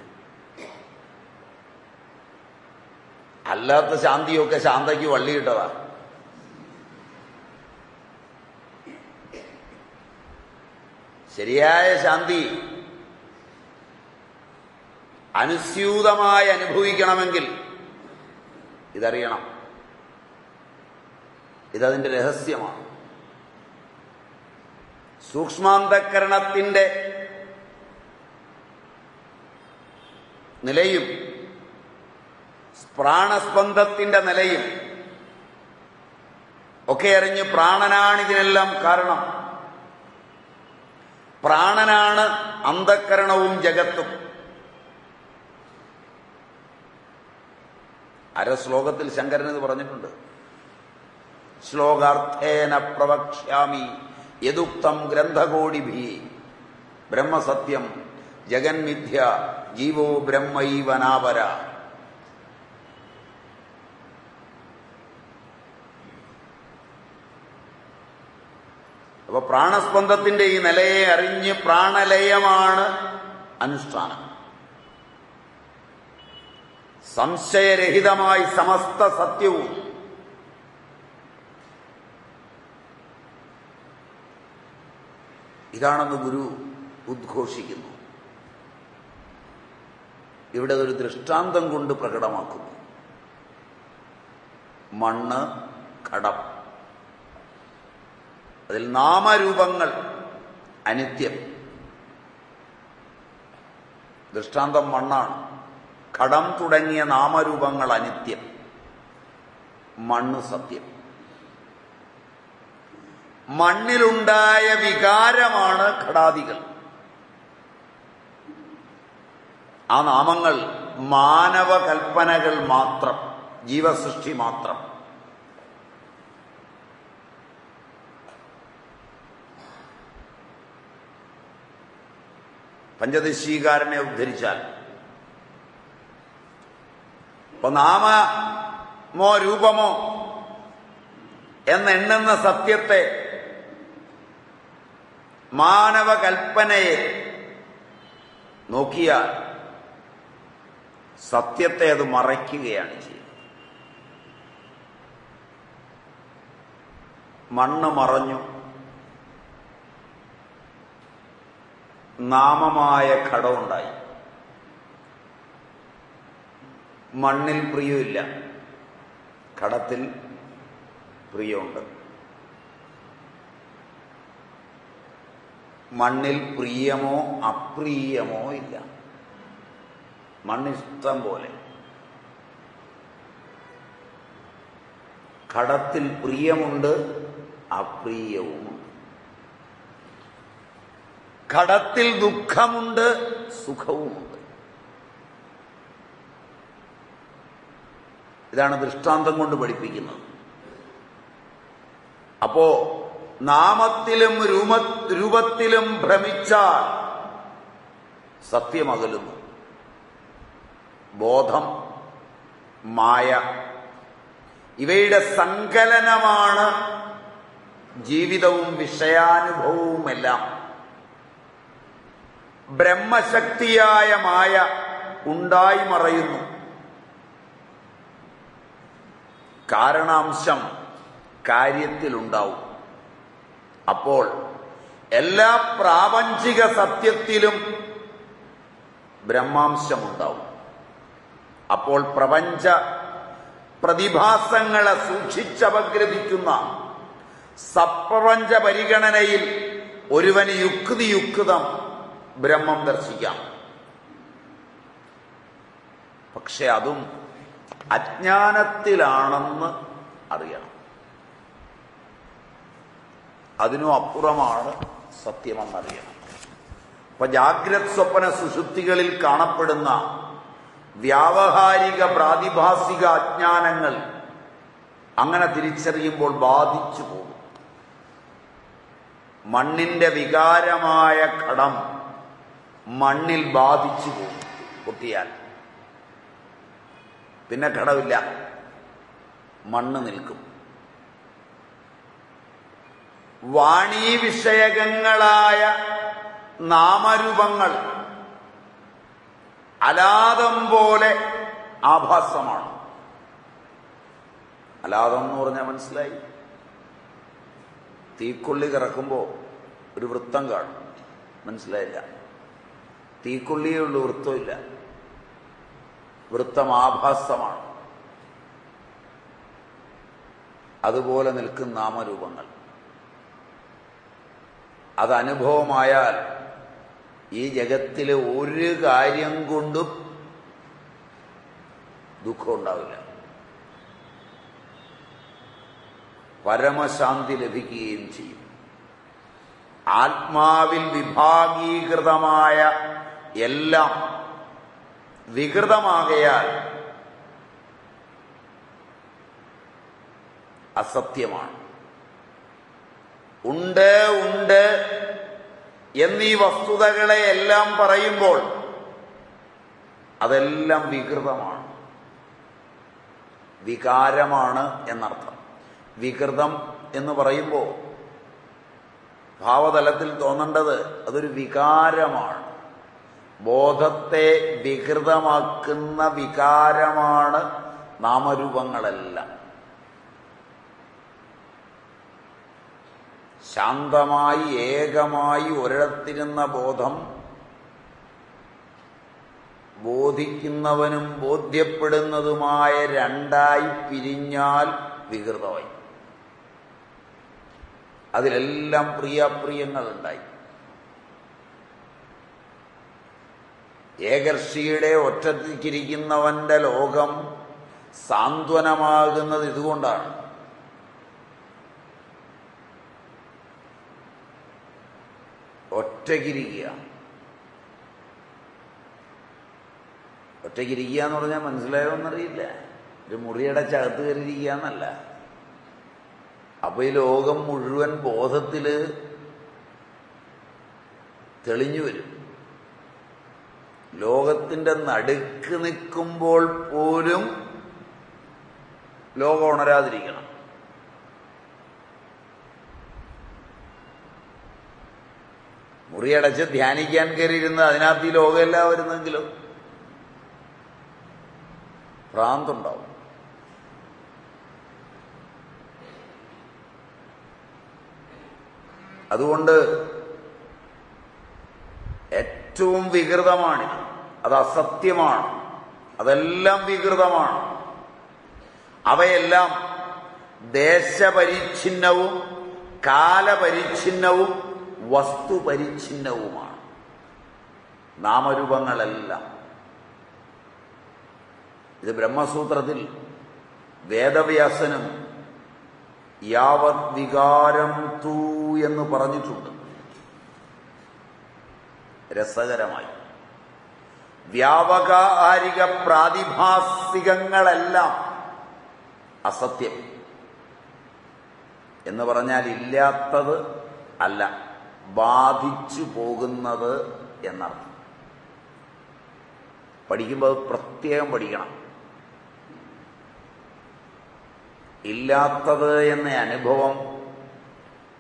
അല്ലാത്ത ശാന്തിയൊക്കെ ശാന്തയ്ക്ക് വള്ളിയിട്ടതാ. ശരിയായ ശാന്തി അനുസ്യൂതമായി അനുഭവിക്കണമെങ്കിൽ ഇതറിയണം. ഇതതിന്റെ രഹസ്യമാണ്. സൂക്ഷ്മാന്തക്കരണത്തിന്റെ നിലയും പ്രാണസ്പന്ധത്തിന്റെ നിലയും ഒക്കെ അറിഞ്ഞ് പ്രാണനാണ് ഇതിനെല്ലാം കാരണം. പ്രാണനാണ് അന്ധക്കരണവും ജഗത്തും. അരശ്ലോകത്തിൽ ശങ്കരൻ ഇത് പറഞ്ഞിട്ടുണ്ട്. ശ്ലോകാർത്ഥേന പ്രവക്ഷ്യാമി യദുക്തം ഗ്രന്ഥകോടിഭി. ബ്രഹ്മസത്യം ജഗന്മിഥ്യ ജീവോ ബ്രഹ്മൈവനാപര. അപ്പൊ പ്രാണസ്പന്ദത്തിന്റെ ഈ നിലയെ അറിഞ്ഞ് പ്രാണലയമാണ് അനുഷ്ഠാനം. സംശയരഹിതമായി സമസ്ത സത്യവും. ഇതാണെന്ന് ഗുരു ഉദ്ഘോഷിക്കുന്നു. ഇവിടെ ഒരു ദൃഷ്ടാന്തം കൊണ്ട് പ്രകടമാക്കുന്നു. മണ്ണ് കടം. അതിൽ നാമരൂപങ്ങൾ അനിത്യം. ദൃഷ്ടാന്തം മണ്ണാണ്. കടം തുടങ്ങിയ നാമരൂപങ്ങൾ അനിത്യം. മണ്ണ് സത്യം. മണ്ണിലുണ്ടായ വികാരമാണ് ഘടാദികൾ. ആ നാമങ്ങൾ മാനവകൽപ്പനകൾ മാത്രം ജീവസൃഷ്ടി മാത്രം. പഞ്ചദശീകാരനെ ഉദ്ധരിച്ചാൽ ഇപ്പൊ നാമമോ രൂപമോ എന്നെണ്ണുന്ന സത്യത്തെ മാനവകൽപ്പനയെ നോക്കിയാൽ സത്യത്തെ അത് മറയ്ക്കുകയാണ് ചെയ്യുന്നത്. മണ്ണ് മറഞ്ഞു. നാമമായ ഘടമുണ്ടായി. മണ്ണിൽ പ്രിയമില്ല കടത്തിൽ പ്രിയമുണ്ട് മണ്ണിൽ പ്രിയമോ അപ്രിയമോ ഇല്ല. മണ്ണിഷ്ടം പോലെ. കടത്തിൽ പ്രിയമുണ്ട് അപ്രിയവുമുണ്ട്. കടത്തിൽ ദുഃഖമുണ്ട് സുഖവുമുണ്ട്. ഇതാണ് ദൃഷ്ടാന്തം കൊണ്ട് പഠിപ്പിക്കുന്നത്. അപ്പോ നാമത്തിലും രൂപ രൂപത്തിലും ഭ്രമിച്ചാൽ സത്യമകലുന്നു. ബോധം മായ ഇവയുടെ സങ്കലനമാണ് ജീവിതവും വിഷയാനുഭവവുമെല്ലാം. ബ്രഹ്മശക്തിയായ മായ ഉണ്ടായി മറയുന്നു. കാരണാംശം കാര്യത്തിലുണ്ടാവും. അപ്പോൾ എല്ലാ പ്രാപഞ്ചിക സത്യത്തിലും ബ്രഹ്മാംശമുണ്ടാവും. അപ്പോൾ പ്രപഞ്ച പ്രതിഭാസങ്ങളെ സൂക്ഷിച്ചപഗ്രഹിക്കുന്ന സപ്രപഞ്ച പരിഗണനയിൽ ഒരുവന് യുക്തിയുക്തം ബ്രഹ്മം ദർശിക്കാം. പക്ഷെ അതും അജ്ഞാനത്തിലാണെന്ന് അറിയണം. അതിനും അപ്പുറമാണ് സത്യമെന്നറിയണം. അപ്പൊ ജാഗ്രത് സ്വപ്ന സുഷുപ്തികളിൽ കാണപ്പെടുന്ന വ്യാവഹാരിക പ്രാതിഭാസിക അജ്ഞാനങ്ങൾ അങ്ങനെ തിരിച്ചറിയുമ്പോൾ ബാധിച്ചു പോകും. മണ്ണിന്റെ വികാരമായ ഘടം മണ്ണിൽ ബാധിച്ചു പോകും പൊട്ടിയാൽ പിന്നെ ഘടമില്ല മണ്ണ് നിൽക്കും. വാണീ വിഷയകങ്ങളായ നാമരൂപങ്ങൾ അലാദം പോലെ ആഭാസമാണ്. അലാദം എന്ന് പറഞ്ഞാൽ മനസ്സിലായി? തീക്കൊള്ളി കിറക്കുമ്പോൾ ഒരു വൃത്തം കാണും. മനസ്സിലായില്ല. തീക്കൊള്ളിയേ വൃത്തമില്ല. വൃത്തം ആഭാസമാണ് അതുപോലെ നിൽക്കും നാമരൂപങ്ങൾ. അത് അനുഭവമായാൽ ഈ ജഗത്തിലെ ഒരു കാര്യം കൊണ്ടും ദുഃഖം ഉണ്ടാവില്ല. പരമശാന്തി ലഭിക്കുകയും ചെയ്യും. ആത്മാവിൽ വിഭാഗീകൃതമായ എല്ലാം വികൃതമാകയാൽ അസത്യമാണ്. ഉണ്ട് ഉണ്ട് എന്നീ വസ്തുതകളെ എല്ലാം പറയുമ്പോൾ അതെല്ലാം വികൃതമാണ്. വികാരമാണ് എന്നർത്ഥം. വികൃതം എന്ന് പറയുമ്പോൾ ഭാവതലത്തിൽ തോന്നേണ്ടത് അതൊരു വികാരമാണ്. ബോധത്തെ വികൃതമാക്കുന്ന വികാരമാണ് നാമരൂപങ്ങളെല്ലാം. ശാന്തമായി ഏകമായി ഒരിടത്തിരുന്ന ബോധം ബോധിക്കുന്നവനും ബോധ്യപ്പെടുന്നതുമായ രണ്ടായി പിരിഞ്ഞാൽ വികൃതമായി. അതിലെല്ലാം പ്രിയപ്രിയങ്ങൾ ഏകർഷിയുടെ ഒറ്റത്തിരിക്കുന്നവന്റെ ലോകം സാന്ത്വനമാകുന്നത് ഇതുകൊണ്ടാണ്. ഒറ്റയ്ക്കിരിക്കുക ഒറ്റയ്ക്കിരിക്കുക എന്ന് പറഞ്ഞാൽ മനസ്സിലായോ എന്നറിയില്ല ഒരു മുറിയുടെ ചകത്ത് കയറിയിരിക്കുക എന്നല്ല. അപ്പൊ ഈ ലോകം മുഴുവൻ ബോധത്തിൽ തെളിഞ്ഞു വരും. ലോകത്തിന്റെ നടുക്ക് നിൽക്കുമ്പോൾ പോലും ലോകം ഉണരാതിരിക്കണം. മുറിയടച്ച് ധ്യാനിക്കാൻ കയറിയിരുന്ന് അതിനകത്ത് ഈ ലോകമെല്ലാം വരുന്നെങ്കിലും ഭ്രാന്തുണ്ടാവും. അതുകൊണ്ട് ഏറ്റവും വികൃതമാണിത് അത് അസത്യമാണ്. അതെല്ലാം വികൃതമാണ്. അവയെല്ലാം ദേശപരിച്ഛിന്നവും കാലപരിച്ഛിന്നവും വസ്തുപരിച്ഛിന്നവുമാണ്. നാമരൂപങ്ങളെല്ലാം. ഇത് ബ്രഹ്മസൂത്രത്തിൽ വേദവ്യാസനും യാവത് വികാരം തൂ എന്ന് പറഞ്ഞിട്ടുണ്ട്. രസകരമായി. വ്യാപകാരിക പ്രാതിഭാസികങ്ങളെല്ലാം അസത്യം. എന്ന് പറഞ്ഞാൽ ഇല്ലാത്തത് അല്ല ബാധിച്ചു പോകുന്നത് എന്നർത്ഥം. പഠിക്കുമ്പോൾ പ്രത്യേകം പഠിക്കണം. ഇല്ലാത്തത് എന്ന അനുഭവം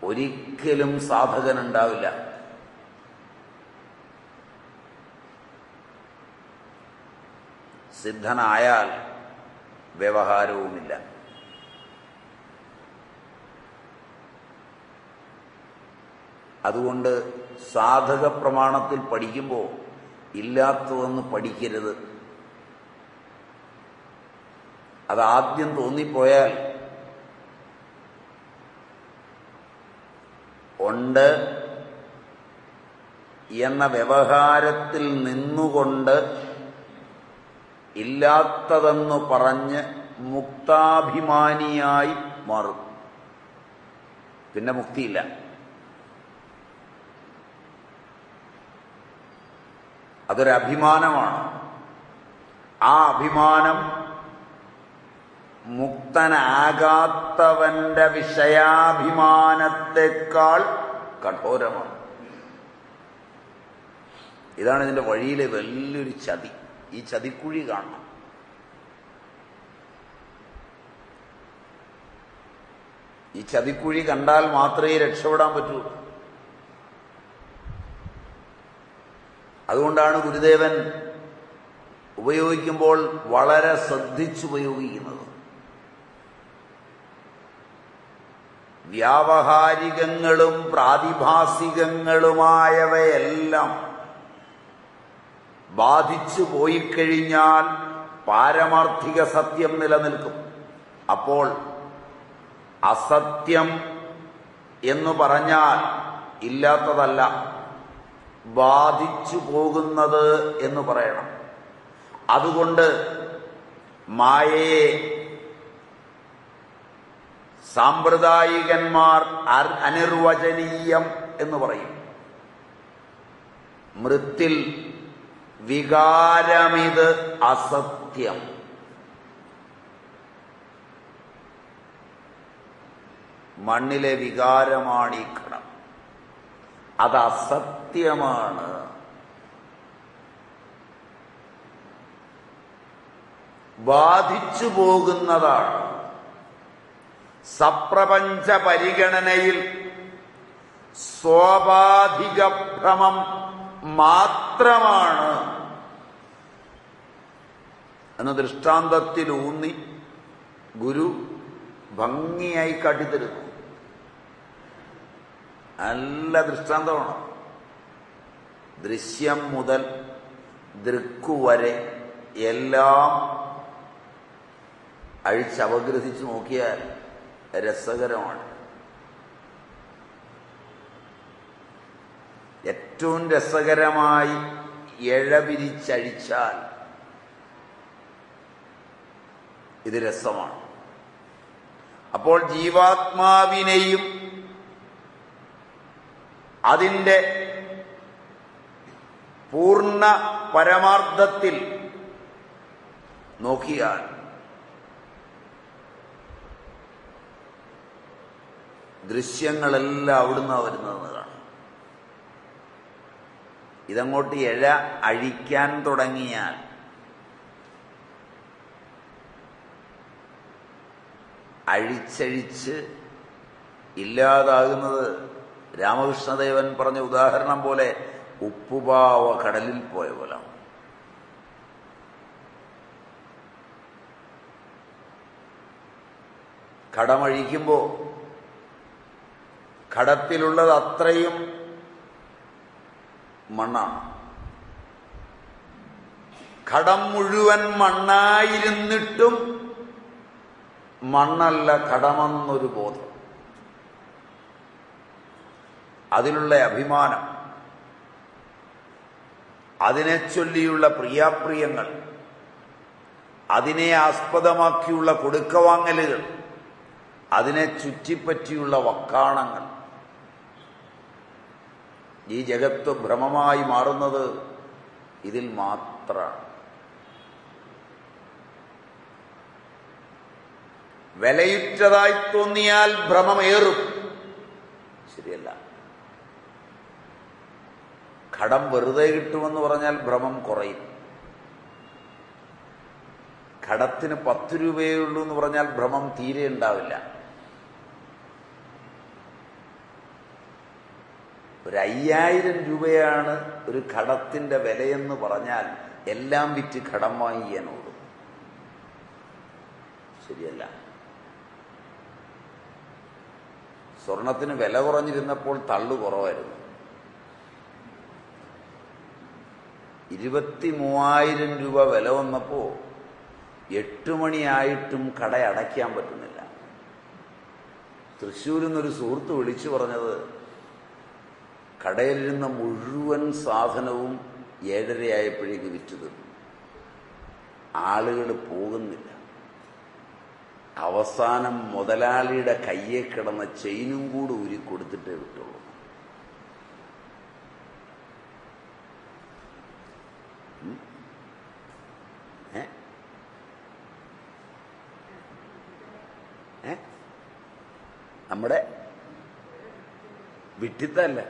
ഒരിക്കലും സാധകനുണ്ടാവില്ല. സിദ്ധനായാൽ വ്യവഹാരവുമില്ല. അതുകൊണ്ട് സാധക പ്രമാണത്തിൽ പഠിക്കുമ്പോൾ ഇല്ലാത്തതെന്ന് പഠിക്കരുത്. അതാദ്യം തോന്നിപ്പോയാൽ ഉണ്ട് എന്ന വ്യവഹാരത്തിൽ നിന്നുകൊണ്ട് ഇല്ലാത്തതെന്ന് പറഞ്ഞ് മുക്താഭിമാനിയായി മാറും. പിന്നെ മുക്തിയില്ല. അതൊരഭിമാനമാണ് ആ അഭിമാനം മുക്തനാകാത്തവന്റെ വിഷയാഭിമാനത്തെക്കാൾ കഠോരമാണ്. ഇതാണ് ഇതിന്റെ വഴിയിലെ വലിയൊരു ചതി. ഈ ചതിക്കുഴി കാണണം. ഈ ചതിക്കുഴി കണ്ടാൽ മാത്രമേ രക്ഷപ്പെടാൻ പറ്റൂ. അതുകൊണ്ടാണ് ഗുരുദേവൻ ഉപയോഗിക്കുമ്പോൾ വളരെ ശ്രദ്ധിച്ചുപയോഗിക്കുന്നത്. വ്യാവഹാരികങ്ങളും പ്രാതിഭാസികങ്ങളുമായവയെല്ലാം ബാധിച്ചു പോയിക്കഴിഞ്ഞാൽ പാരമാർത്ഥിക സത്യം നിലനിൽക്കും. അപ്പോൾ അസത്യം എന്നു പറഞ്ഞാൽ ഇല്ലാത്തതല്ല. ബാധിച്ചു പോകുന്നത് എന്ന് പറയണം. അതുകൊണ്ട് മായയെ സാമ്പ്രദായികന്മാർ അനിർവചനീയം എന്ന് പറയും. മൃത്തിൽ വികാരമിത് അസത്യം. മണ്ണിലെ വികാരമാണ് ഈ കടം അത് അസത്യമാണ്. ബാധിച്ചു പോകുന്നതാണ് സപ്രപഞ്ച പരിഗണനയിൽ സ്വാഭാവിക ഭ്രമം മാത്രമാണ്. എന്ന ദൃഷ്ടാന്തത്തിലൂന്നി ഗുരു ഭംഗിയായി കാട്ടിത്തരുന്നു നല്ല ദൃഷ്ടാന്തമാണ്. ദൃശ്യം മുതൽ ദൃക്കുവരെ എല്ലാം അഴിച്ചപഗ്രഹിച്ചു നോക്കിയാൽ രസകരമാണ്. ഏറ്റവും രസകരമായി എഴപിരിച്ചഴിച്ചാൽ ഇത് രസമാണ്. അപ്പോൾ ജീവാത്മാവിനെയും അതിന്റെ പൂർണ പരമാർത്ഥത്തിൽ നോക്കിയാൽ ദൃശ്യങ്ങളെല്ലാം അവിടുന്ന് വരുന്നതാണ് ഇതങ്ങോട്ട് ഇഴ അഴിക്കാൻ തുടങ്ങിയാൽ അഴിച്ചഴിച്ച് ഇല്ലാതാകുന്നത് രാമകൃഷ്ണദേവൻ പറഞ്ഞ ഉദാഹരണം പോലെ ഉപ്പുപാവ കടലിൽ പോയ പോലെ. കടമഴിക്കുമ്പോ കടത്തിലുള്ളത് അത്രയും മണ്ണാണ്. ഘടം മുഴുവൻ മണ്ണായിരുന്നിട്ടും മണ്ണല്ല കടമെന്നൊരു ബോധം. അതിലുള്ള അഭിമാനം അതിനെ ചൊല്ലിയുള്ള പ്രിയാപ്രിയങ്ങൾ അതിനെ ആസ്പദമാക്കിയുള്ള കൊടുക്കവാങ്ങലുകൾ അതിനെ ചുറ്റിപ്പറ്റിയുള്ള വക്കാണങ്ങൾ ഈ ജഗത്ത് ഭ്രമമായി മാറുന്നത് ഇതിൽ മാത്രമാണ്. വിലയുറ്റതായി തോന്നിയാൽ ഭ്രമമേറും. ശരിയല്ല. കടം വെറുതെ കിട്ടുമെന്ന് പറഞ്ഞാൽ ഭ്രമം കുറയും. കടത്തിന് പത്ത് രൂപയേ ഉള്ളൂ എന്ന് പറഞ്ഞാൽ ഭ്രമം തീരെ ഉണ്ടാവില്ല. ഒരു അയ്യായിരം രൂപയാണ് ഒരു ഘടത്തിന്റെ വിലയെന്ന് പറഞ്ഞാൽ എല്ലാം വിറ്റ് ഘടം വാങ്ങിയനോട് ശരിയല്ല. സ്വർണത്തിന് വില കുറഞ്ഞിരുന്നപ്പോൾ തള്ളു കുറവായിരുന്നു. ഇരുപത്തി മൂവായിരം രൂപ വില വന്നപ്പോ എട്ട് മണിയായിട്ടും കട അടയ്ക്കാൻ പറ്റുന്നില്ല. തൃശ്ശൂരിൽ നിന്നൊരു സുഹൃത്ത് വിളിച്ചു പറഞ്ഞത് കടയിലിരുന്ന മുഴുവൻ സാധനവും ഏഴരയായപ്പോഴേക്ക് വിറ്റു തീർന്നു ആളുകൾ പോകുന്നില്ല. അവസാനം മുതലാളിയുടെ കയ്യെ കിടന്ന ചെയിനും കൂടെ ഉരുക്കൊടുത്തിട്ടേ കൊടുത്തിട്ടേ വിട്ടുള്ളൂ? നമ്മുടെ വിട്ടിത്തല്ല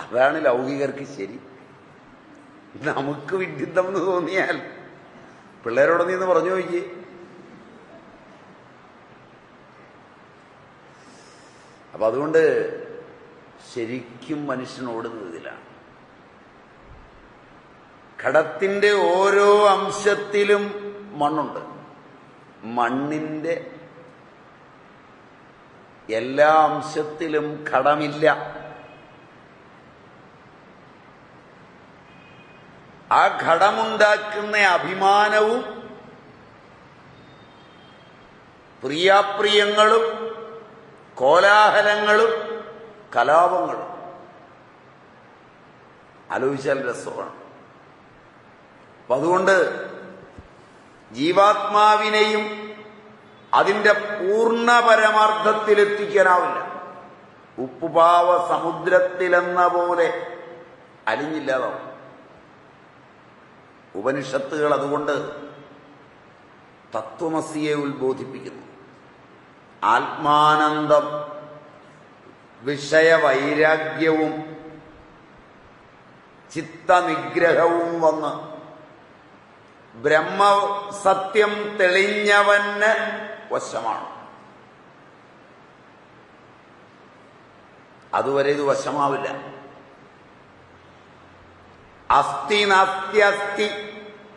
അതാണ് ലൗകികർക്ക് ശരി. നമുക്ക് വിഡിത്തം എന്ന് തോന്നിയാൽ പിള്ളേരോട് നീന്ന് പറഞ്ഞു നോക്കി അപ്പൊ അതുകൊണ്ട് ശരിക്കും മനുഷ്യൻ ഓടുന്നത് ഇതിലാണ്. ഘടത്തിന്റെ ഓരോ അംശത്തിലും മണ്ണുണ്ട്. മണ്ണിന്റെ എല്ലാ അംശത്തിലും ഘടമില്ല ആ ഘടമുണ്ടാക്കുന്ന അഭിമാനവും പ്രിയാപ്രിയങ്ങളും കോലാഹലങ്ങളും കലാപങ്ങളും. ആലോചിച്ചാൽ രസമാണ്. അപ്പൊ അതുകൊണ്ട് ജീവാത്മാവിനെയും അതിന്റെ പൂർണ പരമാർത്ഥത്തിലെത്തിക്കാനാവില്ല ഉപ്പുപാവ സമുദ്രത്തിലെന്ന പോലെ അലിഞ്ഞില്ലാതാവും. ഉപനിഷത്തുകൾ അതുകൊണ്ട് തത്വമസിയെ ഉത്ബോധിപ്പിക്കുന്നു. ആത്മാനന്ദം വിഷയവൈരാഗ്യവും ചിത്തനിഗ്രഹവും വന്ന് ബ്രഹ്മസത്യം തെളിഞ്ഞവന് വശമാണ്. അതുവരെ ഇത് വശമാവില്ല. അസ്ഥി നാസ്ത്യസ്തി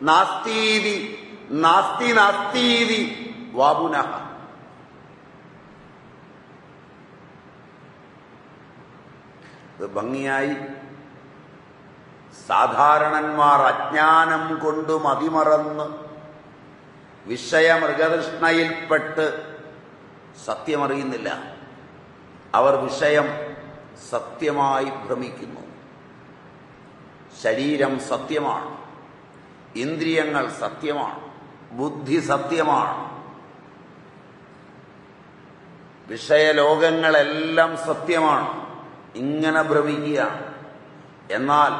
നാസ്തീതി നാസ്തി നാസ്തീതി വാപുനഃ. ഇത് ഭംഗിയായി സാധാരണന്മാർ അജ്ഞാനം കൊണ്ട് മതിമറന്ന് വിഷയമൃഗതൃഷ്ണയിൽപ്പെട്ട് സത്യമറിയുന്നില്ല. അവർ വിഷയം സത്യമായി ഭ്രമിക്കുന്നു. ശരീരം സത്യമാണ്. ഇന്ദ്രിയങ്ങൾ സത്യമാണ് ബുദ്ധി സത്യമാണ്. വിഷയലോകങ്ങളെല്ലാം സത്യമാണ് ഇങ്ങനെ ഭ്രമിക്കുകയാണ് എന്നാൽ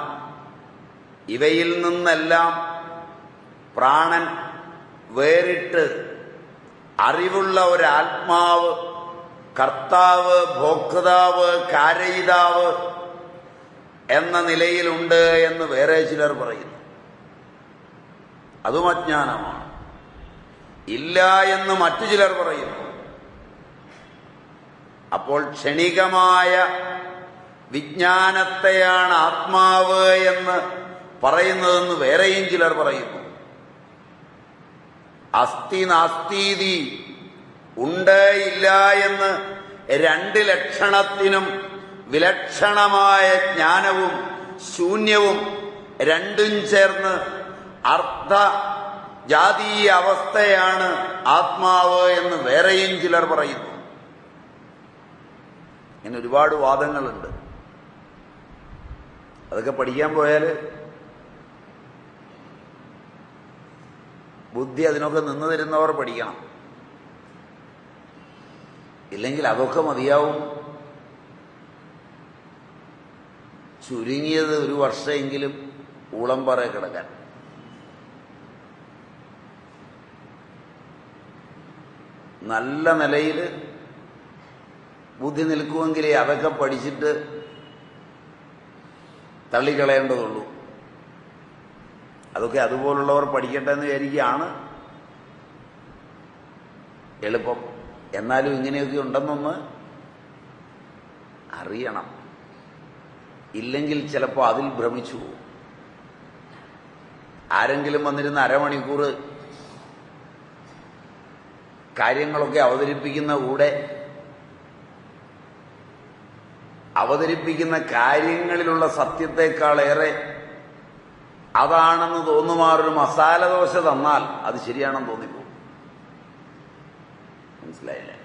ഇവയിൽ നിന്നെല്ലാം പ്രാണൻ വേറിട്ട് അറിവുള്ള ഒരാത്മാവ് കർത്താവ് ഭോക്താവ് കാരയിതാവ് എന്ന നിലയിലുണ്ട് എന്ന് വേറെ ചിലർ പറയുന്നു. അതും അജ്ഞാനമാണ്. ഇല്ല എന്ന് മറ്റു ചിലർ പറയുന്നു. അപ്പോൾ ക്ഷണികമായ വിജ്ഞാനത്തെയാണ് ആത്മാവ് എന്ന് പറയുന്നതെന്ന് വേറെയും ചിലർ പറയുന്നു. അസ്ഥി നാസ്തീതി ഉണ്ട് ഇല്ല എന്ന് രണ്ട് ലക്ഷണത്തിനും വിലക്ഷണമായ ജ്ഞാനവും ശൂന്യവും രണ്ടും ചേർന്ന് അർത്ഥ ജാതീയ അവസ്ഥയാണ് ആത്മാവ് എന്ന് വേറെയും ചിലർ പറയുന്നു. ഇങ്ങനെ ഒരുപാട് വാദങ്ങളുണ്ട്. അതൊക്കെ പഠിക്കാൻ പോയാൽ ബുദ്ധി അതിനൊക്കെ നിന്നു തരുന്നവർ പഠിക്കണം. ഇല്ലെങ്കിൽ അതൊക്കെ മതിയാവും. ചുരുങ്ങിയത് ഒരു വർഷമെങ്കിലും ഊളം പറയെ കിടക്കാൻ. നല്ല നിലയിൽ ബുദ്ധി നിൽക്കുമെങ്കിലേ അതൊക്കെ പഠിച്ചിട്ട് തള്ളിക്കളയേണ്ടതുള്ളൂ. അതൊക്കെ അതുപോലുള്ളവർ പഠിക്കട്ടെ എന്ന് വിചാരിക്കുകയാണ്. എളുപ്പം. എന്നാലും ഇങ്ങനെയൊക്കെ ഉണ്ടെന്നൊന്ന് അറിയണം. ഇല്ലെങ്കിൽ ചിലപ്പോൾ അതിൽ ഭ്രമിച്ചു പോകും. ആരെങ്കിലും വന്നിരുന്ന അരമണിക്കൂർ കാര്യങ്ങളൊക്കെ അവതരിപ്പിക്കുന്ന കൂടെ അവതരിപ്പിക്കുന്ന കാര്യങ്ങളിലുള്ള സത്യത്തെക്കാളേറെ അതാണെന്ന് തോന്നുമാറൊരു മസാല ദോശ തന്നാൽ അത് ശരിയാണെന്ന് തോന്നിപ്പോകും. മനസ്സിലായില്ലേ?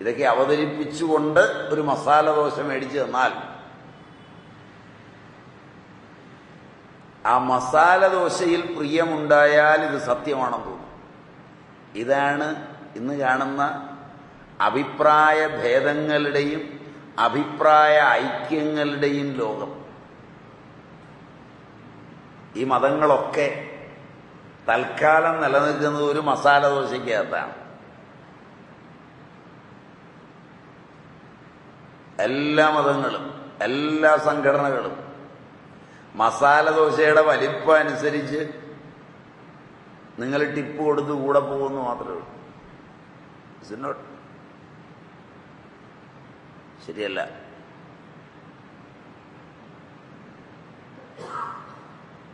ഇതൊക്കെ അവതരിപ്പിച്ചുകൊണ്ട് ഒരു മസാലദോശ മേടിച്ചു തന്നാൽ ആ മസാലദോശയിൽ പ്രിയമുണ്ടായാൽ ഇത് സത്യമാണെന്ന് തോന്നും. ഇതാണ് ഇന്ന് കാണുന്ന അഭിപ്രായ ഭേദങ്ങളുടെയും അഭിപ്രായ ഐക്യങ്ങളുടെയും ലോകം. ഈ മതങ്ങളൊക്കെ തൽക്കാലം നിലനിൽക്കുന്നത് ഒരു മസാല ദോശയ്ക്കകത്താണ്. എല്ലാ മതങ്ങളും എല്ലാ സംഘടനകളും മസാല ദോശയുടെ വലിപ്പം അനുസരിച്ച് നിങ്ങൾ ടിപ്പ് കൊടുത്ത് കൂടെ പോകുന്നു മാത്രമേ ഉള്ളൂ. It ശരിയല്ല.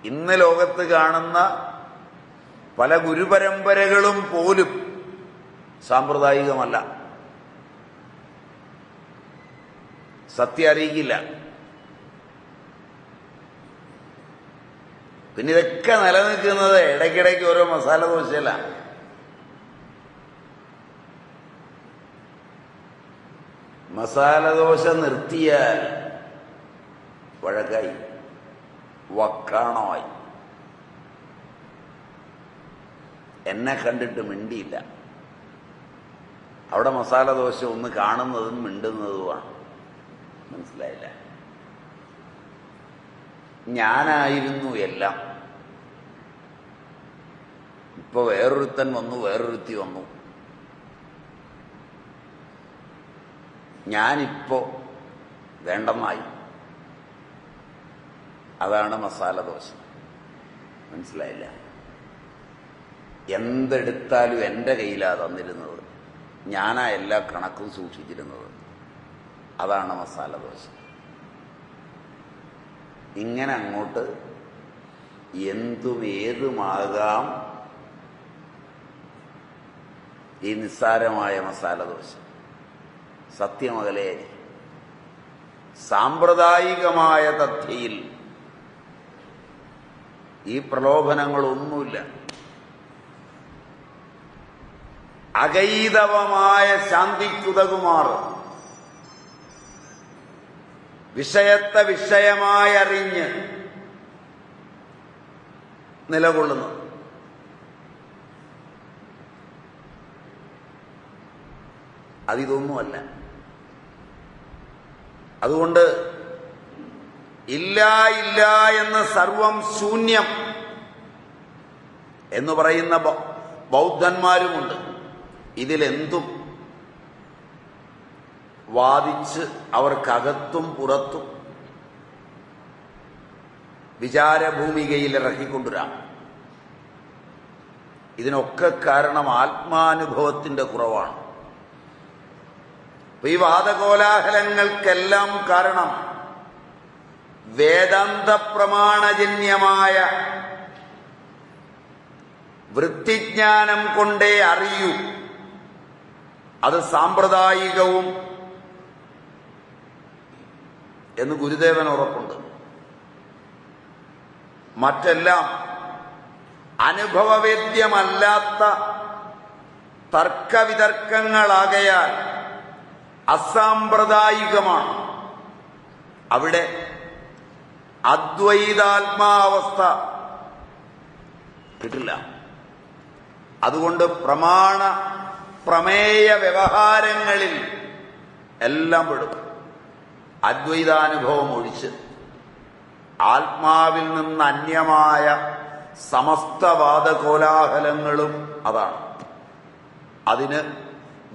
ഇന്ന് ലോകത്ത് കാണുന്ന പല ഗുരുപരമ്പരകളും പോലും സാമ്പ്രദായികമല്ല. സത്യം അറിയിക്കില്ല. പിന്നെ ഇതൊക്കെ നിലനിൽക്കുന്നത് ഇടയ്ക്കിടയ്ക്ക് ഓരോ മസാല ദോശയിലാണ് മസാല ദോശ നിർത്തിയാൽ വഴക്കായി. വക്കാണമായി. എന്നെ കണ്ടിട്ട് മിണ്ടിയില്ല. അവിടെ മസാല ദോശ ഒന്ന് കാണുന്നതും മിണ്ടുന്നതുമാണ്. മനസ്സിലായില്ല? ഞാനായിരുന്നു എല്ലാം. ഇപ്പൊ വേറൊരുത്തൻ വന്നു വേറൊരുത്തി വന്നു. ഞാനിപ്പോ വേണ്ടെന്നായി അതാണ് മസാല ദോശ. മനസ്സിലായില്ല? എന്തെടുത്താലും എന്റെ കയ്യിലാ തന്നിരുന്നത്. ഞാനാ എല്ലാ കണക്കും സൂക്ഷിച്ചിരുന്നത്. അതാണ് മസാല ദോശ. ഇങ്ങനെ അങ്ങോട്ട് എന്തും ഏതുമാകാം ഈ നിസ്സാരമായ മസാല ദോശ. സത്യമകലേ സാമ്പ്രദായികമായ തഥ്യയിൽ ഈ പ്രലോഭനങ്ങളൊന്നുമില്ല. അകൈതവമായ ശാന്തിക്കുതകുമാർ വിഷയത്തെ വിഷയമായി അറിഞ്ഞ് നിലകൊള്ളുന്നു. അതിതൊന്നുമല്ല. അതുകൊണ്ട് ഇല്ല ഇല്ല എന്ന് സർവം ശൂന്യം എന്ന് പറയുന്ന ബൗദ്ധന്മാരുമുണ്ട്. ഇതിലെന്തും വാദിച്ച് അവർക്കകത്തും പുറത്തും വിചാരഭൂമികയിൽ ഇറക്കിക്കൊണ്ടുവരാം ഇതിനൊക്കെ കാരണം ആത്മാനുഭവത്തിന്റെ കുറവാണ്. അപ്പൊ ഈ വാദകോലാഹലങ്ങൾക്കെല്ലാം കാരണം വേദാന്ത പ്രമാണജന്യമായ വൃത്തിജ്ഞാനം കൊണ്ടേ അറിയൂ. അത് സാമ്പ്രദായികവും എന്ന് ഗുരുദേവൻ ഉറപ്പുണ്ട്. മറ്റെല്ലാം അനുഭവവേദ്യമല്ലാത്ത തർക്കവിതർക്കങ്ങളാകയാൽ അസാമ്പ്രദായികമാണ്. അവിടെ അദ്വൈതാത്മാവസ്ഥ കിട്ടില്ല. അതുകൊണ്ട് പ്രമാണ പ്രമേയ വ്യവഹാരങ്ങളിൽ എല്ലാം പെടും. അദ്വൈതാനുഭവം ഒഴിച്ച് ആത്മാവിൽ നിന്ന് അന്യമായ സമസ്തവാദ കോലാഹലങ്ങളും അതാണ്. അതിന്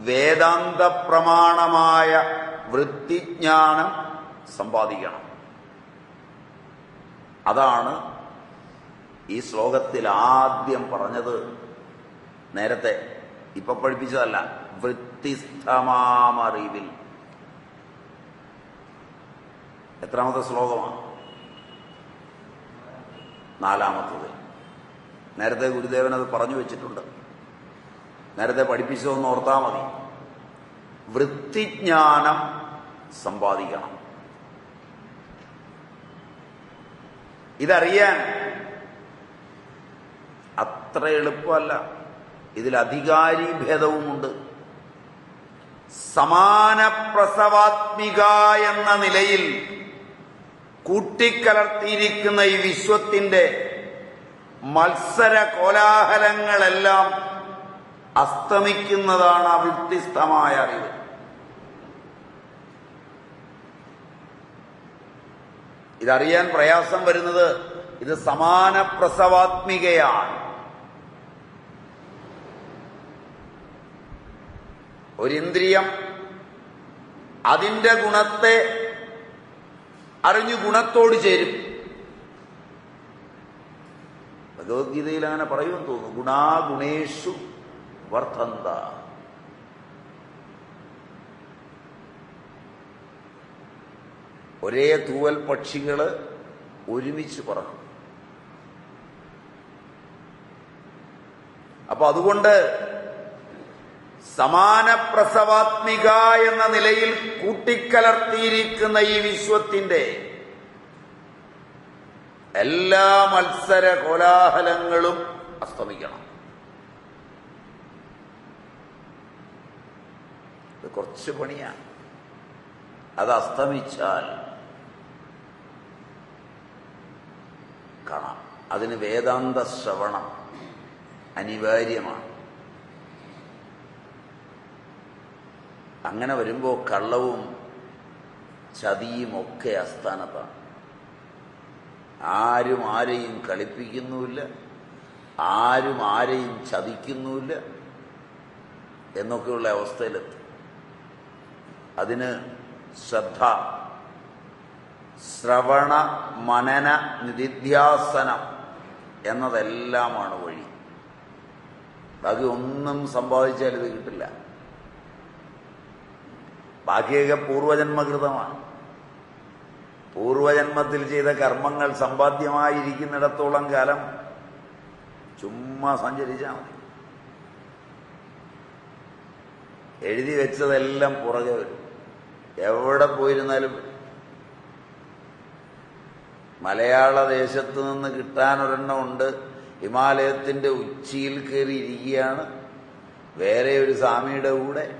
വേദാന്ത പ്രമാണമായ വൃത്തിജ്ഞാനം സമ്പാദിക്കണം. അതാണ് ഈ ശ്ലോകത്തിൽ ആദ്യം പറഞ്ഞത്. നേരത്തെ ഇപ്പൊ പഠിപ്പിച്ചതല്ല വൃത്തിസ്ഥമാമറിവിൽ. എത്രാമത്തെ ശ്ലോകമാണ്? നാലാമത്തത്. നേരത്തെ ഗുരുദേവൻ അത് പറഞ്ഞു വെച്ചിട്ടുണ്ട്. നേരത്തെ പഠിപ്പിച്ചതൊന്ന് ഓർത്താൽ മതി. വൃത്തിജ്ഞാനം സമ്പാദിക്കണം. ഇതറിയാൻ അത്ര എളുപ്പമല്ല. ഇതിൽ അധികാരി ഭേദവുമുണ്ട്. സമാന പ്രസവാത്മിക എന്ന നിലയിൽ കൂട്ടിക്കലർത്തിയിരിക്കുന്ന ഈ വിശ്വത്തിന്റെ മത്സര കോലാഹലങ്ങളെല്ലാം അസ്തമിക്കുന്നതാണ് അവ്യക്തിസ്ഥമായ അറിവ്. ഇതറിയാൻ പ്രയാസം വരുന്നത് ഇത് സമാന പ്രസവാത്മികയാണ്. ഒരിന്ദ്രിയം അതിന്റെ ഗുണത്തെ അറിഞ്ഞു ഗുണത്തോട് ചേരും. ഭഗവത്ഗീതയിൽ അങ്ങനെ പറയുമെന്ന് തോന്നുന്നു. ഗുണാഗുണേഷു വർദ്ധന്ത. ഒരേ തൂവൽ പക്ഷികൾ ഒരുമിച്ച് പറക്കും. അപ്പൊ അതുകൊണ്ട് സമാന പ്രസവാത്മിക എന്ന നിലയിൽ കൂട്ടിക്കലർത്തിയിരിക്കുന്ന ഈ വിശ്വത്തിന്റെ എല്ലാ മത്സര കോലാഹലങ്ങളും അസ്തമിക്കണം. കുറച്ച് പണിയാണ്. അത് അസ്തമിച്ചാൽ കാണാം. അതിന് വേദാന്ത ശ്രവണം അനിവാര്യമാണ്. അങ്ങനെ വരുമ്പോ കള്ളവും ചതിയും ഒക്കെ അസ്ഥാനത്താണ് ആരും ആരെയും കളിപ്പിക്കുന്നുമില്ല ആരും ആരെയും ചതിക്കുന്നുമില്ല എന്നൊക്കെയുള്ള അവസ്ഥയിലെത്തും. അതിന് ശ്രദ്ധ. ശ്രവണ മനന നിധിധ്യാസനം എന്നതെല്ലാമാണ് വഴി. ബാക്കി ഒന്നും സമ്പാദിച്ചാൽ ഇത് കിട്ടില്ല. ബാക്കിയൊക്കെ പൂർവജന്മകൃതമാണ് പൂർവജന്മത്തിൽ ചെയ്ത കർമ്മങ്ങൾ സമ്പാദ്യമായിരിക്കുന്നിടത്തോളം കാലം ചുമ്മാ സഞ്ചരിച്ചാൽ മതി. എഴുതി വെച്ചതെല്ലാം പുറകെ വരും. എവിടെ പോയിരുന്നാലും മലയാള ദേശത്ത് നിന്ന് കിട്ടാനൊരെണ്ണം ഉണ്ട്. ഹിമാലയത്തിന്റെ ഉച്ചിയിൽ കയറി ഇരിക്കുകയാണ്. വേറെ ഒരു സ്വാമിയുടെ കൂടെ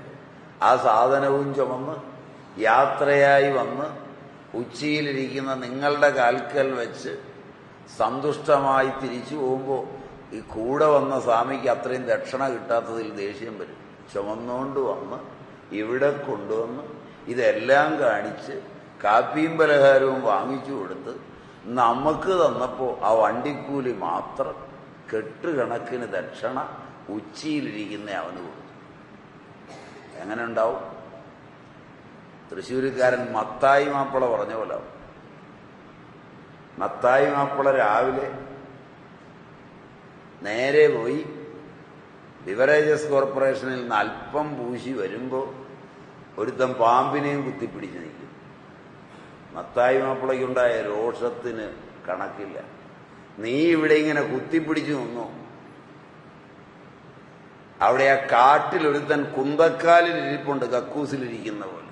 ആ സാധനവും ചുമന്ന് യാത്രയായി വന്ന് ഉച്ചിയിലിരിക്കുന്ന നിങ്ങളുടെ കാൽക്കൽ വെച്ച് സന്തുഷ്ടമായി തിരിച്ചു പോകുമ്പോൾ ഈ കൂടെ വന്ന സ്വാമിക്ക് അത്രയും ദക്ഷിണ കിട്ടാത്തതിൽ ദേഷ്യം വരും. ചുമന്നുകൊണ്ട് വന്ന് ഇവിടെ കൊണ്ടുവന്ന് ഇതെല്ലാം കാണിച്ച് കാപ്പിയും പലഹാരവും വാങ്ങിച്ചു കൊടുത്ത് നമുക്ക് തന്നപ്പോൾ ആ വണ്ടിക്കൂലി മാത്രം കെട്ടുകണക്കിന് ദക്ഷിണ ഉച്ചയിലിരിക്കുന്ന അവന് കൊടുത്തു. എങ്ങനെ ഉണ്ടാവും തൃശ്ശൂരുകാരൻ മത്തായി മാപ്പിള പറഞ്ഞ പോലെ മത്തായി മാപ്പിള രാവിലെ നേരെ പോയി ബിവറേജസ് കോർപ്പറേഷനിൽ നിന്ന് അല്പം പൂശി വരുമ്പോൾ ഒരുത്തൻ പാമ്പിനെയും കുത്തിപ്പിടിച്ച് നിൽക്കും. മത്തായി മാപ്പിളയ്ക്കുണ്ടായ രോഷത്തിന് കണക്കില്ല. നീ ഇവിടെ ഇങ്ങനെ കുത്തിപ്പിടിച്ചു നിന്നു? അവിടെ ആ കാട്ടിൽ ഒരുത്തൻ കുന്തക്കാലിൽ ഇരിപ്പുണ്ട് കക്കൂസിലിരിക്കുന്ന പോലെ.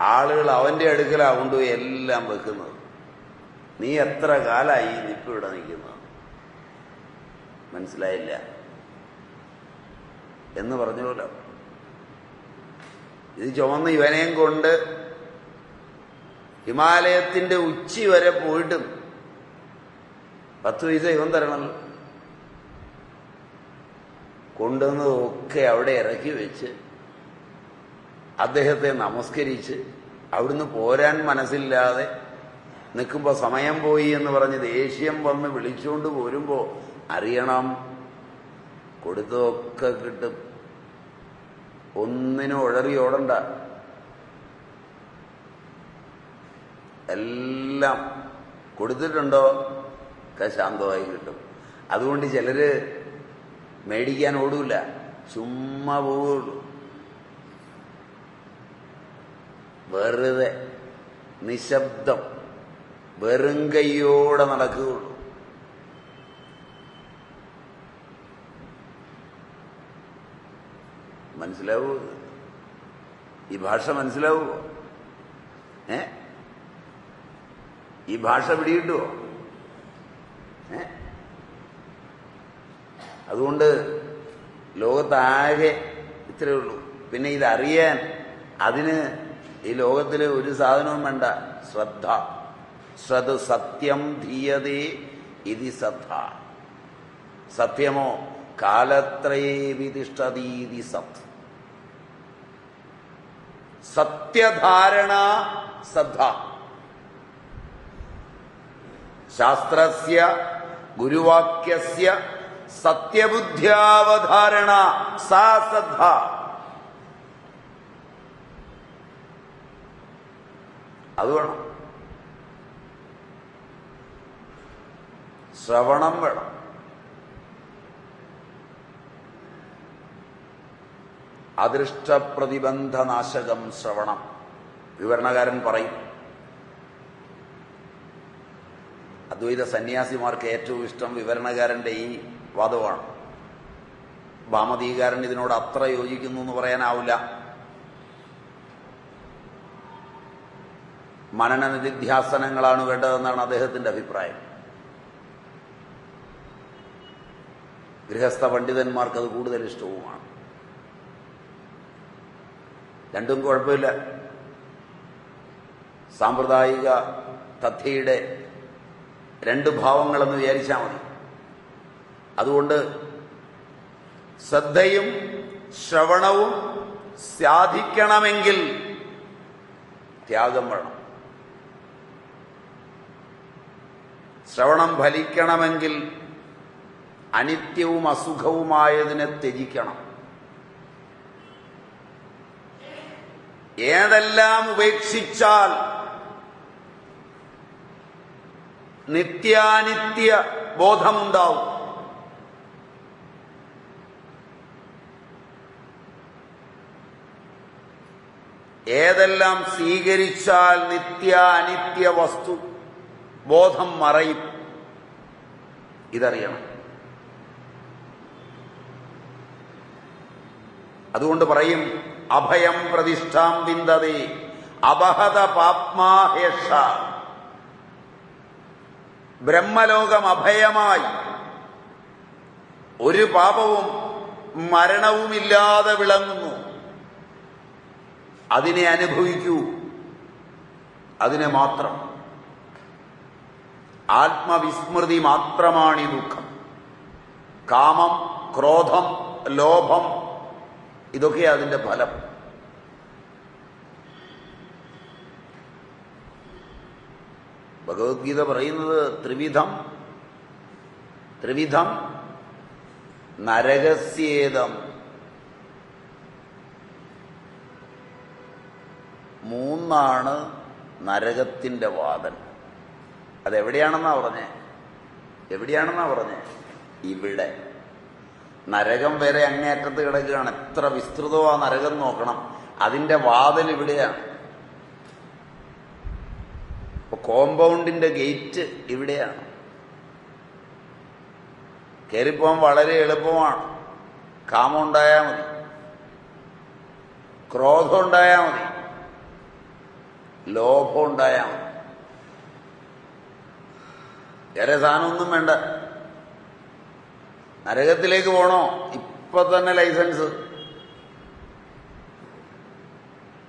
ആളുകൾ അവന്റെ അടുക്കലാ കൊണ്ടുപോയി എല്ലാം വെക്കുന്നത്. നീ എത്ര കാലായി ഈ നിപ്പ് ഇവിടെ നിൽക്കുന്നത്? മനസ്സിലായില്ല. എന്ന് പറഞ്ഞല്ലോ ഇത് ചുമന്ന് ഇവനെയും കൊണ്ട് ഹിമാലയത്തിന്റെ ഉച്ചി വരെ പോയിട്ടും പത്ത് പൈസ ഇവൻ തരണമല്ലോ കൊണ്ടുവന്നതൊക്കെ അവിടെ ഇറക്കി വെച്ച് അദ്ദേഹത്തെ നമസ്കരിച്ച് അവിടുന്ന് പോരാൻ മനസ്സില്ലാതെ നിൽക്കുമ്പോൾ സമയം പോയി എന്ന് പറഞ്ഞ് ദേഷ്യം വന്ന് വിളിച്ചുകൊണ്ട് പോരുമ്പോൾ അറിയണം കൊടുത്തതൊക്കെ കിട്ടും. ഒന്നിനും ഉഴറി ഓടണ്ട. എല്ലാം കൊടുത്തിട്ടുണ്ടോ? ഒക്കെ ശാന്തമായി കിട്ടും. അതുകൊണ്ട് ചിലര് മേടിക്കാൻ ഓടൂല. ചുമ്മാ പോവുള്ളൂ. വെറുതെ നിശബ്ദം വെറും കൈയോടെ നടക്കുകയുള്ളൂ. മനസ്സിലാവൂ? ഈ ഭാഷ മനസ്സിലാവുമോ ഏ? ഈ ഭാഷ പിടികിട്ടുമോ ഏ? അതുകൊണ്ട് ലോകത്താകെ ഇത്രയേ ഉള്ളൂ. പിന്നെ ഇതറിയാൻ അതിന് ഈ ലോകത്തിൽ ഒരു സാധനവും വേണ്ട. ശ്രദ്ധ. ശ്രദ്ധ സത്യം ധീയതേ ഇതി ശ്രദ്ധ സത്യമോ? കാലത്രയേ വിതിഷ്ഠതീതി സത്. സത്യധാരണ ശ്രദ്ധ ശാസ്ത്രസ്യ ഗുരുവാക്യസ്യ സത്യബുദ്ധ്യാവധാരണ സാ ശ്രദ്ധ അത് വേണം. ശ്രവണം വേണം. അദൃഷ്ടപ്രതിബന്ധനാശകം ശ്രവണം. വിവരണകാരൻ പറയും അദ്വൈത സന്യാസിമാർക്ക് ഏറ്റവും ഇഷ്ടം വിവരണകാരന്റെ ഈ വാദമാണ് ഭാമതീകാരൻ ഇതിനോട് അത്ര യോജിക്കുന്നു എന്ന് പറയാനാവില്ല. മനന നിധിധ്യാസനങ്ങളാണ് വേണ്ടതെന്നാണ് അദ്ദേഹത്തിന്റെ അഭിപ്രായം. ഗൃഹസ്ഥ പണ്ഡിതന്മാർക്ക് അത് കൂടുതൽ ഇഷ്ടവുമാണ്. രണ്ടും കുഴപ്പമില്ല. സാമ്പ്രദായിക തഥ്യയുടെ രണ്ട് ഭാവങ്ങളെന്ന് വിചാരിച്ചാൽ മതി. അതുകൊണ്ട് ശ്രദ്ധയും ശ്രവണവും സാധിക്കണമെങ്കിൽ ത്യാഗം വേണം ശ്രവണം ഫലിക്കണമെങ്കിൽ അനിത്യവും അസുഖവുമായതിനെ ത്യജിക്കണം. ഏതെല്ലാം ഉപേക്ഷിച്ചാൽ നിത്യാനിത്യ ബോധമുണ്ടാവും. ഏതെല്ലാം സ്വീകരിച്ചാൽ നിത്യ അനിത്യ വസ്തു ബോധം മറയും. ഇതറിയണം. അതുകൊണ്ട് പറയും അഭയം പ്രതിഷ്ഠാം വിന്തതി അപഹത പാപ്മാഹേഷ ബ്രഹ്മലോകം അഭയമായി. ഒരു പാപവും മരണവുമില്ലാതെ വിളങ്ങുന്നു. അതിനെ അനുഭവിക്കൂ. അതിനെ മാത്രം. ആത്മവിസ്മൃതി മാത്രമാണ് ഈ ദുഃഖം. കാമം ക്രോധം ലോഭം ഇതൊക്കെ അതിന്റെ ഫലം. ഭഗവത്ഗീത പറയുന്നത് ത്രിവിധം ത്രിവിധം നരകസ്യേതം. മൂന്നാണ് നരകത്തിന്റെ വാദൻ അതെവിടെയാണെന്നാ പറഞ്ഞേ? എവിടെയാണെന്നാ പറഞ്ഞേ? ഇവിടെ. നരകം വരെ അങ്ങേയറ്റത്ത് കിടക്കുകയാണ്. എത്ര വിസ്തൃതമാ നരകം നോക്കണം. അതിന്റെ വാതിൽ ഇവിടെയാണ്. കോമ്പൗണ്ടിന്റെ ഗേറ്റ് ഇവിടെയാണ്. കയറിപ്പോകാൻ വളരെ എളുപ്പമാണ്. കാമം ഉണ്ടായാൽ മതി. ക്രോധം ഉണ്ടായാൽ മതി. ലോഭം ഉണ്ടായാൽ മതി. വേറെ സാധനമൊന്നും വേണ്ട. നരകത്തിലേക്ക് പോണോ? ഇപ്പൊ തന്നെ ലൈസൻസ്.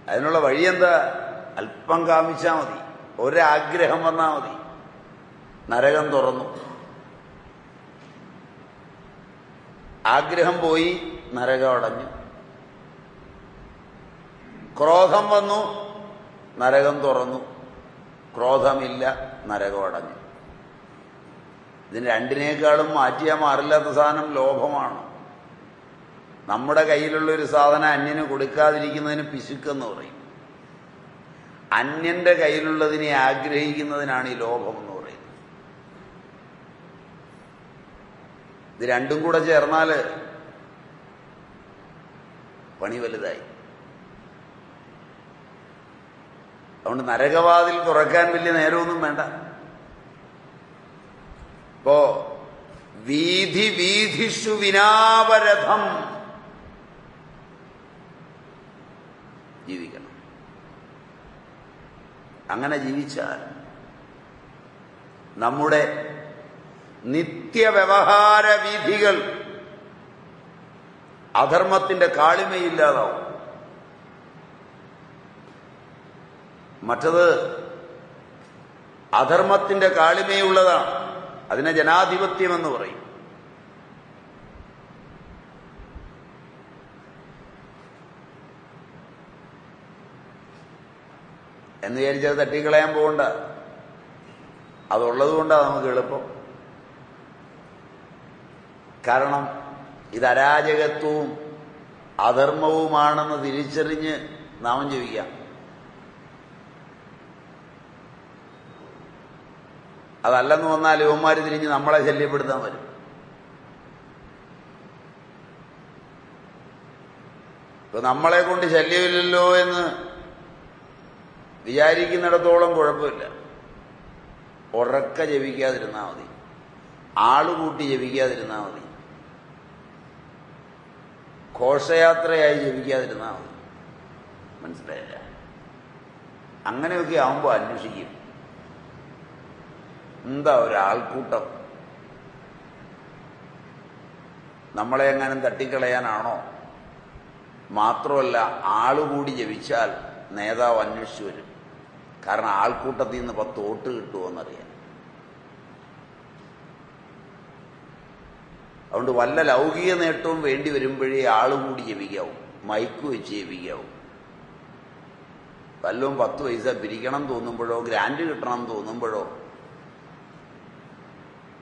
അതിനുള്ള വഴി എന്താ അല്പം കാമിച്ചാൽ മതി. ഒരാഗ്രഹം വന്നാൽ മതി. നരകം തുറന്നു. ആഗ്രഹം പോയി നരകം അടഞ്ഞു. ക്രോധം വന്നു നരകം തുറന്നു. ക്രോധമില്ല നരകം അടഞ്ഞു. ഇതിന് രണ്ടിനേക്കാളും മാറ്റിയാൽ മാറില്ലാത്ത സാധനം ലോഭമാണ്. നമ്മുടെ കയ്യിലുള്ള ഒരു സാധനം അന്യന് കൊടുക്കാതിരിക്കുന്നതിന് പിശുക്കെന്ന് പറയും. അന്യന്റെ കയ്യിലുള്ളതിനെ ആഗ്രഹിക്കുന്നതിനാണ് ഈ ലോഭം എന്ന് പറയുന്നത്. ഇത് രണ്ടും കൂടെ ചേർന്നാൽ പണി വലുതായി. അതുകൊണ്ട് നരകവാതിൽ തുറക്കാൻ വലിയ നേരമൊന്നും വേണ്ട. ഇപ്പോ വീധി വീധിഷു വിനാവരഥം. ജീവിക്കണം. അങ്ങനെ ജീവിച്ചാൽ നമ്മുടെ നിത്യവ്യവഹാര വിധികൾ അധർമ്മത്തിന്റെ കാളിമയില്ലാതാവും. മറ്റത് അധർമ്മത്തിന്റെ കാളിമയുള്ളതാണ്. അതിനെ ജനാധിപത്യം എന്ന് പറയും. എന്ന് വിചാരിച്ചത് തട്ടിക്കളയാൻ പോകണ്ട. അതുള്ളത് കൊണ്ടാണ് നമുക്ക് എളുപ്പം. കാരണം ഇത് അരാജകത്വവും അധർമ്മവുമാണെന്ന് തിരിച്ചറിഞ്ഞ് നാമം ജപിക്കാം. അതല്ലെന്ന് വന്നാൽ യുവന്മാർ തിരിഞ്ഞ് നമ്മളെ ശല്യപ്പെടുത്താൻ വരും. ഇപ്പൊ നമ്മളെ കൊണ്ട് ശല്യമില്ലല്ലോ എന്ന് വിചാരിക്കുന്നിടത്തോളം കുഴപ്പമില്ല. ഉറക്ക ജപിക്കാതിരുന്നാൽ മതി. ആളുകൂട്ടി ജപിക്കാതിരുന്നാൽ മതി. ഘോഷയാത്രയായി ജപിക്കാതിരുന്നാൽ മതി. മനസ്സിലായില്ല? അങ്ങനെയൊക്കെ ആവുമ്പോൾ അന്വേഷിക്കും. എന്താ ഒരാൾക്കൂട്ടം? നമ്മളെ എങ്ങാനും തട്ടിക്കളയാനാണോ? മാത്രമല്ല ആളുകൂടി ജപിച്ചാൽ നേതാവ് അന്വേഷിച്ചു വരും. കാരണം ആൾക്കൂട്ടത്തിൽ നിന്ന് പത്ത് വോട്ട് കിട്ടുമോന്നറിയാൻ അതുകൊണ്ട് വല്ല ലൗകിക നേട്ടവും വേണ്ടി വരുമ്പോഴേ ആളുകൂടി ജപിക്കാവും മൈക്ക് വെച്ച് ജപിക്കാവും വല്ലതും പത്ത് പൈസ പിരിക്കണം തോന്നുമ്പോഴോ ഗ്രാൻഡ് കിട്ടണം തോന്നുമ്പോഴോ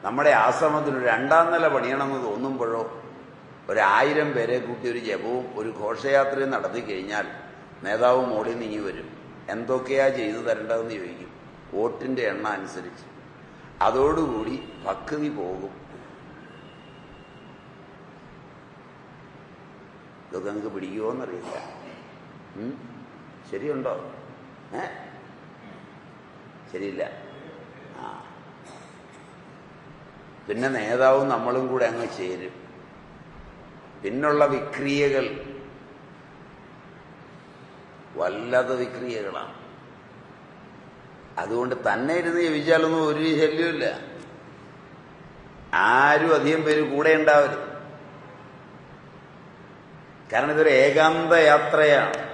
നമ്മുടെ ആശ്രമത്തിന് രണ്ടാം നില പണിയണമെന്ന് തോന്നുമ്പോഴോ ഒരായിരം പേരെ കൂട്ടി ഒരു ജപവും ഒരു ഘോഷയാത്രയും നടത്തി കഴിഞ്ഞാൽ നേതാവ് മോളിൽ നീങ്ങി വരും. എന്തൊക്കെയാ ചെയ്തു തരേണ്ടതെന്ന് ചോദിക്കും. വോട്ടിന്റെ എണ്ണ അനുസരിച്ച്. അതോടുകൂടി ഭക്തി പോകും. ഇതൊക്കെ നിങ്ങൾക്ക് പിടിക്കുമോന്നറിയില്ല? ശരിയുണ്ടോ? ഏ? ശരിയില്ല ആ പിന്നെ നേതാവും നമ്മളും കൂടെ അങ്ങ് ചേരും. പിന്നുള്ള വിക്രിയകൾ വല്ലാത്ത വിക്രിയകളാണ്. അതുകൊണ്ട് തന്നെ ഇരുന്ന് ജപിച്ചാലൊന്നും ഒരു ശല്യമില്ല ആരും അധികം പേര് കൂടെ ഉണ്ടാവരുത്. കാരണം ഇതൊരു ഏകാന്ത യാത്രയാണ്.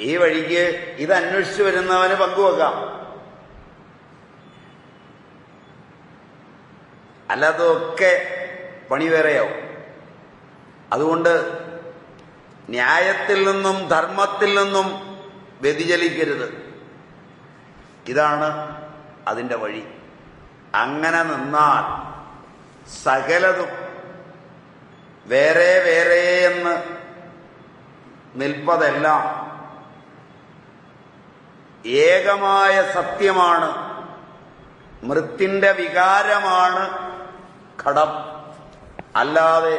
ഈ വഴിക്ക് ഇത് അന്വേഷിച്ചു വരുന്നവന് പങ്കുവെക്കാം. അല്ലാത്തതൊക്കെ പണി വേറെയാവും. അതുകൊണ്ട് ന്യായത്തിൽ നിന്നും ധർമ്മത്തിൽ നിന്നും വ്യതിചലിക്കരുത്. ഇതാണ് അതിന്റെ വഴി. അങ്ങനെ നിന്നാൽ സകലതും വേറെ വേറെ എന്ന് നിൽപ്പതെല്ലാം ഏകമായ സത്യമാണ്. മൃത്തിന്റെ വികാരമാണ് ഘടം അല്ലാതെ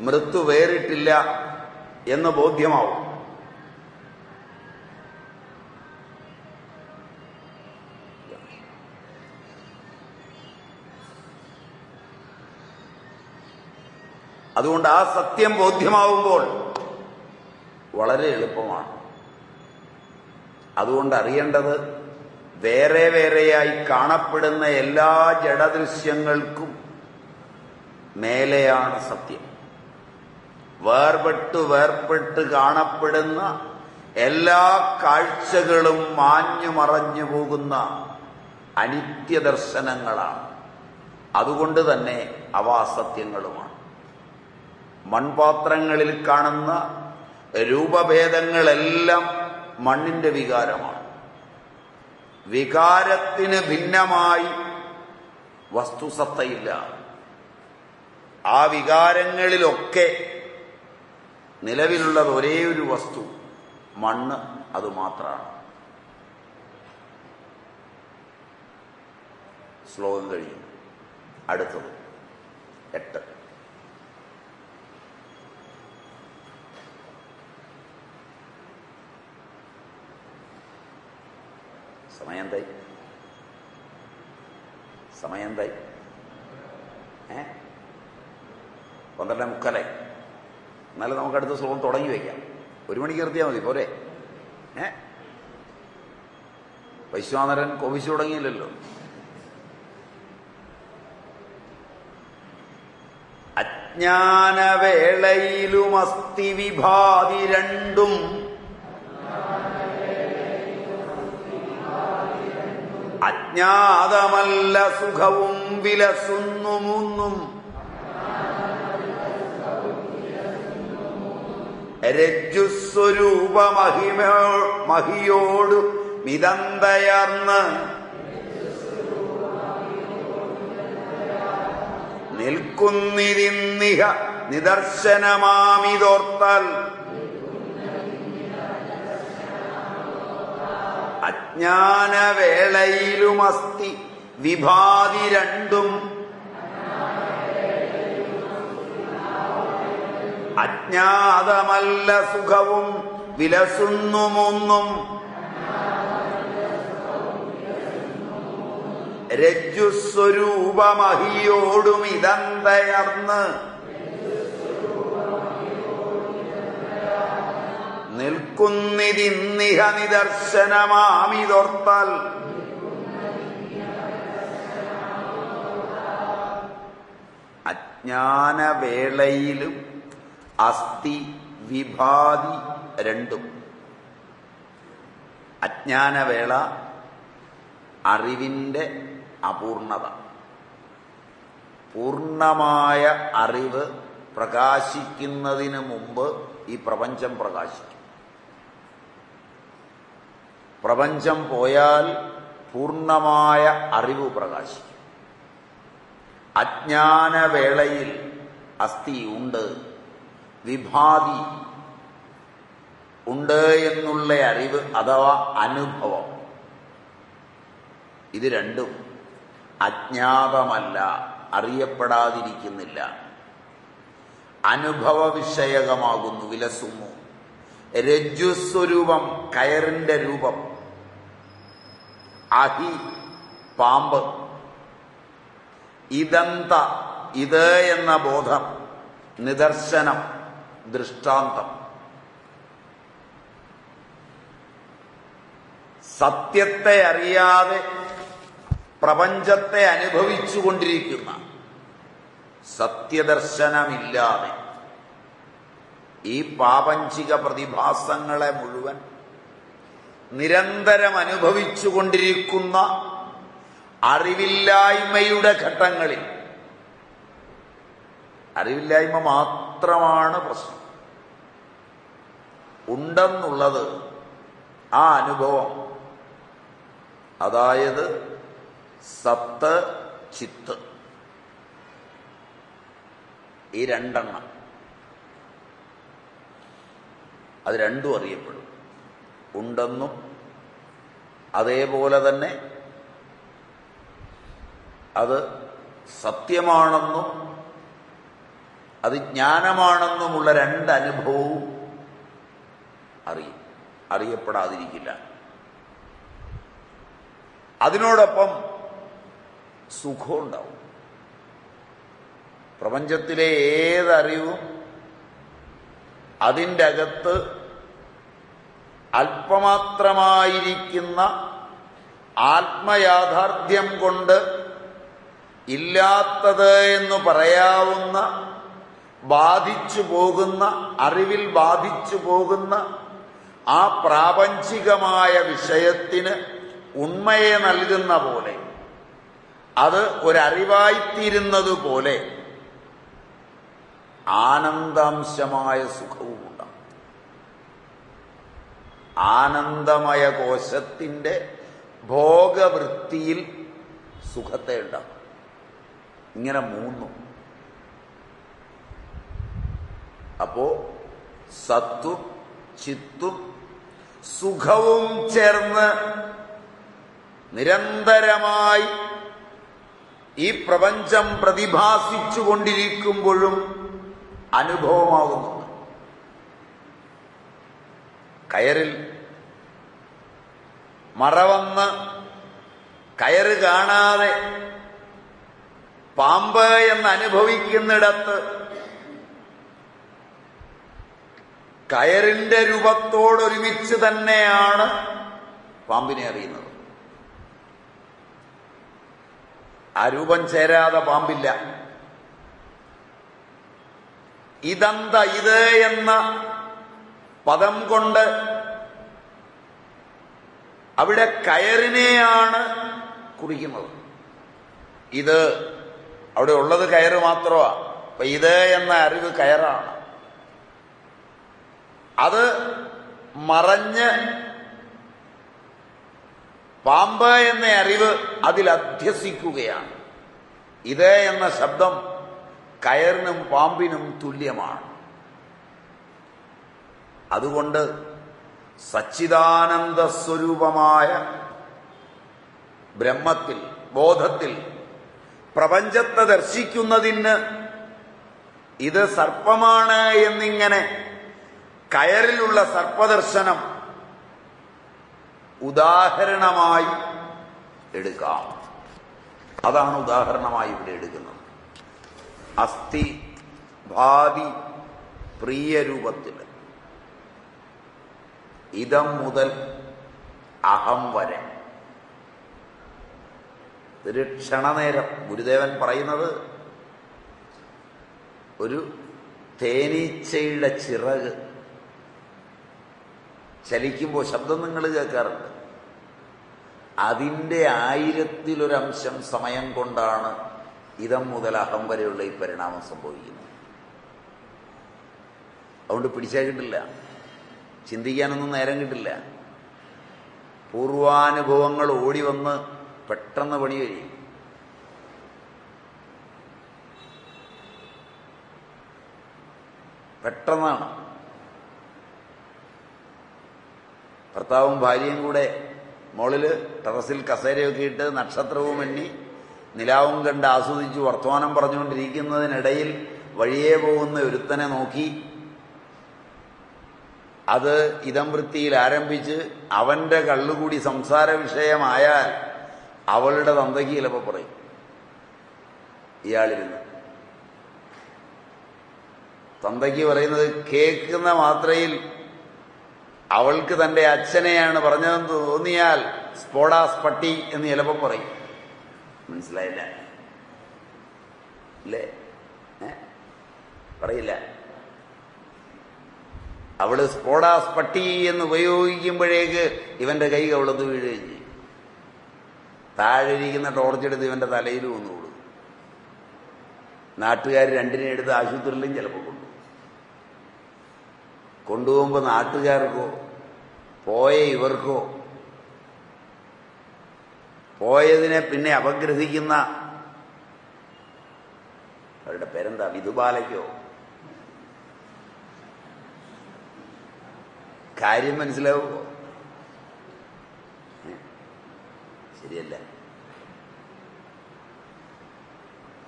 മൃത്യു വേറിട്ടില്ല എന്ന് ബോധ്യമാവും. അതുകൊണ്ട് ആ സത്യം ബോധ്യമാവുമ്പോൾ വളരെ എളുപ്പമാണ്. അതുകൊണ്ട് അറിയേണ്ടത് വേറെ വേറെയായി കാണപ്പെടുന്ന എല്ലാ ജഡദൃശ്യങ്ങൾക്കും മേലെയാണ് സത്യം. വേർപെട്ട് വേർപെട്ട് കാണപ്പെടുന്ന എല്ലാ കാഴ്ചകളും മാഞ്ഞു മറഞ്ഞു പോകുന്ന അനിത്യദർശനങ്ങളാണ്. അതുകൊണ്ട് തന്നെ അവ അസത്യങ്ങളുമാണ്. മൺപാത്രങ്ങളിൽ കാണുന്ന രൂപഭേദങ്ങളെല്ലാം മണ്ണിന്റെ വികാരമാണ്. വികാരത്തിന് ഭിന്നമായി വസ്തുസത്തയില്ല. ആ വികാരങ്ങളിലൊക്കെ നിലവിലുള്ളത് ഒരേ ഒരു വസ്തു മണ്ണ് അതുമാത്രമാണ് ശ്ലോകം കഴിയും. അടുത്തത്. എട്ട്. സമയം തൈ സമയം തൈ ഏ? പന്ത്രണ്ടേ മുക്കാലായി. എന്നാലും നമുക്ക് അടുത്ത ശ്ലോകം തുടങ്ങി വയ്ക്കാം ഒരു മണിക്ക് നിർത്തിയാൽ മതി പോരെ. ഏ? വൈശ്വാനരൻ കോപിച്ചു തുടങ്ങിയില്ലല്ലോ. അജ്ഞാനവേളയിലുമസ്തി വിഭാതി രണ്ടും അജ്ഞാതമല്ല സുഖവും വിലസുന്നു മൂന്നും രജ്ജുസ്വരൂപ മഹിമോ മഹിയോടു മിതന്തയർന്ന് നിൽക്കുന്നിരിന്നിഹ നിദർശനമാമിതോർത്താൽ. അജ്ഞാനവേളയിലുമസ്തി വിഭാതി രണ്ടും അജ്ഞാതമല്ല സുഖവും വിലസുന്നുമൊന്നും. രജ്ജുസ്വരൂപമഹിയോടും ഇതന്തയർന്ന് നിൽക്കുന്നിതിന്നിഹ നിദർശനമാമിതോർത്താൽ അജ്ഞാനവേളയിലും അസ്ഥി വിഭാതി രണ്ടും. അജ്ഞാനവേള അറിവിന്റെ അപൂർണത. പൂർണമായ അറിവ് പ്രകാശിക്കുന്നതിന് മുമ്പ് ഈ പ്രപഞ്ചം പ്രകാശിക്കും. പ്രപഞ്ചം പോയാൽ പൂർണമായ അറിവ് പ്രകാശിക്കും. അജ്ഞാനവേളയിൽ അസ്ഥി ഉണ്ട്. വിഭാതി ഉണ്ട് എന്നുള്ള അറിവ് അഥവാ അനുഭവം. ഇത് രണ്ടും അജ്ഞാതമല്ല അറിയപ്പെടാതിരിക്കുന്നില്ല. അനുഭവ വിഷയകമാകുന്നു വിലസുന്നു രജ്ജുസ്വരൂപം കയറിന്റെ രൂപം. അഹി പാമ്പ്. ഇതന്ത ഇത് എന്ന ബോധം നിദർശനം. ദൃഷ്ടാന്തം. സത്യത്തെ അറിയാതെ പ്രപഞ്ചത്തെ അനുഭവിച്ചുകൊണ്ടിരിക്കുന്ന സത്യദർശനമില്ലാതെ ഈ പാപഞ്ചിക പ്രതിഭാസങ്ങളെ മുഴുവൻ നിരന്തരം അനുഭവിച്ചുകൊണ്ടിരിക്കുന്ന അറിവില്ലായ്മയുടെ ഘട്ടങ്ങളിൽ അറിവില്ലായ്മ മാത്രമാണ് പ്രശ്നം. ഉണ്ടെന്നുള്ളത് ആ അനുഭവം. അതായത് സത്ത് ചിത്ത്. ഈ രണ്ടെണ്ണം. അത് രണ്ടും അറിയപ്പെടും. ഉണ്ടെന്നും അതേപോലെ തന്നെ അത് സത്യമാണെന്നും അത് ജ്ഞാനമാണെന്നുമുള്ള രണ്ട് അനുഭവവും അറിയും. അറിയപ്പെടാതിരിക്കില്ല. അതിനോടൊപ്പം സുഖമുണ്ടാവും പ്രപഞ്ചത്തിലെ ഏതറിവും അതിന്റെ അകത്ത് അല്പമാത്രമായിരിക്കുന്ന ആത്മയാഥാർത്ഥ്യം കൊണ്ട് ഇല്ലാത്തത് എന്ന് പറയാവുന്ന ബാധിച്ചു പോകുന്ന അറിവിൽ ബാധിച്ചു പോകുന്ന ആ പ്രാപഞ്ചികമായ വിഷയത്തിന് ഉണ്മയെ നൽകുന്ന പോലെ അത് ഒരറിവായിത്തീരുന്നത് പോലെ ആനന്ദാംശമായ സുഖവുമുണ്ടാകും. ആനന്ദമയ കോശത്തിന്റെ ഭോഗവൃത്തിയിൽ സുഖത്തെ ഉണ്ടാകും. ഇങ്ങനെ മൂന്നും അപ്പോ സത്വം ചിത്തും സുഖവും ചേർന്ന് നിരന്തരമായി ഈ പ്രപഞ്ചം പ്രതിഭാസിച്ചുകൊണ്ടിരിക്കുമ്പോഴും അനുഭവമാകുന്നുണ്ട് കയറിൽ മറവന്ന് കയറ് കാണാതെ പാമ്പ് എന്ന് അനുഭവിക്കുന്നിടത്ത് കയറിന്റെ രൂപത്തോടൊരുമിച്ച് തന്നെയാണ് പാമ്പിനെ അറിയുന്നത്. ആ രൂപം ചേരാതെ പാമ്പില്ല. ഇതന്ത ഇത് എന്ന പദം കൊണ്ട് അവിടെ കയറിനെയാണ് കുറിക്കുന്നത്. ഇത് അവിടെ ഉള്ളത് കയറ് മാത്രമാണ് അപ്പൊ ഇത് എന്ന അറിവ് കയറാണ്. അത് മറഞ്ഞ് പാമ്പ് എന്ന അറിവ് അതിൽ അധ്യസിക്കുകയാണ്. ഇത് എന്ന ശബ്ദം കയറിനും പാമ്പിനും തുല്യമാണ്. അതുകൊണ്ട് സച്ചിദാനന്ദ സ്വരൂപമായ ബ്രഹ്മത്തിൽ ബോധത്തിൽ പ്രപഞ്ചത്തെ ദർശിക്കുന്നതിന് ഇത് സർപ്പമാണ് എന്നിങ്ങനെ കയറിലുള്ള സർപ്പദർശനം ഉദാഹരണമായി എടുക്കാം. അതാണ് ഉദാഹരണമായി ഇവിടെ എടുക്കുന്നത്. അസ്ഥി ഭാവി പ്രിയരൂപത്തിൽ ഇതം മുതൽ അഹം വരെ. ഒരു ക്ഷണനേരം ഗുരുദേവൻ പറയുന്നത് ഒരു തേനീച്ചയുടെ ചിറക് ചലിക്കുമ്പോൾ ശബ്ദം നിങ്ങൾ കേൾക്കാറുണ്ട്. അതിന്റെ ആയിരത്തിലൊരംശം സമയം കൊണ്ടാണ് ഇതം മുതൽ അഹം വരെയുള്ള ഈ പരിണാമം സംഭവിക്കുന്നത്. അതുകൊണ്ട് പിടിച്ചാൽ കിട്ടില്ല. ചിന്തിക്കാനൊന്നും നേരം കിട്ടില്ല. പൂർവാനുഭവങ്ങൾ ഓടി വന്ന് പെട്ടെന്ന് പണി കഴിയും. പെട്ടെന്നാണ്. ഭർത്താവും ഭാര്യയും കൂടെ മുകളിൽ ടെറസിൽ കസേരയൊക്കെ ഇട്ട് നക്ഷത്രവും എണ്ണി നിലാവും കണ്ട് ആസ്വദിച്ച് വർത്തമാനം പറഞ്ഞുകൊണ്ടിരിക്കുന്നതിനിടയിൽ വഴിയെ പോകുന്ന ഒരുത്തനെ നോക്കി. അത് ഇതം വൃത്തിയിൽ ആരംഭിച്ച് അവന്റെ കള്ളുകൂടി സംസാര വിഷയമായാൽ അവളുടെ തന്തയ്ക്ക് ചിലപ്പോൾ പറയും. ഇയാളിരുന്ന്. തന്തയ്ക്ക് പറയുന്നത് കേൾക്കുന്ന മാത്രയിൽ അവൾക്ക് തന്റെ അച്ഛനെയാണ് പറഞ്ഞതെന്ന് തോന്നിയാൽ സ്പോഡാസ് പട്ടി എന്ന് ചിലപ്പം പറയും. മനസ്സിലായില്ല? പറയില്ല. അവൾ സ്പോഡാസ് പട്ടി എന്ന് ഉപയോഗിക്കുമ്പോഴേക്ക് ഇവന്റെ കൈ അവളത് വീഴുകയും ചെയ്യും. താഴെയിരിക്കുന്ന ടോർച്ചെടുത്ത് ഇവന്റെ തലയിൽ വന്നു കൊടുക്കും നാട്ടുകാർ രണ്ടിനെ എടുത്ത് ആശുപത്രിയിലും ചിലപ്പോൾ കൊണ്ടുപോകും. കൊണ്ടുപോകുമ്പോൾ നാട്ടുകാർക്കോ പോയ ഇവർക്കോ. പോയതിനെ പിന്നെ അപഗ്രഹിക്കുന്ന അവരുടെ പേരെന്താ? വിധുബാലയ്ക്കോ? കാര്യം മനസ്സിലാവുമോ ശരിയല്ല.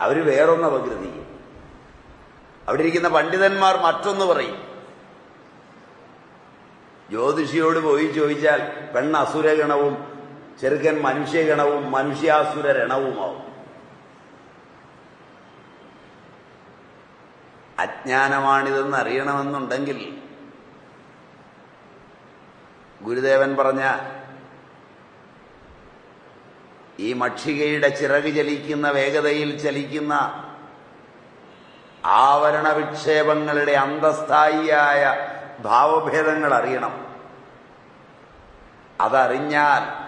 അവർ വേറൊന്ന് അപഗ്രഹിക്കും. അവിടെ ഇരിക്കുന്ന പണ്ഡിതന്മാർ മറ്റൊന്ന് പറയും. ജ്യോതിഷിയോട് പോയി ചോദിച്ചാൽ പെണ്ണ് അസുരഗണവും ചെറുക്കൻ മനുഷ്യഗണവും മനുഷ്യാസുര രണവുമാവും അജ്ഞാനമാണിതെന്ന് അറിയണമെന്നുണ്ടെങ്കിൽ ഗുരുദേവൻ പറഞ്ഞ ഈ മക്ഷികയുടെ ചിറക് ചലിക്കുന്ന വേഗതയിൽ ചലിക്കുന്ന ആവരണ വിക്ഷേപങ്ങളുടെ അന്തസ്ഥായിയായ ഭാവഭേദങ്ങൾ അറിയണം അതറിഞ്ഞാൽ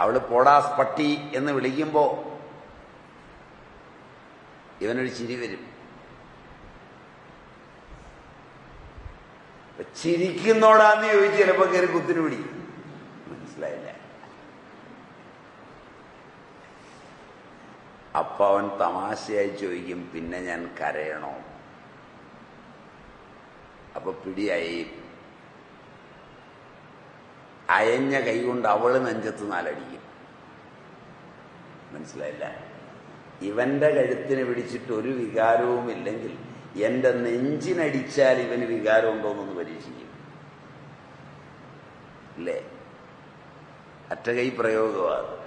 അവൾ പോടാസ് പട്ടി എന്ന് വിളിക്കുമ്പോ ഇവനൊരു ചിരി വരും. ചിരിക്കുന്നോടാന്ന് ചോദിച്ച് ചിലപ്പോൾ കയറി കുത്തിനു പിടി മനസ്സിലായില്ല? അപ്പൊ അവൻ തമാശയായി ചോദിക്കും പിന്നെ ഞാൻ കരയണോ? അപ്പൊ പിടിയായി. അയഞ്ഞ കൈകൊണ്ട് അവൾ നെഞ്ചത്ത് നാലടിക്കും. മനസ്സിലായില്ല? ഇവന്റെ കഴുത്തിന് പിടിച്ചിട്ട് ഒരു വികാരവും ഇല്ലെങ്കിൽ എന്റെ നെഞ്ചിനടിച്ചാൽ ഇവന് വികാരം ഉണ്ടോന്നൊന്ന് പരീക്ഷിക്കും. അല്ലേ അറ്റകൈ പ്രയോഗമാണ്.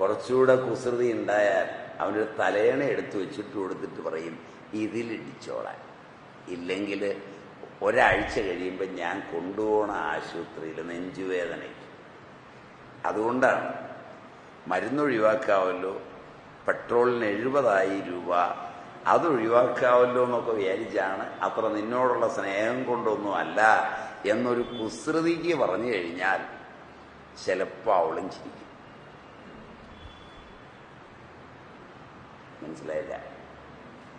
കുറച്ചുകൂടെ കുസൃതി ഉണ്ടായാൽ അവനൊരു തലേണ എടുത്തു വെച്ചിട്ട് കൊടുത്തിട്ട് പറയും ഇതിലിടിച്ചോളാൻ. ഇല്ലെങ്കിൽ ഒരാഴ്ച കഴിയുമ്പോൾ ഞാൻ കൊണ്ടുപോകണ ആശുപത്രിയിൽ നെഞ്ചുവേദനയ്ക്ക് അതുകൊണ്ടാണ് മരുന്നൊഴിവാക്കാവല്ലോ പെട്രോളിന് എഴുപതായിരം രൂപ അത് ഒഴിവാക്കാവല്ലോ എന്നൊക്കെ വിചാരിച്ചാണ് അത്ര നിന്നോടുള്ള സ്നേഹം കൊണ്ടൊന്നും അല്ല എന്നൊരു കുസൃതിക്ക് പറഞ്ഞു കഴിഞ്ഞാൽ ചിലപ്പോൾ അവളും ചിരിക്കും. മനസ്സിലായില്ല?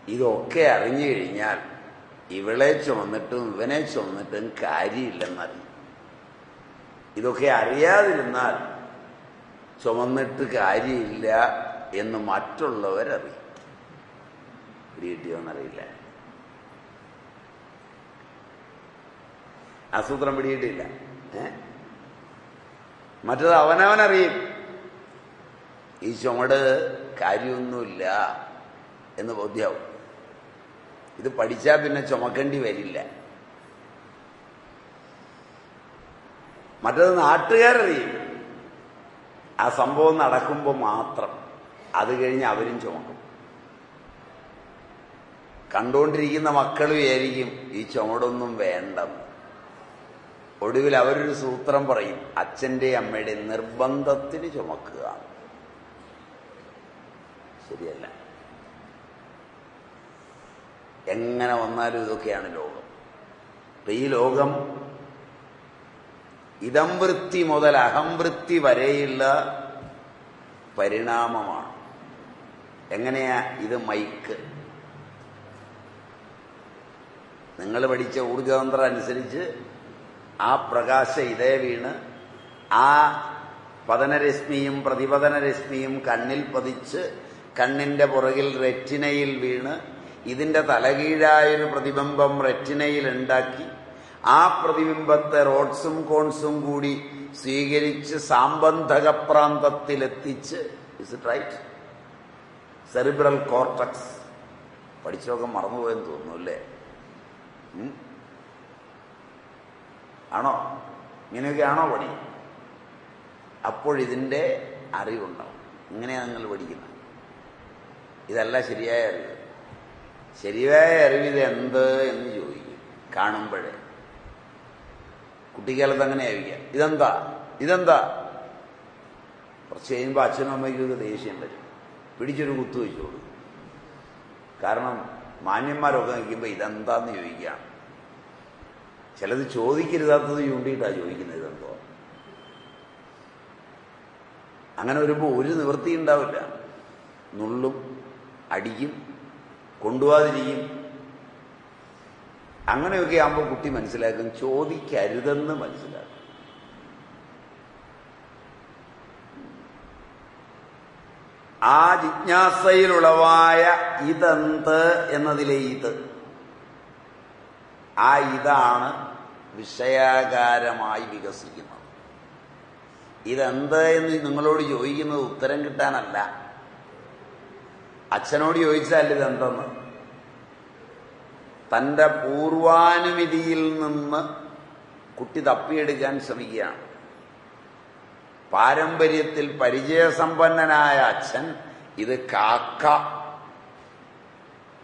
ഇതൊക്കെ അറിഞ്ഞു കഴിഞ്ഞാൽ ഇവളെ ചുമന്നിട്ടും ഇവനെ ചുമന്നിട്ടും കാര്യമില്ലെന്നറിയും ഇതൊക്കെ അറിയാതിരുന്നാൽ ചുമന്നിട്ട് കാര്യമില്ല എന്ന് മറ്റുള്ളവരറിയും. പിടികിട്ടിയോന്നറിയില്ല. ആസൂത്രം പിടികിട്ടില്ല ഏ? മറ്റത് അവനവനറിയും. ഈ ചുമട് കാര്യമൊന്നുമില്ല എന്ന് ബോധ്യാവും. ഇത് പഠിച്ചാൽ പിന്നെ ചുമക്കേണ്ടി വരില്ല. മറ്റത് നാട്ടുകാരറിയും. ആ സംഭവം നടക്കുമ്പോൾ മാത്രം അത് കഴിഞ്ഞ് അവരും ചുമക്കും. കണ്ടുകൊണ്ടിരിക്കുന്ന മക്കൾ ഈ ചുമടൊന്നും വേണ്ടെന്ന് ഒടുവിൽ അവരൊരു സൂത്രം പറയും അച്ഛന്റെ അമ്മയുടെ നിർബന്ധത്തിന് ചുമക്കുക. ശരിയല്ല. എങ്ങനെ വന്നാലും ഇതൊക്കെയാണ് ലോകം. അപ്പൊ ഈ ലോകം ഇതം വൃത്തി മുതൽ അഹംവൃത്തി വരെയുള്ള പരിണാമമാണ്. എങ്ങനെയാ ഇത് മൈക്ക്? നിങ്ങൾ പഠിച്ച ഊർജതന്ത്രം അനുസരിച്ച് ആ പ്രകാശം ഇതേ വീണ് ആ പതനരശ്മിയും പ്രതിപതനരശ്മിയും കണ്ണിൽ പതിച്ച് കണ്ണിന്റെ പുറകിൽ റെറ്റിനയിൽ വീണ് ഇതിന്റെ തലകീഴായൊരു പ്രതിബിംബം റെറ്റിനയിൽ ഉണ്ടാക്കി ആ പ്രതിബിംബത്തെ റോഡ്സും കോൺസും കൂടി സ്വീകരിച്ച് സാമ്പന്ധക പ്രാന്തത്തിലെത്തിച്ച് is it right cerebral cortex പഠിച്ചൊക്കെ മറന്നുപോയെന്ന് തോന്നുന്നു അല്ലേ? ആണോ? ഇങ്ങനെയൊക്കെയാണോ പണി? അപ്പോഴിതിന്റെ അറിവുണ്ടാവും. ഇങ്ങനെയാണ് നിങ്ങൾ പഠിക്കുന്നത്. ഇതല്ല ശരിയായ അറിവ്. ശരിയായ അറിവിത് എന്ത് എന്ന് ചോദിക്കും. കാണുമ്പോഴേ. കുട്ടിക്കാലത്ത് അങ്ങനെ ആയിരിക്കാം ഇതെന്താ? ഇതെന്താ? കുറച്ച് കഴിയുമ്പോൾ അച്ഛനും അമ്മയ്ക്കൊക്കെ ദേഷ്യം വരും. പിടിച്ചൊരു കുത്തു വെച്ചു കൊടുക്കും. കാരണം മാന്യന്മാരൊക്കെ നിൽക്കുമ്പോൾ ഇതെന്താന്ന് ചോദിക്കുകയാണ് ചിലത് ചോദിക്കരുതാത്തത് ചൂണ്ടിയിട്ടാണ് ചോദിക്കുന്നത് ഇതെന്തോ. അങ്ങനെ വരുമ്പോൾ ഒരു നിവൃത്തി ഉണ്ടാവില്ല. നുള്ളും അടിക്കും കൊണ്ടുപോകാതിരിക്കും അങ്ങനെയൊക്കെ ആകുമ്പോൾ കുട്ടി മനസ്സിലാക്കും ചോദിക്കരുതെന്ന് മനസ്സിലാക്കും. ആ ജിജ്ഞാസയിലുളവായ ഇതെന്ത് എന്നതിലെ ഇത്. ആ ഇതാണ് വിഷയാകാരമായി വികസിക്കുന്നത്. ഇതെന്ത് എന്ന് നിങ്ങളോട് ചോദിക്കുന്നത് ഉത്തരം കിട്ടാനല്ല. അച്ഛനോട് ചോദിച്ചാൽ ഇതെന്തെന്ന് തന്റെ പൂർവാനുമതിയിൽ നിന്ന് കുട്ടി തപ്പിയെടുക്കാൻ ശ്രമിക്കുകയാണ്. പാരമ്പര്യത്തിൽ പരിചയസമ്പന്നനായ അച്ഛൻ ഇത് കാക്ക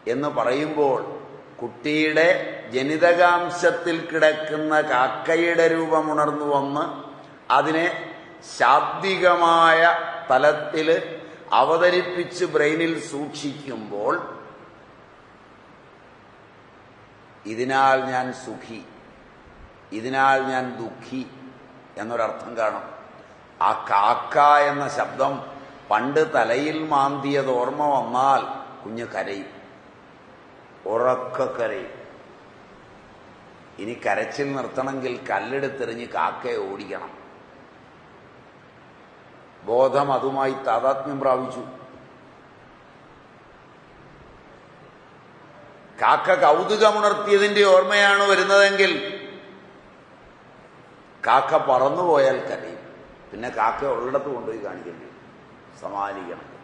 എന്ന് പറയുമ്പോൾ കുട്ടിയുടെ ജനിതകാംശത്തിൽ കിടക്കുന്ന കാക്കയുടെ രൂപമുണർന്നു വന്ന് അതിനെ ശാബ്ദികമായ തലത്തിൽ അവതരിപ്പിച്ച് ബ്രെയിനിൽ സൂക്ഷിക്കുമ്പോൾ ഇതിനാൽ ഞാൻ സുഖി ഇതിനാൽ ഞാൻ ദുഃഖി എന്നൊരർത്ഥം കാണും. ആ കാക്ക എന്ന ശബ്ദം പണ്ട് തലയിൽ മാന്തിയത് ഓർമ്മ വന്നാൽ കുഞ്ഞ് കരയും. ഉറക്ക കരയും. ഇനി കരച്ചിൽ നിർത്തണമെങ്കിൽ കല്ലെടുത്തെറിഞ്ഞ് കാക്കയെ ഓടിക്കണം. ബോധം അതുമായി താതാത്മ്യം പ്രാപിച്ചു. കാക്ക കൗതുകമുണർത്തിയതിന്റെ ഓർമ്മയാണ് വരുന്നതെങ്കിൽ കാക്ക പറന്നുപോയാൽ കരയും. പിന്നെ കാക്ക ഉള്ളിടത്ത് കൊണ്ടുപോയി കാണിക്കേണ്ടി. സമാനിക്കണം.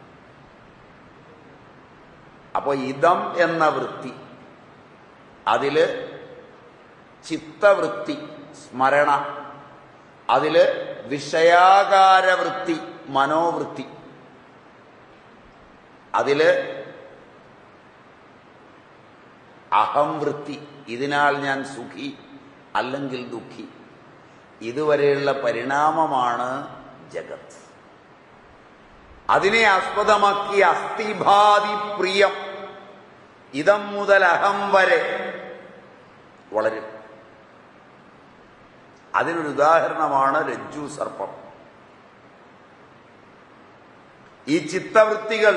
അപ്പോ ഇതം എന്ന വൃത്തി അതിൽ ചിത്തവൃത്തി സ്മരണ അതിൽ വിഷയാകാരവൃത്തി മനോവൃത്തി. അതിൽ അഹംവൃത്തി. ഇതിനാൽ ഞാൻ സുഖി അല്ലെങ്കിൽ ദുഃഖി. ഇതുവരെയുള്ള പരിണാമമാണ് ജഗത്. അതിനെ ആസ്പദമാക്കി അസ്ഥിഭാതി പ്രിയം. ഇതം മുതൽ അഹം വരെ വളരും. അതിനൊരു ഉദാഹരണമാണ് രജ്ജു സർപ്പം. ഈ ചിത്തവൃത്തികൾ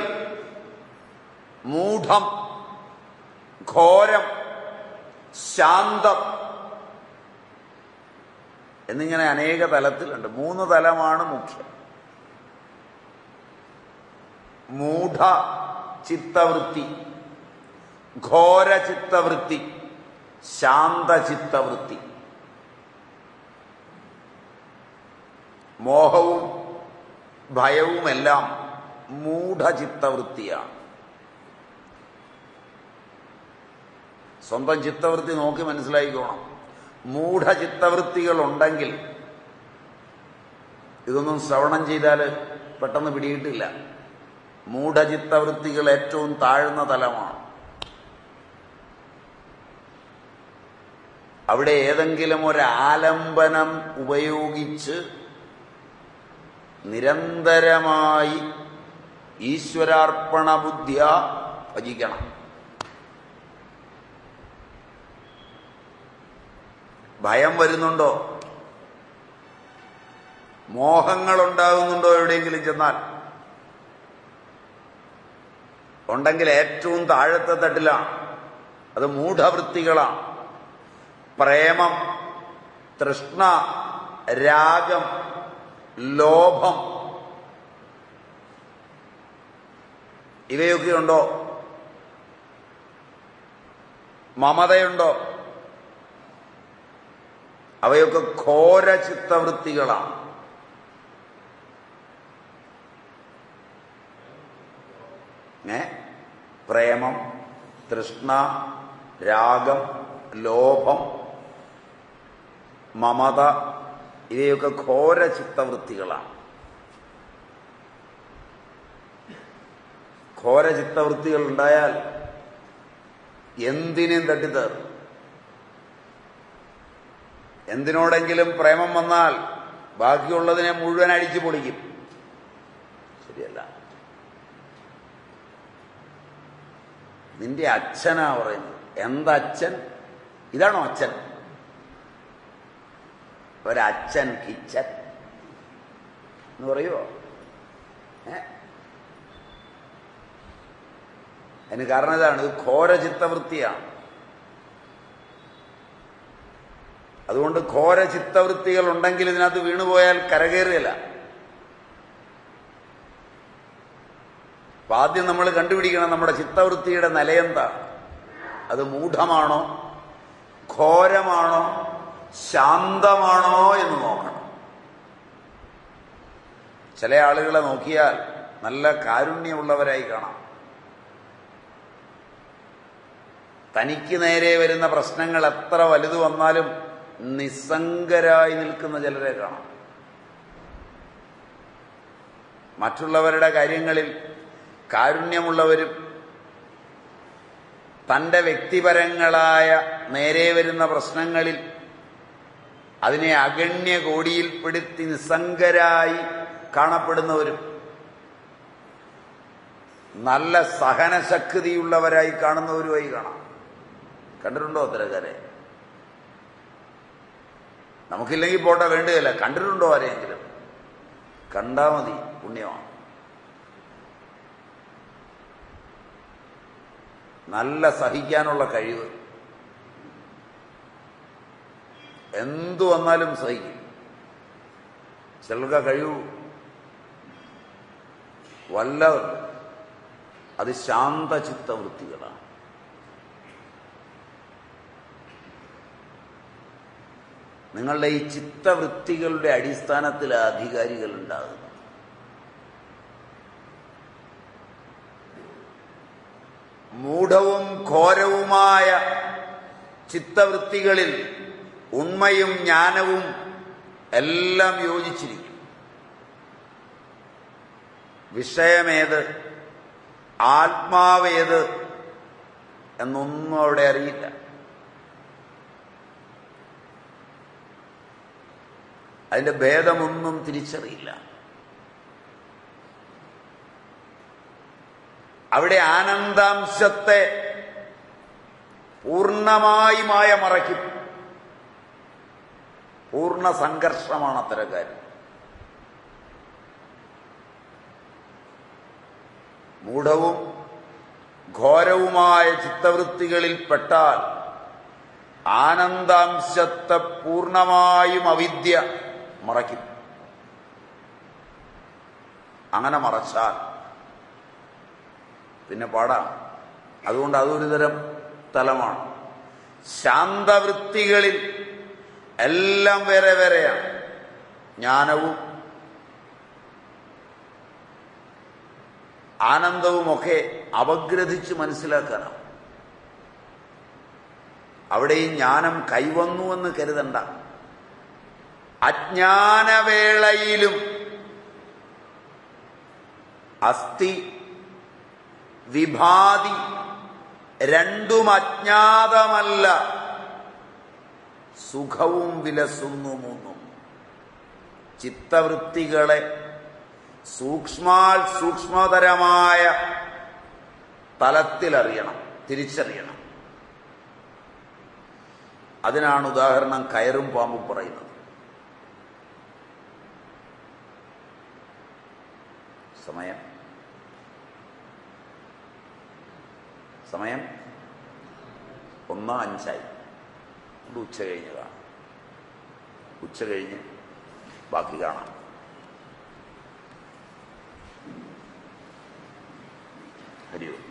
മൂഢം ഘോരം ശാന്തം എന്നിങ്ങനെ അനേക തലത്തിലുണ്ട്. മൂന്ന് തലമാണ് മുഖ്യം. മൂഢ ചിത്തവൃത്തി ഘോര ചിത്തവൃത്തി ശാന്ത ചിത്തവൃത്തി. മോഹവും ഭയവുമെല്ലാം മൂഢചിത്തവൃത്തിയാണ്. സ്വന്തം ചിത്തവൃത്തി നോക്കി മനസ്സിലായിക്കോണം. മൂഢചിത്തവൃത്തികൾ ഉണ്ടെങ്കിൽ ഇതൊന്നും ശ്രവണം ചെയ്താൽ പെട്ടെന്ന് പിടിയിട്ടില്ല മൂഢചിത്തവൃത്തികൾ ഏറ്റവും താഴ്ന്ന തലമാണ്. അവിടെ ഏതെങ്കിലും ഒരു ആലംബനം ഉപയോഗിച്ച് നിരന്തരമായി ഈശ്വരാർപ്പണ ബുദ്ധിയ ഭജിക്കണം. ഭയം വരുന്നുണ്ടോ? മോഹങ്ങൾ ഉണ്ടാകുന്നുണ്ടോ എവിടെയെങ്കിലും ചെന്നാൽ? ഉണ്ടെങ്കിൽ ഏറ്റവും താഴത്തെ തട്ടിലാണ് അത് മൂഢവൃത്തികളാണ് പ്രേമം തൃഷ്ണ രാഗം ലോഭം ഇവയൊക്കെ ഉണ്ടോ? മമതയുണ്ടോ? അവയൊക്കെ ഘോര ചിത്തവൃത്തികളാണ് പ്രേമം തൃഷ്ണ രാഗം ലോഭം മമത ഇവയൊക്കെ ഘോര ചിത്തവൃത്തികളാണ് ഘോര ചിത്തവൃത്തികൾ ഉണ്ടായാൽ എന്തിനേം തട്ടിത്തേറും എന്തിനോടെങ്കിലും പ്രേമം വന്നാൽ ബാക്കിയുള്ളതിനെ മുഴുവൻ അടിച്ചു പൊളിക്കും. ശരിയല്ല. നിന്റെ അച്ഛനാ പറയുന്നത്. എന്തച്ഛൻ? ഇതാണോ അച്ഛൻ? ഒരച്ഛൻ കിച്ചൻ. എന്ന് പറയുമോ ഏ? അതിന് കാരണം ഇതാണ് ഇത് ഘോര ചിത്തവൃത്തിയാണ് അതുകൊണ്ട് ഘോര ചിത്തവൃത്തികൾ ഉണ്ടെങ്കിൽ ഇതിനകത്ത് വീണുപോയാൽ കരകയറുകയില്ല. അപ്പൊ ആദ്യം നമ്മൾ കണ്ടുപിടിക്കണം നമ്മുടെ ചിത്തവൃത്തിയുടെ നിലയെന്താ. അത് മൂഢമാണോ ഘോരമാണോ ശാന്തമാണോ എന്ന് നോക്കണം. ചില ആളുകളെ നോക്കിയാൽ നല്ല കാരുണ്യമുള്ളവരായി കാണാം. തനിക്ക് നേരെ വരുന്ന പ്രശ്നങ്ങൾ എത്ര വലുത് വന്നാലും നിസ്സംഗരായി നിൽക്കുന്ന ചിലരെ കാണാം. മറ്റുള്ളവരുടെ കാര്യങ്ങളിൽ കാരുണ്യമുള്ളവരും തന്റെ വ്യക്തിപരങ്ങളായ നേരെ വരുന്ന പ്രശ്നങ്ങളിൽ അതിനെ അഗണ്യ കോടിയിൽപ്പെടുത്തി നിസ്സംഗരായി കാണപ്പെടുന്നവരും നല്ല സഹനശക്തിയുള്ളവരായി കാണുന്നവരുമായി കാണാം. കണ്ടിട്ടുണ്ടോ അത്തരക്കാരെ നമുക്കില്ലെങ്കിൽ പോട്ടെ വേണ്ടതല്ല. കണ്ടിട്ടുണ്ടോ ആരെയെങ്കിലും? കണ്ടാ മതി പുണ്യമാണ്. നല്ല സഹിക്കാനുള്ള കഴിവ്. എന്തു വന്നാലും സഹിക്കും. ചിലർക്ക് കഴിവ് വല്ലതുണ്ട് അത് ശാന്തചിത്തവൃത്തികളാണ്. നിങ്ങളുടെ ഈ ചിത്തവൃത്തികളുടെ അടിസ്ഥാനത്തിൽ അധികാരികൾ ഉണ്ടാകുന്നു മൂഢവും ഘോരവുമായ ചിത്തവൃത്തികളിൽ ഉണ്മയും ജ്ഞാനവും എല്ലാം യോജിച്ചിരിക്കും. വിഷയമേത്? ആത്മാവേത്? എന്നൊന്നും അവിടെ അറിയില്ല. അതിന്റെ ഭേദമൊന്നും തിരിച്ചറിയില്ല. അവിടെ ആനന്ദാംശത്തെ പൂർണമായി മായ മറയ്ക്കും. പൂർണ സംഘർഷമാണ് അത്തരം കാര്യം. മൂഢവും ഘോരവുമായ ചിത്തവൃത്തികളിൽ പെട്ടാൽ ആനന്ദാംശത്തെ പൂർണമായും അവിദ്യ മറയ്ക്കും. അങ്ങനെ മറച്ചാൽ പിന്നെ പാടാം അതുകൊണ്ട് അതൊരു തരം തലമാണ്. ശാന്തവൃത്തികളിൽ എല്ലാം വേറെ വേറെയാണ്. ജ്ഞാനവും ആനന്ദവുമൊക്കെ അപഗ്രഥിച്ച് മനസ്സിലാക്കാനാവും. അവിടെ ഈ ജ്ഞാനം കൈവന്നു എന്ന് കരുതണ്ട. അജ്ഞാനവേളയിലും അസ്ഥി വിഭാതി രണ്ടും അജ്ഞാതമല്ല. സുഖവും വിലസുന്നു മൂന്നും ചിത്തവൃത്തികളെ സൂക്ഷ്മാൽ സൂക്ഷ്മതരമായ തലത്തിലറിയണം തിരിച്ചറിയണം. അതിനാണ് ഉദാഹരണം കയറും പാമ്പും പറയുന്നത്. സമയം. സമയം ഒന്ന് അഞ്ചായി. ഇത് ഉച്ച കഴിഞ്ഞതാണ്. ഉച്ച കഴിഞ്ഞ് ബാക്കി കാണാം. ഹരിയോ.